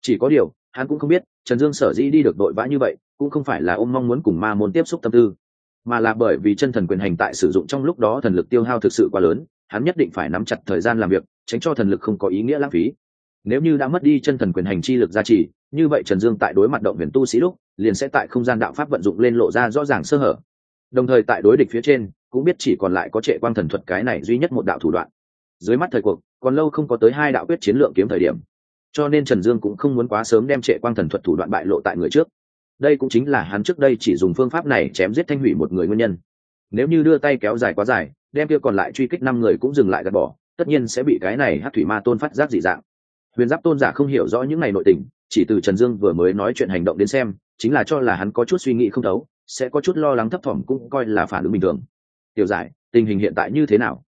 Chỉ có điều, hắn cũng không biết, trần dương sở dĩ đi được đội vã như vậy, cũng không phải là ôm mong muốn cùng ma môn tiếp xúc tâm tư, mà là bởi vì chân thần quyền hành tại sử dụng trong lúc đó thần lực tiêu hao thực sự quá lớn, hắn nhất định phải nắm chặt thời gian làm việc, tránh cho thần lực không có ý nghĩa lãng phí nếu như đã mất đi chân thần quyền hành chi lực gia trì, như vậy trần dương tại đối mặt động huyền tu sĩ lúc, liền sẽ tại không gian đạo pháp vận dụng lên lộ ra rõ ràng sơ hở. Đồng thời tại đối địch phía trên, cũng biết chỉ còn lại có trệ quang thần thuật cái này duy nhất một đạo thủ đoạn. Dưới mắt thời cuộc, còn lâu không có tới hai đạo quyết chiến lượng kiếm thời điểm. Cho nên trần dương cũng không muốn quá sớm đem trệ quang thần thuật thủ đoạn bại lộ tại người trước. Đây cũng chính là hắn trước đây chỉ dùng phương pháp này chém giết thanh hủy một người nguyên nhân. Nếu như đưa tay kéo dài quá dài, đem kia còn lại truy kích năm người cũng dừng lại gạt bỏ, tất nhiên sẽ bị cái này hát thủy ma tôn phát giác dị dạng huyền giáp tôn giả không hiểu rõ những ngày nội tình, chỉ từ trần dương vừa mới nói chuyện hành động đến xem, chính là cho là hắn có chút suy nghĩ không thấu, sẽ có chút lo lắng thấp thỏm cũng coi là phản ứng bình thường. Tiểu giải, tình hình hiện tại như thế nào?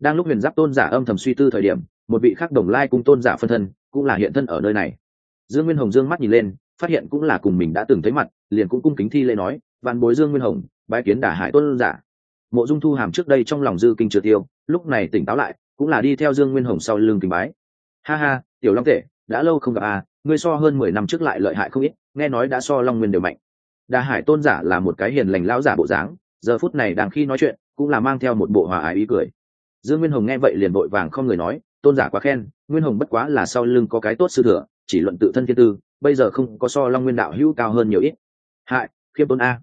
Đang lúc huyền giáp tôn giả âm thầm suy tư thời điểm, một vị khác đồng lai cung tôn giả phân thân cũng là hiện thân ở nơi này. Dương nguyên hồng dương mắt nhìn lên, phát hiện cũng là cùng mình đã từng thấy mặt, liền cũng cung kính thi lễ nói văn bối dương nguyên hồng, bái kiến đả hải tôn giả. Mộ dung thu hàm trước đây trong lòng dư kinh chưa tiêu, lúc này tỉnh táo lại, cũng là đi theo dương nguyên hồng sau lưng kính bái. Ha ha tiểu long tể, đã lâu không gặp à ngươi so hơn mười năm trước lại lợi hại không ít, nghe nói đã so long nguyên đều mạnh. Đà hải tôn giả là một cái hiền lành lão giả bộ dáng, giờ phút này đang khi nói chuyện, cũng là mang theo một bộ hòa ái ý cười. Dương nguyên hồng nghe vậy liền vội vàng không người nói, tôn giả quá khen, nguyên hồng bất quá là sau lưng có cái tốt sư thừa, chỉ luận tự thân thiên tư, bây giờ không có so long nguyên đạo hữu cao hơn nhiều ít. Hại, khiêm tôn a.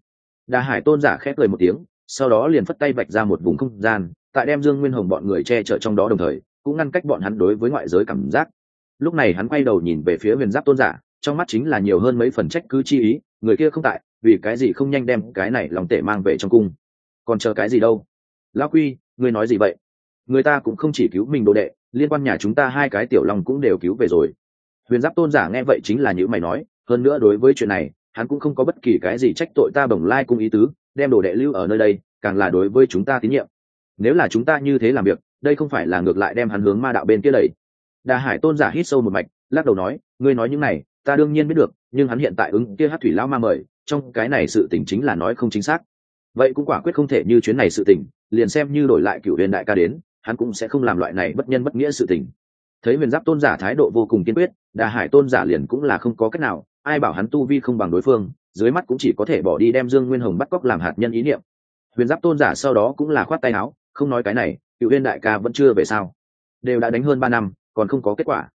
Đà hải tôn giả khép cười một tiếng, sau đó liền phất tay vạch ra một vùng không gian, tại đem dương nguyên hồng bọn người che chở trong đó đồng thời, cũng ngăn cách bọn hắn đối với ngoại giới cảm giác lúc này hắn quay đầu nhìn về phía huyền giáp tôn giả, trong mắt chính là nhiều hơn mấy phần trách cứ chi ý, người kia không tại, vì cái gì không nhanh đem cái này lòng tể mang về trong cung? Còn chờ cái gì đâu? Lão quy, ngươi nói gì vậy? Người ta cũng không chỉ cứu mình đồ đệ, liên quan nhà chúng ta hai cái tiểu lòng cũng đều cứu về rồi. Huyền giáp tôn giả nghe vậy chính là những mày nói, hơn nữa đối với chuyện này, hắn cũng không có bất kỳ cái gì trách tội ta bồng lai cung ý tứ, đem đồ đệ lưu ở nơi đây, càng là đối với chúng ta tín nhiệm. Nếu là chúng ta như thế làm việc, đây không phải là ngược lại đem hắn hướng ma đạo bên kia đẩy đà hải tôn giả hít sâu một mạch, lắc đầu nói, ngươi nói những này, ta đương nhiên biết được, nhưng hắn hiện tại ứng kia hát thủy lão ma mời, trong cái này sự tình chính là nói không chính xác. Vậy cũng quả quyết không thể như chuyến này sự tình, liền xem như đổi lại cựu huyền đại ca đến, hắn cũng sẽ không làm loại này bất nhân bất nghĩa sự tình. Thấy huyền giáp tôn giả thái độ vô cùng kiên quyết đà hải tôn giả liền cũng là không có cách nào, ai bảo hắn tu vi không bằng đối phương, dưới mắt cũng chỉ có thể bỏ đi đem dương nguyên hồng bắt cóc làm hạt nhân ý niệm. Huyền giáp tôn giả sau đó cũng là khoát tay áo, không nói cái này cựu huyền đại ca vẫn chưa về sao? Đều đã đánh hơn ba năm còn không có kết quả.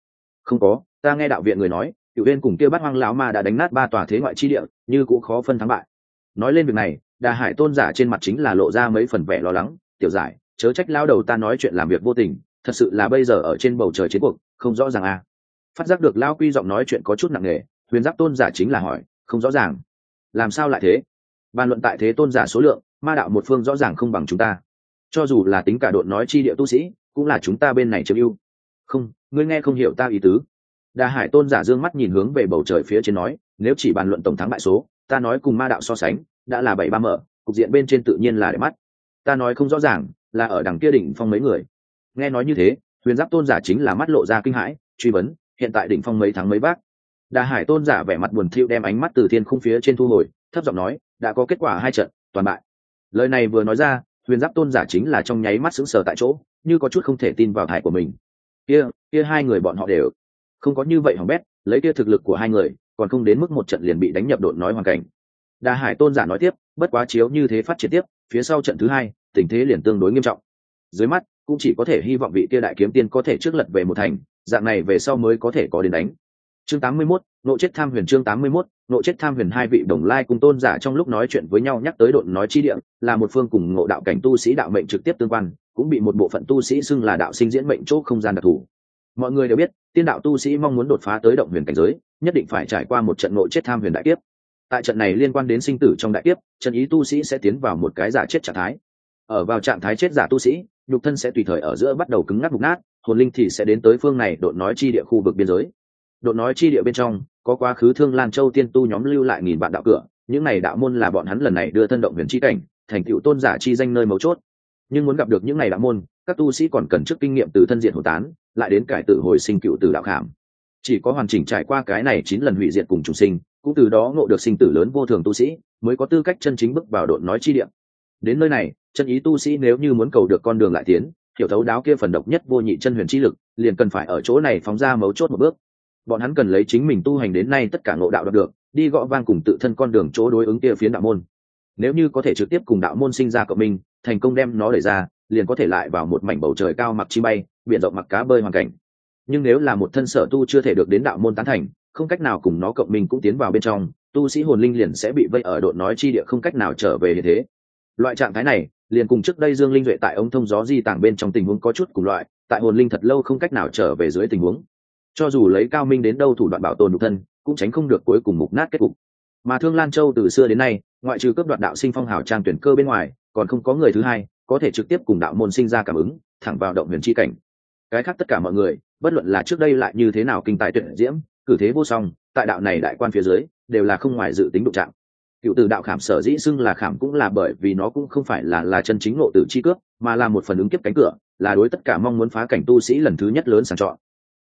Không có, ta nghe đạo viện người nói, tiểu viên cùng kia bắt hoang lão ma đã đánh nát ba tòa thế ngoại chi địa, như cũng khó phân thắng bại. Nói lên việc này, đà hải tôn giả trên mặt chính là lộ ra mấy phần vẻ lo lắng, tiểu giải, chớ trách lao đầu ta nói chuyện làm việc vô tình, thật sự là bây giờ ở trên bầu trời chiến cuộc, không rõ ràng à. Phát giác được lao quy giọng nói chuyện có chút nặng nề, huyền giáp tôn giả chính là hỏi, không rõ ràng. Làm sao lại thế? Bàn luận tại thế tôn giả số lượng, ma đạo một phương rõ ràng không bằng chúng ta. Cho dù là tính cả đội nói chi địa tu sĩ, cũng là chúng ta bên này chiếm ưu không, ngươi nghe không hiểu ta ý tứ. Đà hải tôn giả dương mắt nhìn hướng về bầu trời phía trên nói, nếu chỉ bàn luận tổng thắng bại số, ta nói cùng ma đạo so sánh, đã là bảy ba mở, cục diện bên trên tự nhiên là để mắt. Ta nói không rõ ràng, là ở đằng kia đỉnh phong mấy người. Nghe nói như thế, huyền giáp tôn giả chính là mắt lộ ra kinh hãi, truy vấn, hiện tại đỉnh phong mấy tháng mấy bác. Đà hải tôn giả vẻ mặt buồn thiu đem ánh mắt từ thiên không phía trên thu hồi, thấp giọng nói, đã có kết quả hai trận, toàn bại. Lời này vừa nói ra, huyền giáp tôn giả chính là trong nháy mắt sững sờ tại chỗ, như có chút không thể tin vào thải của mình kia kia hai người bọn họ đều. Không có như vậy hỏng bét, lấy kia thực lực của hai người, còn không đến mức một trận liền bị đánh nhập đột nói hoàn cảnh. Đà hải tôn giả nói tiếp, bất quá chiếu như thế phát triển tiếp, phía sau trận thứ hai, tình thế liền tương đối nghiêm trọng. Dưới mắt, cũng chỉ có thể hy vọng vị kia đại kiếm tiên có thể trước lật về một thành, dạng này về sau mới có thể có đến đánh chương 81, nộ chết tham huyền chương 81, nộ chết tham huyền hai vị đồng lai cùng tôn giả trong lúc nói chuyện với nhau nhắc tới độn nói chi địa là một phương cùng ngộ đạo cảnh tu sĩ đạo mệnh trực tiếp tương quan cũng bị một bộ phận tu sĩ xưng là đạo sinh diễn mệnh chỗ không gian đặc thù. Mọi người đều biết tiên đạo tu sĩ mong muốn đột phá tới động huyền cảnh giới nhất định phải trải qua một trận ngộ chết tham huyền đại kiếp. Tại trận này liên quan đến sinh tử trong đại kiếp trận ý tu sĩ sẽ tiến vào một cái giả chết trạng thái. Ở vào trạng thái chết giả tu sĩ nhục thân sẽ tùy thời ở giữa bắt đầu cứng ngắc mục nát hồn linh thì sẽ đến tới phương này đột nói chi địa khu vực biên giới đột nói chi địa bên trong, có quá khứ thương lan châu tiên tu nhóm lưu lại nghìn vạn đạo cửa, những này đạo môn là bọn hắn lần này đưa thân động huyền chi cảnh, thành tựu tôn giả chi danh nơi mấu chốt. Nhưng muốn gặp được những này đạo môn, các tu sĩ còn cần trước kinh nghiệm từ thân diện hồ tán, lại đến cải tự hồi sinh cựu từ đạo khảm. Chỉ có hoàn chỉnh trải qua cái này chín lần hủy diệt cùng trùng sinh, cũng từ đó ngộ được sinh tử lớn vô thường tu sĩ, mới có tư cách chân chính bước vào độn nói chi địa. Đến nơi này, chân ý tu sĩ nếu như muốn cầu được con đường lại tiến, hiểu thấu đáo kia phần độc nhất vô nhị chân huyền chi lực, liền cần phải ở chỗ này phóng ra mấu chốt một bước bọn hắn cần lấy chính mình tu hành đến nay tất cả ngộ đạo đạt được, đi gõ vang cùng tự thân con đường chỗ đối ứng kia phiến đạo môn. Nếu như có thể trực tiếp cùng đạo môn sinh ra cộng minh, thành công đem nó đẩy ra, liền có thể lại vào một mảnh bầu trời cao mặc chi bay, biển rộng mặc cá bơi hoàn cảnh. Nhưng nếu là một thân sở tu chưa thể được đến đạo môn tán thành, không cách nào cùng nó cộng minh cũng tiến vào bên trong, tu sĩ hồn linh liền sẽ bị vây ở độn nói chi địa không cách nào trở về như thế. Loại trạng thái này, liền cùng trước đây dương linh duệ tại ống thông gió di tàng bên trong tình huống có chút cùng loại, tại hồn linh thật lâu không cách nào trở về dưới tình huống cho dù lấy cao minh đến đâu thủ đoạn bảo tồn nhục thân, cũng tránh không được cuối cùng mục nát kết cục. Mà thương lan châu từ xưa đến nay, ngoại trừ cấp đoạt đạo sinh phong hào trang tuyển cơ bên ngoài, còn không có người thứ hai có thể trực tiếp cùng đạo môn sinh ra cảm ứng, thẳng vào động huyền chi cảnh. Cái khác tất cả mọi người, bất luận là trước đây lại như thế nào kinh tài tuyển diễm, cử thế vô song, tại đạo này đại quan phía dưới, đều là không ngoài dự tính đụng trạng cựu từ đạo khảm sở dĩ xưng là khảm cũng là bởi vì nó cũng không phải là là chân chính ngộ h chi cước mà là một phần ứng kiếp cánh cửa, là đối tất cả mong muốn phá cảnh tu sĩ lần thứ nhất lớn sàng chọn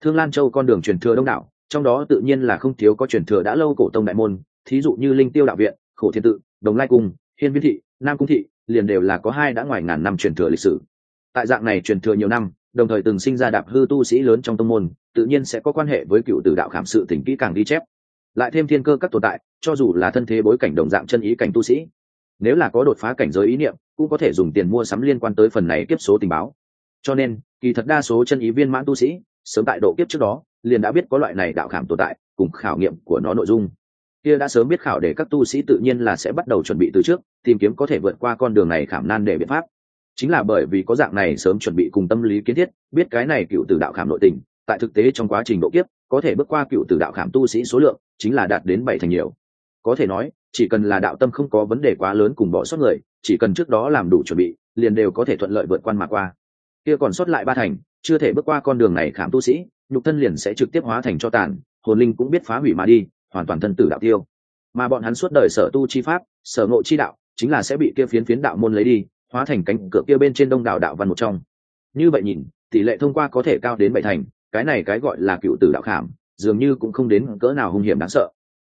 thương lan châu con đường truyền thừa đông đảo, trong đó tự nhiên là không thiếu có truyền thừa đã lâu cổ tông đại môn thí dụ như linh tiêu đạo viện khổ thiên tự đồng lai cung hiên viên thị nam cung thị liền đều là có hai đã ngoài ngàn năm truyền thừa lịch sử. Tại dạng này truyền thừa nhiều năm đồng thời từng sinh ra đạp hư tu sĩ lớn trong tông môn tự nhiên sẽ có quan hệ với cựu tử đạo khảm sự tỉnh kỹ càng ghi chép. Lại thêm thiên cơ các tồn tại cho dù là thân thế bối cảnh đồng dạng chân ý cảnh tu sĩ nếu là có đột phá cảnh giới ý niệm cũng có thể dùng tiền mua sắm liên quan tới phần này kiếp số tình báo. Cho nên kỳ thật đa số chân ý viên mãn tu sĩ sớm tại độ kiếp trước đó, liền đã biết có loại này đạo khảm tồn tại, cùng khảo nghiệm của nó nội dung. Kia đã sớm biết khảo để các tu sĩ tự nhiên là sẽ bắt đầu chuẩn bị từ trước, tìm kiếm có thể vượt qua con đường này khảm nan để biện pháp. Chính là bởi vì có dạng này sớm chuẩn bị cùng tâm lý kiến thiết, biết cái này cựu tử đạo khảm nội tình, tại thực tế trong quá trình độ kiếp, có thể bước qua cựu tử đạo khảm tu sĩ số lượng, chính là đạt đến bảy thành nhiều. Có thể nói, chỉ cần là đạo tâm không có vấn đề quá lớn cùng bỏ sót người, chỉ cần trước đó làm đủ chuẩn bị, liền đều có thể thuận lợi vượt qua mà qua. Kia còn sót lại ba thành chưa thể bước qua con đường này khảm tu sĩ, nhục thân liền sẽ trực tiếp hóa thành cho tàn, hồn linh cũng biết phá hủy mà đi, hoàn toàn thân tử đạo tiêu. Mà bọn hắn suốt đời sở tu chi pháp, sở ngộ chi đạo, chính là sẽ bị kia phiến phiến đạo môn lấy đi, hóa thành cánh cửa kia bên trên đông đảo đạo văn một trong. Như vậy nhìn, tỷ lệ thông qua có thể cao đến bảy thành, cái này cái gọi là cựu tử đạo khảm, dường như cũng không đến cỡ nào hung hiểm đáng sợ.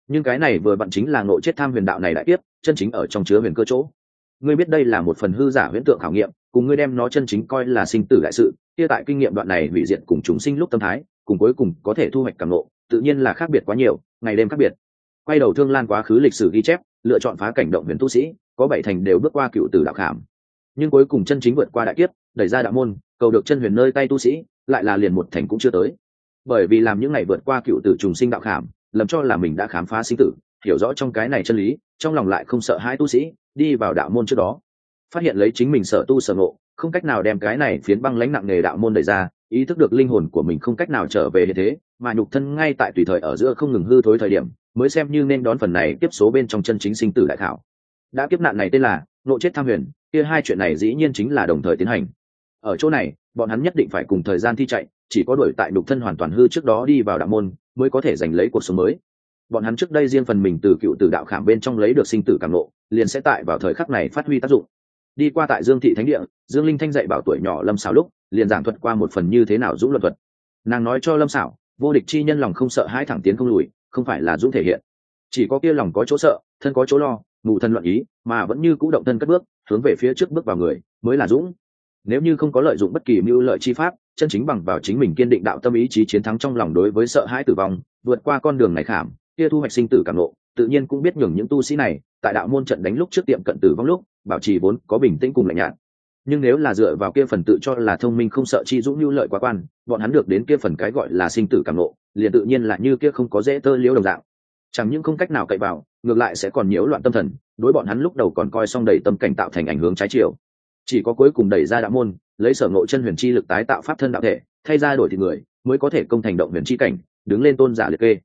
Nhưng cái này vừa vặn chính là ngộ chết tham huyền đạo này đại tiếp chân chính ở trong chứa huyền cơ chỗ ngươi biết đây là một phần hư giả huyễn tượng khảo nghiệm, cùng ngươi đem nó chân chính coi là sinh tử đại sự, kia tại kinh nghiệm đoạn này hủy diệt cùng chúng sinh lúc tâm thái, cùng cuối cùng có thể thu hoạch cảm lộ tự nhiên là khác biệt quá nhiều, ngày đêm khác biệt. Quay đầu thương lan quá khứ lịch sử ghi chép, lựa chọn phá cảnh động huyền tu sĩ, có bảy thành đều bước qua cựu tử đạo khảm. Nhưng cuối cùng chân chính vượt qua đại kiếp, đẩy ra đạo môn, cầu được chân huyền nơi tay tu sĩ, lại là liền một thành cũng chưa tới. Bởi vì làm những ngày vượt qua cựu tử trùng sinh đạo khảm, lầm cho là mình đã khám phá sinh tử, hiểu rõ trong cái này chân lý, trong lòng lại không sợ hai tu sĩ đi vào đạo môn trước đó. Phát hiện lấy chính mình sở tu sở ngộ, không cách nào đem cái này phiến băng lãnh nặng nề đạo môn đẩy ra, ý thức được linh hồn của mình không cách nào trở về như thế, mà nhục thân ngay tại tùy thời ở giữa không ngừng hư thối thời điểm, mới xem như nên đón phần này tiếp số bên trong chân chính sinh tử đại thảo. đã kiếp nạn này tên là nộ chết tham huyền, kia hai chuyện này dĩ nhiên chính là đồng thời tiến hành. Ở chỗ này, bọn hắn nhất định phải cùng thời gian thi chạy, chỉ có đuổi tại nhục thân hoàn toàn hư trước đó đi vào đạo môn, mới có thể giành lấy cuộc sống mới bọn hắn trước đây riêng phần mình từ cựu tử đạo khảm bên trong lấy được sinh tử cảm nộ, liền sẽ tại vào thời khắc này phát huy tác dụng. Đi qua tại dương thị thánh địa, dương linh thanh dạy bảo tuổi nhỏ lâm xảo lúc, liền giảng thuật qua một phần như thế nào dũng luật thuật. Nàng nói cho lâm xảo vô địch chi nhân lòng không sợ hai thẳng tiến không lùi, không phải là dũng thể hiện. Chỉ có kia lòng có chỗ sợ, thân có chỗ lo ngụ thân luận ý, mà vẫn như c ũ động thân cất bước, hướng về phía trước bước vào người, mới là dũng. Nếu như không có lợi dụng bất kỳ mưu lợi chi pháp, chân chính bằng vào chính mình kiên định đạo tâm ý chí chiến thắng trong lòng đối với sợ hãi tử vong, vượt qua con đường này khảm kia thu hoạch sinh tử cảm lộ tự nhiên cũng biết nhường những tu sĩ này, tại đạo môn trận đánh lúc trước tiệm cận tử vong lúc, bảo trì vốn có bình tĩnh cùng lạnh nhạt. Nhưng nếu là dựa vào kia phần tự cho là thông minh không sợ chi dũng như lợi quá quan, bọn hắn được đến kia phần cái gọi là sinh tử cảm lộ liền tự nhiên là như kia không có dễ tơ liễu đồng dạng. Chẳng những không cách nào cậy vào, ngược lại sẽ còn nhiễu loạn tâm thần, đối bọn hắn lúc đầu còn coi xong đầy tâm cảnh tạo thành ảnh hướng trái chiều. Chỉ có cuối cùng đẩy ra đạo môn, lấy sở ngộ chân huyền chi lực tái tạo pháp thân đạo thể, thay ra đổi thì người, mới có thể công thành động huyền chi cảnh, đứng lên tôn giả liệt kê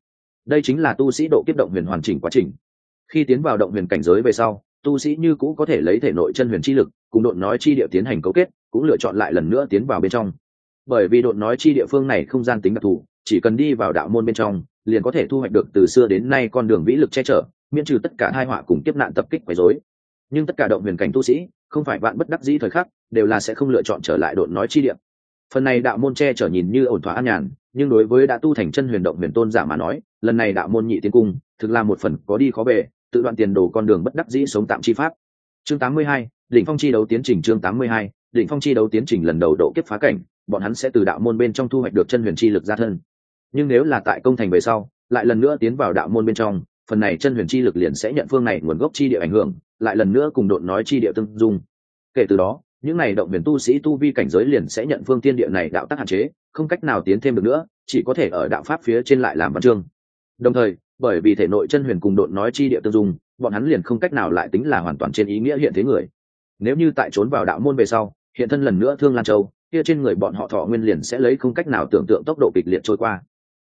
đây chính là tu sĩ độ kiếp động huyền hoàn chỉnh quá trình. Khi tiến vào động huyền cảnh giới về sau, tu sĩ như cũ có thể lấy thể nội chân huyền chi lực, cùng độn nói chi địa tiến hành cấu kết, cũng lựa chọn lại lần nữa tiến vào bên trong. Bởi vì độn nói chi địa phương này không gian tính đặc thù, chỉ cần đi vào đạo môn bên trong, liền có thể thu hoạch được từ xưa đến nay con đường vĩ lực che chở, miễn trừ tất cả hai họa cùng tiếp nạn tập kích quấy rối. Nhưng tất cả động huyền cảnh tu sĩ, không phải bạn bất đắc dĩ thời khắc, đều là sẽ không lựa chọn trở lại độn nói chi địa. Phần này đạo môn che chở nhìn như ổn thỏa an nhàn, nhưng đối với đã tu thành chân huyền động huyền tôn giả mà nói lần này đạo môn nhị tiên cung thực là một phần có đi khó về tự đoạn tiền đồ con đường bất đắc dĩ sống tạm chi pháp. Chương 82, đỉnh phong chi đấu tiến trình chương 82, đỉnh phong chi đấu tiến trình lần đầu độ kiếp phá cảnh bọn hắn sẽ từ đạo môn bên trong thu hoạch được chân huyền chi lực ra thân. Nhưng nếu là tại công thành về sau lại lần nữa tiến vào đạo môn bên trong phần này chân huyền chi lực liền sẽ nhận phương này nguồn gốc chi địa ảnh hưởng lại lần nữa cùng độn nói chi địa tương dung. Kể từ đó những này động huyền tu sĩ tu vi cảnh giới liền sẽ nhận phương tiên địa này đạo tác hạn chế không cách nào tiến thêm được nữa chỉ có thể ở đạo pháp phía trên lại làm văn chương đồng thời, bởi vì thể nội chân huyền cùng độn nói chi địa tương dung, bọn hắn liền không cách nào lại tính là hoàn toàn trên ý nghĩa hiện thế người. Nếu như tại trốn vào đạo môn về sau, hiện thân lần nữa thương lan châu, kia trên người bọn họ thọ nguyên liền sẽ lấy không cách nào tưởng tượng tốc độ kịch liệt trôi qua.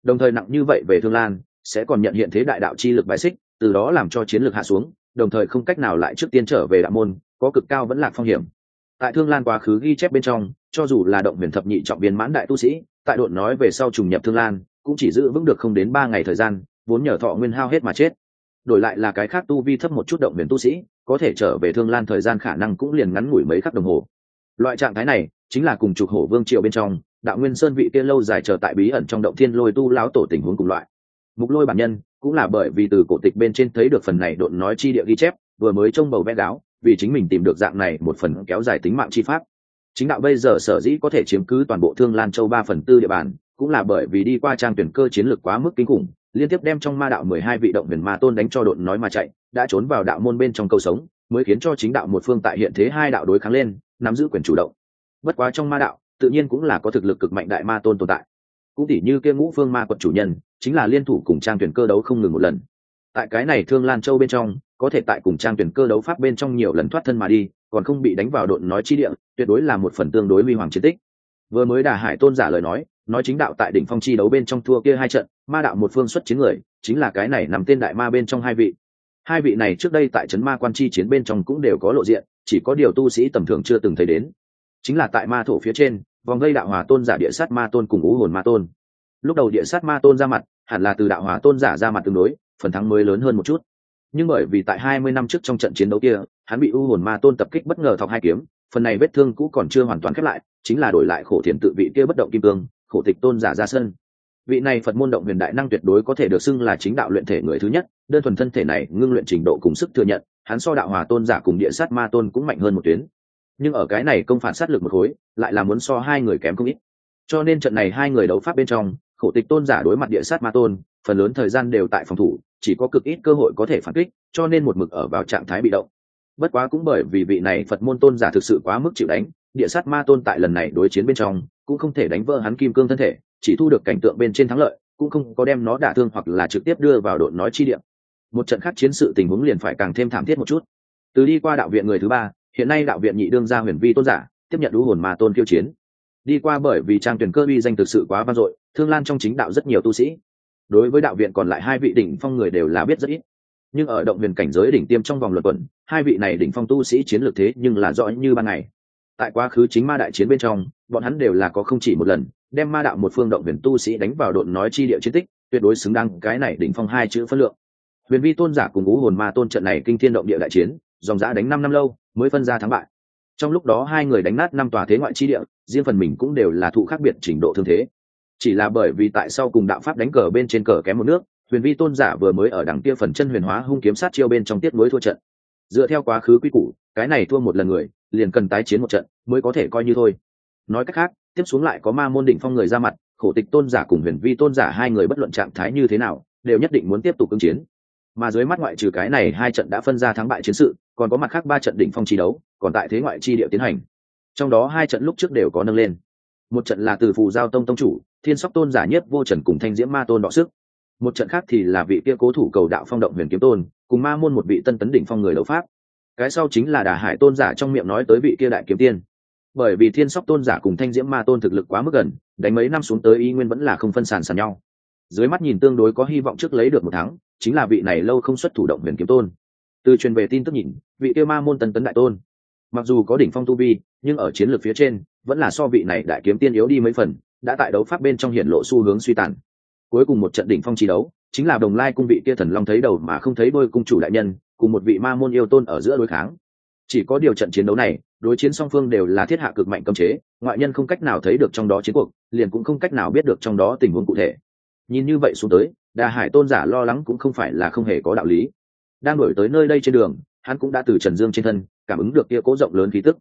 Đồng thời nặng như vậy về thương lan, sẽ còn nhận hiện thế đại đạo chi lực bài xích, từ đó làm cho chiến lược hạ xuống, đồng thời không cách nào lại trước tiên trở về đạo môn, có cực cao vẫn là phong hiểm. Tại thương lan quá khứ ghi chép bên trong, cho dù là động huyền thập nhị trọng viên mãn đại tu sĩ, tại độn nói về sau trùng nhập thương lan cũng chỉ giữ vững được không đến ba ngày thời gian, vốn nhờ thọ nguyên hao hết mà chết. Đổi lại là cái khác tu vi thấp một chút động huyền tu sĩ, có thể trở về thương lan thời gian khả năng cũng liền ngắn ngủi mấy khắc đồng hồ. Loại trạng thái này chính là cùng trục hổ vương triều bên trong, đạo nguyên sơn vị kia lâu dài chờ tại bí ẩn trong động thiên lôi tu lão tổ tình huống cùng loại. Mục lôi bản nhân cũng là bởi vì từ cổ tịch bên trên thấy được phần này độn nói chi địa ghi chép, vừa mới trông bầu vẽ đáo, vì chính mình tìm được dạng này một phần kéo dài tính mạng chi pháp. Chính đạo bây giờ sở dĩ có thể chiếm cứ toàn bộ thương lan châu ba phần tư địa bàn cũng là bởi vì đi qua trang tuyển cơ chiến lược quá mức kinh khủng, liên tiếp đem trong ma đạo mười hai vị động huyền ma tôn đánh cho độn nói mà chạy, đã trốn vào đạo môn bên trong câu sống, mới khiến cho chính đạo một phương tại hiện thế hai đạo đối kháng lên, nắm giữ quyền chủ động. Bất quá trong ma đạo, tự nhiên cũng là có thực lực cực mạnh đại ma tôn tồn tại. Cũng tỉ như kia ngũ phương ma quận chủ nhân, chính là liên thủ cùng trang tuyển cơ đấu không ngừng một lần. Tại cái này thương lan châu bên trong, có thể tại cùng trang tuyển cơ đấu pháp bên trong nhiều lần thoát thân mà đi, còn không bị đánh vào độn nói chi địa, tuyệt đối là một phần tương đối huy hoàng chiến tích. Vừa mới đà hải tôn giả lời nói nói chính đạo tại đỉnh phong chi đấu bên trong thua kia hai trận, ma đạo một phương xuất chiến người, chính là cái này nằm tên đại ma bên trong hai vị. Hai vị này trước đây tại trấn ma quan chi chiến bên trong cũng đều có lộ diện, chỉ có điều tu sĩ tầm thường chưa từng thấy đến. Chính là tại ma thổ phía trên, vòng gây đạo hòa tôn giả địa sát ma tôn cùng ú hồn ma tôn. Lúc đầu địa sát ma tôn ra mặt, hẳn là từ đạo hòa tôn giả ra mặt tương đối, phần thắng mới lớn hơn một chút. Nhưng bởi vì tại hai mươi năm trước trong trận chiến đấu kia, hắn bị u hồn ma tôn tập kích bất ngờ thọc hai kiếm, phần này vết thương cũ còn chưa hoàn toàn khép lại, chính là đổi lại khổ thiền tự vị kia bất động kim cương khổ tịch tôn giả ra sân. Vị này phật môn động huyền đại năng tuyệt đối có thể được xưng là chính đạo luyện thể người thứ nhất, đơn thuần thân thể này ngưng luyện trình độ cùng sức thừa nhận, hắn so đạo hòa tôn giả cùng địa sát ma tôn cũng mạnh hơn một tuyến. Nhưng ở cái này công phản sát lực một khối, lại là muốn so hai người kém không ít. Cho nên trận này hai người đấu pháp bên trong, khổ tịch tôn giả đối mặt địa sát ma tôn, phần lớn thời gian đều tại phòng thủ, chỉ có cực ít cơ hội có thể phản kích, cho nên một mực ở vào trạng thái bị động. Bất quá cũng bởi vì vị này phật môn tôn giả thực sự quá mức chịu đánh, địa sát ma tôn tại lần này đối chiến bên trong cũng không thể đánh vỡ hắn kim cương thân thể, chỉ thu được cảnh tượng bên trên thắng lợi, cũng không có đem nó đả thương hoặc là trực tiếp đưa vào đội nói chi điểm một trận khác chiến sự tình huống liền phải càng thêm thảm thiết một chút. Từ đi qua đạo viện người thứ ba, hiện nay đạo viện nhị đương gia huyền vi tôn giả, tiếp nhận đũ hồn mà tôn kiêu chiến. Đi qua bởi vì trang tuyển cơ uy danh thực sự quá vang dội, thương lan trong chính đạo rất nhiều tu sĩ. Đối với đạo viện còn lại hai vị đỉnh phong người đều là biết rất ít. Nhưng ở động huyền cảnh giới đỉnh tiêm trong vòng luật quẩn, hai vị này đỉnh phong tu sĩ chiến lược thế nhưng là rõ như ban ngày. Tại quá khứ chính ma đại chiến bên trong bọn hắn đều là có không chỉ một lần, đem ma đạo một phương động huyền tu sĩ đánh vào độn nói chi địa chiến tích, tuyệt đối xứng đáng cái này đỉnh phong hai chữ phân lượng. Huyền vi tôn giả cùng ngũ hồn ma tôn trận này kinh thiên động địa đại chiến, dòng giã đánh năm năm lâu, mới phân ra thắng bại. Trong lúc đó hai người đánh nát năm tòa thế ngoại chi địa, riêng phần mình cũng đều là thụ khác biệt trình độ thương thế. Chỉ là bởi vì tại sau cùng đạo pháp đánh cờ bên trên cờ kém một nước, huyền vi tôn giả vừa mới ở đằng kia phần chân huyền hóa hung kiếm sát chiêu bên trong tiết mới thua trận. Dựa theo quá khứ quy củ, cái này thua một lần người, liền cần tái chiến một trận, mới có thể coi như thôi nói cách khác, tiếp xuống lại có ma môn đỉnh phong người ra mặt, khổ tịch tôn giả cùng huyền vi tôn giả hai người bất luận trạng thái như thế nào, đều nhất định muốn tiếp tục ứng chiến. Mà dưới mắt ngoại trừ cái này hai trận đã phân ra thắng bại chiến sự, còn có mặt khác ba trận đỉnh phong chi đấu, còn tại thế ngoại chi địa tiến hành. Trong đó hai trận lúc trước đều có nâng lên. Một trận là từ phù giao tông tông chủ, thiên sóc tôn giả nhất vô trần cùng thanh diễm ma tôn đọ sức. Một trận khác thì là vị kia cố thủ cầu đạo phong động huyền kiếm tôn, cùng ma môn một vị tân tấn đỉnh phong người đấu pháp. Cái sau chính là đà hải tôn giả trong miệng nói tới vị kia đại kiếm tiên bởi vì thiên sóc tôn giả cùng thanh diễm ma tôn thực lực quá mức gần, đánh mấy năm xuống tới y nguyên vẫn là không phân sàn sàn nhau. Dưới mắt nhìn tương đối có hy vọng trước lấy được một tháng chính là vị này lâu không xuất thủ động huyền kiếm tôn. Từ truyền về tin tức nhìn, vị kia ma môn tân tấn đại tôn. Mặc dù có đỉnh phong tu vi, nhưng ở chiến lược phía trên, vẫn là so vị này đại kiếm tiên yếu đi mấy phần, đã tại đấu pháp bên trong hiện lộ xu hướng suy tàn. Cuối cùng một trận đỉnh phong chi đấu, chính là đồng lai cung vị kia thần long thấy đầu mà không thấy đôi cung chủ đại nhân, cùng một vị ma môn yêu tôn ở giữa đối kháng chỉ có điều trận chiến đấu này, đối chiến song phương đều là thiết hạ cực mạnh cấm chế, ngoại nhân không cách nào thấy được trong đó chiến cuộc, liền cũng không cách nào biết được trong đó tình huống cụ thể. Nhìn như vậy xuống tới, đà hải tôn giả lo lắng cũng không phải là không hề có đạo lý. Đang đổi tới nơi đây trên đường, hắn cũng đã từ trần dương trên thân cảm ứng được kia cố rộng lớn khí tức.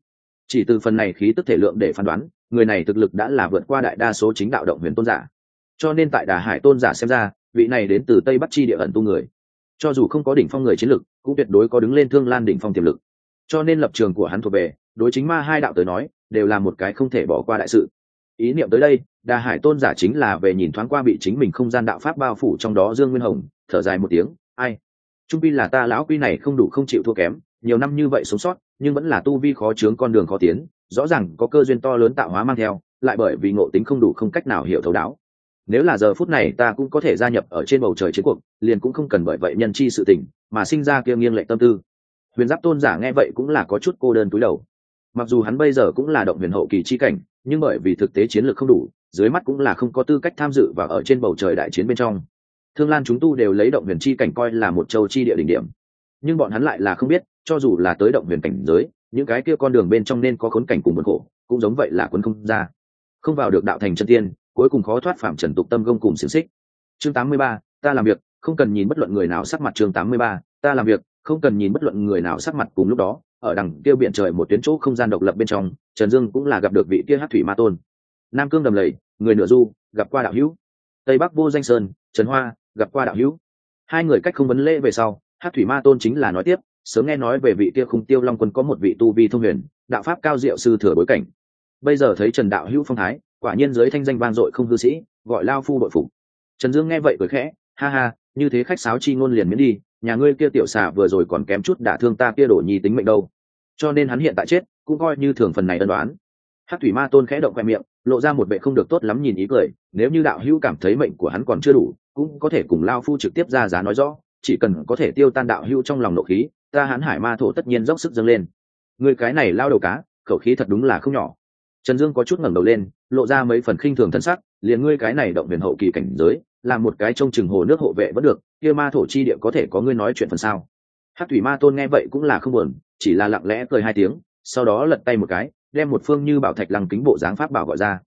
Chỉ từ phần này khí tức thể lượng để phán đoán, người này thực lực đã là vượt qua đại đa số chính đạo động huyền tôn giả. Cho nên tại đà hải tôn giả xem ra, vị này đến từ tây bắc chi địa ẩn tu người. Cho dù không có đỉnh phong người chiến lực, cũng tuyệt đối có đứng lên thương lan đỉnh phong tiềm lực cho nên lập trường của hắn thuộc về, đối chính ma hai đạo tới nói, đều là một cái không thể bỏ qua đại sự. Ý niệm tới đây đà hải tôn giả chính là về nhìn thoáng qua bị chính mình không gian đạo pháp bao phủ trong đó dương nguyên hồng, thở dài một tiếng, ai? Trung pi là ta lão quy này không đủ không chịu thua kém, nhiều năm như vậy sống sót, nhưng vẫn là tu vi khó chướng con đường khó tiến, rõ ràng có cơ duyên to lớn tạo hóa mang theo, lại bởi vì ngộ tính không đủ không cách nào hiểu thấu đáo. Nếu là giờ phút này ta cũng có thể gia nhập ở trên bầu trời chiến cuộc, liền cũng không cần bởi vậy nhân chi sự tình, mà sinh ra kia nghiêng lệ tâm tư huyền giáp tôn giả nghe vậy cũng là có chút cô đơn túi đầu. Mặc dù hắn bây giờ cũng là động huyền hậu kỳ chi cảnh nhưng bởi vì thực tế chiến lược không đủ dưới mắt cũng là không có tư cách tham dự và ở trên bầu trời đại chiến bên trong. Thương lan chúng tu đều lấy động huyền chi cảnh coi là một châu chi địa đỉnh điểm. Nhưng bọn hắn lại là không biết cho dù là tới động huyền cảnh giới những cái kia con đường bên trong nên có khốn cảnh cùng buồn khổ cũng giống vậy là quấn không ra. Không vào được đạo thành chân tiên cuối cùng khó thoát phạm trần tục tâm gông cùng xiềng xích. Chương 83, ta làm việc không cần nhìn bất luận người nào sắc mặt chương 83, ta làm việc không cần nhìn bất luận người nào sắc mặt cùng lúc đó, ở đằng kia biển trời một tuyến chỗ không gian độc lập bên trong, trần dương cũng là gặp được vị kia hát thủy ma tôn. Nam cương đầm lầy, người nửa du, gặp qua đạo hữu. Tây bắc vô danh sơn, trần hoa, gặp qua đạo hữu. Hai người cách không vấn lễ về sau hát thủy ma tôn chính là nói tiếp, sớm nghe nói về vị kia khung tiêu long quân có một vị tu vi thông huyền, đạo pháp cao diệu sư thừa bối cảnh. Bây giờ thấy trần đạo hữu phong thái, quả nhiên giới thanh danh vang dội không hư sĩ, gọi lao phu bội phục. Trần dương nghe vậy cười khẽ, ha ha, như thế khách sáo chi ngôn liền miễn đi nhà ngươi kia tiểu xà vừa rồi còn kém chút đả thương ta kia đổ nhi tính mệnh đâu. Cho nên hắn hiện tại chết, cũng coi như thường phần này ân đoán hát thủy ma tôn khẽ động khoe miệng, lộ ra một vệ không được tốt lắm nhìn ý cười, nếu như đạo hữu cảm thấy mệnh của hắn còn chưa đủ, cũng có thể cùng lao phu trực tiếp ra giá nói rõ, chỉ cần có thể tiêu tan đạo hữu trong lòng nộ khí, ta hắn hải ma thổ tất nhiên dốc sức dâng lên. Người cái này lao đầu cá, khẩu khí thật đúng là không nhỏ trần dương có chút ngẩng đầu lên, lộ ra mấy phần khinh thường thân sắc, liền ngươi cái này động huyền hậu kỳ cảnh giới, là một cái trông chừng hồ nước hộ vệ vẫn được, kia ma thổ chi địa có thể có ngươi nói chuyện phần sao? Hát thủy ma tôn nghe vậy cũng là không buồn, chỉ là lặng lẽ cười hai tiếng, sau đó lật tay một cái, đem một phương như bảo thạch lăng kính bộ dáng pháp bảo gọi ra.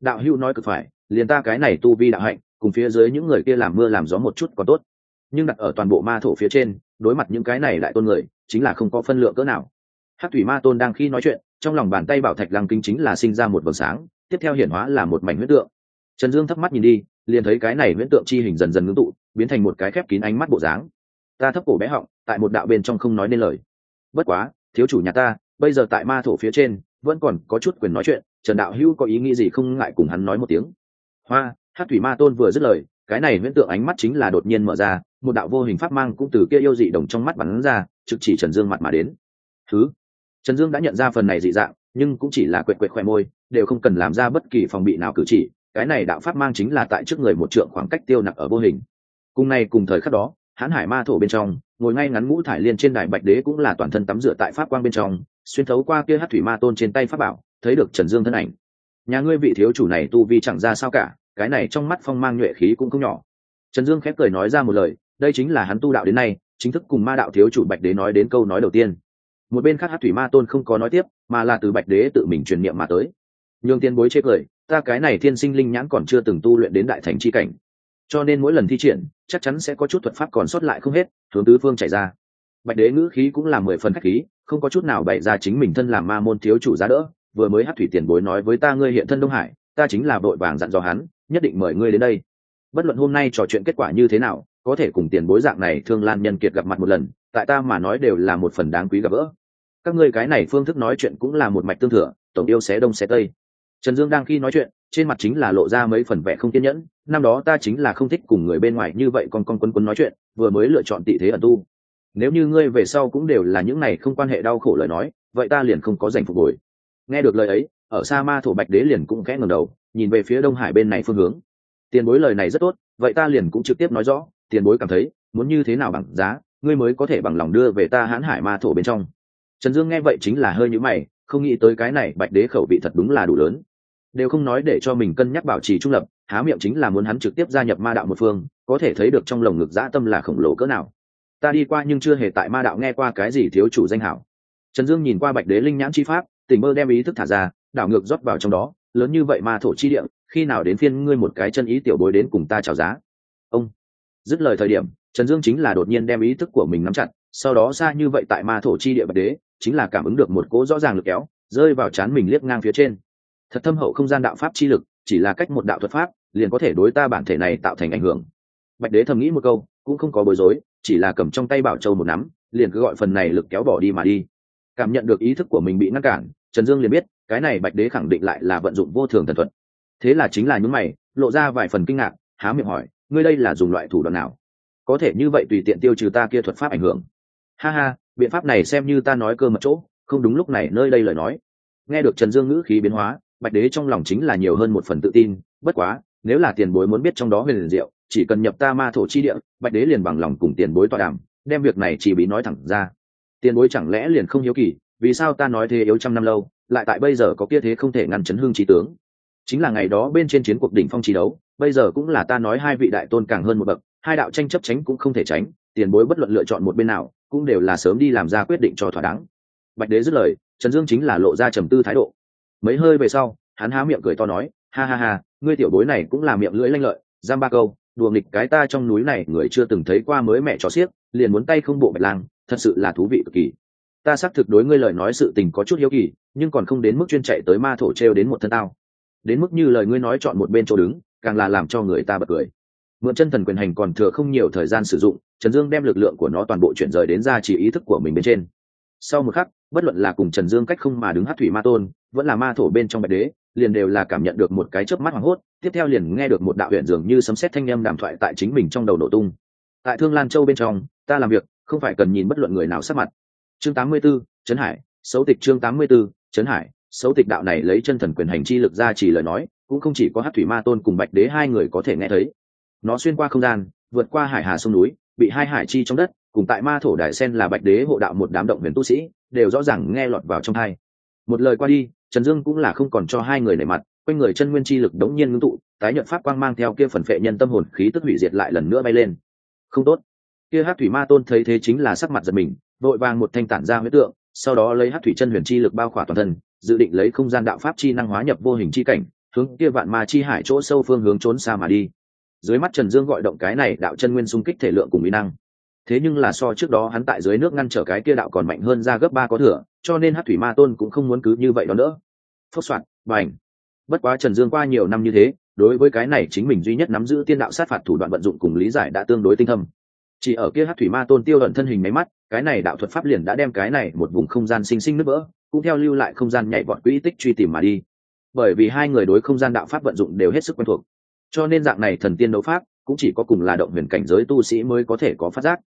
Đạo hữu nói cực phải, liền ta cái này tu vi đạo hạnh, cùng phía dưới những người kia làm mưa làm gió một chút còn tốt. Nhưng đặt ở toàn bộ ma thổ phía trên, đối mặt những cái này lại tôn người, chính là không có phân lượng cỡ nào. Hát thủy ma tôn đang khi nói chuyện trong lòng bàn tay bảo thạch lăng kính chính là sinh ra một vầng sáng, tiếp theo hiển hóa là một mảnh huyết tượng. Trần dương thấp mắt nhìn đi, liền thấy cái này huyễn tượng chi hình dần dần ngưng tụ, biến thành một cái khép kín ánh mắt bộ dáng. Ta thấp cổ bé họng, tại một đạo bên trong không nói nên lời. Bất quá, thiếu chủ nhà ta, bây giờ tại ma thổ phía trên, vẫn còn có chút quyền nói chuyện, trần đạo hữu có ý nghĩ gì không ngại cùng hắn nói một tiếng. Hoa, hát thủy ma tôn vừa dứt lời, cái này huyễn tượng ánh mắt chính là đột nhiên mở ra, một đạo vô hình pháp mang cũng từ kia yêu dị đồng trong mắt bắn ra, trực chỉ trần dương mặt mà đến. Thứ trần dương đã nhận ra phần này dị dạng, nhưng cũng chỉ là quệt quệt khoe môi, đều không cần làm ra bất kỳ phòng bị nào cử chỉ. Cái này đạo pháp mang chính là tại trước người một trượng khoảng cách tiêu nặc ở vô hình. Cùng này cùng thời khắc đó hãn hải ma thổ bên trong, ngồi ngay ngắn ngũ thải liên trên đài bạch đế cũng là toàn thân tắm rửa tại pháp quang bên trong, xuyên thấu qua kia hát thủy ma tôn trên tay pháp bảo, thấy được trần dương thân ảnh. Nhà ngươi vị thiếu chủ này tu vi chẳng ra sao cả, cái này trong mắt phong mang nhuệ khí cũng không nhỏ. Trần dương khép cười nói ra một lời, đây chính là hắn tu đạo đến nay, chính thức cùng ma đạo thiếu chủ bạch đế nói đến câu nói đầu tiên một bên khác hát thủy ma tôn không có nói tiếp, mà là từ bạch đế tự mình truyền niệm mà tới. Nhường tiền bối chê cười, ta cái này thiên sinh linh nhãn còn chưa từng tu luyện đến đại thành c h i cảnh. Cho nên mỗi lần thi triển, chắc chắn sẽ có chút thuật pháp còn sót lại không hết, hướng tứ phương chảy ra. Bạch đế ngữ khí cũng là mười phần khách khí, không có chút nào bày ra chính mình thân làm ma môn thiếu chủ giá đỡ, vừa mới hát thủy tiền bối nói với ta ngươi hiện thân đông hải, ta chính là vội vàng dặn dò hắn, nhất định mời ngươi đến đây. Bất luận hôm nay trò chuyện kết quả như thế nào, có thể cùng tiền bối dạng này thương lan nhân kiệt gặp mặt một lần tại ta mà nói đều là một phần đáng quý gặp gỡ. Các ngươi cái này phương thức nói chuyện cũng là một mạch tương thừa, tổng yêu xé đông xé tây. Trần dương đang khi nói chuyện, trên mặt chính là lộ ra mấy phần vẻ không kiên nhẫn, năm đó ta chính là không thích cùng người bên ngoài như vậy còn con quân quân nói chuyện, vừa mới lựa chọn tị thế ẩn tu. Nếu như ngươi về sau cũng đều là những này không quan hệ đau khổ lời nói, vậy ta liền không có giành phục hồi. Nghe được lời ấy, ở sa ma thổ bạch đế liền cũng khẽ ngầm đầu, nhìn về phía đông hải bên này phương hướng. Tiền bối lời này rất tốt, vậy ta liền cũng trực tiếp nói rõ, tiền bối cảm thấy, muốn như thế nào bằng giá ngươi mới có thể bằng lòng đưa về ta hãn hải ma thổ bên trong. Trần dương nghe vậy chính là hơi nhữ mày, không nghĩ tới cái này bạch đế khẩu vị thật đúng là đủ lớn. Đều không nói để cho mình cân nhắc bảo trì trung lập, há miệng chính là muốn hắn trực tiếp gia nhập ma đạo một phương, có thể thấy được trong lồng ngực dã tâm là khổng lồ cỡ nào. Ta đi qua nhưng chưa hề tại ma đạo nghe qua cái gì thiếu chủ danh hảo. Trần dương nhìn qua bạch đế linh nhãn chi pháp tình mơ đem ý thức thả ra, đảo ngược rót vào trong đó, lớn như vậy ma thổ chi địa, khi nào đến phiên ngươi một cái chân ý tiểu bối đến cùng ta chào giá. Ông, dứt lời thời điểm trần dương chính là đột nhiên đem ý thức của mình nắm chặt, sau đó xa như vậy tại ma thổ chi địa bạch đế, chính là cảm ứng được một cỗ rõ ràng lực kéo, rơi vào chán mình liếc ngang phía trên. Thật thâm hậu không gian đạo pháp chi lực, chỉ là cách một đạo thuật pháp, liền có thể đối ta bản thể này tạo thành ảnh hưởng. Bạch đế thầm nghĩ một câu, cũng không có bối rối, chỉ là cầm trong tay bảo châu một nắm, liền cứ gọi phần này lực kéo bỏ đi mà đi. Cảm nhận được ý thức của mình bị ngăn cản, trần dương liền biết, cái này bạch đế khẳng định lại là vận dụng vô thường thần thuật. Thế là chính là những mày, lộ ra vài phần kinh ngạc, há miệng hỏi, ngươi đây là dùng loại thủ đoạn nào? Có thể như vậy tùy tiện tiêu trừ ta kia thuật pháp ảnh hưởng. Ha ha, biện pháp này xem như ta nói cơ mật chỗ, không đúng lúc này nơi đây lời nói. Nghe được trần dương ngữ khí biến hóa, bạch đế trong lòng chính là nhiều hơn một phần tự tin, bất quá, nếu là tiền bối muốn biết trong đó huyền liền diệu, chỉ cần nhập ta ma thổ chi địa, bạch đế liền bằng lòng cùng tiền bối tọa đàm, đem việc này chỉ bí nói thẳng ra. Tiền bối chẳng lẽ liền không hiếu kỳ, vì sao ta nói thế yếu trăm năm lâu, lại tại bây giờ có kia thế không thể ngăn chấn hương trí tướng? Chính là ngày đó bên trên chiến cuộc đỉnh phong trí đấu bây giờ cũng là ta nói hai vị đại tôn càng hơn một bậc, hai đạo tranh chấp tránh cũng không thể tránh, tiền bối bất luận lựa chọn một bên nào, cũng đều là sớm đi làm ra quyết định cho thỏa đáng. Bạch đế dứt lời, trần dương chính là lộ ra trầm tư thái độ. Mấy hơi về sau, hắn há miệng cười to nói, ha ha ha, ngươi tiểu bối này cũng là miệng lưỡi lanh lợi, giam ba câu, đùa nghịch cái ta trong núi này, người chưa từng thấy qua mới mẹ chó xiếc liền muốn tay không bộ bạch lang, thật sự là thú vị cực kỳ. Ta xác thực đối ngươi lời nói sự tình có chút hiếu kỳ, nhưng còn không đến mức chuyên chạy tới ma thổ t đến một thân tao. Đến mức như lời ngươi nói chọn một bên chỗ đứng càng là làm cho người ta bật cười. Mượn chân thần quyền hành còn thừa không nhiều thời gian sử dụng trần dương đem lực lượng của nó toàn bộ chuyển rời đến ra chỉ ý thức của mình bên trên. Sau một khắc bất luận là cùng trần dương cách không mà đứng hát thủy ma tôn vẫn là ma thổ bên trong bạch đế liền đều là cảm nhận được một cái chớp mắt hoảng hốt tiếp theo liền nghe được một đạo huyện dường như sấm xét thanh â m đàm thoại tại chính mình trong đầu nổ tung. Tại thương lan châu bên trong ta làm việc không phải cần nhìn bất luận người nào sắc mặt. Chương 84, trấn hải xấu tịch chương 84, trấn hải xấu tịch đạo này lấy chân thần quyền hành chi lực ra chỉ lời nói cũng không chỉ có hát thủy ma tôn cùng bạch đế hai người có thể nghe thấy. Nó xuyên qua không gian, vượt qua hải hà sông núi, bị hai hải chi trong đất, cùng tại ma thổ đại sen là bạch đế hộ đạo một đám động huyền tu sĩ, đều rõ ràng nghe lọt vào trong hai một lời qua đi, trần dương cũng là không còn cho hai người nảy mặt, quanh người chân nguyên chi lực đống nhiên ngưng tụ, tái nhận pháp quang mang theo kia phần phệ nhân tâm hồn khí tức hủy diệt lại lần nữa bay lên. Không tốt. Kia hát thủy ma tôn thấy thế chính là sắc mặt giật mình, vội vàng một thanh tản ra huyết tượng, sau đó lấy hát thủy chân huyền chi lực bao khỏa toàn thân, dự định lấy không gian đạo pháp chi năng hóa nhập vô hình chi cảnh hướng kia vạn ma chi hải chỗ sâu phương hướng trốn xa mà đi. Dưới mắt trần dương gọi động cái này đạo chân nguyên xung kích thể lượng cùng mỹ năng. Thế nhưng là so trước đó hắn tại dưới nước ngăn trở cái kia đạo còn mạnh hơn ra gấp ba có thừa, cho nên hát thủy ma tôn cũng không muốn cứ như vậy đó nữa. Phốc soạn bành. Bất quá trần dương qua nhiều năm như thế, đối với cái này chính mình duy nhất nắm giữ tiên đạo sát phạt thủ đoạn vận dụng cùng lý giải đã tương đối tinh thâm. Chỉ ở kia hát thủy ma tôn tiêu ẩn thân hình máy mắt, cái này đạo thuật pháp liền đã đem cái này một vùng không gian sinh sinh nứt vỡ, cũng theo lưu lại không gian nhảy vọt quỹ tích truy tìm mà đi bởi vì hai người đối không gian đạo pháp vận dụng đều hết sức quen thuộc. Cho nên dạng này thần tiên đấu pháp cũng chỉ có cùng là động huyền cảnh giới tu sĩ mới có thể có phát giác.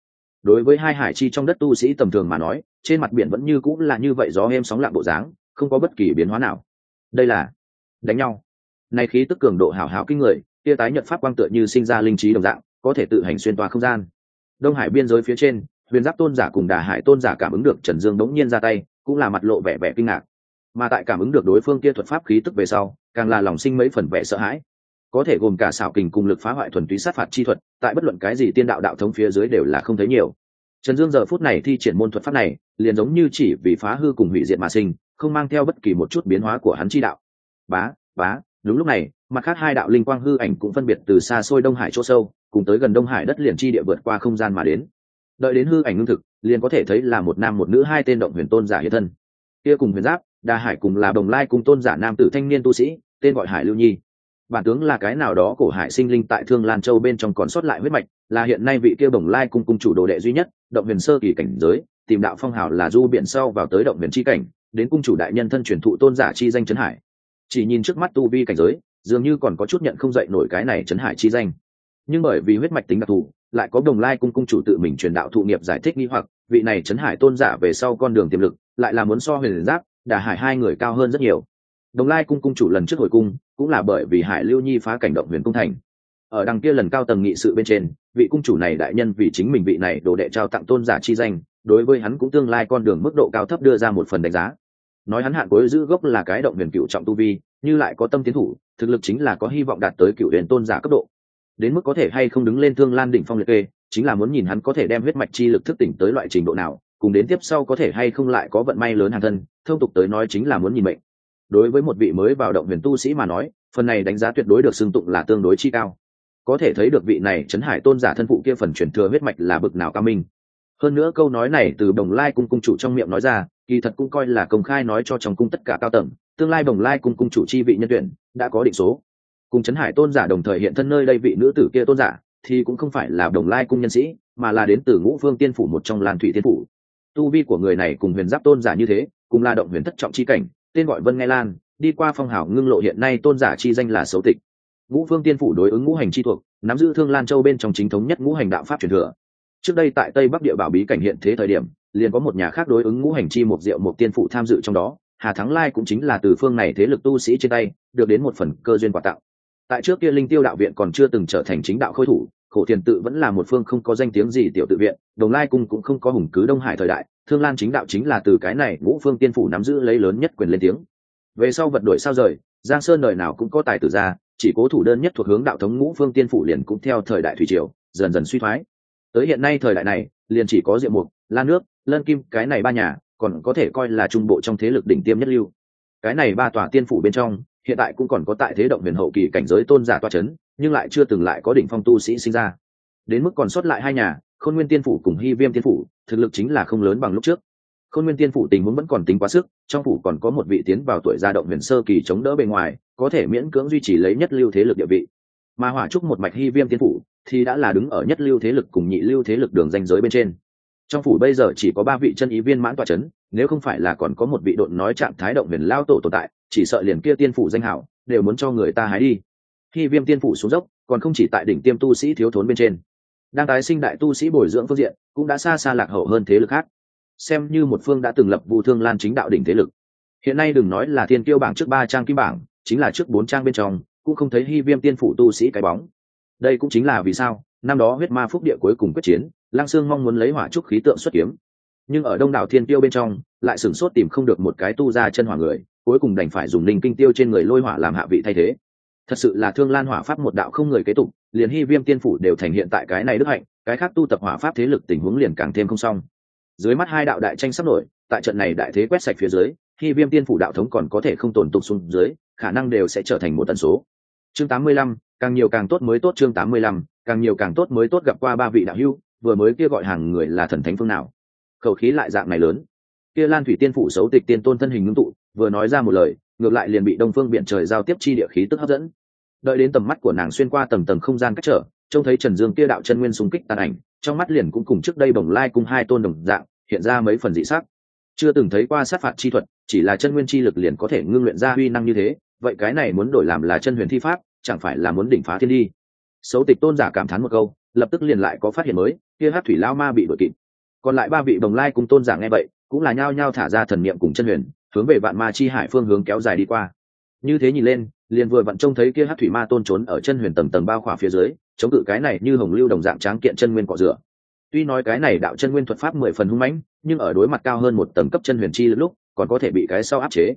Đối với hai hải chi trong đất tu sĩ tầm thường mà nói, trên mặt biển vẫn như cũng là như vậy gió êm sóng lặng bộ dáng, không có bất kỳ biến hóa nào. Đây là đánh nhau. Nay khí tức cường độ hảo hảo kinh người, tia tái nhật pháp quang tựa như sinh ra linh trí đồng dạng, có thể tự hành xuyên tòa không gian. Đông hải biên giới phía trên, huyền giáp tôn giả cùng đà hải tôn giả cảm ứng được trần dương đống nhiên ra tay, cũng là mặt lộ vẻ vẻ kinh ngạc mà tại cảm ứng được đối phương kia thuật pháp khí tức về sau, càng là lòng sinh mấy phần vẻ sợ hãi. Có thể gồm cả xảo kình cùng lực phá hoại thuần túy sát phạt chi thuật, tại bất luận cái gì tiên đạo đạo thống phía dưới đều là không thấy nhiều. Trần dương giờ phút này thi triển môn thuật pháp này, liền giống như chỉ vì phá hư cùng hủy diệt mà sinh, không mang theo bất kỳ một chút biến hóa của hắn chi đạo. Bá bá, đúng lúc này, mặt khác hai đạo linh quang hư ảnh cũng phân biệt từ xa xôi đông hải chỗ sâu, cùng tới gần đông hải đất liền chi địa vượt qua không gian mà đến. Đợi đến hư ảnh ngưng thực, liền có thể thấy là một nam một nữ hai tên động huyền tôn giả hiện thân. Kia cùng huyền giáp đa hải cùng là đồng lai cùng tôn giả nam tử thanh niên tu sĩ, tên gọi hải lưu nhi. Bản tướng là cái nào đó cổ hải sinh linh tại thương lan châu bên trong còn sót lại huyết mạch, là hiện nay vị kia bồng lai cung cung chủ đồ đệ duy nhất, động huyền sơ kỳ cảnh giới, tìm đạo phong hào là du biển sau vào tới động huyền chi cảnh, đến cung chủ đại nhân thân truyền thụ tôn giả chi danh trấn hải. Chỉ nhìn trước mắt tu vi cảnh giới, dường như còn có chút nhận không dậy nổi cái này trấn hải chi danh. Nhưng bởi vì huyết mạch tính đặc thù, lại có đồng lai cung cung chủ tự mình truyền đạo thụ nghiệp giải thích nghi hoặc, vị này trấn hải tôn giả về sau con đường tiềm lực, lại là muốn so huyền giáp đà hải hai người cao hơn rất nhiều. Đồng lai cung cung chủ lần trước hồi cung cũng là bởi vì hải lưu nhi phá cảnh động huyền cung thành. Ở đằng kia lần cao tầng nghị sự bên trên, vị cung chủ này đại nhân vì chính mình vị này đồ đệ trao tặng tôn giả chi danh, đối với hắn cũng tương lai con đường mức độ cao thấp đưa ra một phần đánh giá. Nói hắn hạn cuối giữ gốc là cái động huyền cựu trọng tu vi, như lại có tâm tiến thủ, thực lực chính là có hy vọng đạt tới cựu huyền tôn giả cấp độ. Đến mức có thể hay không đứng lên thương lan đỉnh phong liệt kê, chính là muốn nhìn hắn có thể đem huyết mạch chi lực thức tỉnh tới loại trình độ nào cùng đến tiếp sau có thể hay không lại có vận may lớn hàng thân, thông tục tới nói chính là muốn nhìn mệnh. Đối với một vị mới vào động huyền tu sĩ mà nói, phần này đánh giá tuyệt đối được xưng tụng là tương đối chi cao. Có thể thấy được vị này trấn hải tôn giả thân phụ kia phần truyền thừa huyết mạch là bực nào cao minh. Hơn nữa câu nói này từ đồng lai cung cung chủ trong miệng nói ra, kỳ thật cũng coi là công khai nói cho trong cung tất cả cao tầng, tương lai đồng lai cung cung chủ chi vị nhân tuyển, đã có định số. Cùng trấn hải tôn giả đồng thời hiện thân nơi đây vị nữ tử kia tôn giả, thì cũng không phải là đồng lai cung nhân sĩ, mà là đến từ ngũ phương tiên phủ một trong làn thủy tiên phủ tu vi của người này cùng huyền giáp tôn giả như thế, cùng là động huyền thất trọng chi cảnh, tên gọi vân nghe lan, đi qua phong hào ngưng lộ hiện nay tôn giả chi danh là xấu tịch. Ngũ phương tiên phủ đối ứng ngũ hành chi thuộc, nắm giữ thương lan châu bên trong chính thống nhất ngũ hành đạo pháp truyền thừa. Trước đây tại tây bắc địa bảo bí cảnh hiện thế thời điểm, liền có một nhà khác đối ứng ngũ hành chi một diệu một tiên phụ tham dự trong đó, hà thắng lai cũng chính là từ phương này thế lực tu sĩ trên tay, được đến một phần cơ duyên quà tặng. Tại trước kia linh tiêu đạo viện còn chưa từng trở thành chính đạo khôi thủ khổ thiền tự vẫn là một phương không có danh tiếng gì tiểu tự viện, đồng lai cung cũng không có hùng cứ đông hải thời đại, thương lan chính đạo chính là từ cái này ngũ phương tiên phủ nắm giữ lấy lớn nhất quyền lên tiếng. Về sau vật đổi sao rời, giang sơn đời nào cũng có tài tử ra, chỉ cố thủ đơn nhất thuộc hướng đạo thống ngũ phương tiên phủ liền cũng theo thời đại thủy triều, dần dần suy thoái. Tới hiện nay thời đại này, liền chỉ có diệu mục lan nước, lân kim, cái này ba nhà, còn có thể coi là trung bộ trong thế lực đỉnh tiêm nhất lưu. Cái này ba tòa tiên phủ bên trong, hiện tại cũng còn có tại thế động huyền hậu kỳ cảnh giới tôn giả toa c h ấ n nhưng lại chưa từng lại có đỉnh phong tu sĩ sinh ra. Đến mức còn sót lại hai nhà, khôn nguyên tiên phủ cùng hy viêm tiên phủ, thực lực chính là không lớn bằng lúc trước. Khôn nguyên tiên phủ tình huống vẫn còn tính quá sức, trong phủ còn có một vị tiến vào tuổi gia động huyền sơ kỳ chống đỡ bề ngoài, có thể miễn cưỡng duy trì lấy nhất lưu thế lực địa vị. Mà hỏa trúc một mạch hy viêm tiên phủ thì đã là đứng ở nhất lưu thế lực cùng nhị lưu thế lực đường danh giới bên trên. Trong phủ bây giờ chỉ có ba vị chân ý viên mãn tọa c h ấ n nếu không phải là còn có một vị độn nói trạng thái động huyền lao tổ tồn tại, chỉ sợ liền kia tiên phủ danh hảo, đều muốn cho người ta hái đi khi viêm tiên phủ xuống dốc, còn không chỉ tại đỉnh tiêm tu sĩ thiếu thốn bên trên. Đang tái sinh đại tu sĩ bồi dưỡng phương diện, cũng đã xa xa lạc hậu hơn thế lực khác. Xem như một phương đã từng lập vụ thương lan chính đạo đỉnh thế lực. Hiện nay đừng nói là thiên tiêu bảng trước ba trang kim bảng, chính là trước bốn trang bên trong, cũng không thấy hy viêm tiên phủ tu sĩ cái bóng. Đây cũng chính là vì sao, năm đó huyết ma phúc địa cuối cùng quyết chiến lang sương mong muốn lấy hỏa trúc khí tượng xuất kiếm. Nhưng ở đông đảo thiên tiêu bên trong, lại sửng sốt tìm không được một cái tu ra chân hỏa người, cuối cùng đành phải dùng linh kinh tiêu trên người lôi hỏa làm hạ vị thay thế thật sự là thương lan hỏa pháp một đạo không người kế tục liền hy viêm tiên phủ đều thành hiện tại cái này đức hạnh cái khác tu tập hỏa pháp thế lực tình huống liền càng thêm không xong. Dưới mắt hai đạo đại tranh sắp nổi tại trận này đại thế quét sạch phía dưới hy viêm tiên phủ đạo thống còn có thể không tồn tục xuống dưới khả năng đều sẽ trở thành một tần số. Chương 85, càng nhiều càng tốt mới tốt chương 85, càng nhiều càng tốt mới tốt gặp qua ba vị đạo hưu vừa mới kia gọi hàng người là thần thánh phương nào? Khẩu khí lại dạng này lớn. Kia lan thủy tiên phủ xấu tịch tiên tôn thân hình ngưng tụ vừa nói ra một lời ngược lại liền bị đông phương biện trời giao tiếp chi địa khí tức hấp dẫn đợi đến tầm mắt của nàng xuyên qua tầng tầng không gian cách trở, trông thấy trần dương kia đạo chân nguyên xung kích tàn ảnh, trong mắt liền cũng cùng trước đây bồng lai cùng hai tôn đồng dạng, hiện ra mấy phần dị sắc. Chưa từng thấy qua sát phạt chi thuật, chỉ là chân nguyên chi lực liền có thể ngưng luyện ra huy năng như thế, vậy cái này muốn đổi làm là chân huyền thi pháp, chẳng phải là muốn đỉnh phá thiên đi. Xấu tịch tôn giả cảm thán một câu, lập tức liền lại có phát hiện mới, kia hát thủy lao ma bị đội kịp. Còn lại ba vị đồng lai cùng tôn giả nghe vậy, cũng là nhao nhao thả ra thần niệm cùng chân huyền, hướng về vạn ma chi hải phương hướng kéo dài đi qua như thế nhìn lên, liền vừa vặn trông thấy kia hát thủy ma tôn trốn ở chân huyền tầng tầng bao khỏa phía dưới, chống cự cái này như hồng lưu đồng dạng tráng kiện chân nguyên cọ rửa. Tuy nói cái này đạo chân nguyên thuật pháp mười phần hung mãnh, nhưng ở đối mặt cao hơn một tầng cấp chân huyền chi lúc, còn có thể bị cái sau áp chế.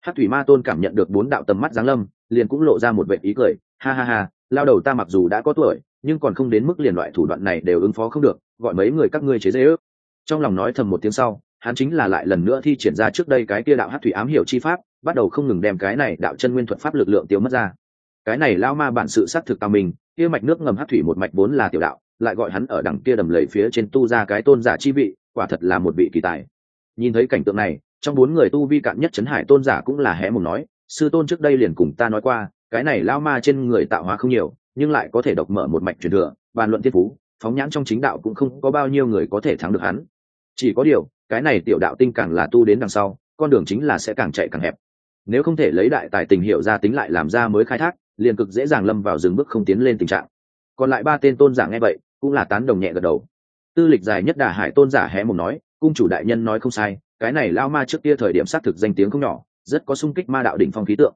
Hát thủy ma tôn cảm nhận được bốn đạo tầm mắt giáng lâm, liền cũng lộ ra một vệ ý cười, ha ha ha, lao đầu ta mặc dù đã có tuổi, nhưng còn không đến mức liền loại thủ đoạn này đều ứng phó không được, gọi mấy người các ngươi chế dễ ước trong lòng nói thầm một tiếng sau hắn chính là lại lần nữa thi triển ra trước đây cái kia đạo hát thủy ám hiểu chi pháp, bắt đầu không ngừng đem cái này đạo chân nguyên thuật pháp lực lượng tiêu mất ra. Cái này lao ma bản sự xác thực cao mình, kia mạch nước ngầm hát thủy một mạch vốn là tiểu đạo, lại gọi hắn ở đằng kia đầm lầy phía trên tu ra cái tôn giả chi vị, quả thật là một vị kỳ tài. Nhìn thấy cảnh tượng này, trong bốn người tu vi cạn nhất trấn hải tôn giả cũng là hé mùng nói, sư tôn trước đây liền cùng ta nói qua, cái này lao ma trên người tạo hóa không nhiều, nhưng lại có thể độc mở một mạch truyền thừa, bàn luận thiên phú, phóng nhãn trong chính đạo cũng không có bao nhiêu người có thể thắng được hắn. Chỉ có điều cái này tiểu đạo tinh càng là tu đến đằng sau, con đường chính là sẽ càng chạy càng hẹp. Nếu không thể lấy đại tài tình hiệu ra tính lại làm ra mới khai thác, liền cực dễ dàng lâm vào dừng bước không tiến lên tình trạng. Còn lại ba tên tôn giả nghe vậy, cũng là tán đồng nhẹ gật đầu. Tư lịch dài nhất đà hải tôn giả hé mồm nói, cung chủ đại nhân nói không sai, cái này lao ma trước kia thời điểm xác thực danh tiếng không nhỏ, rất có sung kích ma đạo đỉnh phong khí tượng.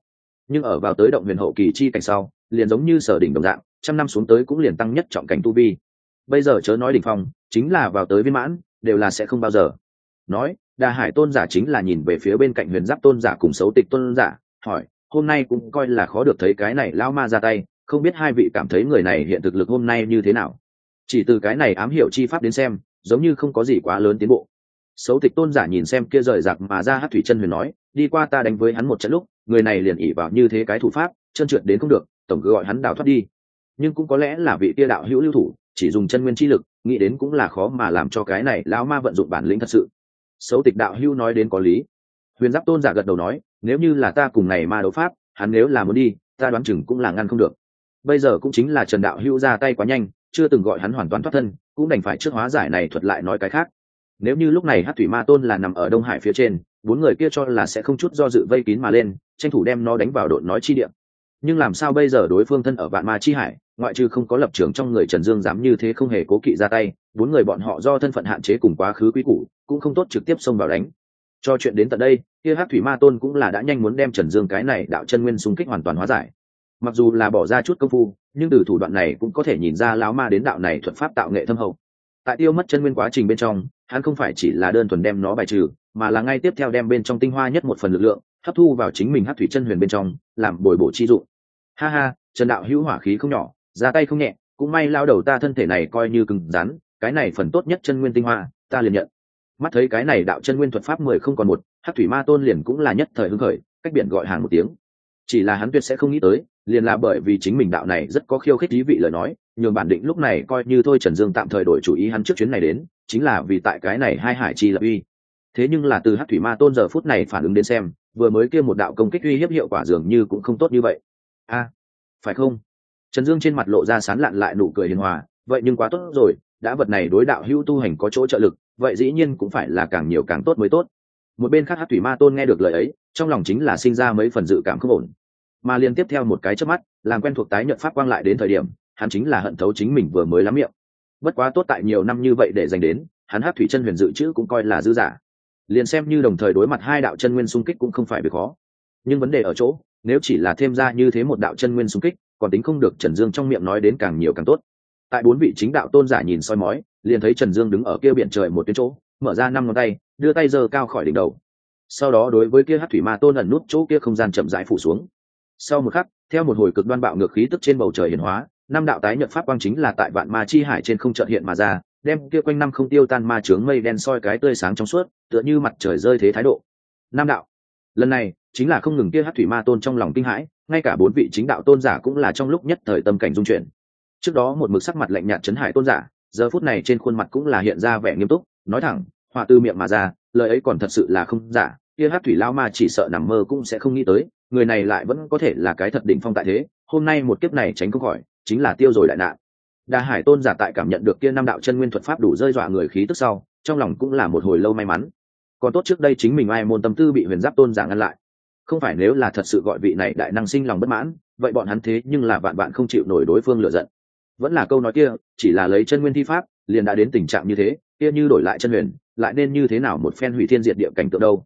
Nhưng ở vào tới động huyền hậu kỳ chi cảnh sau, liền giống như sở đỉnh đồng dạng, trăm năm xuống tới cũng liền tăng nhất trọng cảnh tu vi. Bây giờ chớ nói đỉnh phong, chính là vào tới viên mãn, đều là sẽ không bao giờ nói đà hải tôn giả chính là nhìn về phía bên cạnh huyền giáp tôn giả cùng xấu tịch tôn giả, hỏi, hôm nay cũng coi là khó được thấy cái này lao ma ra tay, không biết hai vị cảm thấy người này hiện thực lực hôm nay như thế nào? Chỉ từ cái này ám hiểu chi pháp đến xem, giống như không có gì quá lớn tiến bộ. Xấu tịch tôn giả nhìn xem kia rời rạc mà ra hát thủy chân huyền nói, đi qua ta đánh với hắn một trận lúc, người này liền ỉ vào như thế cái thủ pháp, chân trượt đến không được, tổng cứ gọi hắn đào thoát đi. Nhưng cũng có lẽ là vị tia đạo hữu lưu thủ, chỉ dùng chân nguyên chi lực, nghĩ đến cũng là khó mà làm cho cái này lão ma vận dụng bản lĩnh thật sự xấu tịch đạo hưu nói đến có lý. Huyền giáp tôn giả gật đầu nói, nếu như là ta cùng này ma đấu pháp, hắn nếu là muốn đi, ta đoán chừng cũng là ngăn không được. Bây giờ cũng chính là trần đạo hưu ra tay quá nhanh, chưa từng gọi hắn hoàn toàn thoát thân, cũng đành phải trước hóa giải này thuật lại nói cái khác. Nếu như lúc này hát thủy ma tôn là nằm ở đông hải phía trên, bốn người kia cho là sẽ không chút do dự vây kín mà lên, tranh thủ đem nó đánh vào đội nói chi điểm nhưng làm sao bây giờ đối phương thân ở vạn ma chi hải ngoại trừ không có lập trường trong người trần dương dám như thế không hề cố kỵ ra tay, bốn người bọn họ do thân phận hạn chế cùng quá khứ quý cũ cũng không tốt trực tiếp xông vào đánh. Cho chuyện đến tận đây, kia hát thủy ma tôn cũng là đã nhanh muốn đem trần dương cái này đạo chân nguyên xung kích hoàn toàn hóa giải. Mặc dù là bỏ ra chút công phu, nhưng từ thủ đoạn này cũng có thể nhìn ra lão ma đến đạo này thuật pháp tạo nghệ thâm hậu. Tại tiêu mất chân nguyên quá trình bên trong, hắn không phải chỉ là đơn thuần đem nó bài trừ, mà là ngay tiếp theo đem bên trong tinh hoa nhất một phần lực lượng, hấp thu vào chính mình hát thủy chân huyền bên trong, làm bồi bổ chi dụng. Ha ha, trần đạo hữu hỏa khí không nhỏ ra tay không nhẹ, cũng may lao đầu ta thân thể này coi như cứng rắn, cái này phần tốt nhất chân nguyên tinh hoa, ta liền nhận. Mắt thấy cái này đạo chân nguyên thuật pháp mười không còn một hát thủy ma tôn liền cũng là nhất thời hưng khởi, cách biển gọi hàng một tiếng. Chỉ là hắn tuyệt sẽ không nghĩ tới, liền là bởi vì chính mình đạo này rất có khiêu khích thí vị lời nói, nhường bản định lúc này coi như thôi trần dương tạm thời đổi chủ ý hắn trước chuyến này đến, chính là vì tại cái này hai hải chi lập uy. Thế nhưng là từ hát thủy ma tôn giờ phút này phản ứng đến xem, vừa mới kia một đạo công kích uy hiếp hiệu quả dường như cũng không tốt như vậy. A, phải không? Trần dương trên mặt lộ ra sán lạn lại nụ cười hiền hòa, vậy nhưng quá tốt rồi, đã vật này đối đạo hữu tu hành có chỗ trợ lực, vậy dĩ nhiên cũng phải là càng nhiều càng tốt mới tốt. Một bên khác hát thủy ma tôn nghe được lời ấy, trong lòng chính là sinh ra mấy phần dự cảm không ổn. Mà liên tiếp theo một cái chớp mắt, làm quen thuộc tái nhận pháp quang lại đến thời điểm, hắn chính là hận thấu chính mình vừa mới lắm miệng. Bất quá tốt tại nhiều năm như vậy để dành đến, hắn hát thủy chân huyền dự chữ cũng coi là dư giả. Liền xem như đồng thời đối mặt hai đạo chân nguyên xung kích cũng không phải việc khó. Nhưng vấn đề ở chỗ nếu chỉ là thêm ra như thế một đạo chân nguyên xung kích, còn tính không được trần dương trong miệng nói đến càng nhiều càng tốt. Tại bốn vị chính đạo tôn giả nhìn soi mói, liền thấy trần dương đứng ở kia biển trời một cái chỗ, mở ra năm ngón tay, đưa tay giơ cao khỏi đỉnh đầu. Sau đó đối với kia hát thủy ma tôn ẩn nút chỗ kia không gian chậm rãi phủ xuống. Sau một khắc, theo một hồi cực đoan bạo ngược khí tức trên bầu trời hiển hóa, năm đạo tái nhận pháp quang chính là tại vạn ma chi hải trên không trợt hiện mà ra, đem kia quanh năm không tiêu tan ma trướng mây đen soi cái tươi sáng trong suốt, tựa như mặt trời rơi thế thái độ. Nam đạo. Lần này chính là không ngừng kia hát thủy ma tôn trong lòng kinh hãi, ngay cả bốn vị chính đạo tôn giả cũng là trong lúc nhất thời tâm cảnh dung chuyển. Trước đó một mực sắc mặt lạnh nhạt chấn hải tôn giả, giờ phút này trên khuôn mặt cũng là hiện ra vẻ nghiêm túc, nói thẳng, họa tư miệng mà ra, lời ấy còn thật sự là không giả, kia hát thủy lao ma chỉ sợ nằm mơ cũng sẽ không nghĩ tới, người này lại vẫn có thể là cái thật đỉnh phong tại thế, hôm nay một kiếp này tránh không khỏi, chính là tiêu rồi đại nạn. Đa hải tôn giả tại cảm nhận được kia năm đạo chân nguyên thuật pháp đủ rơi dọa người khí tức sau, trong lòng cũng là một hồi lâu may mắn. Còn tốt trước đây chính mình ai môn tâm tư bị huyền giáp tôn giả ngăn lại không phải nếu là thật sự gọi vị này đại năng sinh lòng bất mãn, vậy bọn hắn thế nhưng là vạn bạn không chịu nổi đối phương lựa giận. Vẫn là câu nói kia, chỉ là lấy chân nguyên thi pháp, liền đã đến tình trạng như thế, kia như đổi lại chân huyền, lại nên như thế nào một phen hủy thiên diệt địa cảnh tượng đâu?